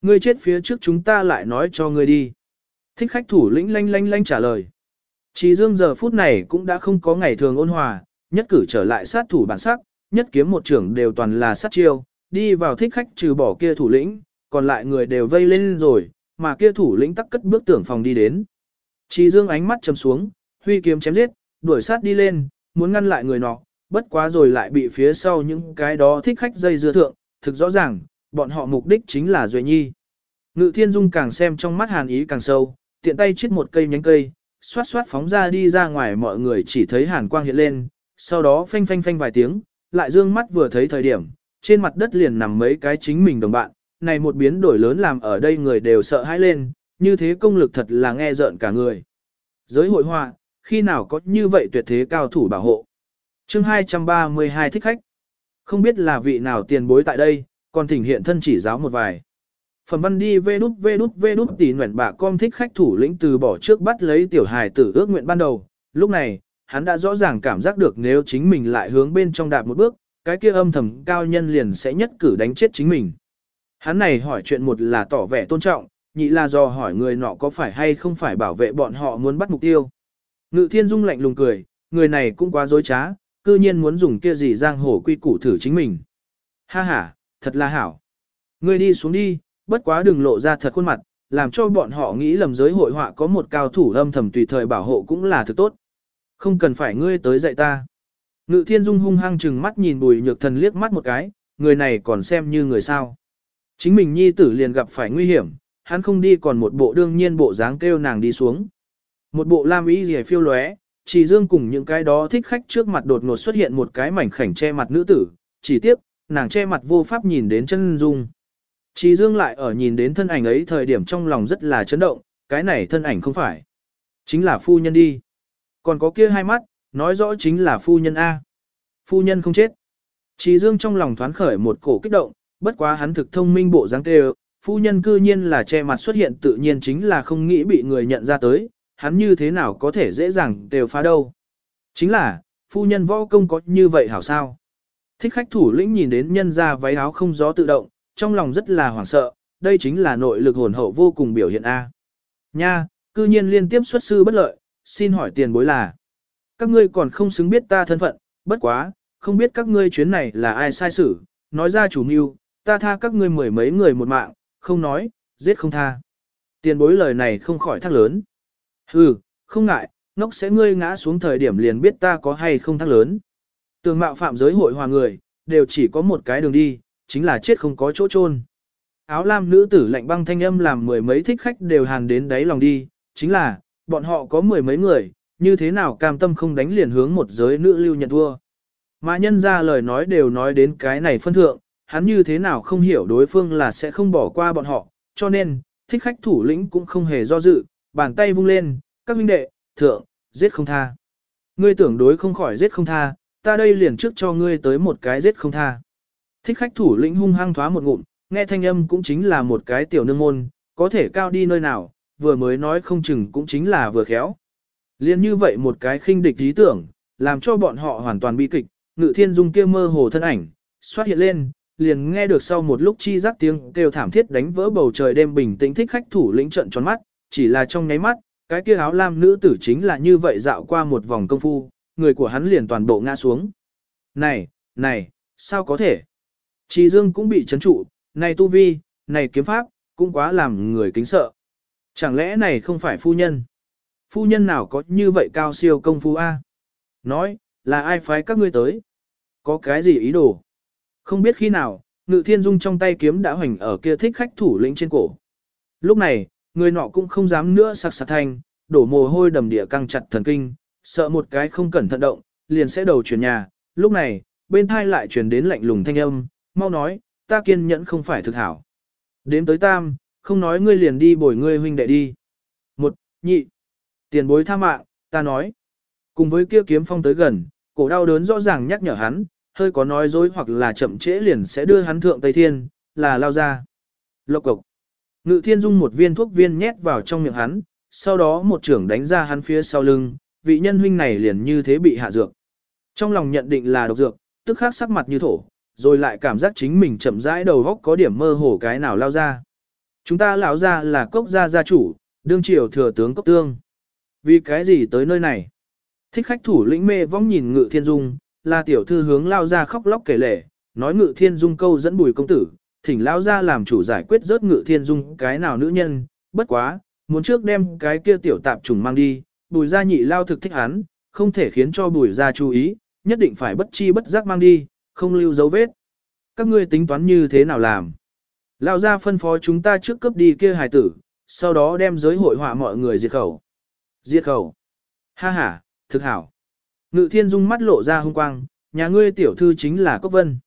Ngươi chết phía trước chúng ta lại nói cho ngươi đi. Thích khách thủ lĩnh lanh lanh lanh trả lời. Chỉ dương giờ phút này cũng đã không có ngày thường ôn hòa, nhất cử trở lại sát thủ bản sắc, nhất kiếm một trưởng đều toàn là sát chiêu, đi vào thích khách trừ bỏ kia thủ lĩnh, còn lại người đều vây lên rồi, mà kia thủ lĩnh tắc cất bước tưởng phòng đi đến. Chỉ dương ánh mắt chầm xuống, huy kiếm chém giết, đuổi sát đi lên, muốn ngăn lại người nọ, bất quá rồi lại bị phía sau những cái đó thích khách dây dưa thượng, thực rõ ràng, bọn họ mục đích chính là Duệ Nhi. Ngự thiên dung càng xem trong mắt hàn ý càng sâu, tiện tay chiết một cây nhánh cây, xoát xoát phóng ra đi ra ngoài mọi người chỉ thấy hàn quang hiện lên, sau đó phanh phanh phanh vài tiếng, lại dương mắt vừa thấy thời điểm, trên mặt đất liền nằm mấy cái chính mình đồng bạn, này một biến đổi lớn làm ở đây người đều sợ hãi lên, như thế công lực thật là nghe rợn cả người. Giới hội họa, khi nào có như vậy tuyệt thế cao thủ bảo hộ chương 232 thích khách. Không biết là vị nào tiền bối tại đây, còn thỉnh hiện thân chỉ giáo một vài. Phần văn đi vê đút vê đút vê đút tỉ nguyện bạ com thích khách thủ lĩnh từ bỏ trước bắt lấy tiểu hài tử ước nguyện ban đầu. Lúc này, hắn đã rõ ràng cảm giác được nếu chính mình lại hướng bên trong đạp một bước, cái kia âm thầm cao nhân liền sẽ nhất cử đánh chết chính mình. Hắn này hỏi chuyện một là tỏ vẻ tôn trọng, nhị là do hỏi người nọ có phải hay không phải bảo vệ bọn họ muốn bắt mục tiêu. Ngự thiên dung lạnh lùng cười, người này cũng quá dối trá, cư nhiên muốn dùng kia gì giang hồ quy củ thử chính mình. Ha ha, thật là hảo. Ngươi đi xuống đi, bất quá đừng lộ ra thật khuôn mặt, làm cho bọn họ nghĩ lầm giới hội họa có một cao thủ âm thầm tùy thời bảo hộ cũng là thứ tốt. Không cần phải ngươi tới dạy ta. Ngự thiên dung hung hăng chừng mắt nhìn bùi nhược thần liếc mắt một cái, người này còn xem như người sao. Chính mình nhi tử liền gặp phải nguy hiểm, hắn không đi còn một bộ đương nhiên bộ dáng kêu nàng đi xuống. Một bộ lam ý gì phiêu lóe, chỉ dương cùng những cái đó thích khách trước mặt đột ngột xuất hiện một cái mảnh khảnh che mặt nữ tử, chỉ tiếp, nàng che mặt vô pháp nhìn đến chân dung. Chỉ dương lại ở nhìn đến thân ảnh ấy thời điểm trong lòng rất là chấn động, cái này thân ảnh không phải. Chính là phu nhân đi. Còn có kia hai mắt, nói rõ chính là phu nhân A. Phu nhân không chết. Chỉ dương trong lòng thoáng khởi một cổ kích động, bất quá hắn thực thông minh bộ dáng kêu, phu nhân cư nhiên là che mặt xuất hiện tự nhiên chính là không nghĩ bị người nhận ra tới, hắn như thế nào có thể dễ dàng đều phá đâu. Chính là, phu nhân võ công có như vậy hảo sao? Thích khách thủ lĩnh nhìn đến nhân ra váy áo không gió tự động, trong lòng rất là hoảng sợ, đây chính là nội lực hồn hậu vô cùng biểu hiện A. Nha, cư nhiên liên tiếp xuất sư bất lợi, xin hỏi tiền bối là. Các ngươi còn không xứng biết ta thân phận, bất quá, không biết các ngươi chuyến này là ai sai xử, nói ra chủ mưu, ta tha các ngươi mười mấy người một mạng, không nói, giết không tha. Tiền bối lời này không khỏi thắc lớn. Hừ, không ngại, ngốc sẽ ngươi ngã xuống thời điểm liền biết ta có hay không thắc lớn. Tường mạo phạm giới hội hòa người, đều chỉ có một cái đường đi, chính là chết không có chỗ chôn. Áo lam nữ tử lạnh băng thanh âm làm mười mấy thích khách đều hàn đến đáy lòng đi, chính là, bọn họ có mười mấy người, như thế nào cam tâm không đánh liền hướng một giới nữ lưu nhận thua. Mà nhân ra lời nói đều nói đến cái này phân thượng, hắn như thế nào không hiểu đối phương là sẽ không bỏ qua bọn họ, cho nên, thích khách thủ lĩnh cũng không hề do dự, bàn tay vung lên, các huynh đệ, thượng, giết không tha. Ngươi tưởng đối không khỏi giết không tha, ta đây liền trước cho ngươi tới một cái giết không tha. Thích khách thủ lĩnh hung hăng thoá một ngụm, nghe thanh âm cũng chính là một cái tiểu nương môn, có thể cao đi nơi nào, vừa mới nói không chừng cũng chính là vừa khéo. Liên như vậy một cái khinh địch ý tưởng, làm cho bọn họ hoàn toàn bi kịch, ngự thiên dung kia mơ hồ thân ảnh, xuất hiện lên, liền nghe được sau một lúc chi giác tiếng kêu thảm thiết đánh vỡ bầu trời đêm bình tĩnh thích khách thủ lĩnh trận tròn mắt, chỉ là trong nháy mắt, cái kia áo lam nữ tử chính là như vậy dạo qua một vòng công phu, người của hắn liền toàn bộ ngã xuống. Này, này, sao có thể? Trì Dương cũng bị chấn trụ, này tu vi, này kiếm pháp, cũng quá làm người kính sợ. Chẳng lẽ này không phải phu nhân? Phu nhân nào có như vậy cao siêu công phu A? Nói, là ai phái các ngươi tới? Có cái gì ý đồ? Không biết khi nào, ngự thiên dung trong tay kiếm đã hoành ở kia thích khách thủ lĩnh trên cổ. Lúc này, người nọ cũng không dám nữa sặc sặc thanh, đổ mồ hôi đầm địa căng chặt thần kinh, sợ một cái không cẩn thận động, liền sẽ đầu chuyển nhà. Lúc này, bên thai lại chuyển đến lạnh lùng thanh âm, mau nói, ta kiên nhẫn không phải thực hảo. Đếm tới tam, không nói ngươi liền đi bồi ngươi huynh đệ đi. Một, nhị, tiền bối tha mạng, ta nói. Cùng với kia kiếm phong tới gần, cổ đau đớn rõ ràng nhắc nhở hắn, hơi có nói dối hoặc là chậm trễ liền sẽ đưa hắn thượng Tây Thiên, là lao ra. Lộc cộc. Ngự thiên dung một viên thuốc viên nhét vào trong miệng hắn, sau đó một trưởng đánh ra hắn phía sau lưng, vị nhân huynh này liền như thế bị hạ dược. Trong lòng nhận định là độc dược, tức khắc sắc mặt như thổ, rồi lại cảm giác chính mình chậm rãi đầu góc có điểm mơ hồ cái nào lao ra. Chúng ta lão ra là cốc gia gia chủ, đương triều thừa tướng cốc tương. Vì cái gì tới nơi này? Thích khách thủ lĩnh mê vong nhìn ngự thiên dung, là tiểu thư hướng lao ra khóc lóc kể lể, nói ngự thiên dung câu dẫn bùi công tử, thỉnh lao ra làm chủ giải quyết rớt ngự thiên dung cái nào nữ nhân, bất quá, muốn trước đem cái kia tiểu tạp trùng mang đi, bùi gia nhị lao thực thích hắn, không thể khiến cho bùi gia chú ý, nhất định phải bất chi bất giác mang đi, không lưu dấu vết. Các ngươi tính toán như thế nào làm? Lao gia phân phó chúng ta trước cấp đi kia hài tử, sau đó đem giới hội họa mọi người diệt khẩu. Diệt khẩu. Ha ha, thực hảo. Ngự thiên dung mắt lộ ra hung quang, nhà ngươi tiểu thư chính là Cốc Vân.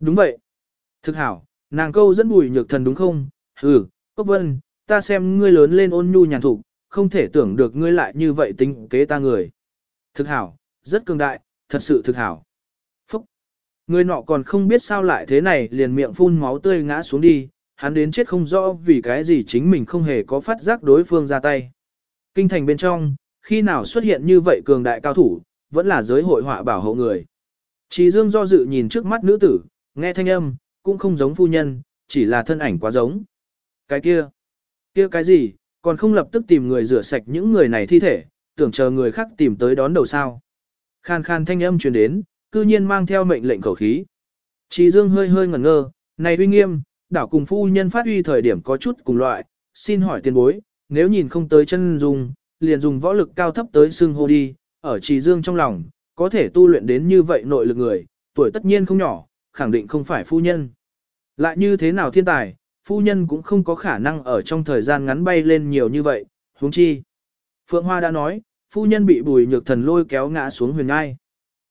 Đúng vậy. Thực hảo, nàng câu dẫn bùi nhược thần đúng không? Ừ, Cốc Vân, ta xem ngươi lớn lên ôn nhu nhàn thục, không thể tưởng được ngươi lại như vậy tính kế ta người. Thực hảo, rất cường đại, thật sự thực hảo. Phúc. Người nọ còn không biết sao lại thế này liền miệng phun máu tươi ngã xuống đi, hắn đến chết không rõ vì cái gì chính mình không hề có phát giác đối phương ra tay. Kinh thành bên trong, khi nào xuất hiện như vậy cường đại cao thủ, vẫn là giới hội họa bảo hộ người. Chỉ dương do dự nhìn trước mắt nữ tử, nghe thanh âm, cũng không giống phu nhân, chỉ là thân ảnh quá giống. Cái kia, kia cái gì, còn không lập tức tìm người rửa sạch những người này thi thể, tưởng chờ người khác tìm tới đón đầu sao. Khan khan thanh âm truyền đến, cư nhiên mang theo mệnh lệnh khẩu khí. Trí Dương hơi hơi ngẩn ngơ, này uy nghiêm, đảo cùng phu nhân phát uy thời điểm có chút cùng loại, xin hỏi tiền bối, nếu nhìn không tới chân dung, liền dùng võ lực cao thấp tới xưng hô đi, ở Trí Dương trong lòng, có thể tu luyện đến như vậy nội lực người, tuổi tất nhiên không nhỏ, khẳng định không phải phu nhân. Lại như thế nào thiên tài, phu nhân cũng không có khả năng ở trong thời gian ngắn bay lên nhiều như vậy, huống chi. Phượng Hoa đã nói, phu nhân bị bùi nhược thần lôi kéo ngã xuống huyền ngai.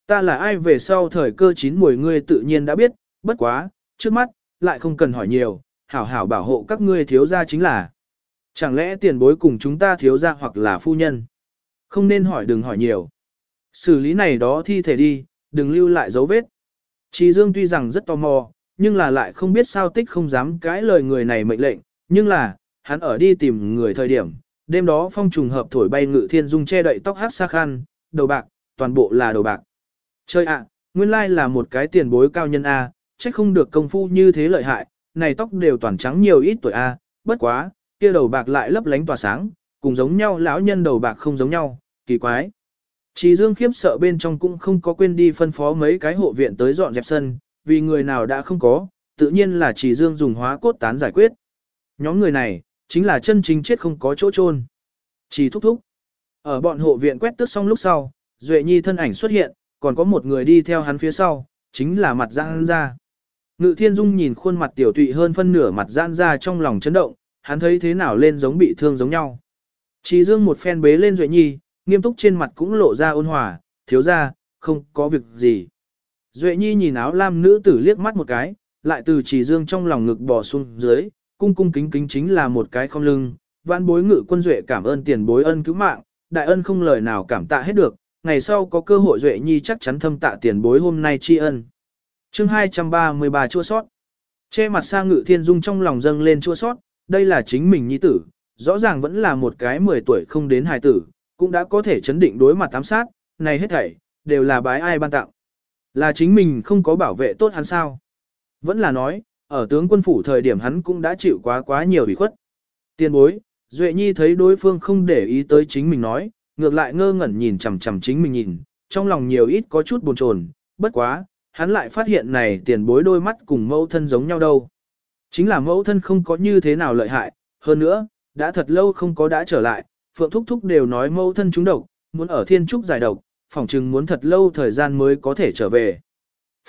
Ta là ai về sau thời cơ chín mùi ngươi tự nhiên đã biết, bất quá, trước mắt, lại không cần hỏi nhiều, hảo hảo bảo hộ các ngươi thiếu gia chính là. Chẳng lẽ tiền bối cùng chúng ta thiếu gia hoặc là phu nhân? Không nên hỏi đừng hỏi nhiều. Xử lý này đó thi thể đi, đừng lưu lại dấu vết. Trí Dương tuy rằng rất tò mò, nhưng là lại không biết sao tích không dám cãi lời người này mệnh lệnh, nhưng là, hắn ở đi tìm người thời điểm, đêm đó phong trùng hợp thổi bay ngự thiên dung che đậy tóc hát xa khăn, đầu bạc, toàn bộ là đầu bạc. Chơi ạ, nguyên lai là một cái tiền bối cao nhân A, trách không được công phu như thế lợi hại, này tóc đều toàn trắng nhiều ít tuổi A, bất quá, kia đầu bạc lại lấp lánh tỏa sáng, cùng giống nhau lão nhân đầu bạc không giống nhau, kỳ quái. Chỉ dương khiếp sợ bên trong cũng không có quên đi phân phó mấy cái hộ viện tới dọn dẹp sân, vì người nào đã không có, tự nhiên là chỉ dương dùng hóa cốt tán giải quyết. Nhóm người này, chính là chân chính chết không có chỗ chôn. Chỉ thúc thúc. Ở bọn hộ viện quét tước xong lúc sau, Duệ Nhi thân ảnh xuất hiện, còn có một người đi theo hắn phía sau, chính là mặt giãn ra. Ngự Thiên Dung nhìn khuôn mặt tiểu tụy hơn phân nửa mặt giãn ra trong lòng chấn động, hắn thấy thế nào lên giống bị thương giống nhau. Chỉ dương một phen bế lên Duệ Nhi, nghiêm túc trên mặt cũng lộ ra ôn hòa, thiếu ra, không có việc gì. Duệ Nhi nhìn áo lam nữ tử liếc mắt một cái, lại từ chỉ dương trong lòng ngực bò xuống dưới, cung cung kính kính chính là một cái không lưng, vãn bối ngự quân Duệ cảm ơn tiền bối ân cứu mạng, đại ân không lời nào cảm tạ hết được, ngày sau có cơ hội Duệ Nhi chắc chắn thâm tạ tiền bối hôm nay tri ân. chương 233 chua sót. Che mặt sang ngự thiên dung trong lòng dâng lên chua sót, đây là chính mình nhi tử, rõ ràng vẫn là một cái 10 tuổi không đến hài tử, cũng đã có thể chấn định đối mặt tám sát, này hết thảy, đều là bái ai ban tặng. Là chính mình không có bảo vệ tốt hắn sao? Vẫn là nói, ở tướng quân phủ thời điểm hắn cũng đã chịu quá quá nhiều bị khuất. Tiên bối, Duệ Nhi thấy đối phương không để ý tới chính mình nói, ngược lại ngơ ngẩn nhìn chằm chằm chính mình nhìn, trong lòng nhiều ít có chút buồn chồn, bất quá, hắn lại phát hiện này tiền bối đôi mắt cùng mẫu thân giống nhau đâu. Chính là mẫu thân không có như thế nào lợi hại, hơn nữa, đã thật lâu không có đã trở lại, Phượng Thúc Thúc đều nói mẫu thân chúng độc, muốn ở thiên trúc giải độc, phỏng chừng muốn thật lâu thời gian mới có thể trở về.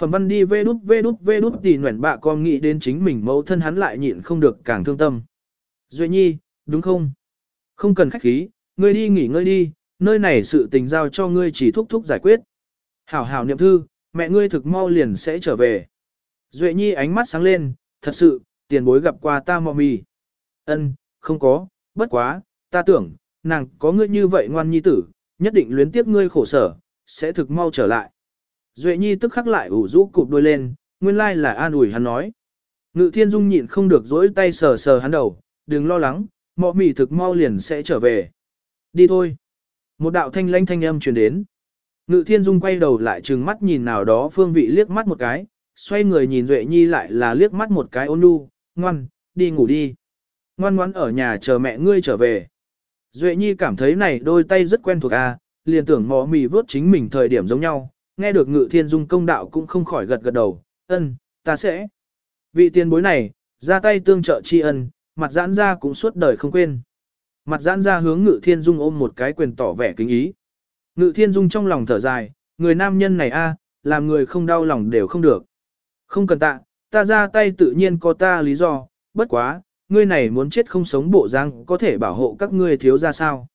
Phẩm văn đi vê đút vê đút vê đút thì nguyện bạ con nghĩ đến chính mình mẫu thân hắn lại nhịn không được càng thương tâm. Duệ nhi, đúng không? Không cần khách khí, ngươi đi nghỉ ngơi đi, nơi này sự tình giao cho ngươi chỉ thúc thúc giải quyết. Hảo hảo niệm thư, mẹ ngươi thực mau liền sẽ trở về. Duệ nhi ánh mắt sáng lên, thật sự, tiền bối gặp qua ta mò mì. Ân, không có, bất quá, ta tưởng, nàng có ngươi như vậy ngoan nhi tử, nhất định luyến tiếp ngươi khổ sở, sẽ thực mau trở lại. Duệ nhi tức khắc lại ủ rũ cụp đôi lên, nguyên lai là an ủi hắn nói. Ngự thiên dung nhịn không được dỗi tay sờ sờ hắn đầu, đừng lo lắng, mọ mỉ thực mau liền sẽ trở về. Đi thôi. Một đạo thanh lãnh thanh âm truyền đến. Ngự thiên dung quay đầu lại trừng mắt nhìn nào đó phương vị liếc mắt một cái, xoay người nhìn Duệ Nhi lại là liếc mắt một cái ôn nhu, ngoan, đi ngủ đi. Ngoan ngoan ở nhà chờ mẹ ngươi trở về. Duệ Nhi cảm thấy này đôi tay rất quen thuộc a, à, liền tưởng mò mì vớt chính mình thời điểm giống nhau, nghe được ngự thiên dung công đạo cũng không khỏi gật gật đầu, ân, ta sẽ. Vị tiền bối này, ra tay tương trợ tri ân, mặt giãn ra cũng suốt đời không quên. Mặt giãn ra hướng ngự thiên dung ôm một cái quyền tỏ vẻ kính ý. Ngự thiên dung trong lòng thở dài, người nam nhân này a, làm người không đau lòng đều không được. Không cần tạ, ta ra tay tự nhiên có ta lý do, bất quá, ngươi này muốn chết không sống bộ răng có thể bảo hộ các ngươi thiếu ra sao.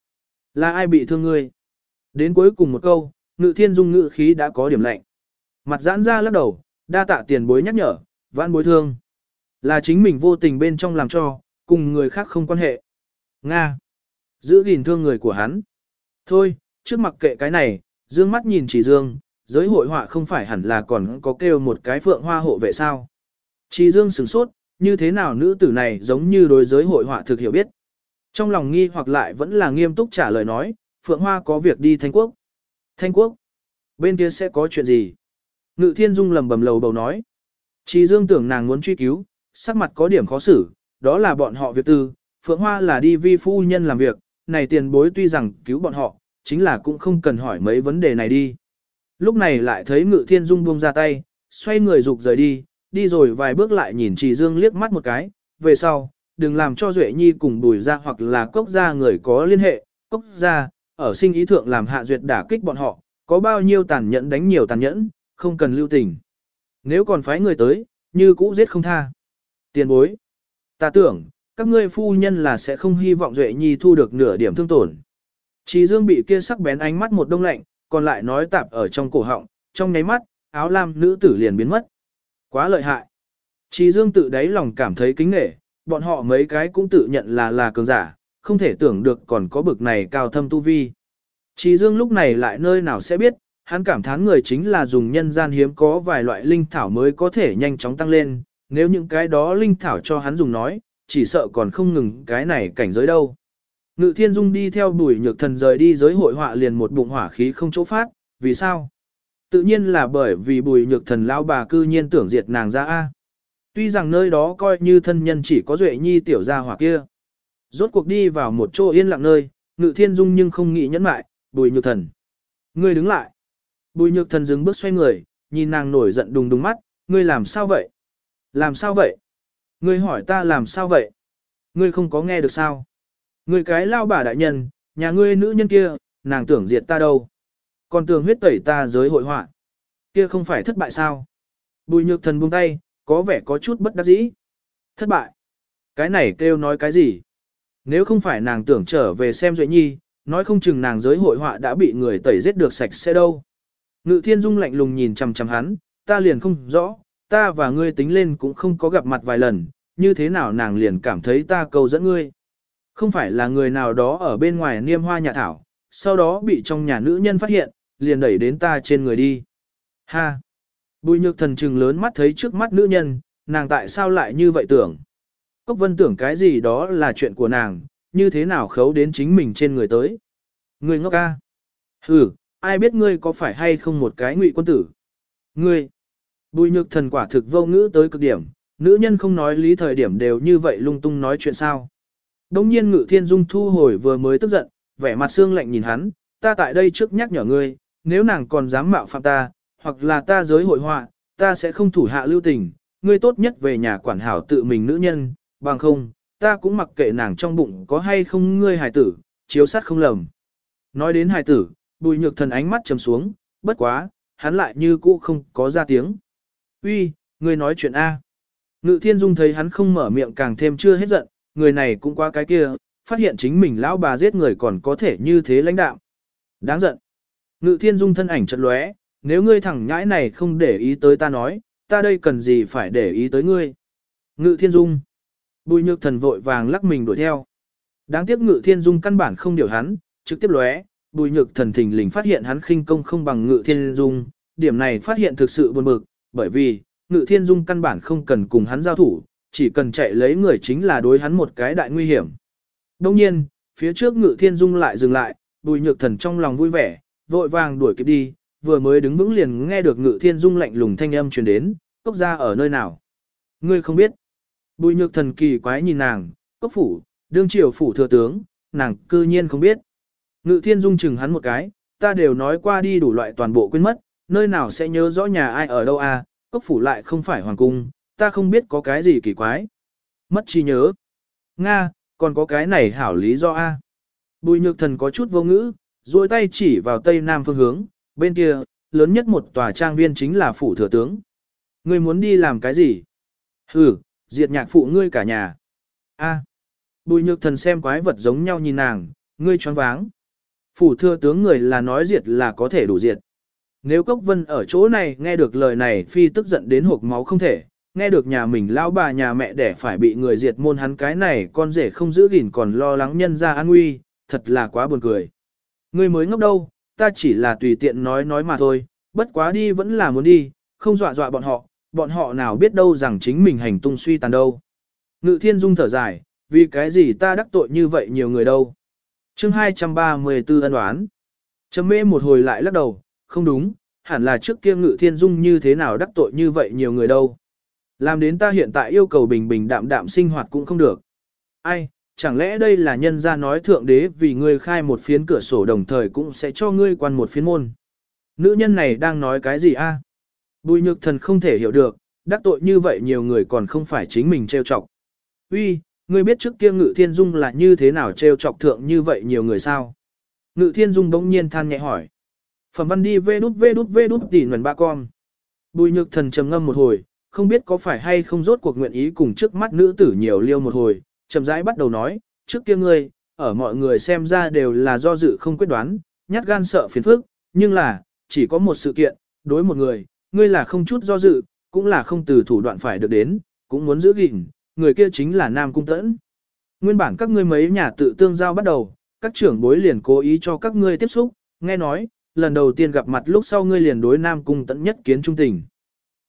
Là ai bị thương ngươi? Đến cuối cùng một câu, ngự thiên dung ngự khí đã có điểm lạnh. Mặt giãn ra lắc đầu, đa tạ tiền bối nhắc nhở, vãn bối thương. Là chính mình vô tình bên trong làm cho, cùng người khác không quan hệ. Nga. Giữ gìn thương người của hắn. Thôi, trước mặt kệ cái này, dương mắt nhìn chỉ dương, giới hội họa không phải hẳn là còn có kêu một cái phượng hoa hộ vệ sao. Chỉ dương sửng sốt, như thế nào nữ tử này giống như đối giới hội họa thực hiểu biết. Trong lòng nghi hoặc lại vẫn là nghiêm túc trả lời nói, Phượng Hoa có việc đi Thanh Quốc. Thanh Quốc? Bên kia sẽ có chuyện gì? Ngự Thiên Dung lầm bầm lầu bầu nói. Chỉ dương tưởng nàng muốn truy cứu, sắc mặt có điểm khó xử, đó là bọn họ việc tư, Phượng Hoa là đi vi phu nhân làm việc, này tiền bối tuy rằng cứu bọn họ, chính là cũng không cần hỏi mấy vấn đề này đi. Lúc này lại thấy Ngự Thiên Dung buông ra tay, xoay người dục rời đi, đi rồi vài bước lại nhìn Trì Dương liếc mắt một cái, về sau, đừng làm cho Duệ Nhi cùng bùi ra hoặc là cốc ra người có liên hệ, cốc ra ở sinh ý thượng làm hạ duyệt đả kích bọn họ, có bao nhiêu tàn nhẫn đánh nhiều tàn nhẫn, không cần lưu tình. Nếu còn phái người tới, như cũ giết không tha. Tiền bối. Ta tưởng, các ngươi phu nhân là sẽ không hy vọng Duệ Nhi thu được nửa điểm thương tổn. Trí Dương bị kia sắc bén ánh mắt một đông lạnh, còn lại nói tạp ở trong cổ họng, trong nháy mắt, áo lam nữ tử liền biến mất. Quá lợi hại. Trí Dương tự đáy lòng cảm thấy kính nể, bọn họ mấy cái cũng tự nhận là là cường giả, không thể tưởng được còn có bực này cao thâm tu vi. Trí Dương lúc này lại nơi nào sẽ biết, hắn cảm thán người chính là dùng nhân gian hiếm có vài loại linh thảo mới có thể nhanh chóng tăng lên, nếu những cái đó linh thảo cho hắn dùng nói, chỉ sợ còn không ngừng cái này cảnh giới đâu. Ngự thiên dung đi theo bùi nhược thần rời đi giới hội họa liền một bụng hỏa khí không chỗ phát, vì sao? Tự nhiên là bởi vì bùi nhược thần lao bà cư nhiên tưởng diệt nàng ra A. Tuy rằng nơi đó coi như thân nhân chỉ có duệ nhi tiểu gia hỏa kia. Rốt cuộc đi vào một chỗ yên lặng nơi, ngự thiên dung nhưng không nghĩ nhẫn mại, bùi nhược thần. Ngươi đứng lại. Bùi nhược thần dừng bước xoay người, nhìn nàng nổi giận đùng đùng mắt, ngươi làm sao vậy? Làm sao vậy? Ngươi hỏi ta làm sao vậy? Ngươi không có nghe được sao? Ngươi cái lao bà đại nhân, nhà ngươi nữ nhân kia, nàng tưởng diệt ta đâu? Còn tưởng huyết tẩy ta giới hội họa. Kia không phải thất bại sao? Bùi nhược thần buông tay, có vẻ có chút bất đắc dĩ. Thất bại. Cái này kêu nói cái gì? Nếu không phải nàng tưởng trở về xem Duệ Nhi, nói không chừng nàng giới hội họa đã bị người tẩy giết được sạch sẽ đâu. Ngự thiên dung lạnh lùng nhìn chằm chằm hắn, ta liền không rõ, ta và ngươi tính lên cũng không có gặp mặt vài lần, như thế nào nàng liền cảm thấy ta cầu dẫn ngươi. Không phải là người nào đó ở bên ngoài niêm hoa nhà thảo, sau đó bị trong nhà nữ nhân phát hiện, liền đẩy đến ta trên người đi. Ha! Bùi nhược thần trừng lớn mắt thấy trước mắt nữ nhân, nàng tại sao lại như vậy tưởng? Cốc vân tưởng cái gì đó là chuyện của nàng, như thế nào khấu đến chính mình trên người tới? Người ngốc ca! Ừ, ai biết ngươi có phải hay không một cái ngụy quân tử? Ngươi! Bùi nhược thần quả thực vô ngữ tới cực điểm, nữ nhân không nói lý thời điểm đều như vậy lung tung nói chuyện sao. Đông nhiên ngự thiên dung thu hồi vừa mới tức giận, vẻ mặt xương lạnh nhìn hắn, ta tại đây trước nhắc nhở ngươi, nếu nàng còn dám mạo phạm ta, hoặc là ta giới hội họa, ta sẽ không thủ hạ lưu tình, ngươi tốt nhất về nhà quản hảo tự mình nữ nhân, bằng không, ta cũng mặc kệ nàng trong bụng có hay không ngươi hài tử, chiếu sát không lầm. Nói đến hài tử, bùi nhược thần ánh mắt trầm xuống, bất quá, hắn lại như cũ không có ra tiếng. Uy, ngươi nói chuyện A. Ngự thiên dung thấy hắn không mở miệng càng thêm chưa hết giận, người này cũng qua cái kia, phát hiện chính mình lão bà giết người còn có thể như thế lãnh đạo. Đáng giận. Ngự thiên dung thân ảnh chật lóe, nếu ngươi thẳng nhãi này không để ý tới ta nói, ta đây cần gì phải để ý tới ngươi. Ngự thiên dung. Bùi nhược thần vội vàng lắc mình đuổi theo. Đáng tiếc ngự thiên dung căn bản không điều hắn, trực tiếp lóe, bùi nhược thần thình lình phát hiện hắn khinh công không bằng ngự thiên dung, điểm này phát hiện thực sự buồn bực, bởi vì, ngự thiên dung căn bản không cần cùng hắn giao thủ, chỉ cần chạy lấy người chính là đối hắn một cái đại nguy hiểm. Đông nhiên, phía trước ngự thiên dung lại dừng lại, bùi nhược thần trong lòng vui vẻ, vội vàng đuổi kịp đi, vừa mới đứng vững liền nghe được ngự thiên dung lạnh lùng thanh âm truyền đến, cốc ra ở nơi nào. Ngươi không biết. Bùi nhược thần kỳ quái nhìn nàng, cốc phủ, đương triều phủ thừa tướng, nàng cư nhiên không biết. Ngự thiên dung chừng hắn một cái, ta đều nói qua đi đủ loại toàn bộ quên mất, nơi nào sẽ nhớ rõ nhà ai ở đâu à, cốc phủ lại không phải hoàng cung, ta không biết có cái gì kỳ quái. Mất trí nhớ. Nga, còn có cái này hảo lý do a. Bùi nhược thần có chút vô ngữ, duỗi tay chỉ vào tây nam phương hướng, bên kia, lớn nhất một tòa trang viên chính là phủ thừa tướng. Ngươi muốn đi làm cái gì? Ừ, diệt nhạc phụ ngươi cả nhà. A. Bùi nhược thần xem quái vật giống nhau nhìn nàng, ngươi choáng váng. Phủ thừa tướng người là nói diệt là có thể đủ diệt. Nếu Cốc Vân ở chỗ này nghe được lời này phi tức giận đến hộp máu không thể, nghe được nhà mình lão bà nhà mẹ đẻ phải bị người diệt môn hắn cái này con rể không giữ gìn còn lo lắng nhân ra an nguy, thật là quá buồn cười. Ngươi mới ngốc đâu, ta chỉ là tùy tiện nói nói mà thôi, bất quá đi vẫn là muốn đi, không dọa dọa bọn họ, bọn họ nào biết đâu rằng chính mình hành tung suy tàn đâu. Ngự thiên dung thở dài, vì cái gì ta đắc tội như vậy nhiều người đâu. chương 234 ân đoán. Trầm mê một hồi lại lắc đầu, không đúng, hẳn là trước kia ngự thiên dung như thế nào đắc tội như vậy nhiều người đâu. Làm đến ta hiện tại yêu cầu bình bình đạm đạm sinh hoạt cũng không được. Ai, chẳng lẽ đây là nhân gia nói thượng đế vì ngươi khai một phiến cửa sổ đồng thời cũng sẽ cho ngươi quan một phiến môn. Nữ nhân này đang nói cái gì a? Bùi nhược thần không thể hiểu được, đắc tội như vậy nhiều người còn không phải chính mình trêu chọc. Uy, ngươi biết trước kia ngự thiên dung là như thế nào trêu chọc thượng như vậy nhiều người sao? Ngự thiên dung bỗng nhiên than nhẹ hỏi. Phẩm văn đi vê đút vê đút vê đút tỉ nguồn ba con. Bùi nhược thần trầm ngâm một hồi, không biết có phải hay không rốt cuộc nguyện ý cùng trước mắt nữ tử nhiều liêu một hồi, chậm rãi bắt đầu nói, trước kia ngươi, ở mọi người xem ra đều là do dự không quyết đoán, nhát gan sợ phiền phức, nhưng là, chỉ có một sự kiện, đối một người, ngươi là không chút do dự, cũng là không từ thủ đoạn phải được đến, cũng muốn giữ gìn, người kia chính là Nam Cung Tẫn. Nguyên bản các ngươi mấy nhà tự tương giao bắt đầu, các trưởng bối liền cố ý cho các ngươi tiếp xúc, nghe nói, lần đầu tiên gặp mặt lúc sau ngươi liền đối Nam Cung Tẫn nhất kiến trung tình.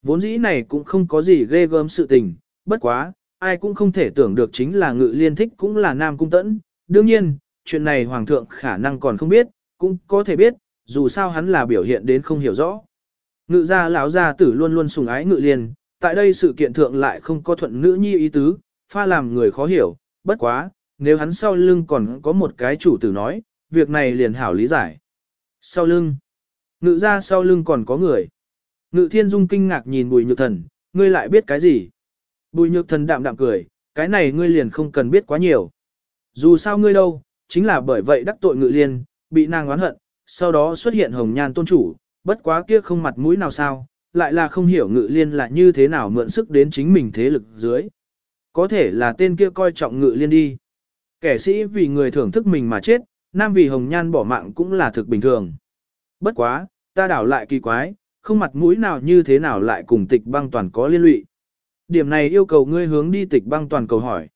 Vốn dĩ này cũng không có gì ghê gớm sự tình, bất quá, ai cũng không thể tưởng được chính là ngự liên thích cũng là Nam Cung Tẫn. Đương nhiên, chuyện này Hoàng thượng khả năng còn không biết, cũng có thể biết, dù sao hắn là biểu hiện đến không hiểu rõ. Ngự gia lão gia tử luôn luôn sùng ái ngự liên, tại đây sự kiện thượng lại không có thuận nữ nhi ý tứ, pha làm người khó hiểu, bất quá, nếu hắn sau lưng còn có một cái chủ tử nói, việc này liền hảo lý giải. Sau lưng, ngự gia sau lưng còn có người. Ngự thiên dung kinh ngạc nhìn bùi nhược thần, ngươi lại biết cái gì? Bùi nhược thần đạm đạm cười, cái này ngươi liền không cần biết quá nhiều. Dù sao ngươi đâu, chính là bởi vậy đắc tội ngự liên, bị nàng oán hận, sau đó xuất hiện hồng nhan tôn chủ, bất quá kia không mặt mũi nào sao, lại là không hiểu ngự liên là như thế nào mượn sức đến chính mình thế lực dưới. Có thể là tên kia coi trọng ngự liên đi. Kẻ sĩ vì người thưởng thức mình mà chết, nam vì hồng nhan bỏ mạng cũng là thực bình thường. Bất quá, ta đảo lại kỳ quái, không mặt mũi nào như thế nào lại cùng tịch băng toàn có liên lụy. Điểm này yêu cầu ngươi hướng đi tịch băng toàn cầu hỏi.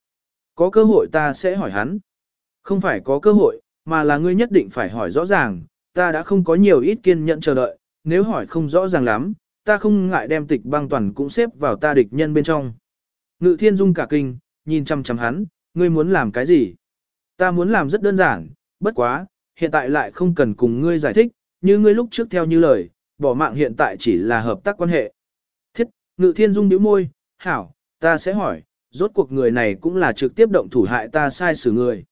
Có cơ hội ta sẽ hỏi hắn. Không phải có cơ hội, mà là ngươi nhất định phải hỏi rõ ràng, ta đã không có nhiều ít kiên nhẫn chờ đợi, nếu hỏi không rõ ràng lắm, ta không ngại đem tịch băng toàn cũng xếp vào ta địch nhân bên trong. Ngự thiên dung cả kinh, nhìn chăm chăm hắn, ngươi muốn làm cái gì? Ta muốn làm rất đơn giản, bất quá, hiện tại lại không cần cùng ngươi giải thích, như ngươi lúc trước theo như lời, bỏ mạng hiện tại chỉ là hợp tác quan hệ. Thiết, ngự thiên dung nhíu môi, hảo, ta sẽ hỏi, rốt cuộc người này cũng là trực tiếp động thủ hại ta sai xử người.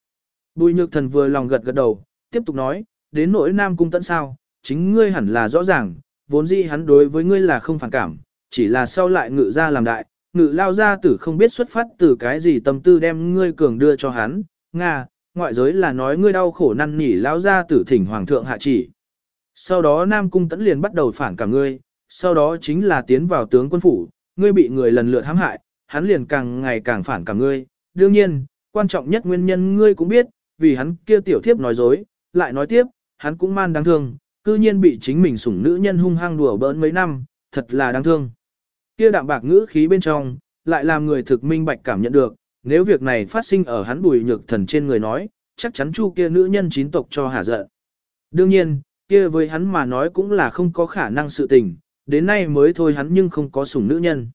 Bùi nhược thần vừa lòng gật gật đầu, tiếp tục nói, đến nỗi nam cung tận sao, chính ngươi hẳn là rõ ràng, vốn dĩ hắn đối với ngươi là không phản cảm, chỉ là sau lại ngự ra làm đại, ngự lao ra tử không biết xuất phát từ cái gì tâm tư đem ngươi cường đưa cho hắn, Nga, ngoại giới là nói ngươi đau khổ năn nỉ lao ra tử thỉnh hoàng thượng hạ chỉ. Sau đó Nam Cung Tẫn liền bắt đầu phản cảm ngươi, sau đó chính là tiến vào tướng quân phủ, ngươi bị người lần lượt hãm hại, hắn liền càng ngày càng phản cả ngươi. Đương nhiên, quan trọng nhất nguyên nhân ngươi cũng biết, vì hắn kia tiểu thiếp nói dối, lại nói tiếp, hắn cũng man đáng thương, cư nhiên bị chính mình sủng nữ nhân hung hăng đùa bỡn mấy năm, thật là đáng thương. Kia đạm bạc ngữ khí bên trong, lại làm người thực minh bạch cảm nhận được, nếu việc này phát sinh ở hắn bùi nhược thần trên người nói, chắc chắn chu kia nữ nhân chín tộc cho hả giận. Đương nhiên, kia với hắn mà nói cũng là không có khả năng sự tình, đến nay mới thôi hắn nhưng không có sủng nữ nhân.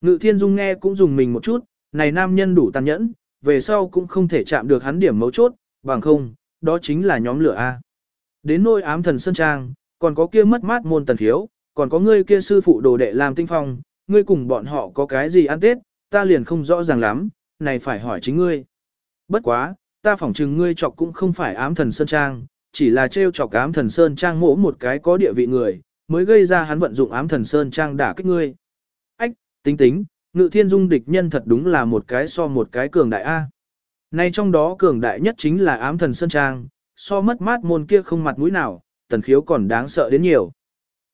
Ngự thiên dung nghe cũng dùng mình một chút, này nam nhân đủ tàn nhẫn, về sau cũng không thể chạm được hắn điểm mấu chốt, bằng không, đó chính là nhóm lửa A. Đến nôi ám thần Sơn Trang, còn có kia mất mát môn tần thiếu, còn có ngươi kia sư phụ đồ đệ làm tinh phong, ngươi cùng bọn họ có cái gì ăn tết, ta liền không rõ ràng lắm, này phải hỏi chính ngươi. Bất quá, ta phỏng chừng ngươi chọc cũng không phải ám thần Sơn Trang, chỉ là trêu chọc ám thần Sơn Trang mỗ một cái có địa vị người, mới gây ra hắn vận dụng ám thần Sơn Trang đả kích ngươi. Ách, tính tính, ngự thiên dung địch nhân thật đúng là một cái so một cái cường đại A. Nay trong đó cường đại nhất chính là ám thần Sơn Trang, so mất mát môn kia không mặt mũi nào, tần khiếu còn đáng sợ đến nhiều.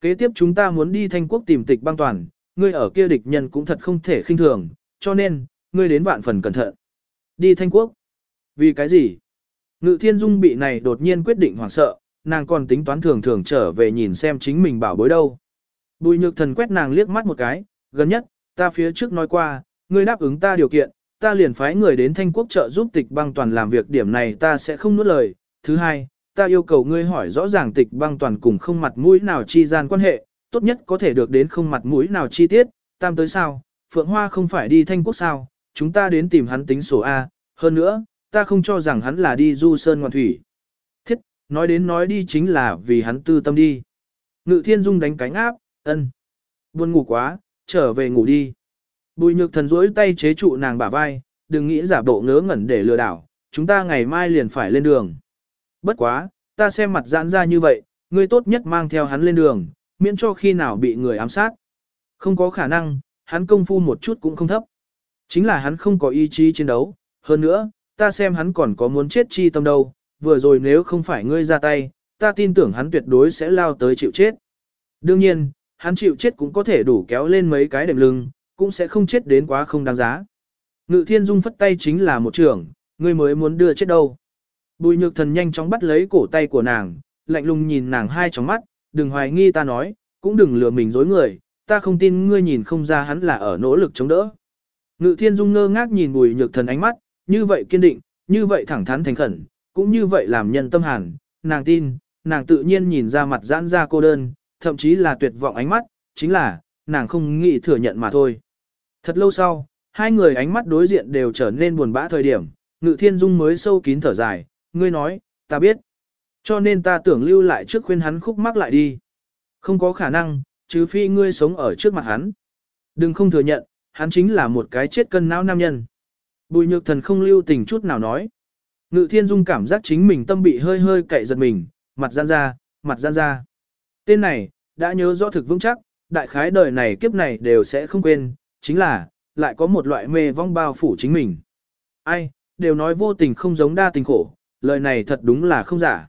Kế tiếp chúng ta muốn đi thanh quốc tìm tịch băng toàn, ngươi ở kia địch nhân cũng thật không thể khinh thường, cho nên, ngươi đến vạn phần cẩn thận. Đi thanh quốc. Vì cái gì? Ngự thiên dung bị này đột nhiên quyết định hoảng sợ, nàng còn tính toán thường thường trở về nhìn xem chính mình bảo bối đâu. Bùi nhược thần quét nàng liếc mắt một cái, gần nhất, ta phía trước nói qua, ngươi đáp ứng ta điều kiện, ta liền phái người đến thanh quốc trợ giúp tịch băng toàn làm việc điểm này ta sẽ không nuốt lời. Thứ hai, ta yêu cầu ngươi hỏi rõ ràng tịch băng toàn cùng không mặt mũi nào chi gian quan hệ, tốt nhất có thể được đến không mặt mũi nào chi tiết, tam tới sao, Phượng Hoa không phải đi thanh quốc sao, chúng ta đến tìm hắn tính sổ A, hơn nữa, ta không cho rằng hắn là đi du sơn ngoan thủy. Nói đến nói đi chính là vì hắn tư tâm đi. Ngự thiên dung đánh cánh áp, ân. Buồn ngủ quá, trở về ngủ đi. Bùi nhược thần rỗi tay chế trụ nàng bả vai, đừng nghĩ giả bộ ngớ ngẩn để lừa đảo, chúng ta ngày mai liền phải lên đường. Bất quá, ta xem mặt giãn ra như vậy, ngươi tốt nhất mang theo hắn lên đường, miễn cho khi nào bị người ám sát. Không có khả năng, hắn công phu một chút cũng không thấp. Chính là hắn không có ý chí chiến đấu, hơn nữa, ta xem hắn còn có muốn chết chi tâm đâu, vừa rồi nếu không phải ngươi ra tay, ta tin tưởng hắn tuyệt đối sẽ lao tới chịu chết. Đương nhiên, hắn chịu chết cũng có thể đủ kéo lên mấy cái đệm lưng, cũng sẽ không chết đến quá không đáng giá. Ngự thiên dung phất tay chính là một trưởng, ngươi mới muốn đưa chết đâu. Bùi nhược thần nhanh chóng bắt lấy cổ tay của nàng, lạnh lùng nhìn nàng hai tròng mắt, đừng hoài nghi ta nói, cũng đừng lừa mình dối người, ta không tin ngươi nhìn không ra hắn là ở nỗ lực chống đỡ. Ngự thiên dung ngơ ngác nhìn bùi nhược thần ánh mắt, như vậy kiên định, như vậy thẳng thắn thành khẩn, cũng như vậy làm nhân tâm hàn, nàng tin, nàng tự nhiên nhìn ra mặt giãn ra cô đơn, thậm chí là tuyệt vọng ánh mắt, chính là, nàng không nghĩ thừa nhận mà thôi. Thật lâu sau, hai người ánh mắt đối diện đều trở nên buồn bã thời điểm, ngự thiên dung mới sâu kín thở dài, ngươi nói, ta biết. Cho nên ta tưởng lưu lại trước khuyên hắn khúc mắc lại đi. Không có khả năng, trừ phi ngươi sống ở trước mặt hắn. Đừng không thừa nhận, hắn chính là một cái chết cân não nam nhân. Bùi nhược thần không lưu tình chút nào nói. Ngự thiên dung cảm giác chính mình tâm bị hơi hơi cậy giật mình, mặt gian ra, mặt gian ra. Tên này, đã nhớ rõ thực vững chắc, đại khái đời này kiếp này đều sẽ không quên, chính là, lại có một loại mê vong bao phủ chính mình. Ai, đều nói vô tình không giống đa tình khổ, lời này thật đúng là không giả.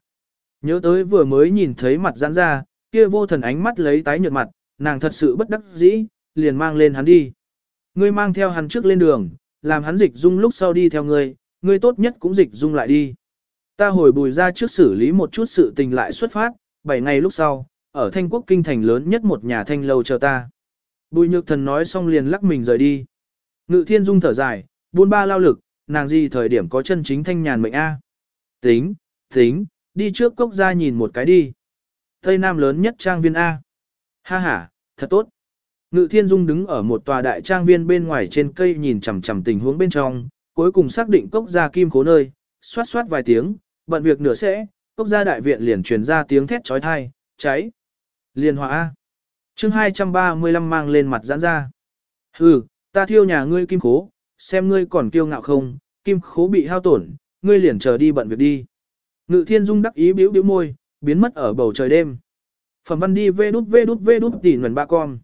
Nhớ tới vừa mới nhìn thấy mặt giãn ra, kia vô thần ánh mắt lấy tái nhợt mặt, nàng thật sự bất đắc dĩ, liền mang lên hắn đi. Ngươi mang theo hắn trước lên đường, làm hắn dịch dung lúc sau đi theo ngươi, ngươi tốt nhất cũng dịch dung lại đi. Ta hồi bùi ra trước xử lý một chút sự tình lại xuất phát, 7 ngày lúc sau, ở thanh quốc kinh thành lớn nhất một nhà thanh lâu chờ ta. Bùi nhược thần nói xong liền lắc mình rời đi. Ngự thiên dung thở dài, buôn ba lao lực, nàng gì thời điểm có chân chính thanh nhàn mệnh A. Tính, tính, đi trước cốc ra nhìn một cái đi. Tây Nam lớn nhất trang viên A. Ha ha, thật tốt. Ngự thiên dung đứng ở một tòa đại trang viên bên ngoài trên cây nhìn chằm chằm tình huống bên trong, cuối cùng xác định cốc ra kim khố nơi, xoát xoát vài tiếng, bận việc nửa sẽ, cốc ra đại viện liền truyền ra tiếng thét trói thai, cháy. Liên hòa A. chương 235 mang lên mặt giãn ra. Hừ, ta thiêu nhà ngươi kim khố, xem ngươi còn kiêu ngạo không, kim khố bị hao tổn, ngươi liền chờ đi bận việc đi. Ngự thiên dung đắc ý biểu biểu môi, biến mất ở bầu trời đêm. Phẩm văn đi vê đút vê đút vê đút tỉ nguồn ba con.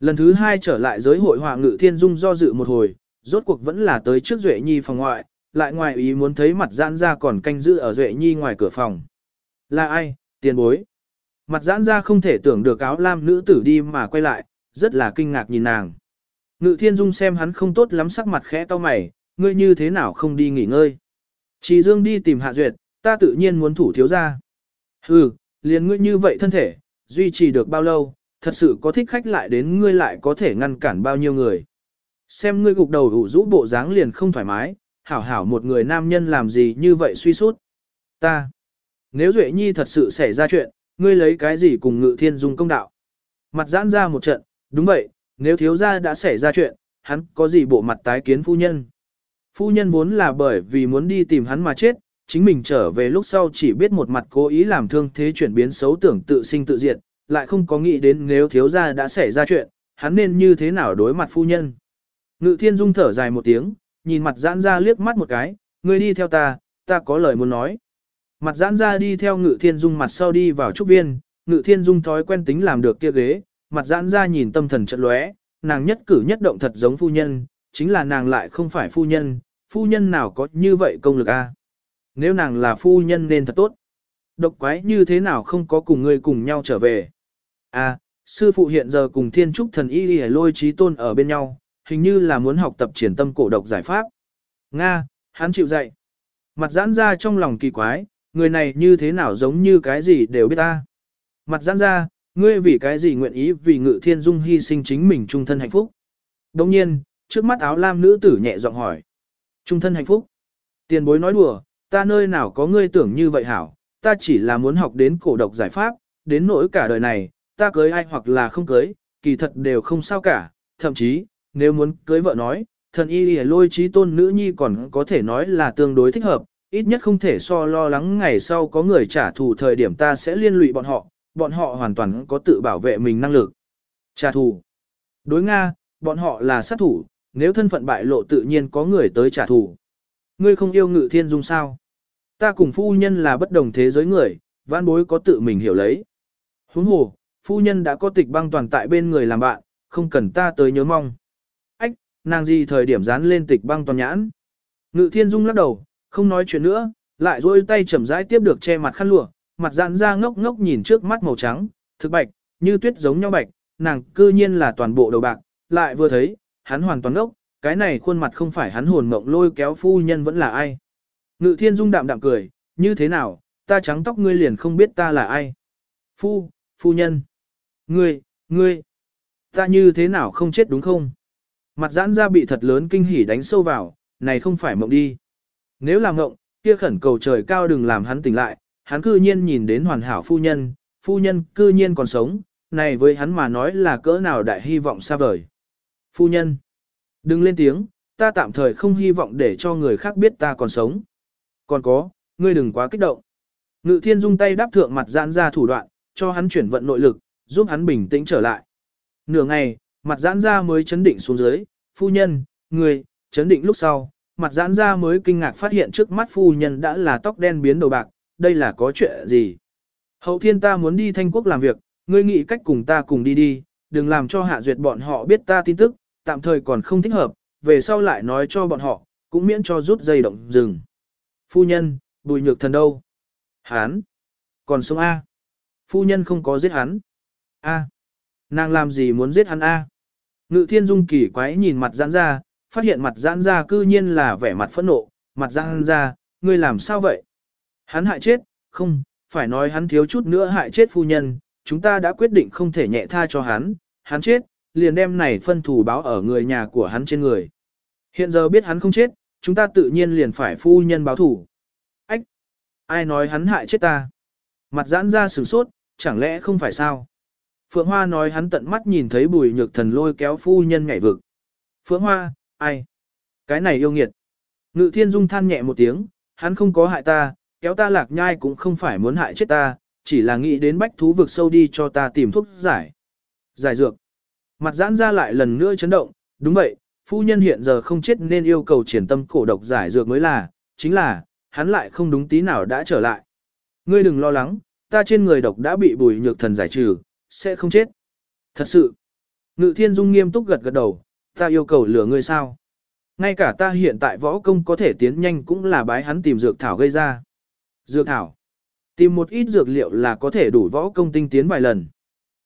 Lần thứ hai trở lại giới hội họa ngự thiên dung do dự một hồi, rốt cuộc vẫn là tới trước Duệ Nhi phòng ngoại, lại ngoài ý muốn thấy mặt giãn ra còn canh giữ ở Duệ Nhi ngoài cửa phòng. Là ai, tiền bối? Mặt giãn ra không thể tưởng được áo lam nữ tử đi mà quay lại, rất là kinh ngạc nhìn nàng. Ngự thiên dung xem hắn không tốt lắm sắc mặt khẽ to mày, ngươi như thế nào không đi nghỉ ngơi. Chỉ dương đi tìm hạ duyệt, ta tự nhiên muốn thủ thiếu ra. Hừ, liền ngươi như vậy thân thể, duy trì được bao lâu, thật sự có thích khách lại đến ngươi lại có thể ngăn cản bao nhiêu người. Xem ngươi gục đầu ủ rũ bộ dáng liền không thoải mái, hảo hảo một người nam nhân làm gì như vậy suy sút. Ta, nếu Duệ Nhi thật sự xảy ra chuyện, ngươi lấy cái gì cùng ngự thiên dung công đạo. Mặt giãn ra một trận, đúng vậy, nếu thiếu gia đã xảy ra chuyện, hắn có gì bộ mặt tái kiến phu nhân. Phu nhân vốn là bởi vì muốn đi tìm hắn mà chết, chính mình trở về lúc sau chỉ biết một mặt cố ý làm thương thế chuyển biến xấu tưởng tự sinh tự diệt, lại không có nghĩ đến nếu thiếu gia đã xảy ra chuyện, hắn nên như thế nào đối mặt phu nhân. Ngự thiên dung thở dài một tiếng, nhìn mặt giãn ra liếc mắt một cái, ngươi đi theo ta, ta có lời muốn nói. Mặt giãn ra đi theo ngự thiên dung mặt sau đi vào trúc viên, ngự thiên dung thói quen tính làm được kia ghế, mặt giãn ra nhìn tâm thần trận lóe, nàng nhất cử nhất động thật giống phu nhân, chính là nàng lại không phải phu nhân, phu nhân nào có như vậy công lực a? Nếu nàng là phu nhân nên thật tốt. Độc quái như thế nào không có cùng ngươi cùng nhau trở về. A, sư phụ hiện giờ cùng thiên trúc thần y lôi trí tôn ở bên nhau, hình như là muốn học tập triển tâm cổ độc giải pháp. Nga, hắn chịu dạy. Mặt giãn ra trong lòng kỳ quái, người này như thế nào giống như cái gì đều biết ta. Mặt giãn ra, ngươi vì cái gì nguyện ý vì ngự thiên dung hy sinh chính mình trung thân hạnh phúc. Đồng nhiên, trước mắt áo lam nữ tử nhẹ giọng hỏi. Trung thân hạnh phúc. Tiền bối nói đùa, ta nơi nào có ngươi tưởng như vậy hảo, ta chỉ là muốn học đến cổ độc giải pháp, đến nỗi cả đời này, ta cưới ai hoặc là không cưới, kỳ thật đều không sao cả, thậm chí, nếu muốn cưới vợ nói, thần y lôi trí tôn nữ nhi còn có thể nói là tương đối thích hợp, ít nhất không thể so lo lắng ngày sau có người trả thù thời điểm ta sẽ liên lụy bọn họ, bọn họ hoàn toàn có tự bảo vệ mình năng lực. Trả thù. Đối Nga, bọn họ là sát thủ, nếu thân phận bại lộ tự nhiên có người tới trả thù. Ngươi không yêu ngự thiên dung sao? Ta cùng phu nhân là bất đồng thế giới người, vãn bối có tự mình hiểu lấy. Huống hồ, phu nhân đã có tịch băng toàn tại bên người làm bạn, không cần ta tới nhớ mong. Nàng gì thời điểm dán lên tịch băng toàn nhãn. Ngự thiên dung lắc đầu, không nói chuyện nữa, lại duỗi tay chậm rãi tiếp được che mặt khăn lụa, mặt giãn ra ngốc ngốc nhìn trước mắt màu trắng, thực bạch, như tuyết giống nhau bạch, nàng cư nhiên là toàn bộ đầu bạc, lại vừa thấy, hắn hoàn toàn ngốc, cái này khuôn mặt không phải hắn hồn mộng lôi kéo phu nhân vẫn là ai. Ngự thiên dung đạm đạm cười, như thế nào, ta trắng tóc ngươi liền không biết ta là ai. Phu, phu nhân. Ngươi, ngươi. Ta như thế nào không chết đúng không? Mặt giãn ra bị thật lớn kinh hỉ đánh sâu vào, này không phải mộng đi. Nếu là mộng, kia khẩn cầu trời cao đừng làm hắn tỉnh lại, hắn cư nhiên nhìn đến hoàn hảo phu nhân, phu nhân cư nhiên còn sống, này với hắn mà nói là cỡ nào đại hy vọng xa vời. Phu nhân, đừng lên tiếng, ta tạm thời không hy vọng để cho người khác biết ta còn sống. Còn có, ngươi đừng quá kích động. Ngự thiên dung tay đáp thượng mặt giãn ra thủ đoạn, cho hắn chuyển vận nội lực, giúp hắn bình tĩnh trở lại. Nửa ngày, mặt giãn ra mới chấn định xuống dưới, phu nhân, người, chấn định lúc sau, mặt giãn ra mới kinh ngạc phát hiện trước mắt phu nhân đã là tóc đen biến đầu bạc, đây là có chuyện gì? Hậu thiên ta muốn đi thanh quốc làm việc, ngươi nghĩ cách cùng ta cùng đi đi, đừng làm cho hạ duyệt bọn họ biết ta tin tức, tạm thời còn không thích hợp, về sau lại nói cho bọn họ, cũng miễn cho rút dây động rừng. Phu nhân, bùi nhược thần đâu? Hán! Còn sống A? Phu nhân không có giết hắn. A! Nàng làm gì muốn giết hắn A? Ngự thiên dung kỳ quái nhìn mặt giãn ra, phát hiện mặt giãn ra cư nhiên là vẻ mặt phẫn nộ, mặt giãn ra, ngươi làm sao vậy? Hắn hại chết, không, phải nói hắn thiếu chút nữa hại chết phu nhân, chúng ta đã quyết định không thể nhẹ tha cho hắn, hắn chết, liền đem này phân thủ báo ở người nhà của hắn trên người. Hiện giờ biết hắn không chết, chúng ta tự nhiên liền phải phu nhân báo thủ. Ách! Ai nói hắn hại chết ta? Mặt giãn ra sửng sốt, chẳng lẽ không phải sao? Phượng Hoa nói hắn tận mắt nhìn thấy bùi nhược thần lôi kéo phu nhân nhảy vực. Phượng Hoa, ai? Cái này yêu nghiệt. Ngự thiên dung than nhẹ một tiếng, hắn không có hại ta, kéo ta lạc nhai cũng không phải muốn hại chết ta, chỉ là nghĩ đến bách thú vực sâu đi cho ta tìm thuốc giải. Giải dược. Mặt giãn ra lại lần nữa chấn động, đúng vậy, phu nhân hiện giờ không chết nên yêu cầu triển tâm cổ độc giải dược mới là, chính là, hắn lại không đúng tí nào đã trở lại. Ngươi đừng lo lắng, ta trên người độc đã bị bùi nhược thần giải trừ, sẽ không chết. Thật sự. Ngự thiên dung nghiêm túc gật gật đầu, ta yêu cầu lừa ngươi sao. Ngay cả ta hiện tại võ công có thể tiến nhanh cũng là bái hắn tìm dược thảo gây ra. Dược thảo. Tìm một ít dược liệu là có thể đủ võ công tinh tiến vài lần.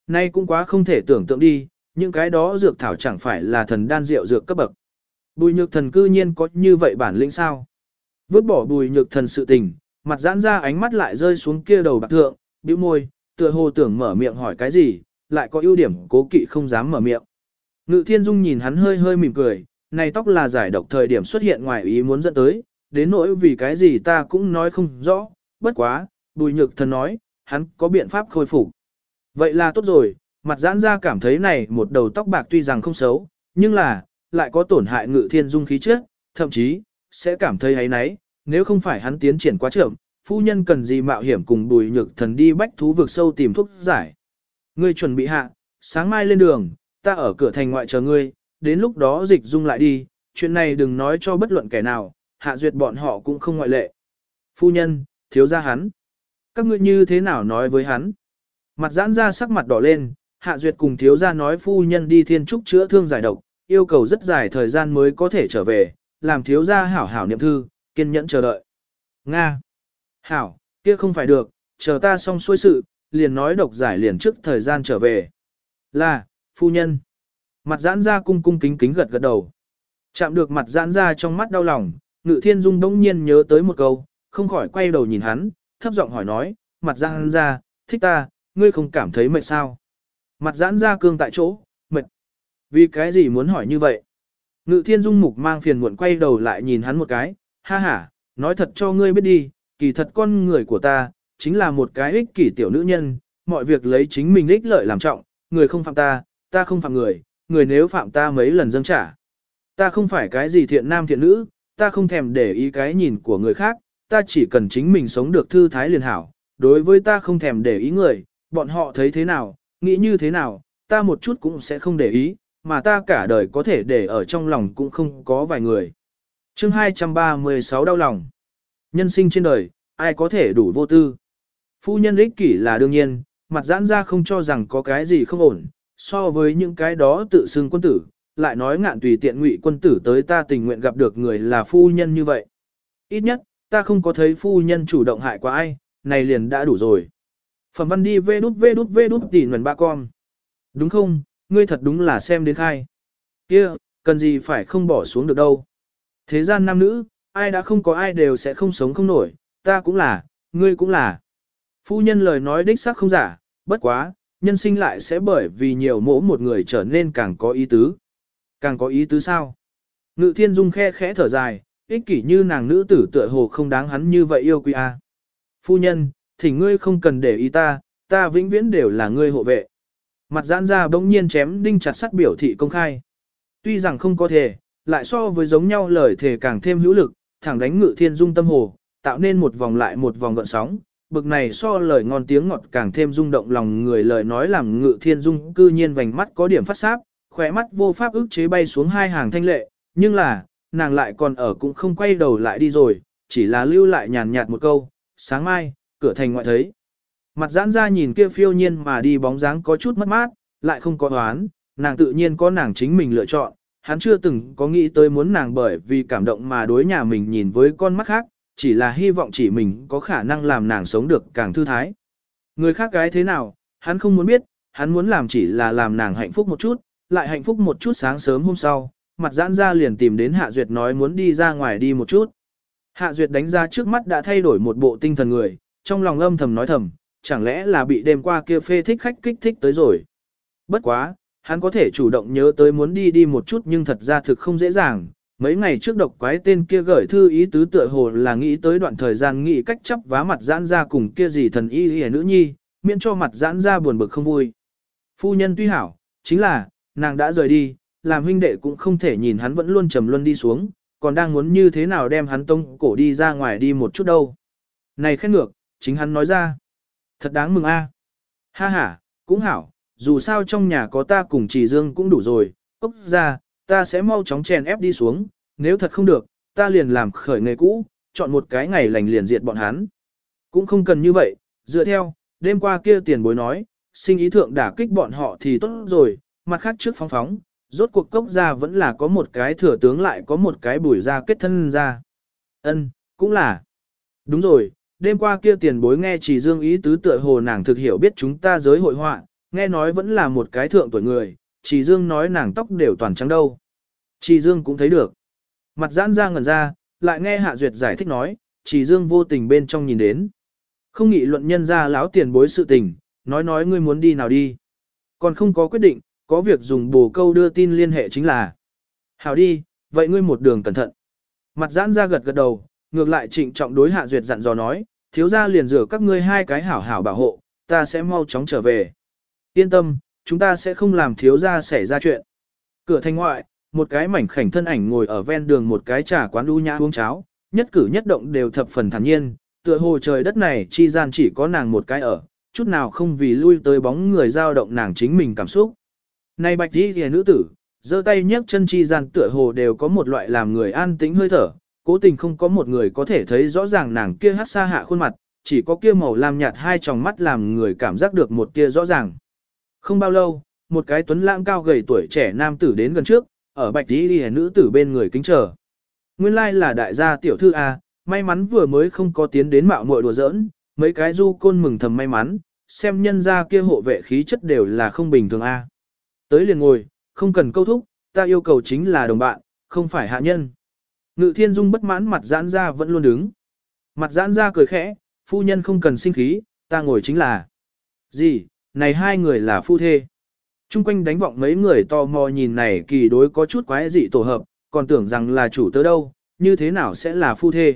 Nay cũng quá không thể tưởng tượng đi, những cái đó dược thảo chẳng phải là thần đan rượu dược cấp bậc. Bùi nhược thần cư nhiên có như vậy bản lĩnh sao? Vứt bỏ bùi nhược thần sự tình, mặt giãn ra ánh mắt lại rơi xuống kia đầu bạc thượng, bĩu môi, tựa hồ tưởng mở miệng hỏi cái gì, lại có ưu điểm cố kỵ không dám mở miệng. Ngự thiên dung nhìn hắn hơi hơi mỉm cười, này tóc là giải độc thời điểm xuất hiện ngoài ý muốn dẫn tới, đến nỗi vì cái gì ta cũng nói không rõ, bất quá, bùi nhược thần nói, hắn có biện pháp khôi phục. Vậy là tốt rồi, mặt giãn ra cảm thấy này một đầu tóc bạc tuy rằng không xấu, nhưng là, lại có tổn hại ngự thiên dung khí trước, thậm chí, sẽ cảm thấy ấy nấy, nếu không phải hắn tiến triển quá chậm, phu nhân cần gì mạo hiểm cùng bùi nhược thần đi bách thú vực sâu tìm thuốc giải. Ngươi chuẩn bị hạ, sáng mai lên đường, ta ở cửa thành ngoại chờ ngươi, đến lúc đó dịch dung lại đi, chuyện này đừng nói cho bất luận kẻ nào, hạ duyệt bọn họ cũng không ngoại lệ. Phu nhân, thiếu gia hắn. Các ngươi như thế nào nói với hắn? Mặt giãn ra sắc mặt đỏ lên, hạ duyệt cùng thiếu gia nói phu nhân đi thiên trúc chữa thương giải độc, yêu cầu rất dài thời gian mới có thể trở về, làm thiếu gia hảo hảo niệm thư, kiên nhẫn chờ đợi. Nga. Hảo, kia không phải được, chờ ta xong xuôi sự, liền nói độc giải liền trước thời gian trở về. Là, phu nhân. Mặt giãn ra cung cung kính kính gật gật đầu. Chạm được mặt giãn ra trong mắt đau lòng, ngự thiên dung đống nhiên nhớ tới một câu, không khỏi quay đầu nhìn hắn, thấp giọng hỏi nói, mặt giãn ra, thích ta, ngươi không cảm thấy mệt sao? Mặt giãn ra cương tại chỗ, mệt. Vì cái gì muốn hỏi như vậy? Ngự thiên dung mục mang phiền muộn quay đầu lại nhìn hắn một cái, ha ha, nói thật cho ngươi biết đi, kỳ thật con người của ta, chính là một cái ích kỷ tiểu nữ nhân, mọi việc lấy chính mình ích lợi làm trọng, người không phạm ta, ta không phạm người, người nếu phạm ta mấy lần dâng trả. Ta không phải cái gì thiện nam thiện nữ, ta không thèm để ý cái nhìn của người khác, ta chỉ cần chính mình sống được thư thái liền hảo. Đối với ta không thèm để ý người, bọn họ thấy thế nào, nghĩ như thế nào, ta một chút cũng sẽ không để ý, mà ta cả đời có thể để ở trong lòng cũng không có vài người. chương 236 đau lòng. Nhân sinh trên đời, ai có thể đủ vô tư. Phu nhân ích kỷ là đương nhiên, mặt giãn ra không cho rằng có cái gì không ổn, so với những cái đó tự xưng quân tử, lại nói ngạn tùy tiện ngụy quân tử tới ta tình nguyện gặp được người là phu nhân như vậy. Ít nhất, ta không có thấy phu nhân chủ động hại qua ai, này liền đã đủ rồi. Phẩm văn đi vê đút vê đút vê đút tỉ nguồn ba con. Đúng không, ngươi thật đúng là xem đến khai. kia cần gì phải không bỏ xuống được đâu. Thế gian nam nữ, ai đã không có ai đều sẽ không sống không nổi, ta cũng là, ngươi cũng là. Phu nhân lời nói đích xác không giả, bất quá, nhân sinh lại sẽ bởi vì nhiều mỗ một người trở nên càng có ý tứ. Càng có ý tứ sao? Ngự thiên dung khe khẽ thở dài, ích kỷ như nàng nữ tử tựa hồ không đáng hắn như vậy yêu quý a. Phu nhân, thì ngươi không cần để ý ta, ta vĩnh viễn đều là ngươi hộ vệ. Mặt giãn ra bỗng nhiên chém đinh chặt sắt biểu thị công khai. Tuy rằng không có thể, lại so với giống nhau lời thể càng thêm hữu lực, thẳng đánh ngự thiên dung tâm hồ, tạo nên một vòng lại một vòng gợn sóng. Bực này so lời ngon tiếng ngọt càng thêm rung động lòng người lời nói làm ngự thiên dung cư nhiên vành mắt có điểm phát sáp, khỏe mắt vô pháp ức chế bay xuống hai hàng thanh lệ, nhưng là, nàng lại còn ở cũng không quay đầu lại đi rồi, chỉ là lưu lại nhàn nhạt một câu, sáng mai, cửa thành ngoại thấy. Mặt giãn ra nhìn kia phiêu nhiên mà đi bóng dáng có chút mất mát, lại không có đoán, nàng tự nhiên có nàng chính mình lựa chọn, hắn chưa từng có nghĩ tới muốn nàng bởi vì cảm động mà đối nhà mình nhìn với con mắt khác, chỉ là hy vọng chỉ mình có khả năng làm nàng sống được càng thư thái. Người khác cái thế nào, hắn không muốn biết, hắn muốn làm chỉ là làm nàng hạnh phúc một chút, lại hạnh phúc một chút sáng sớm hôm sau, mặt giãn ra liền tìm đến Hạ Duyệt nói muốn đi ra ngoài đi một chút. Hạ Duyệt đánh ra trước mắt đã thay đổi một bộ tinh thần người, trong lòng âm thầm nói thầm, chẳng lẽ là bị đêm qua kia phê thích khách kích thích tới rồi. Bất quá, hắn có thể chủ động nhớ tới muốn đi đi một chút nhưng thật ra thực không dễ dàng. Mấy ngày trước độc quái tên kia gửi thư ý tứ tựa hồ là nghĩ tới đoạn thời gian nghĩ cách chấp vá mặt giãn ra cùng kia gì thần y y nữ nhi, miễn cho mặt giãn ra buồn bực không vui. Phu nhân tuy hảo, chính là, nàng đã rời đi, làm huynh đệ cũng không thể nhìn hắn vẫn luôn trầm luân đi xuống, còn đang muốn như thế nào đem hắn tông cổ đi ra ngoài đi một chút đâu. Này khét ngược, chính hắn nói ra. Thật đáng mừng a. Ha ha, cũng hảo, dù sao trong nhà có ta cùng chỉ dương cũng đủ rồi, cốc ra, ta sẽ mau chóng chèn ép đi xuống, nếu thật không được, ta liền làm khởi nghề cũ, chọn một cái ngày lành liền diệt bọn hắn. Cũng không cần như vậy, dựa theo, đêm qua kia tiền bối nói, sinh ý thượng đả kích bọn họ thì tốt rồi, mặt khác trước phóng phóng, rốt cuộc cốc ra vẫn là có một cái thừa tướng lại có một cái bùi ra kết thân ra. Ân, cũng là. Đúng rồi, đêm qua kia tiền bối nghe chỉ dương ý tứ tựa hồ nàng thực hiểu biết chúng ta giới hội họa, nghe nói vẫn là một cái thượng tuổi người, chỉ dương nói nàng tóc đều toàn trắng đâu. Chỉ dương cũng thấy được. Mặt giãn ra ngẩn ra, lại nghe Hạ Duyệt giải thích nói, chỉ dương vô tình bên trong nhìn đến. Không nghị luận nhân ra láo tiền bối sự tình, nói nói ngươi muốn đi nào đi. Còn không có quyết định, có việc dùng bồ câu đưa tin liên hệ chính là. Hảo đi, vậy ngươi một đường cẩn thận. Mặt giãn ra gật gật đầu, ngược lại trịnh trọng đối hạ duyệt dặn dò nói, thiếu ra liền rửa các ngươi hai cái hảo hảo bảo hộ, ta sẽ mau chóng trở về. Yên tâm, chúng ta sẽ không làm thiếu gia xảy ra chuyện. Cửa thành ngoại, một cái mảnh khảnh thân ảnh ngồi ở ven đường một cái trà quán đu nhã uống cháo, nhất cử nhất động đều thập phần thản nhiên, tựa hồ trời đất này chi gian chỉ có nàng một cái ở, chút nào không vì lui tới bóng người dao động nàng chính mình cảm xúc. Này bạch đi kìa nữ tử, giơ tay nhấc chân chi gian tựa hồ đều có một loại làm người an tĩnh hơi thở, cố tình không có một người có thể thấy rõ ràng nàng kia hát xa hạ khuôn mặt, chỉ có kia màu lam nhạt hai tròng mắt làm người cảm giác được một kia rõ ràng. Không bao lâu, một cái tuấn lãng cao gầy tuổi trẻ nam tử đến gần trước, ở bạch đi kìa nữ tử bên người kính chờ. Nguyên lai là đại gia tiểu thư A, may mắn vừa mới không có tiến đến mạo muội đùa giỡn, mấy cái du côn mừng thầm may mắn, xem nhân ra kia hộ vệ khí chất đều là không bình thường A. Tới liền ngồi, không cần câu thúc, ta yêu cầu chính là đồng bạn, không phải hạ nhân. Ngự thiên dung bất mãn mặt giãn ra vẫn luôn đứng. Mặt giãn ra cười khẽ, phu nhân không cần sinh khí, ta ngồi chính là. Gì, này hai người là phu thê. Trung quanh đánh vọng mấy người tò mò nhìn này kỳ đối có chút quái dị tổ hợp, còn tưởng rằng là chủ tớ đâu, như thế nào sẽ là phu thê.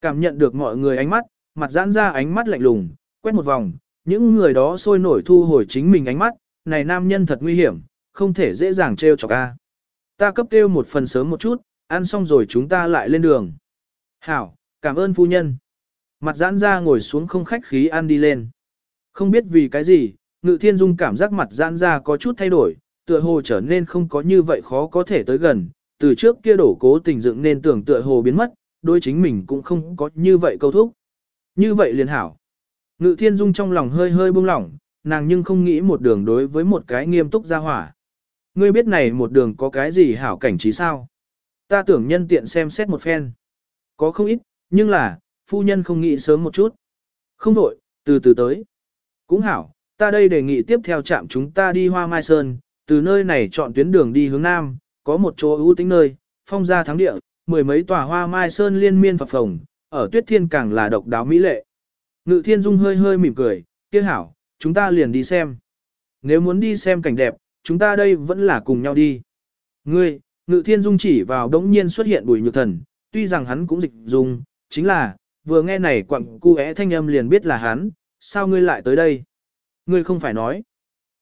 Cảm nhận được mọi người ánh mắt, mặt giãn ra ánh mắt lạnh lùng, quét một vòng, những người đó sôi nổi thu hồi chính mình ánh mắt, này nam nhân thật nguy hiểm, không thể dễ dàng trêu chọc a. Ta cấp kêu một phần sớm một chút, ăn xong rồi chúng ta lại lên đường. Hảo, cảm ơn phu nhân. Mặt giãn ra ngồi xuống không khách khí ăn đi lên. Không biết vì cái gì, ngự thiên dung cảm giác mặt giãn ra có chút thay đổi, tựa hồ trở nên không có như vậy khó có thể tới gần, từ trước kia đổ cố tình dựng nên tưởng tựa hồ biến mất, đôi chính mình cũng không có như vậy câu thúc. Như vậy liền hảo. Ngự thiên dung trong lòng hơi hơi buông lỏng, nàng nhưng không nghĩ một đường đối với một cái nghiêm túc ra hỏa. Ngươi biết này một đường có cái gì hảo cảnh trí sao? Ta tưởng nhân tiện xem xét một phen. Có không ít, nhưng là, phu nhân không nghĩ sớm một chút. Không đổi, từ từ tới. Cũng hảo, ta đây đề nghị tiếp theo chạm chúng ta đi Hoa Mai Sơn, từ nơi này chọn tuyến đường đi hướng Nam, có một chỗ ưu tính nơi, phong gia thắng địa, mười mấy tòa Hoa Mai Sơn liên miên phập phồng, ở tuyết thiên càng là độc đáo mỹ lệ. Ngự thiên dung hơi hơi mỉm cười, kia hảo, chúng ta liền đi xem. Nếu muốn đi xem cảnh đẹp, chúng ta đây vẫn là cùng nhau đi. Ngươi, ngự thiên dung chỉ vào đống nhiên xuất hiện bùi nhược thần, tuy rằng hắn cũng dịch dung, chính là, vừa nghe này quặng cu é thanh âm liền biết là hắn, sao ngươi lại tới đây? Ngươi không phải nói.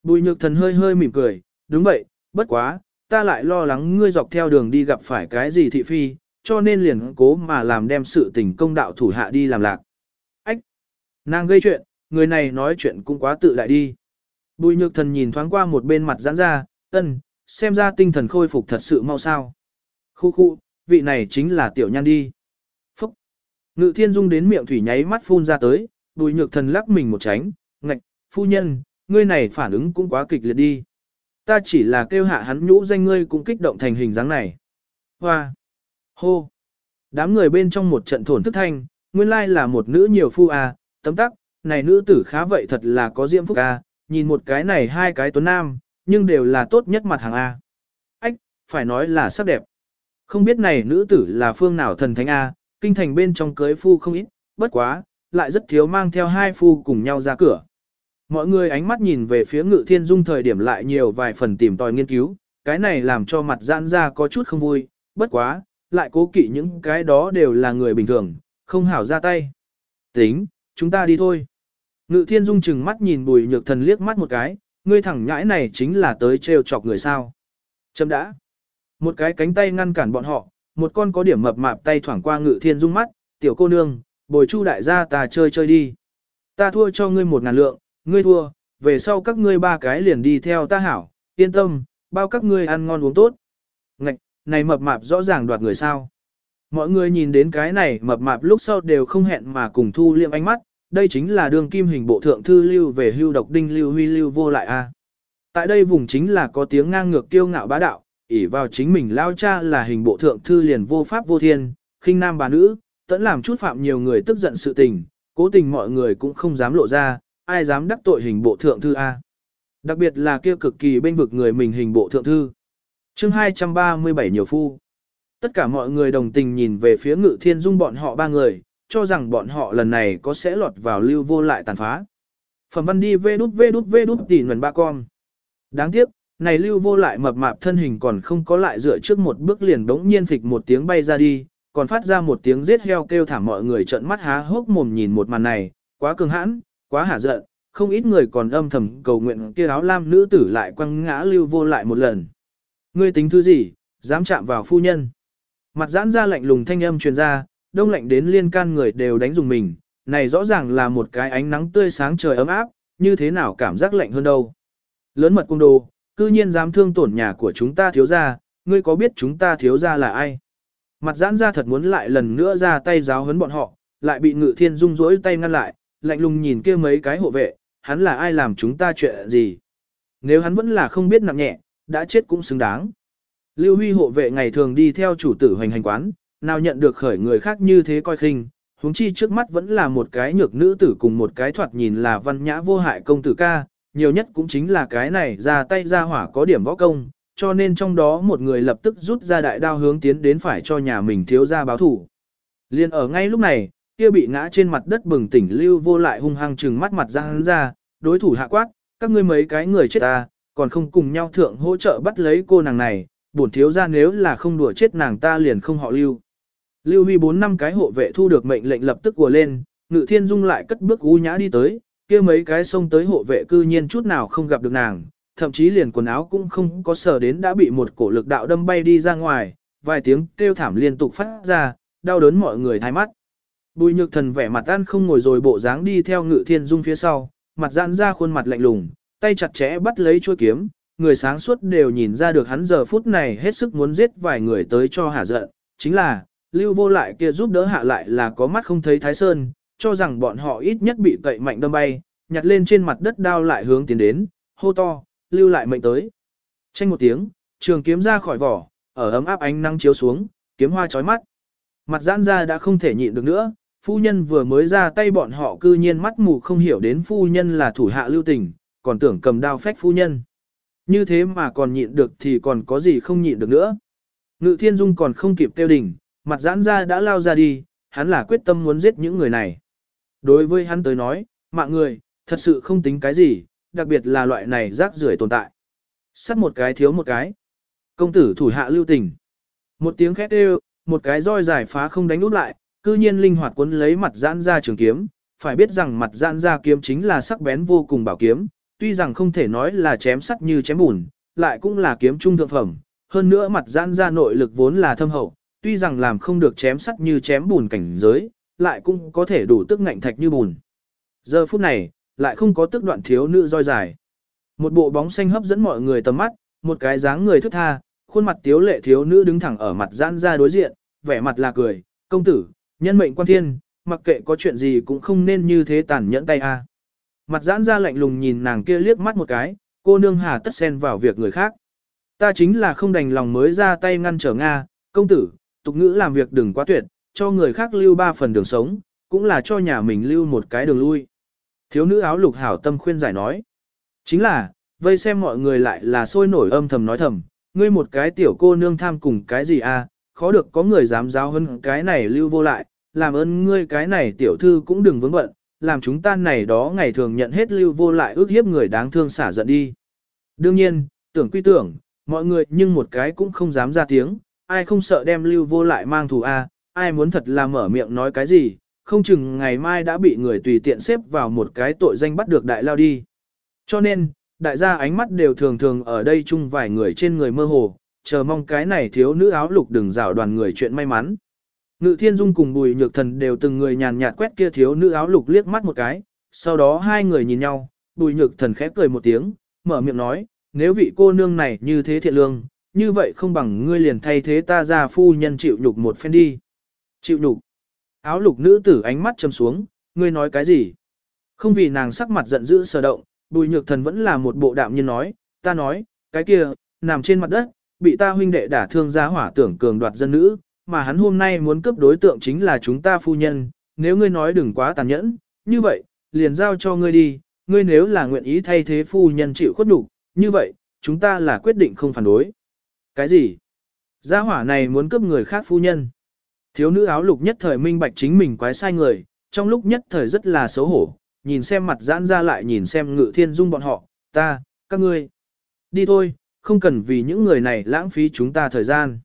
Bùi nhược thần hơi hơi mỉm cười, đúng vậy, bất quá, ta lại lo lắng ngươi dọc theo đường đi gặp phải cái gì thị phi, cho nên liền cố mà làm đem sự tình công đạo thủ hạ đi làm lạc. Ách! Nàng gây chuyện, người này nói chuyện cũng quá tự đại đi. Bùi nhược thần nhìn thoáng qua một bên mặt giãn ra, ân, xem ra tinh thần khôi phục thật sự mau sao. Khu khu, vị này chính là tiểu nhan đi. Phúc! Ngự thiên dung đến miệng thủy nháy mắt phun ra tới, bùi nhược thần lắc mình một tránh, ngạch, phu nhân, ngươi này phản ứng cũng quá kịch liệt đi. Ta chỉ là kêu hạ hắn nhũ danh ngươi cũng kích động thành hình dáng này. Hoa! Hô! Đám người bên trong một trận thổn thức thanh, nguyên lai là một nữ nhiều phu à, tấm tắc, này nữ tử khá vậy thật là có diễm phúc à, nhìn một cái này hai cái tuấn nam, nhưng đều là tốt nhất mặt hàng A. Ách, phải nói là sắc đẹp. Không biết này nữ tử là phương nào thần thánh A, kinh thành bên trong cưới phu không ít, bất quá, lại rất thiếu mang theo hai phu cùng nhau ra cửa. Mọi người ánh mắt nhìn về phía ngự thiên dung thời điểm lại nhiều vài phần tìm tòi nghiên cứu, cái này làm cho mặt giãn ra có chút không vui, bất quá, lại cố kỵ những cái đó đều là người bình thường, không hảo ra tay. Tính, chúng ta đi thôi. Ngự thiên dung chừng mắt nhìn bùi nhược thần liếc mắt một cái, ngươi thẳng nhãi này chính là tới trêu chọc người sao. Chấm đã. Một cái cánh tay ngăn cản bọn họ, một con có điểm mập mạp tay thoảng qua ngự thiên dung mắt, tiểu cô nương, bồi chu đại gia ta chơi chơi đi. Ta thua cho ngươi một ngàn lượng, ngươi thua, về sau các ngươi ba cái liền đi theo ta hảo, yên tâm, bao các ngươi ăn ngon uống tốt. Ngạch, này mập mạp rõ ràng đoạt người sao. Mọi người nhìn đến cái này mập mạp lúc sau đều không hẹn mà cùng thu liệm ánh mắt, đây chính là đường kim hình bộ thượng thư lưu về hưu độc đinh lưu huy lưu vô lại a. À. Tại đây vùng chính là có tiếng ngang ngược kiêu ngạo bá đạo, ỷ vào chính mình lao cha là hình bộ thượng thư liền vô pháp vô thiên, khinh nam bà nữ, tẫn làm chút phạm nhiều người tức giận sự tình, cố tình mọi người cũng không dám lộ ra, ai dám đắc tội hình bộ thượng thư a. Đặc biệt là kia cực kỳ bên vực người mình hình bộ thượng thư. Chương 237 nhiều phu. Tất cả mọi người đồng tình nhìn về phía Ngự Thiên Dung bọn họ ba người, cho rằng bọn họ lần này có sẽ lọt vào lưu vô lại tàn phá. Phẩm văn đi vê đút vê đút vê đút tỉ nguồn ba con. Đáng tiếc, này lưu vô lại mập mạp thân hình còn không có lại dựa trước một bước liền đống nhiên phịch một tiếng bay ra đi, còn phát ra một tiếng giết heo kêu thảm mọi người trợn mắt há hốc mồm nhìn một màn này, quá cường hãn, quá hả giận, không ít người còn âm thầm cầu nguyện kia áo lam nữ tử lại quăng ngã lưu vô lại một lần. Ngươi tính thứ gì, dám chạm vào phu nhân. Mặt giãn ra lạnh lùng thanh âm truyền ra, đông lạnh đến liên can người đều đánh dùng mình, này rõ ràng là một cái ánh nắng tươi sáng trời ấm áp, như thế nào cảm giác lạnh hơn đâu. Lớn mật cung đồ, cư nhiên dám thương tổn nhà của chúng ta thiếu ra, ngươi có biết chúng ta thiếu ra là ai? Mặt giãn ra thật muốn lại lần nữa ra tay giáo huấn bọn họ, lại bị ngự thiên dung rỗi tay ngăn lại, lạnh lùng nhìn kia mấy cái hộ vệ, hắn là ai làm chúng ta chuyện gì? Nếu hắn vẫn là không biết nặng nhẹ, đã chết cũng xứng đáng. Lưu Huy hộ vệ ngày thường đi theo chủ tử hoành hành quán, nào nhận được khởi người khác như thế coi khinh, huống chi trước mắt vẫn là một cái nhược nữ tử cùng một cái thoạt nhìn là văn nhã vô hại công tử ca, nhiều nhất cũng chính là cái này ra tay ra hỏa có điểm võ công, cho nên trong đó một người lập tức rút ra đại đao hướng tiến đến phải cho nhà mình thiếu ra báo thủ. Liên ở ngay lúc này, kia bị ngã trên mặt đất bừng tỉnh lưu vô lại hung hăng trừng mắt mặt ra hắn ra, đối thủ hạ quát, các ngươi mấy cái người chết ta, còn không cùng nhau thượng hỗ trợ bắt lấy cô nàng này, bổn thiếu ra nếu là không đùa chết nàng ta liền không họ lưu. Lưu Huy bốn năm cái hộ vệ thu được mệnh lệnh lập tức ùa lên, Ngự Thiên Dung lại cất bước u nhã đi tới, kia mấy cái xông tới hộ vệ cư nhiên chút nào không gặp được nàng, thậm chí liền quần áo cũng không có sở đến đã bị một cổ lực đạo đâm bay đi ra ngoài, vài tiếng kêu thảm liên tục phát ra, đau đớn mọi người thay mắt. Bùi nhược thần vẻ mặt ăn không ngồi rồi bộ dáng đi theo Ngự Thiên Dung phía sau, mặt giãn ra khuôn mặt lạnh lùng, tay chặt chẽ bắt lấy chuôi kiếm, người sáng suốt đều nhìn ra được hắn giờ phút này hết sức muốn giết vài người tới cho hả giận, chính là, lưu vô lại kia giúp đỡ hạ lại là có mắt không thấy thái sơn, cho rằng bọn họ ít nhất bị cậy mạnh đâm bay, nhặt lên trên mặt đất đao lại hướng tiến đến, hô to, lưu lại mệnh tới. Tranh một tiếng, trường kiếm ra khỏi vỏ, ở ấm áp ánh nắng chiếu xuống, kiếm hoa chói mắt. Mặt giãn ra đã không thể nhịn được nữa, phu nhân vừa mới ra tay bọn họ cư nhiên mắt mù không hiểu đến phu nhân là thủ hạ lưu tình, còn tưởng cầm đao phách phu nhân. Như thế mà còn nhịn được thì còn có gì không nhịn được nữa. Ngự thiên dung còn không kịp kêu đỉnh, mặt giãn ra đã lao ra đi, hắn là quyết tâm muốn giết những người này. Đối với hắn tới nói, mạng người, thật sự không tính cái gì, đặc biệt là loại này rác rưởi tồn tại. Sắt một cái thiếu một cái. Công tử thủ hạ lưu tình. Một tiếng khét đều, một cái roi dài phá không đánh nút lại, cư nhiên linh hoạt cuốn lấy mặt giãn ra trường kiếm. Phải biết rằng mặt giãn ra kiếm chính là sắc bén vô cùng bảo kiếm, tuy rằng không thể nói là chém sắt như chém bùn, lại cũng là kiếm trung thượng phẩm. Hơn nữa mặt giãn ra nội lực vốn là thâm hậu, tuy rằng làm không được chém sắt như chém bùn cảnh giới, lại cũng có thể đủ tức ngạnh thạch như bùn. Giờ phút này, lại không có tức đoạn thiếu nữ roi dài. Một bộ bóng xanh hấp dẫn mọi người tầm mắt, một cái dáng người thức tha, khuôn mặt tiếu lệ thiếu nữ đứng thẳng ở mặt giãn ra đối diện, vẻ mặt là cười, công tử, nhân mệnh quan thiên, mặc kệ có chuyện gì cũng không nên như thế tàn nhẫn tay a. Mặt giãn ra lạnh lùng nhìn nàng kia liếc mắt một cái, cô nương hà tất xen vào việc người khác. Ta chính là không đành lòng mới ra tay ngăn trở Nga, công tử, tục ngữ làm việc đừng quá tuyệt, cho người khác lưu ba phần đường sống, cũng là cho nhà mình lưu một cái đường lui. Thiếu nữ áo lục hảo tâm khuyên giải nói. Chính là, vây xem mọi người lại là sôi nổi âm thầm nói thầm, ngươi một cái tiểu cô nương tham cùng cái gì à, khó được có người dám giáo hơn cái này lưu vô lại, làm ơn ngươi cái này tiểu thư cũng đừng vướng bận, làm chúng ta này đó ngày thường nhận hết lưu vô lại ước hiếp người đáng thương xả giận đi. Đương nhiên, tưởng quy tưởng, mọi người nhưng một cái cũng không dám ra tiếng, ai không sợ đem lưu vô lại mang thù a, ai muốn thật là mở miệng nói cái gì, không chừng ngày mai đã bị người tùy tiện xếp vào một cái tội danh bắt được đại lao đi. Cho nên, đại gia ánh mắt đều thường thường ở đây chung vài người trên người mơ hồ, chờ mong cái này thiếu nữ áo lục đừng rảo đoàn người chuyện may mắn. Ngự thiên dung cùng bùi nhược thần đều từng người nhàn nhạt quét kia thiếu nữ áo lục liếc mắt một cái, sau đó hai người nhìn nhau, bùi nhược thần khẽ cười một tiếng, mở miệng nói, nếu vị cô nương này như thế thiện lương, như vậy không bằng ngươi liền thay thế ta ra phu nhân chịu nhục một phen đi. Chịu nhục. Áo lục nữ tử ánh mắt chầm xuống, ngươi nói cái gì? Không vì nàng sắc mặt giận dữ sờ động, bùi nhược thần vẫn là một bộ đạm nhiên nói, ta nói, cái kia, nằm trên mặt đất, bị ta huynh đệ đả thương ra hỏa tưởng cường đoạt dân nữ, mà hắn hôm nay muốn cướp đối tượng chính là chúng ta phu nhân, nếu ngươi nói đừng quá tàn nhẫn, như vậy, liền giao cho ngươi đi, ngươi nếu là nguyện ý thay thế phu nhân chịu khuất nhục, như vậy, chúng ta là quyết định không phản đối. Cái gì? Gia hỏa này muốn cướp người khác phu nhân. Thiếu nữ áo lục nhất thời minh bạch chính mình quái sai người, trong lúc nhất thời rất là xấu hổ, nhìn xem mặt giãn ra lại nhìn xem ngự thiên dung bọn họ, ta, các ngươi. Đi thôi, không cần vì những người này lãng phí chúng ta thời gian.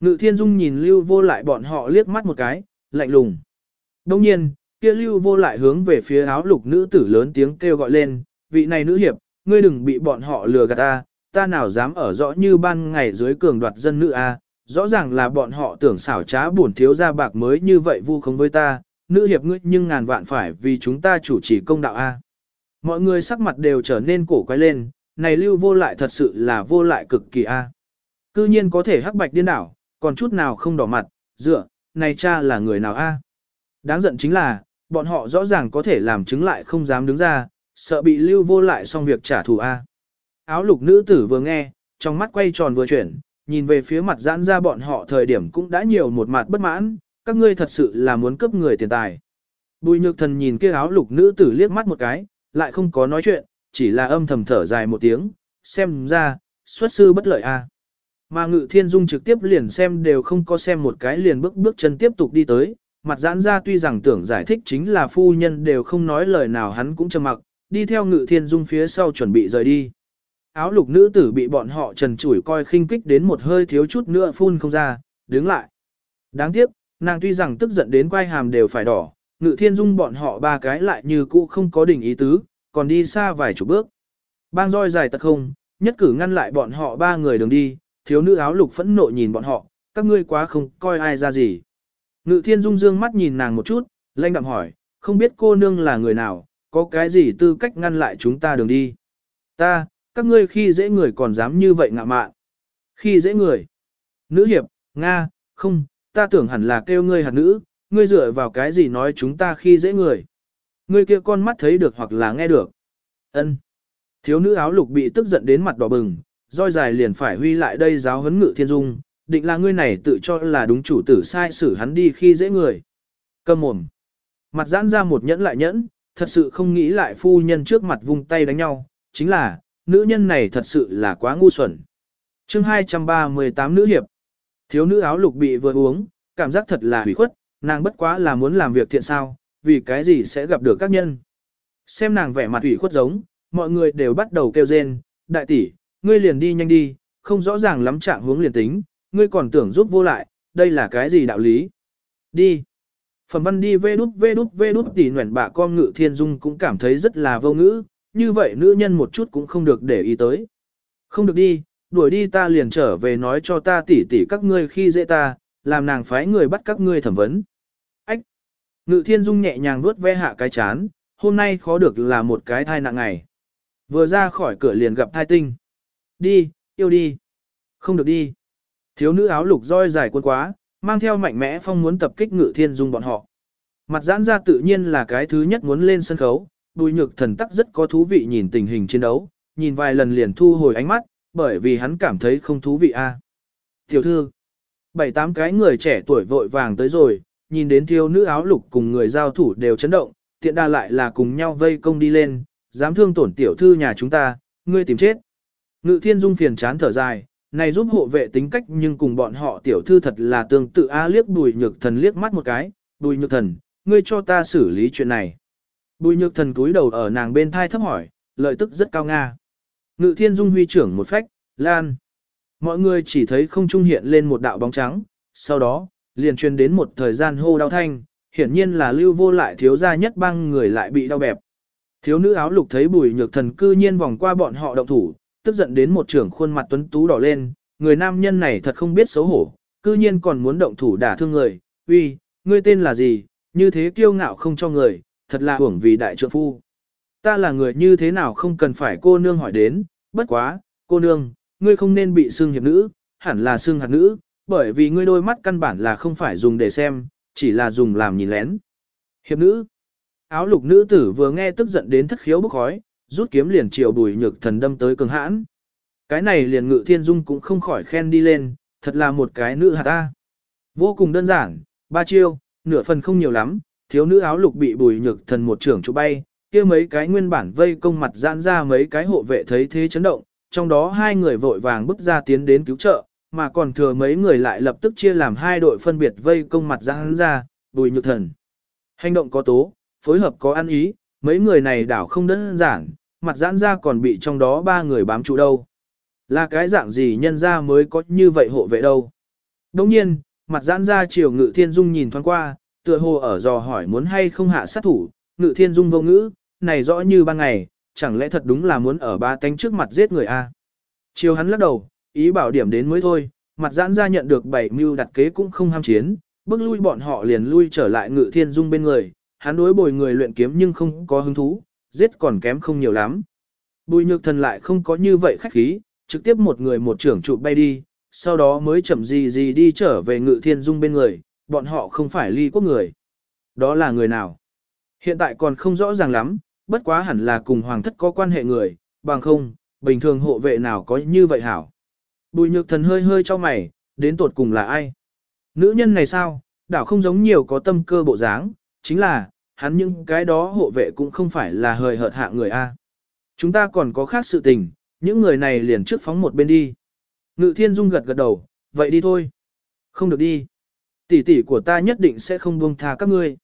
Ngự thiên dung nhìn lưu vô lại bọn họ liếc mắt một cái, lạnh lùng. Đồng nhiên, kia lưu vô lại hướng về phía áo lục nữ tử lớn tiếng kêu gọi lên, vị này nữ hiệp, ngươi đừng bị bọn họ lừa gạt ta, ta nào dám ở rõ như ban ngày dưới cường đoạt dân nữ a, rõ ràng là bọn họ tưởng xảo trá buồn thiếu ra bạc mới như vậy vu khống với ta, nữ hiệp ngươi nhưng ngàn vạn phải vì chúng ta chủ trì công đạo a. Mọi người sắc mặt đều trở nên cổ quay lên, này lưu vô lại thật sự là vô lại cực kỳ a. Cư nhiên có thể hắc bạch điên đảo, còn chút nào không đỏ mặt, dựa, này cha là người nào a? Đáng giận chính là, bọn họ rõ ràng có thể làm chứng lại không dám đứng ra, sợ bị lưu vô lại xong việc trả thù a. Áo lục nữ tử vừa nghe, trong mắt quay tròn vừa chuyển, nhìn về phía mặt giãn ra bọn họ thời điểm cũng đã nhiều một mặt bất mãn, các ngươi thật sự là muốn cướp người tiền tài. Bùi nhược thần nhìn kia áo lục nữ tử liếc mắt một cái, lại không có nói chuyện, chỉ là âm thầm thở dài một tiếng, xem ra, xuất sư bất lợi a. Mà ngự thiên dung trực tiếp liền xem đều không có xem một cái liền bước bước chân tiếp tục đi tới, mặt giãn ra tuy rằng tưởng giải thích chính là phu nhân đều không nói lời nào hắn cũng trầm mặc, đi theo ngự thiên dung phía sau chuẩn bị rời đi áo lục nữ tử bị bọn họ trần chủi coi khinh kích đến một hơi thiếu chút nữa phun không ra, đứng lại. Đáng tiếc, nàng tuy rằng tức giận đến quai hàm đều phải đỏ, ngự thiên dung bọn họ ba cái lại như cũ không có đỉnh ý tứ, còn đi xa vài chục bước. Bang roi dài tật không, nhất cử ngăn lại bọn họ ba người đường đi, thiếu nữ áo lục phẫn nộ nhìn bọn họ, các ngươi quá không coi ai ra gì. Ngự thiên dung dương mắt nhìn nàng một chút, lanh đạm hỏi, không biết cô nương là người nào, có cái gì tư cách ngăn lại chúng ta đường đi. Ta, các ngươi khi dễ người còn dám như vậy ngạ mạn. Khi dễ người. Nữ hiệp, Nga, không, ta tưởng hẳn là kêu ngươi hạt nữ, ngươi dựa vào cái gì nói chúng ta khi dễ người. Ngươi kia con mắt thấy được hoặc là nghe được. ân Thiếu nữ áo lục bị tức giận đến mặt đỏ bừng, roi dài liền phải huy lại đây giáo huấn ngự thiên dung, định là ngươi này tự cho là đúng chủ tử sai xử hắn đi khi dễ người. Cầm mồm. Mặt giãn ra một nhẫn lại nhẫn, thật sự không nghĩ lại phu nhân trước mặt vung tay đánh nhau, chính là, nữ nhân này thật sự là quá ngu xuẩn. chương 238 nữ hiệp. Thiếu nữ áo lục bị vừa uống, cảm giác thật là hủy khuất, nàng bất quá là muốn làm việc thiện sao, vì cái gì sẽ gặp được các nhân. Xem nàng vẻ mặt ủy khuất giống, mọi người đều bắt đầu kêu rên, đại tỷ, ngươi liền đi nhanh đi, không rõ ràng lắm trạng hướng liền tính, ngươi còn tưởng giúp vô lại, đây là cái gì đạo lý. Đi. Phẩm văn đi vê đút vê đút vê đút tỷ nguyện bạ con ngự thiên dung cũng cảm thấy rất là vô ngữ, như vậy nữ nhân một chút cũng không được để ý tới. Không được đi, đuổi đi ta liền trở về nói cho ta tỉ tỉ các ngươi khi dễ ta, làm nàng phái người bắt các ngươi thẩm vấn. Ngự thiên dung nhẹ nhàng vuốt ve hạ cái chán, hôm nay khó được là một cái thai nặng ngày. Vừa ra khỏi cửa liền gặp thai tinh. Đi, yêu đi. Không được đi. Thiếu nữ áo lục roi dài quân quá, mang theo mạnh mẽ phong muốn tập kích ngự thiên dung bọn họ. Mặt giãn ra tự nhiên là cái thứ nhất muốn lên sân khấu, bùi nhược thần tắc rất có thú vị nhìn tình hình chiến đấu, nhìn vài lần liền thu hồi ánh mắt, bởi vì hắn cảm thấy không thú vị a. Tiểu thư, bảy tám cái người trẻ tuổi vội vàng tới rồi, nhìn đến thiếu nữ áo lục cùng người giao thủ đều chấn động, tiện đa lại là cùng nhau vây công đi lên, dám thương tổn tiểu thư nhà chúng ta, ngươi tìm chết. Ngự thiên dung phiền chán thở dài, này giúp hộ vệ tính cách nhưng cùng bọn họ tiểu thư thật là tương tự A liếc bùi nhược thần liếc mắt một cái, bùi nhược thần, ngươi cho ta xử lý chuyện này. Bùi nhược thần cúi đầu ở nàng bên thai thấp hỏi, lợi tức rất cao nga. Ngự thiên dung huy trưởng một phách, lan. Mọi người chỉ thấy không trung hiện lên một đạo bóng trắng, sau đó, liền truyền đến một thời gian hô đau thanh, hiển nhiên là lưu vô lại thiếu gia nhất băng người lại bị đau bẹp. Thiếu nữ áo lục thấy bùi nhược thần cư nhiên vòng qua bọn họ động thủ, tức giận đến một trưởng khuôn mặt tuấn tú đỏ lên, người nam nhân này thật không biết xấu hổ, cư nhiên còn muốn động thủ đả thương người, uy, ngươi tên là gì, như thế kiêu ngạo không cho người, thật là hưởng vì đại trượng phu. Ta là người như thế nào không cần phải cô nương hỏi đến, bất quá, cô nương, ngươi không nên bị xương hiệp nữ, hẳn là xương hạt nữ, bởi vì ngươi đôi mắt căn bản là không phải dùng để xem, chỉ là dùng làm nhìn lén. Hiệp nữ, áo lục nữ tử vừa nghe tức giận đến thất khiếu bốc khói, rút kiếm liền chiều bùi nhược thần đâm tới cường hãn. Cái này liền ngự thiên dung cũng không khỏi khen đi lên, thật là một cái nữ hạt ta. Vô cùng đơn giản, ba chiêu, nửa phần không nhiều lắm, thiếu nữ áo lục bị bùi nhược thần một trưởng chụp bay, kia mấy cái nguyên bản vây công mặt giãn ra mấy cái hộ vệ thấy thế chấn động, trong đó hai người vội vàng bước ra tiến đến cứu trợ, mà còn thừa mấy người lại lập tức chia làm hai đội phân biệt vây công mặt giãn ra, bùi nhược thần. Hành động có tố, phối hợp có ăn ý, mấy người này đảo không đơn giản, mặt giãn ra còn bị trong đó ba người bám trụ đâu. Là cái dạng gì nhân ra mới có như vậy hộ vệ đâu. Đồng nhiên, mặt giãn ra chiều ngự thiên dung nhìn thoáng qua, tựa hồ ở dò hỏi muốn hay không hạ sát thủ, ngự thiên dung vô ngữ, này rõ như ban ngày, chẳng lẽ thật đúng là muốn ở ba tánh trước mặt giết người a? Chiều hắn lắc đầu, ý bảo điểm đến mới thôi, mặt giãn ra nhận được bảy mưu đặt kế cũng không ham chiến, bước lui bọn họ liền lui trở lại ngự thiên dung bên người, hắn đối bồi người luyện kiếm nhưng không có hứng thú, giết còn kém không nhiều lắm. Bùi nhược thần lại không có như vậy khách khí, trực tiếp một người một trưởng trụ bay đi, sau đó mới chậm gì gì đi trở về ngự thiên dung bên người, bọn họ không phải ly quốc người. Đó là người nào? Hiện tại còn không rõ ràng lắm, bất quá hẳn là cùng hoàng thất có quan hệ người, bằng không, bình thường hộ vệ nào có như vậy hảo. Bùi nhược thần hơi hơi cho mày, đến tột cùng là ai? Nữ nhân này sao, đảo không giống nhiều có tâm cơ bộ dáng, chính là, hắn những cái đó hộ vệ cũng không phải là hời hợt hạ người A. Chúng ta còn có khác sự tình, những người này liền trước phóng một bên đi. Ngự thiên dung gật gật đầu, vậy đi thôi. Không được đi. Tỷ tỷ của ta nhất định sẽ không buông tha các ngươi.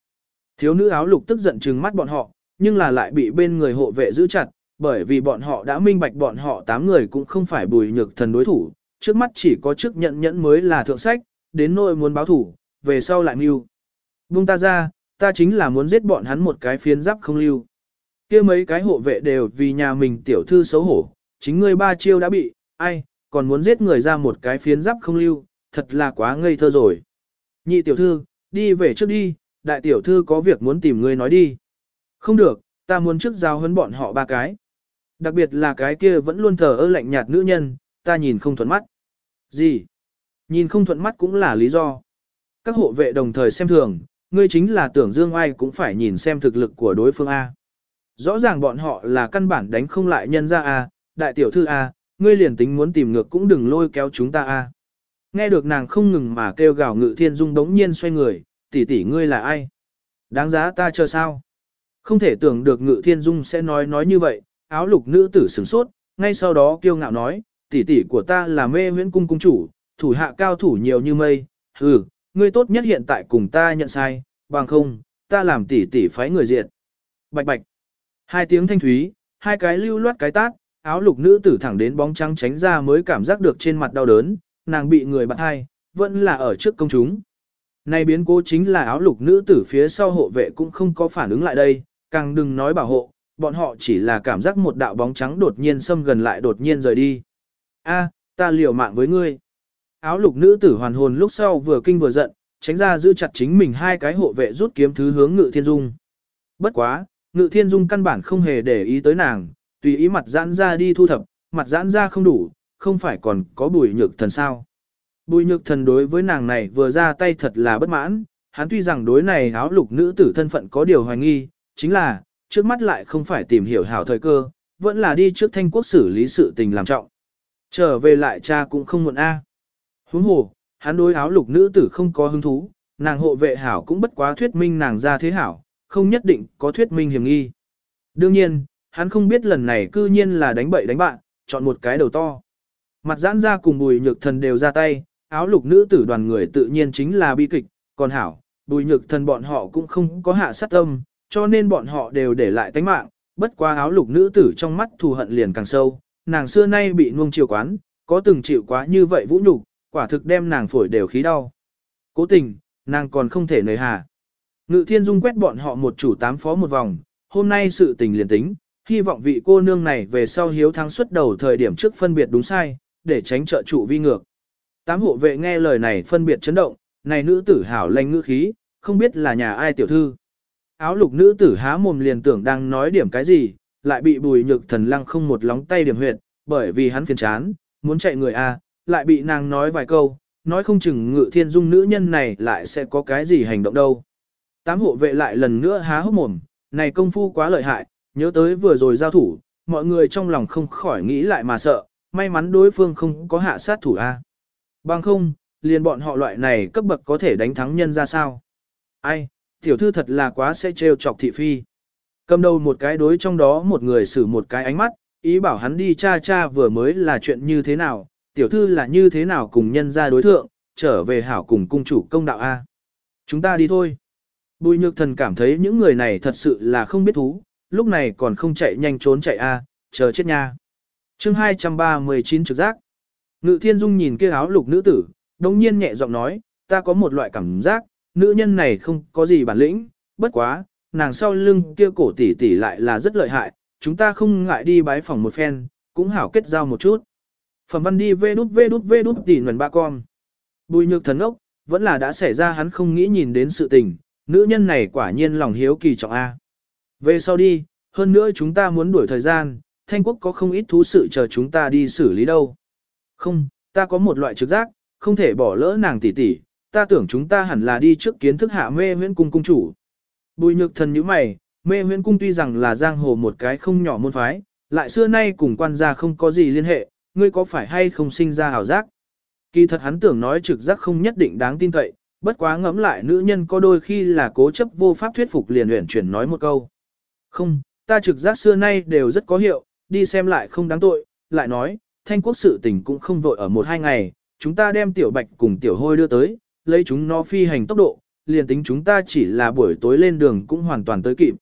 Thiếu nữ áo lục tức giận trừng mắt bọn họ, nhưng là lại bị bên người hộ vệ giữ chặt, bởi vì bọn họ đã minh bạch bọn họ tám người cũng không phải bùi nhược thần đối thủ, trước mắt chỉ có chức nhận nhẫn mới là thượng sách, đến nỗi muốn báo thủ, về sau lại mưu. Vung ta ra, ta chính là muốn giết bọn hắn một cái phiến giáp không lưu. kia mấy cái hộ vệ đều vì nhà mình tiểu thư xấu hổ, chính ngươi ba chiêu đã bị, ai, còn muốn giết người ra một cái phiến giáp không lưu, thật là quá ngây thơ rồi. Nhị tiểu thư, đi về trước đi, đại tiểu thư có việc muốn tìm ngươi nói đi. Không được, ta muốn trước giao huấn bọn họ ba cái. Đặc biệt là cái kia vẫn luôn thờ ơ lạnh nhạt nữ nhân, ta nhìn không thuận mắt. Gì? Nhìn không thuận mắt cũng là lý do. Các hộ vệ đồng thời xem thường, ngươi chính là tưởng dương ai cũng phải nhìn xem thực lực của đối phương A. Rõ ràng bọn họ là căn bản đánh không lại nhân ra A, đại tiểu thư A, ngươi liền tính muốn tìm ngược cũng đừng lôi kéo chúng ta A. Nghe được nàng không ngừng mà kêu gào ngự thiên dung đống nhiên xoay người, tỷ tỷ ngươi là ai? Đáng giá ta chờ sao? Không thể tưởng được ngự thiên dung sẽ nói nói như vậy, áo lục nữ tử sửng sốt, ngay sau đó kiêu ngạo nói, tỷ tỷ của ta là mê huyễn cung cung chủ, thủ hạ cao thủ nhiều như mây, hừ, ngươi tốt nhất hiện tại cùng ta nhận sai, bằng không, ta làm tỷ tỷ phái người diện. Bạch bạch. Hai tiếng thanh thúy, hai cái lưu loát cái tát, áo lục nữ tử thẳng đến bóng trắng tránh ra mới cảm giác được trên mặt đau đớn, nàng bị người bắt hai, vẫn là ở trước công chúng. Này biến cố chính là áo lục nữ tử phía sau hộ vệ cũng không có phản ứng lại đây, càng đừng nói bảo hộ, bọn họ chỉ là cảm giác một đạo bóng trắng đột nhiên xâm gần lại đột nhiên rời đi. A, ta liều mạng với ngươi. Áo lục nữ tử hoàn hồn lúc sau vừa kinh vừa giận, tránh ra giữ chặt chính mình hai cái hộ vệ rút kiếm thứ hướng ngự thiên dung. Bất quá, ngự thiên dung căn bản không hề để ý tới nàng, tùy ý mặt giãn ra đi thu thập, mặt giãn ra không đủ, không phải còn có bùi nhược thần sao. Bùi nhược thần đối với nàng này vừa ra tay thật là bất mãn, hắn tuy rằng đối này áo lục nữ tử thân phận có điều hoài nghi, chính là, trước mắt lại không phải tìm hiểu hảo thời cơ, vẫn là đi trước thanh quốc xử lý sự tình làm trọng. Trở về lại cha cũng không muộn a. Huống hồ, hắn đối áo lục nữ tử không có hứng thú, nàng hộ vệ hảo cũng bất quá thuyết minh nàng ra thế hảo, không nhất định có thuyết minh hiểm nghi. Đương nhiên, hắn không biết lần này cư nhiên là đánh bậy đánh bạn, chọn một cái đầu to. Mặt giãn ra cùng bùi nhược thần đều ra tay, áo lục nữ tử đoàn người tự nhiên chính là bi kịch, còn hảo, bùi nhược thần bọn họ cũng không có hạ sát tâm, cho nên bọn họ đều để lại tánh mạng, bất qua áo lục nữ tử trong mắt thù hận liền càng sâu, nàng xưa nay bị nuông chiều quán, có từng chịu quá như vậy vũ nhục, quả thực đem nàng phổi đều khí đau. Cố tình, nàng còn không thể nời hà. Ngự thiên dung quét bọn họ một chủ tám phó một vòng, hôm nay sự tình liền tính, hy vọng vị cô nương này về sau hiếu thắng xuất đầu thời điểm trước phân biệt đúng sai, để tránh trợ trụ vi ngược. Tám hộ vệ nghe lời này phân biệt chấn động, này nữ tử hảo lanh ngữ khí, không biết là nhà ai tiểu thư. Áo lục nữ tử há mồm liền tưởng đang nói điểm cái gì, lại bị bùi nhược thần lăng không một lóng tay điểm huyệt, bởi vì hắn phiền chán, muốn chạy người A, lại bị nàng nói vài câu, nói không chừng ngự thiên dung nữ nhân này lại sẽ có cái gì hành động đâu. Tám hộ vệ lại lần nữa há hốc mồm, này công phu quá lợi hại, nhớ tới vừa rồi giao thủ, mọi người trong lòng không khỏi nghĩ lại mà sợ, may mắn đối phương không có hạ sát thủ A. Bằng không, liền bọn họ loại này cấp bậc có thể đánh thắng nhân ra sao. Ai, tiểu thư thật là quá sẽ trêu chọc thị phi. Cầm đầu một cái đối trong đó một người xử một cái ánh mắt, ý bảo hắn đi cha cha vừa mới là chuyện như thế nào, tiểu thư là như thế nào cùng nhân ra đối thượng, trở về hảo cùng cung chủ công đạo A. Chúng ta đi thôi. Bùi nhược thần cảm thấy những người này thật sự là không biết thú, lúc này còn không chạy nhanh trốn chạy A, chờ chết nha. chương 239 trực giác. Ngự thiên dung nhìn kia áo lục nữ tử, đồng nhiên nhẹ giọng nói, ta có một loại cảm giác, nữ nhân này không có gì bản lĩnh, bất quá, nàng sau lưng kia cổ tỷ tỷ lại là rất lợi hại, chúng ta không ngại đi bái phòng một phen, cũng hảo kết giao một chút. Phẩm văn đi vê đút vê đút vê đút tỉ nguồn ba con. Bùi nhược thần ốc, vẫn là đã xảy ra hắn không nghĩ nhìn đến sự tình, nữ nhân này quả nhiên lòng hiếu kỳ trọng A. Về sau đi, hơn nữa chúng ta muốn đuổi thời gian, Thanh Quốc có không ít thú sự chờ chúng ta đi xử lý đâu. Không, ta có một loại trực giác, không thể bỏ lỡ nàng tỷ tỷ, ta tưởng chúng ta hẳn là đi trước kiến thức hạ mê huyễn cung cung chủ. Bùi nhược thần như mày, mê huyễn cung tuy rằng là giang hồ một cái không nhỏ môn phái, lại xưa nay cùng quan gia không có gì liên hệ, ngươi có phải hay không sinh ra hảo giác? Kỳ thật hắn tưởng nói trực giác không nhất định đáng tin cậy, bất quá ngẫm lại nữ nhân có đôi khi là cố chấp vô pháp thuyết phục liền luyện chuyển nói một câu. Không, ta trực giác xưa nay đều rất có hiệu, đi xem lại không đáng tội, lại nói, thanh quốc sự tình cũng không vội ở một hai ngày, chúng ta đem tiểu bạch cùng tiểu hôi đưa tới, lấy chúng nó phi hành tốc độ, liền tính chúng ta chỉ là buổi tối lên đường cũng hoàn toàn tới kịp.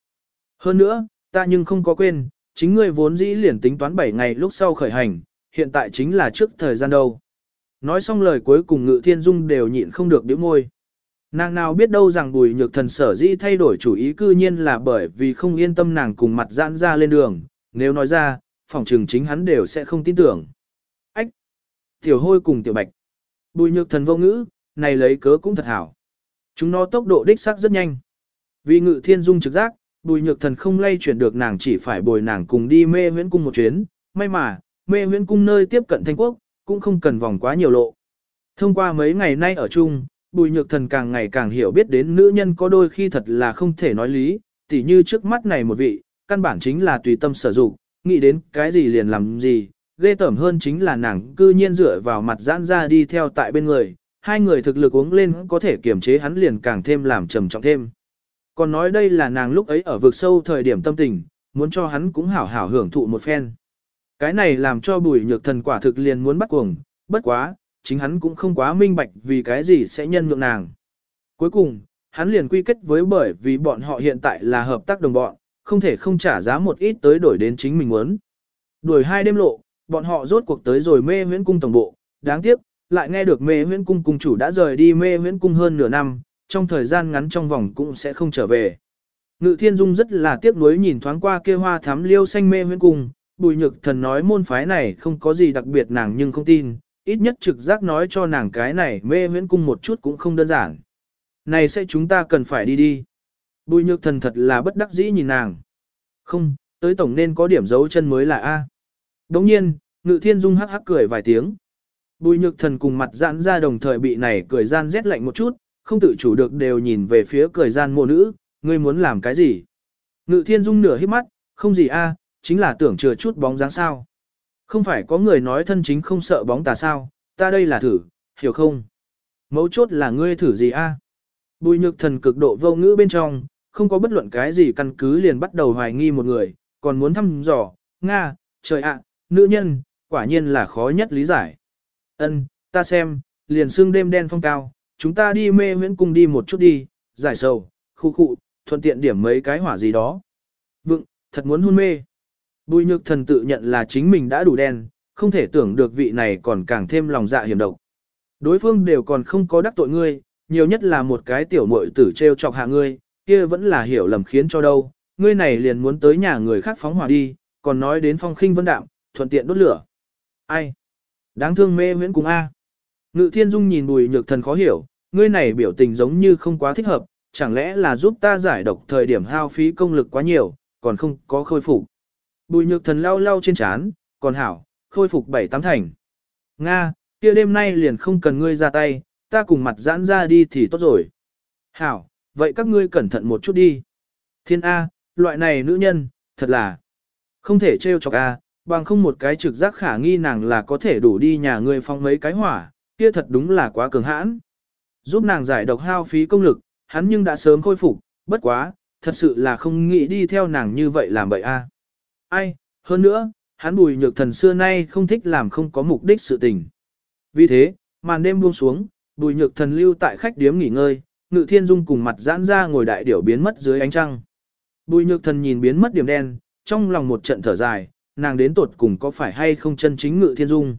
Hơn nữa, ta nhưng không có quên, chính ngươi vốn dĩ liền tính toán 7 ngày lúc sau khởi hành, hiện tại chính là trước thời gian đâu. Nói xong lời cuối cùng ngự thiên dung đều nhịn không được điểm môi. Nàng nào biết đâu rằng bùi nhược thần sở dĩ thay đổi chủ ý cư nhiên là bởi vì không yên tâm nàng cùng mặt giãn ra lên đường, nếu nói ra, phòng trường chính hắn đều sẽ không tin tưởng. Ách! Tiểu hôi cùng tiểu bạch. Bùi nhược thần vô ngữ, này lấy cớ cũng thật hảo. Chúng nó tốc độ đích xác rất nhanh. Vì ngự thiên dung trực giác, bùi nhược thần không lay chuyển được nàng chỉ phải bồi nàng cùng đi mê huyễn cung một chuyến, may mà, mê huyễn cung nơi tiếp cận thanh quốc, cũng không cần vòng quá nhiều lộ. Thông qua mấy ngày nay ở chung, bùi nhược thần càng ngày càng hiểu biết đến nữ nhân có đôi khi thật là không thể nói lý, tỉ như trước mắt này một vị, căn bản chính là tùy tâm sở dụng, nghĩ đến cái gì liền làm gì, ghê tởm hơn chính là nàng cư nhiên dựa vào mặt giãn ra đi theo tại bên người, hai người thực lực uống lên có thể kiềm chế hắn liền càng thêm làm trầm trọng thêm. Còn nói đây là nàng lúc ấy ở vực sâu thời điểm tâm tình, muốn cho hắn cũng hảo hảo hưởng thụ một phen. Cái này làm cho bùi nhược thần quả thực liền muốn bắt cuồng, bất quá, chính hắn cũng không quá minh bạch vì cái gì sẽ nhân nhượng nàng. Cuối cùng, hắn liền quy kết với bởi vì bọn họ hiện tại là hợp tác đồng bọn, không thể không trả giá một ít tới đổi đến chính mình muốn. Đuổi hai đêm lộ, bọn họ rốt cuộc tới rồi mê huyễn cung tổng bộ, đáng tiếc, lại nghe được mê huyễn cung cung chủ đã rời đi mê huyễn cung hơn nửa năm, trong thời gian ngắn trong vòng cũng sẽ không trở về. Ngự thiên dung rất là tiếc nuối nhìn thoáng qua kia hoa thắm liêu xanh mê huyễn cung, bùi nhược thần nói môn phái này không có gì đặc biệt nàng nhưng không tin, ít nhất trực giác nói cho nàng cái này mê huyễn cung một chút cũng không đơn giản. Này sẽ chúng ta cần phải đi đi. Bùi nhược thần thật là bất đắc dĩ nhìn nàng. Không, tới tổng nên có điểm dấu chân mới là A. Đồng nhiên, ngự thiên dung hắc hắc cười vài tiếng. Bùi nhược thần cùng mặt giãn ra đồng thời bị này cười gian rét lạnh một chút, không tự chủ được đều nhìn về phía cười gian mộ nữ, ngươi muốn làm cái gì? Ngự thiên dung nửa hít mắt, không gì a, chính là tưởng chừa chút bóng dáng sao. Không phải có người nói thân chính không sợ bóng tà sao, ta đây là thử, hiểu không? Mấu chốt là ngươi thử gì a? Bùi nhược thần cực độ vô ngữ bên trong, không có bất luận cái gì căn cứ liền bắt đầu hoài nghi một người, còn muốn thăm dò, Nga, trời ạ, nữ nhân, quả nhiên là khó nhất lý giải. Ân, ta xem, liền xương đêm đen phong cao, chúng ta đi mê huyễn cung đi một chút đi, giải sầu, khu khu, thuận tiện điểm mấy cái hỏa gì đó. Vựng, thật muốn hôn mê. Bùi nhược thần tự nhận là chính mình đã đủ đen, không thể tưởng được vị này còn càng thêm lòng dạ hiểm độc. Đối phương đều còn không có đắc tội ngươi, nhiều nhất là một cái tiểu muội tử treo chọc hạ ngươi, kia vẫn là hiểu lầm khiến cho đâu, ngươi này liền muốn tới nhà người khác phóng hỏa đi, còn nói đến phong khinh vân đạm, thuận tiện đốt lửa. Ai? Đáng thương mê huyễn cùng A. Ngự thiên dung nhìn bùi nhược thần khó hiểu, ngươi này biểu tình giống như không quá thích hợp, chẳng lẽ là giúp ta giải độc thời điểm hao phí công lực quá nhiều, còn không có khôi phục. Bùi nhược thần lau lau trên chán, còn hảo, khôi phục bảy tám thành. Nga, kia đêm nay liền không cần ngươi ra tay, ta cùng mặt giãn ra đi thì tốt rồi. Hảo, vậy các ngươi cẩn thận một chút đi. Thiên A, loại này nữ nhân, thật là không thể trêu chọc A, bằng không một cái trực giác khả nghi nàng là có thể đủ đi nhà ngươi phong mấy cái hỏa, kia thật đúng là quá cường hãn. Giúp nàng giải độc hao phí công lực, hắn nhưng đã sớm khôi phục, bất quá, thật sự là không nghĩ đi theo nàng như vậy làm bậy a. Ai, hơn nữa, hắn bùi nhược thần xưa nay không thích làm không có mục đích sự tình. Vì thế, màn đêm buông xuống, bùi nhược thần lưu tại khách điếm nghỉ ngơi, ngự thiên dung cùng mặt giãn ra ngồi đại điểu biến mất dưới ánh trăng. Bùi nhược thần nhìn biến mất điểm đen, trong lòng một trận thở dài, nàng đến tuột cùng có phải hay không chân chính ngự thiên dung.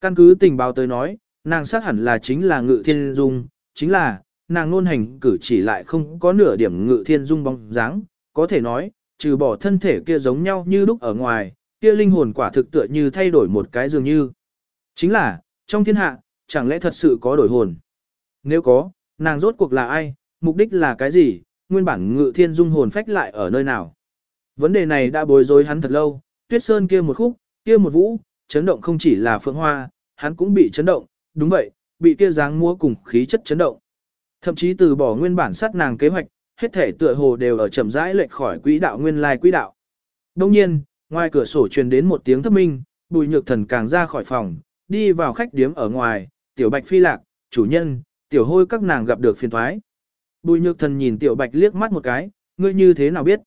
Căn cứ tình báo tới nói, nàng xác hẳn là chính là ngự thiên dung, chính là, nàng nôn hành cử chỉ lại không có nửa điểm ngự thiên dung bóng dáng, có thể nói, trừ bỏ thân thể kia giống nhau như lúc ở ngoài, kia linh hồn quả thực tựa như thay đổi một cái dường như. Chính là, trong thiên hạ, chẳng lẽ thật sự có đổi hồn? Nếu có, nàng rốt cuộc là ai, mục đích là cái gì, nguyên bản ngự thiên dung hồn phách lại ở nơi nào? Vấn đề này đã bối rối hắn thật lâu, tuyết sơn kia một khúc, kia một vũ, chấn động không chỉ là phượng hoa, hắn cũng bị chấn động, đúng vậy, bị kia dáng múa cùng khí chất chấn động. Thậm chí từ bỏ nguyên bản sát nàng kế hoạch, hết thể tựa hồ đều ở chậm rãi lệch khỏi quỹ đạo nguyên lai quỹ đạo. Đông nhiên, ngoài cửa sổ truyền đến một tiếng thấp minh, bùi nhược thần càng ra khỏi phòng, đi vào khách điếm ở ngoài, tiểu bạch phi lạc, chủ nhân, tiểu hôi các nàng gặp được phiền thoái. Bùi nhược thần nhìn tiểu bạch liếc mắt một cái, ngươi như thế nào biết?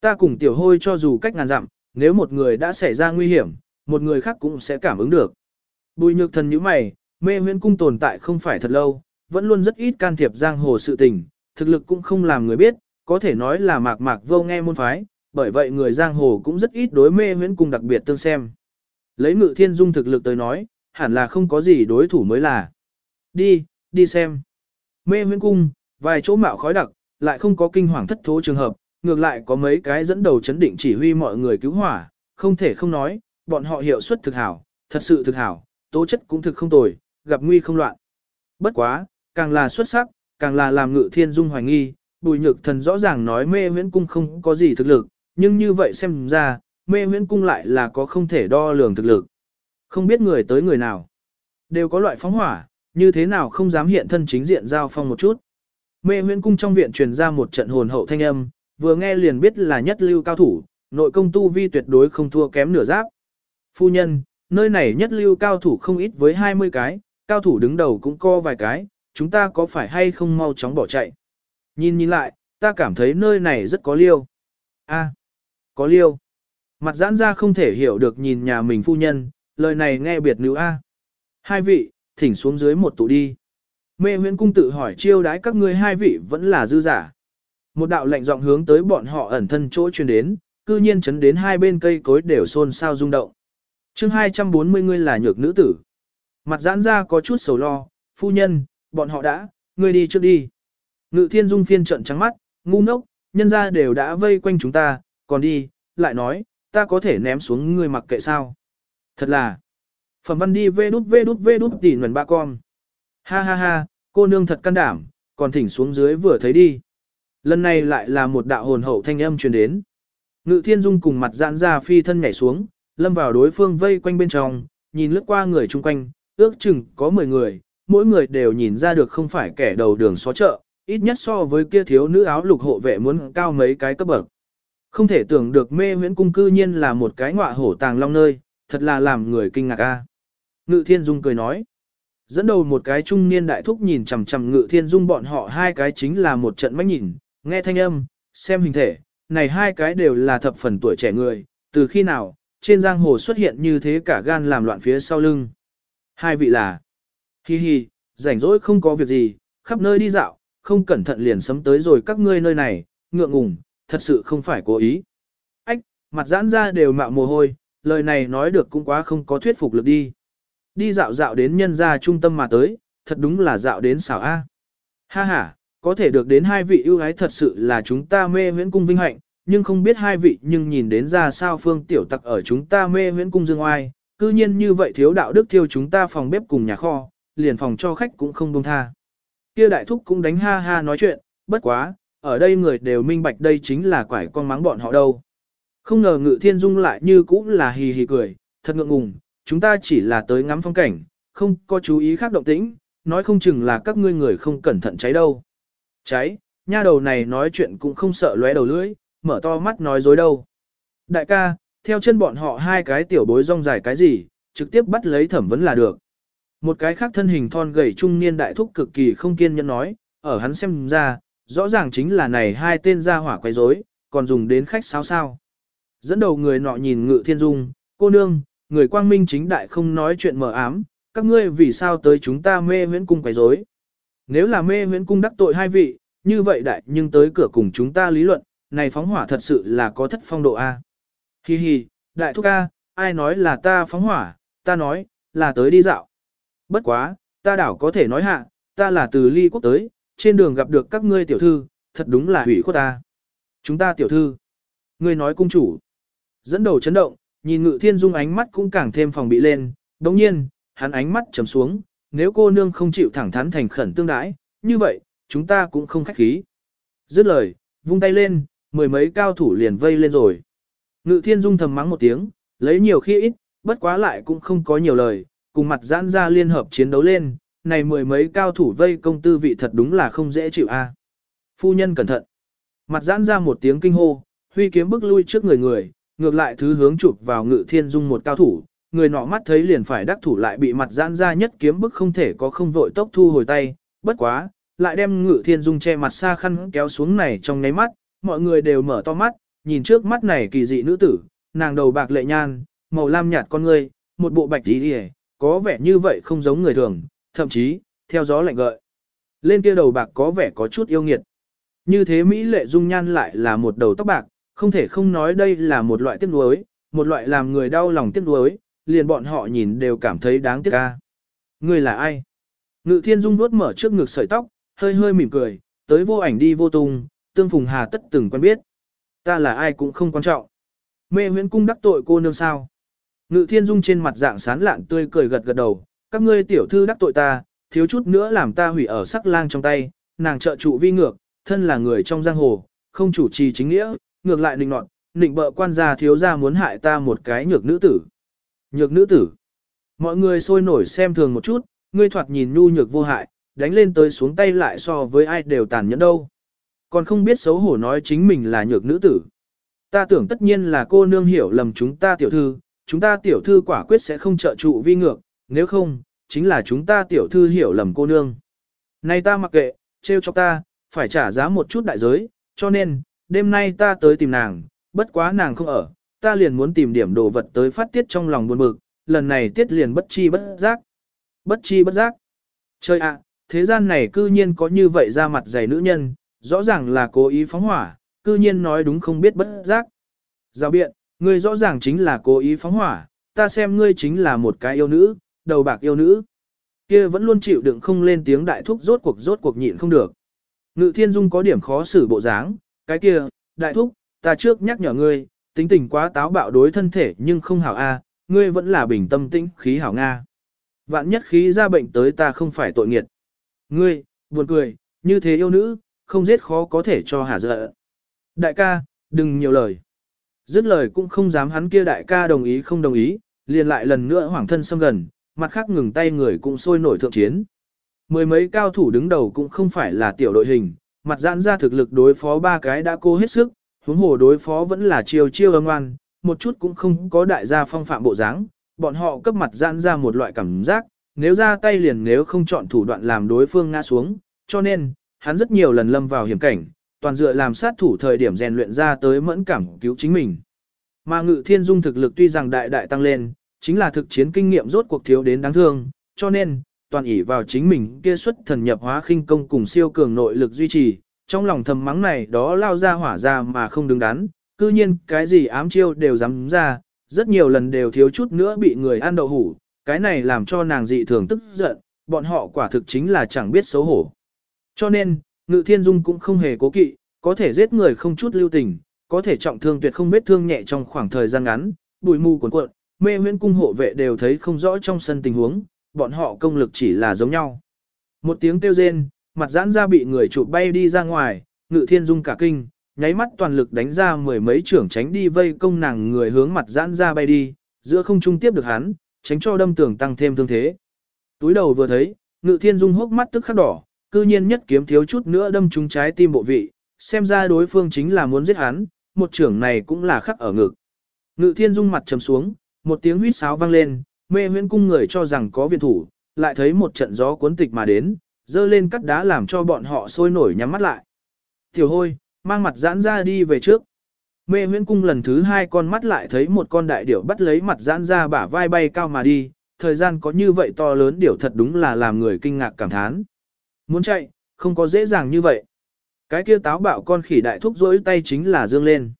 Ta cùng tiểu hôi cho dù cách ngàn dặm, nếu một người đã xảy ra nguy hiểm, một người khác cũng sẽ cảm ứng được. Bùi nhược thần như mày, mê huyễn cung tồn tại không phải thật lâu, vẫn luôn rất ít can thiệp giang hồ sự tình, thực lực cũng không làm người biết, có thể nói là mạc mạc vô nghe môn phái, bởi vậy người giang hồ cũng rất ít đối mê huyễn cung đặc biệt tương xem. Lấy ngự thiên dung thực lực tới nói, hẳn là không có gì đối thủ mới là. Đi, đi xem. Mê huyễn cung, vài chỗ mạo khói đặc, lại không có kinh hoàng thất thố trường hợp, ngược lại có mấy cái dẫn đầu chấn định chỉ huy mọi người cứu hỏa, không thể không nói, bọn họ hiệu suất thực hảo, thật sự thực hảo, tố chất cũng thực không tồi, gặp nguy không loạn. Bất quá, càng là xuất sắc, càng là làm ngự thiên dung hoài nghi, bùi nhược thần rõ ràng nói mê huyễn cung không có gì thực lực, nhưng như vậy xem ra, mê huyễn cung lại là có không thể đo lường thực lực. Không biết người tới người nào, đều có loại phóng hỏa, như thế nào không dám hiện thân chính diện giao phong một chút. Mê huyễn cung trong viện truyền ra một trận hồn hậu thanh âm, vừa nghe liền biết là nhất lưu cao thủ, nội công tu vi tuyệt đối không thua kém nửa giáp. Phu nhân, nơi này nhất lưu cao thủ không ít với 20 cái, cao thủ đứng đầu cũng có vài cái, chúng ta có phải hay không mau chóng bỏ chạy. Nhìn nhìn lại, ta cảm thấy nơi này rất có liêu. A, có liêu. Mặt giãn ra không thể hiểu được nhìn nhà mình phu nhân, lời này nghe biệt nữ A. Hai vị, thỉnh xuống dưới một tụ đi. Mê huyễn cung tự hỏi chiêu đái các ngươi hai vị vẫn là dư giả. Một đạo lệnh giọng hướng tới bọn họ ẩn thân chỗ truyền đến, cư nhiên chấn đến hai bên cây cối đều xôn xao rung động. chương 240 ngươi là nhược nữ tử. Mặt giãn ra có chút sầu lo, phu nhân, bọn họ đã, ngươi đi trước đi. Ngự thiên dung phiên trận trắng mắt, ngu ngốc, nhân ra đều đã vây quanh chúng ta, còn đi, lại nói, ta có thể ném xuống ngươi mặc kệ sao. Thật là, phẩm văn đi vê đút vê đút vê đút tỉ nguồn ba con. Ha ha ha, cô nương thật can đảm, còn thỉnh xuống dưới vừa thấy đi. Lần này lại là một đạo hồn hậu thanh âm truyền đến. Ngự thiên dung cùng mặt giãn ra phi thân nhảy xuống, lâm vào đối phương vây quanh bên trong, nhìn lướt qua người chung quanh, ước chừng có 10 người, mỗi người đều nhìn ra được không phải kẻ đầu đường xó chợ, ít nhất so với kia thiếu nữ áo lục hộ vệ muốn cao mấy cái cấp bậc. Không thể tưởng được mê huyễn cung cư nhiên là một cái ngọa hổ tàng long nơi, thật là làm người kinh ngạc a. Ngự thiên dung cười nói. Dẫn đầu một cái trung niên đại thúc nhìn chằm chằm ngự thiên dung bọn họ hai cái chính là một trận mắt nhìn, nghe thanh âm, xem hình thể, này hai cái đều là thập phần tuổi trẻ người, từ khi nào, trên giang hồ xuất hiện như thế cả gan làm loạn phía sau lưng. Hai vị là, hi hi, rảnh rỗi không có việc gì, khắp nơi đi dạo, không cẩn thận liền sấm tới rồi các ngươi nơi này, ngượng ngùng, thật sự không phải cố ý. Ách, mặt giãn ra đều mạo mồ hôi, lời này nói được cũng quá không có thuyết phục lực đi. Đi dạo dạo đến nhân gia trung tâm mà tới, thật đúng là dạo đến xảo A. Ha ha, có thể được đến hai vị ưu ái thật sự là chúng ta mê huyễn cung vinh hạnh, nhưng không biết hai vị nhưng nhìn đến ra sao phương tiểu tặc ở chúng ta mê huyễn cung dương oai, cư nhiên như vậy thiếu đạo đức thiêu chúng ta phòng bếp cùng nhà kho, liền phòng cho khách cũng không buông tha. Kia đại thúc cũng đánh ha ha nói chuyện, bất quá, ở đây người đều minh bạch đây chính là quải con mắng bọn họ đâu. Không ngờ ngự thiên dung lại như cũng là hì hì cười, thật ngượng ngùng, chúng ta chỉ là tới ngắm phong cảnh, không có chú ý khác động tĩnh, nói không chừng là các ngươi người không cẩn thận cháy đâu. Cháy, nha đầu này nói chuyện cũng không sợ lóe đầu lưỡi, mở to mắt nói dối đâu. Đại ca, theo chân bọn họ hai cái tiểu bối rong dài cái gì, trực tiếp bắt lấy thẩm vấn là được. Một cái khác thân hình thon gầy trung niên đại thúc cực kỳ không kiên nhẫn nói, ở hắn xem ra, rõ ràng chính là này hai tên gia hỏa quấy rối, còn dùng đến khách sao sao. Dẫn đầu người nọ nhìn ngự thiên dung, cô nương, người quang minh chính đại không nói chuyện mờ ám, các ngươi vì sao tới chúng ta mê huyễn cung quấy rối? Nếu là mê huyễn cung đắc tội hai vị, như vậy đại nhưng tới cửa cùng chúng ta lý luận, này phóng hỏa thật sự là có thất phong độ A. Hi hi, đại thúc A, ai nói là ta phóng hỏa, ta nói, là tới đi dạo. Bất quá, ta đảo có thể nói hạ, ta là từ ly quốc tới, trên đường gặp được các ngươi tiểu thư, thật đúng là hủy khuất ta. Chúng ta tiểu thư. Ngươi nói cung chủ. Dẫn đầu chấn động, nhìn ngự thiên dung ánh mắt cũng càng thêm phòng bị lên, đồng nhiên, hắn ánh mắt trầm xuống, nếu cô nương không chịu thẳng thắn thành khẩn tương đãi, như vậy, chúng ta cũng không khách khí. Dứt lời, vung tay lên, mười mấy cao thủ liền vây lên rồi. Ngự thiên dung thầm mắng một tiếng, lấy nhiều khi ít, bất quá lại cũng không có nhiều lời, cùng mặt giãn ra liên hợp chiến đấu lên, này mười mấy cao thủ vây công tư vị thật đúng là không dễ chịu a. À. Phu nhân cẩn thận. Mặt giãn ra một tiếng kinh hô, huy kiếm bước lui trước người người, ngược lại thứ hướng chụp vào ngự thiên dung một cao thủ, người nọ mắt thấy liền phải đắc thủ lại bị mặt giãn ra nhất kiếm bức không thể có không vội tốc thu hồi tay, bất quá, lại đem ngự thiên dung che mặt xa khăn kéo xuống này trong ngáy mắt, mọi người đều mở to mắt, nhìn trước mắt này kỳ dị nữ tử, nàng đầu bạc lệ nhan, màu lam nhạt con ngươi, một bộ bạch tí hề, có vẻ như vậy không giống người thường, thậm chí, theo gió lạnh gợi. Lên kia đầu bạc có vẻ có chút yêu nghiệt. Như thế Mỹ lệ dung nhan lại là một đầu tóc bạc, không thể không nói đây là một loại tiếc nuối, một loại làm người đau lòng tiếc nuối, liền bọn họ nhìn đều cảm thấy đáng tiếc ca. Người là ai? Ngự thiên dung vuốt mở trước ngực sợi tóc, hơi hơi mỉm cười, tới vô ảnh đi vô tung, tương phùng hà tất từng quen biết. Ta là ai cũng không quan trọng. Mê huyễn cung đắc tội cô nương sao? Ngự thiên dung trên mặt dạng sán lạn tươi cười gật gật đầu, các ngươi tiểu thư đắc tội ta, thiếu chút nữa làm ta hủy ở sắc lang trong tay, nàng trợ trụ vi ngược, thân là người trong giang hồ, không chủ trì chính nghĩa, ngược lại định nọt, định bợ quan gia thiếu gia muốn hại ta một cái nhược nữ tử. Nhược nữ tử. Mọi người sôi nổi xem thường một chút, ngươi thoạt nhìn nhu nhược vô hại, đánh lên tới xuống tay lại so với ai đều tàn nhẫn đâu. Còn không biết xấu hổ nói chính mình là nhược nữ tử. Ta tưởng tất nhiên là cô nương hiểu lầm chúng ta tiểu thư, chúng ta tiểu thư quả quyết sẽ không trợ trụ vi ngược, nếu không, chính là chúng ta tiểu thư hiểu lầm cô nương. Này ta mặc kệ, trêu cho ta, phải trả giá một chút đại giới, cho nên, đêm nay ta tới tìm nàng, bất quá nàng không ở, ta liền muốn tìm điểm đồ vật tới phát tiết trong lòng buồn bực, lần này tiết liền bất chi bất giác. Bất chi bất giác. Chơi ạ, thế gian này cư nhiên có như vậy ra mặt dày nữ nhân, rõ ràng là cố ý phóng hỏa, cư nhiên nói đúng không biết bất giác. Giao biện, ngươi rõ ràng chính là cố ý phóng hỏa, ta xem ngươi chính là một cái yêu nữ, đầu bạc yêu nữ. Kia vẫn luôn chịu đựng không lên tiếng đại thúc rốt cuộc rốt cuộc nhịn không được. Ngự thiên dung có điểm khó xử bộ dáng, cái kia, đại thúc, ta trước nhắc nhở ngươi, tính tình quá táo bạo đối thân thể nhưng không hảo a, ngươi vẫn là bình tâm tĩnh khí hảo Nga. Vạn nhất khí ra bệnh tới ta không phải tội nghiệt. Ngươi, buồn cười, như thế yêu nữ, không giết khó có thể cho hả giận. Đại ca, đừng nhiều lời. Dứt lời cũng không dám hắn kia đại ca đồng ý không đồng ý, liền lại lần nữa hoảng thân xâm gần, mặt khác ngừng tay người cũng sôi nổi thượng chiến. Mười mấy cao thủ đứng đầu cũng không phải là tiểu đội hình, mặt giãn ra thực lực đối phó ba cái đã cố hết sức, huống hồ đối phó vẫn là chiêu chiêu âm ngoan, một chút cũng không có đại gia phong phạm bộ dáng, bọn họ cấp mặt giãn ra một loại cảm giác, nếu ra tay liền nếu không chọn thủ đoạn làm đối phương ngã xuống, cho nên, hắn rất nhiều lần lâm vào hiểm cảnh, toàn dựa làm sát thủ thời điểm rèn luyện ra tới mẫn cảm cứu chính mình. Mà ngự thiên dung thực lực tuy rằng đại đại tăng lên, chính là thực chiến kinh nghiệm rốt cuộc thiếu đến đáng thương, cho nên, toàn ỷ vào chính mình kia xuất thần nhập hóa khinh công cùng siêu cường nội lực duy trì, trong lòng thầm mắng này đó lao ra hỏa ra mà không đứng đắn, cư nhiên cái gì ám chiêu đều dám ra, rất nhiều lần đều thiếu chút nữa bị người ăn đậu hủ, cái này làm cho nàng dị thường tức giận, bọn họ quả thực chính là chẳng biết xấu hổ. Cho nên, Ngự Thiên Dung cũng không hề cố kỵ, có thể giết người không chút lưu tình, có thể trọng thương tuyệt không vết thương nhẹ trong khoảng thời gian ngắn, bụi mù cuồn cuộn, mê huyễn cung hộ vệ đều thấy không rõ trong sân tình huống, bọn họ công lực chỉ là giống nhau. Một tiếng kêu rên, mặt giãn ra bị người chụp bay đi ra ngoài, Ngự Thiên Dung cả kinh, nháy mắt toàn lực đánh ra mười mấy trưởng tránh đi vây công nàng người hướng mặt giãn ra bay đi, giữa không trung tiếp được hắn, tránh cho đâm tưởng tăng thêm thương thế. Túi đầu vừa thấy, Ngự Thiên Dung hốc mắt tức khắc đỏ, cư nhiên nhất kiếm thiếu chút nữa đâm trúng trái tim bộ vị, xem ra đối phương chính là muốn giết hắn, một trưởng này cũng là khắc ở ngực. Ngự Thiên Dung mặt trầm xuống, một tiếng huýt sáo vang lên, mê huyễn cung người cho rằng có viện thủ, lại thấy một trận gió cuốn tịch mà đến, dơ lên cắt đá làm cho bọn họ sôi nổi nhắm mắt lại. Tiểu hôi, mang mặt giãn ra đi về trước. Mê huyễn cung lần thứ hai con mắt lại thấy một con đại điểu bắt lấy mặt giãn ra bả vai bay cao mà đi, thời gian có như vậy to lớn điểu thật đúng là làm người kinh ngạc cảm thán. Muốn chạy, không có dễ dàng như vậy. Cái kia táo bạo con khỉ đại thúc rỗi tay chính là dương lên.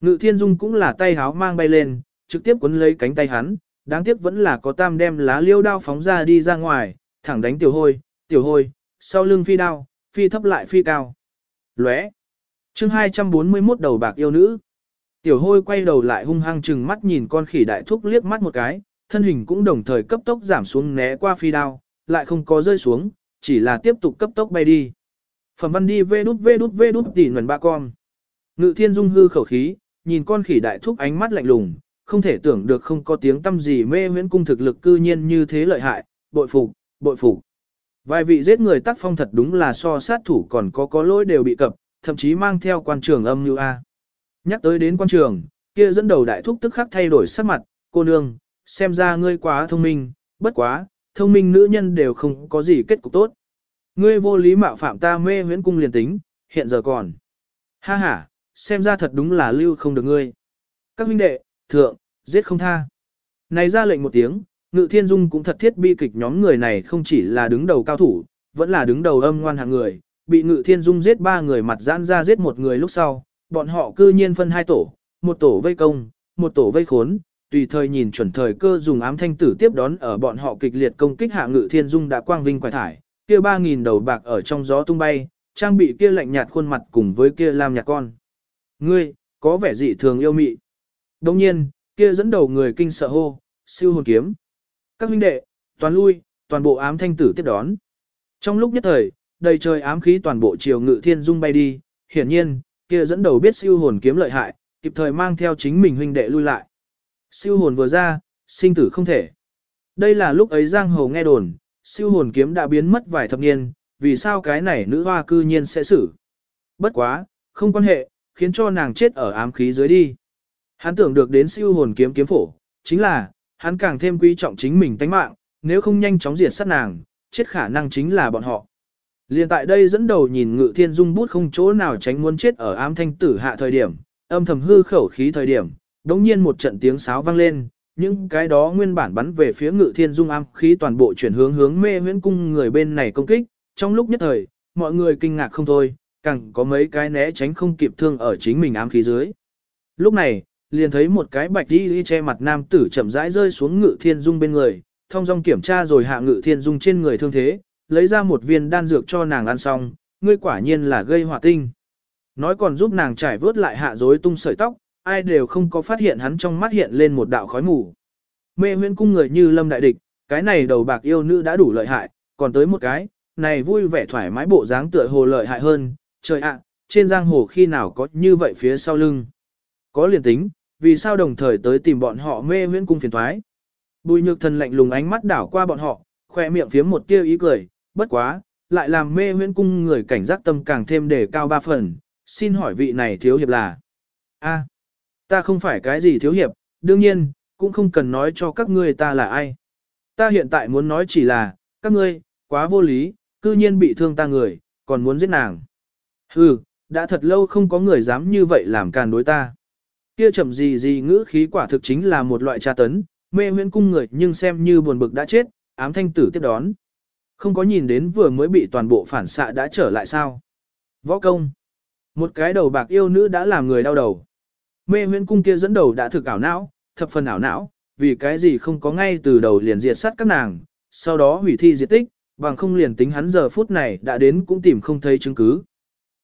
Ngự thiên dung cũng là tay háo mang bay lên, trực tiếp quấn lấy cánh tay hắn, đáng tiếc vẫn là có tam đem lá liêu đao phóng ra đi ra ngoài, thẳng đánh tiểu hôi, tiểu hôi, sau lưng phi đao, phi thấp lại phi cao. Lóe. Chương 241 đầu bạc yêu nữ. Tiểu hôi quay đầu lại hung hăng chừng mắt nhìn con khỉ đại thúc liếc mắt một cái, thân hình cũng đồng thời cấp tốc giảm xuống né qua phi đao, lại không có rơi xuống, chỉ là tiếp tục cấp tốc bay đi. Phẩm văn đi vê đút vê đút vê đút tỉ nguồn ba con. Ngự thiên dung hư khẩu khí, nhìn con khỉ đại thúc ánh mắt lạnh lùng, không thể tưởng được không có tiếng tâm gì mê huyễn cung thực lực cư nhiên như thế lợi hại, bội phục, bội phục. Vài vị giết người tác phong thật đúng là so sát thủ còn có có lỗi đều bị cập, thậm chí mang theo quan trường âm như A. Nhắc tới đến quan trường, kia dẫn đầu đại thúc tức khắc thay đổi sắc mặt, cô nương, xem ra ngươi quá thông minh, bất quá, thông minh nữ nhân đều không có gì kết cục tốt. Ngươi vô lý mạo phạm ta mê huyễn cung liền tính, hiện giờ còn. Ha ha, xem ra thật đúng là lưu không được ngươi. Các huynh đệ, thượng, giết không tha. Này ra lệnh một tiếng, ngự thiên dung cũng thật thiết bi kịch nhóm người này không chỉ là đứng đầu cao thủ, vẫn là đứng đầu âm ngoan hạng người, bị ngự thiên dung giết ba người mặt giãn ra giết một người lúc sau, bọn họ cư nhiên phân hai tổ, một tổ vây công, một tổ vây khốn, tùy thời nhìn chuẩn thời cơ dùng ám thanh tử tiếp đón ở bọn họ kịch liệt công kích hạ ngự thiên dung đã quang vinh quải thải, kia ba nghìn đầu bạc ở trong gió tung bay, trang bị kia lạnh nhạt khuôn mặt cùng với kia lam nhạt con. Ngươi, có vẻ dị thường yêu mị. Đồng nhiên, kia dẫn đầu người kinh sợ hô, siêu hồn kiếm. Các huynh đệ, toàn lui, toàn bộ ám thanh tử tiếp đón. Trong lúc nhất thời, đầy trời ám khí toàn bộ chiều ngự thiên dung bay đi, hiển nhiên, kia dẫn đầu biết siêu hồn kiếm lợi hại, kịp thời mang theo chính mình huynh đệ lui lại. Siêu hồn vừa ra, sinh tử không thể. Đây là lúc ấy giang hồ nghe đồn, siêu hồn kiếm đã biến mất vài thập niên, vì sao cái này nữ hoa cư nhiên sẽ xử. Bất quá, không quan hệ, khiến cho nàng chết ở ám khí dưới đi. Hắn tưởng được đến siêu hồn kiếm kiếm phổ, chính là, hắn càng thêm quý trọng chính mình tánh mạng, nếu không nhanh chóng diệt sát nàng, chết khả năng chính là bọn họ. Liên tại đây dẫn đầu nhìn ngự thiên dung bút không chỗ nào tránh muốn chết ở ám thanh tử hạ thời điểm, âm thầm hư khẩu khí thời điểm, đống nhiên một trận tiếng sáo vang lên, những cái đó nguyên bản bắn về phía ngự thiên dung ám khí toàn bộ chuyển hướng hướng mê huyễn cung người bên này công kích, trong lúc nhất thời, mọi người kinh ngạc không thôi, càng có mấy cái né tránh không kịp thương ở chính mình ám khí dưới. Lúc này, liền thấy một cái bạch đi đi che mặt nam tử chậm rãi rơi xuống ngự thiên dung bên người, thông dong kiểm tra rồi hạ ngự thiên dung trên người thương thế, lấy ra một viên đan dược cho nàng ăn xong, ngươi quả nhiên là gây hỏa tinh. Nói còn giúp nàng trải vớt lại hạ rối tung sợi tóc, ai đều không có phát hiện hắn trong mắt hiện lên một đạo khói mù. Mê huyễn cung người như lâm đại địch, cái này đầu bạc yêu nữ đã đủ lợi hại, còn tới một cái, này vui vẻ thoải mái bộ dáng tựa hồ lợi hại hơn, trời ạ, trên giang hồ khi nào có như vậy phía sau lưng. Có liền tính, vì sao đồng thời tới tìm bọn họ mê huyễn cung phiền thoái. Bùi nhược thần lạnh lùng ánh mắt đảo qua bọn họ, khoe miệng phiếm một tia ý cười, bất quá, lại làm mê huyễn cung người cảnh giác tâm càng thêm đề cao ba phần, xin hỏi vị này thiếu hiệp là. a ta không phải cái gì thiếu hiệp, đương nhiên, cũng không cần nói cho các ngươi ta là ai. Ta hiện tại muốn nói chỉ là, các ngươi, quá vô lý, cư nhiên bị thương ta người, còn muốn giết nàng. Hừ, đã thật lâu không có người dám như vậy làm càn đối ta. Kia chậm gì gì ngữ khí quả thực chính là một loại tra tấn, mê huyễn cung người nhưng xem như buồn bực đã chết, ám thanh tử tiếp đón. Không có nhìn đến vừa mới bị toàn bộ phản xạ đã trở lại sao. Võ công. Một cái đầu bạc yêu nữ đã làm người đau đầu. Mê huyễn cung kia dẫn đầu đã thực ảo não, thập phần ảo não, vì cái gì không có ngay từ đầu liền diệt sát các nàng, sau đó hủy thi diệt tích, bằng không liền tính hắn giờ phút này đã đến cũng tìm không thấy chứng cứ.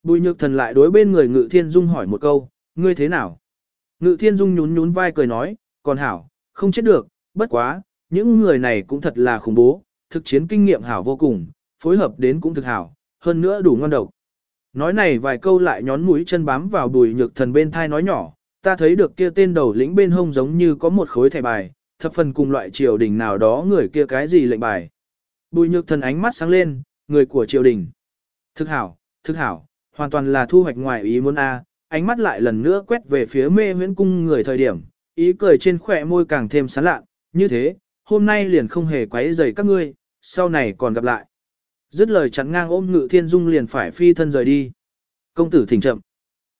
Bùi nhược thần lại đối bên người ngự thiên dung hỏi một câu, ngươi thế nào? Ngự thiên dung nhún nhún vai cười nói, còn hảo, không chết được, bất quá, những người này cũng thật là khủng bố, thực chiến kinh nghiệm hảo vô cùng, phối hợp đến cũng thực hảo, hơn nữa đủ ngon độc. Nói này vài câu lại nhón mũi chân bám vào đùi nhược thần bên thai nói nhỏ, ta thấy được kia tên đầu lĩnh bên hông giống như có một khối thẻ bài, thập phần cùng loại triều đình nào đó người kia cái gì lệnh bài. Bùi nhược thần ánh mắt sáng lên, người của triều đình. Thực hảo, thực hảo, hoàn toàn là thu hoạch ngoài ý muốn A, ánh mắt lại lần nữa quét về phía mê huyễn cung người thời điểm, ý cười trên khỏe môi càng thêm sán lạ, như thế, hôm nay liền không hề quấy rầy các ngươi, sau này còn gặp lại. Dứt lời chắn ngang ôm ngự thiên dung liền phải phi thân rời đi. Công tử thỉnh chậm.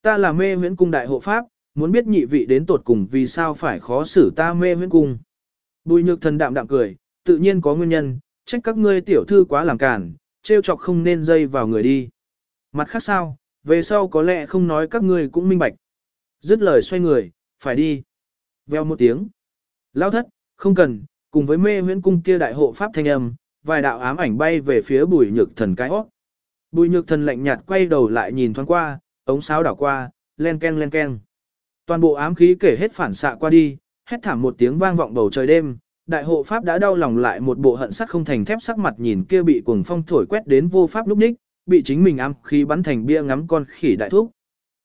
Ta là mê huyễn cung đại hộ pháp, muốn biết nhị vị đến tột cùng vì sao phải khó xử ta mê huyễn cung. Bùi nhược thần đạm đạm cười, tự nhiên có nguyên nhân, trách các ngươi tiểu thư quá làm cản, trêu chọc không nên dây vào người đi. Mặt khác sao, về sau có lẽ không nói các ngươi cũng minh bạch. Dứt lời xoay người, phải đi. Veo một tiếng. Lao thất, không cần, cùng với mê huyễn cung kia đại hộ pháp thanh âm, vài đạo ám ảnh bay về phía bùi nhược thần cái hót. Bùi nhược thần lạnh nhạt quay đầu lại nhìn thoáng qua, ống sáo đảo qua, len ken len ken. Toàn bộ ám khí kể hết phản xạ qua đi, hét thảm một tiếng vang vọng bầu trời đêm. Đại hộ pháp đã đau lòng lại một bộ hận sắt không thành thép sắc mặt nhìn kia bị cuồng phong thổi quét đến vô pháp lúc ních, bị chính mình ám khí bắn thành bia ngắm con khỉ đại thúc.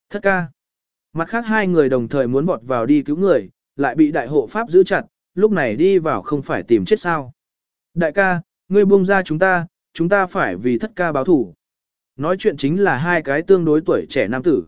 Thất ca. Mặt khác hai người đồng thời muốn vọt vào đi cứu người, lại bị đại hộ pháp giữ chặt, lúc này đi vào không phải tìm chết sao. Đại ca, ngươi buông ra chúng ta, chúng ta phải vì thất ca báo thủ. Nói chuyện chính là hai cái tương đối tuổi trẻ nam tử.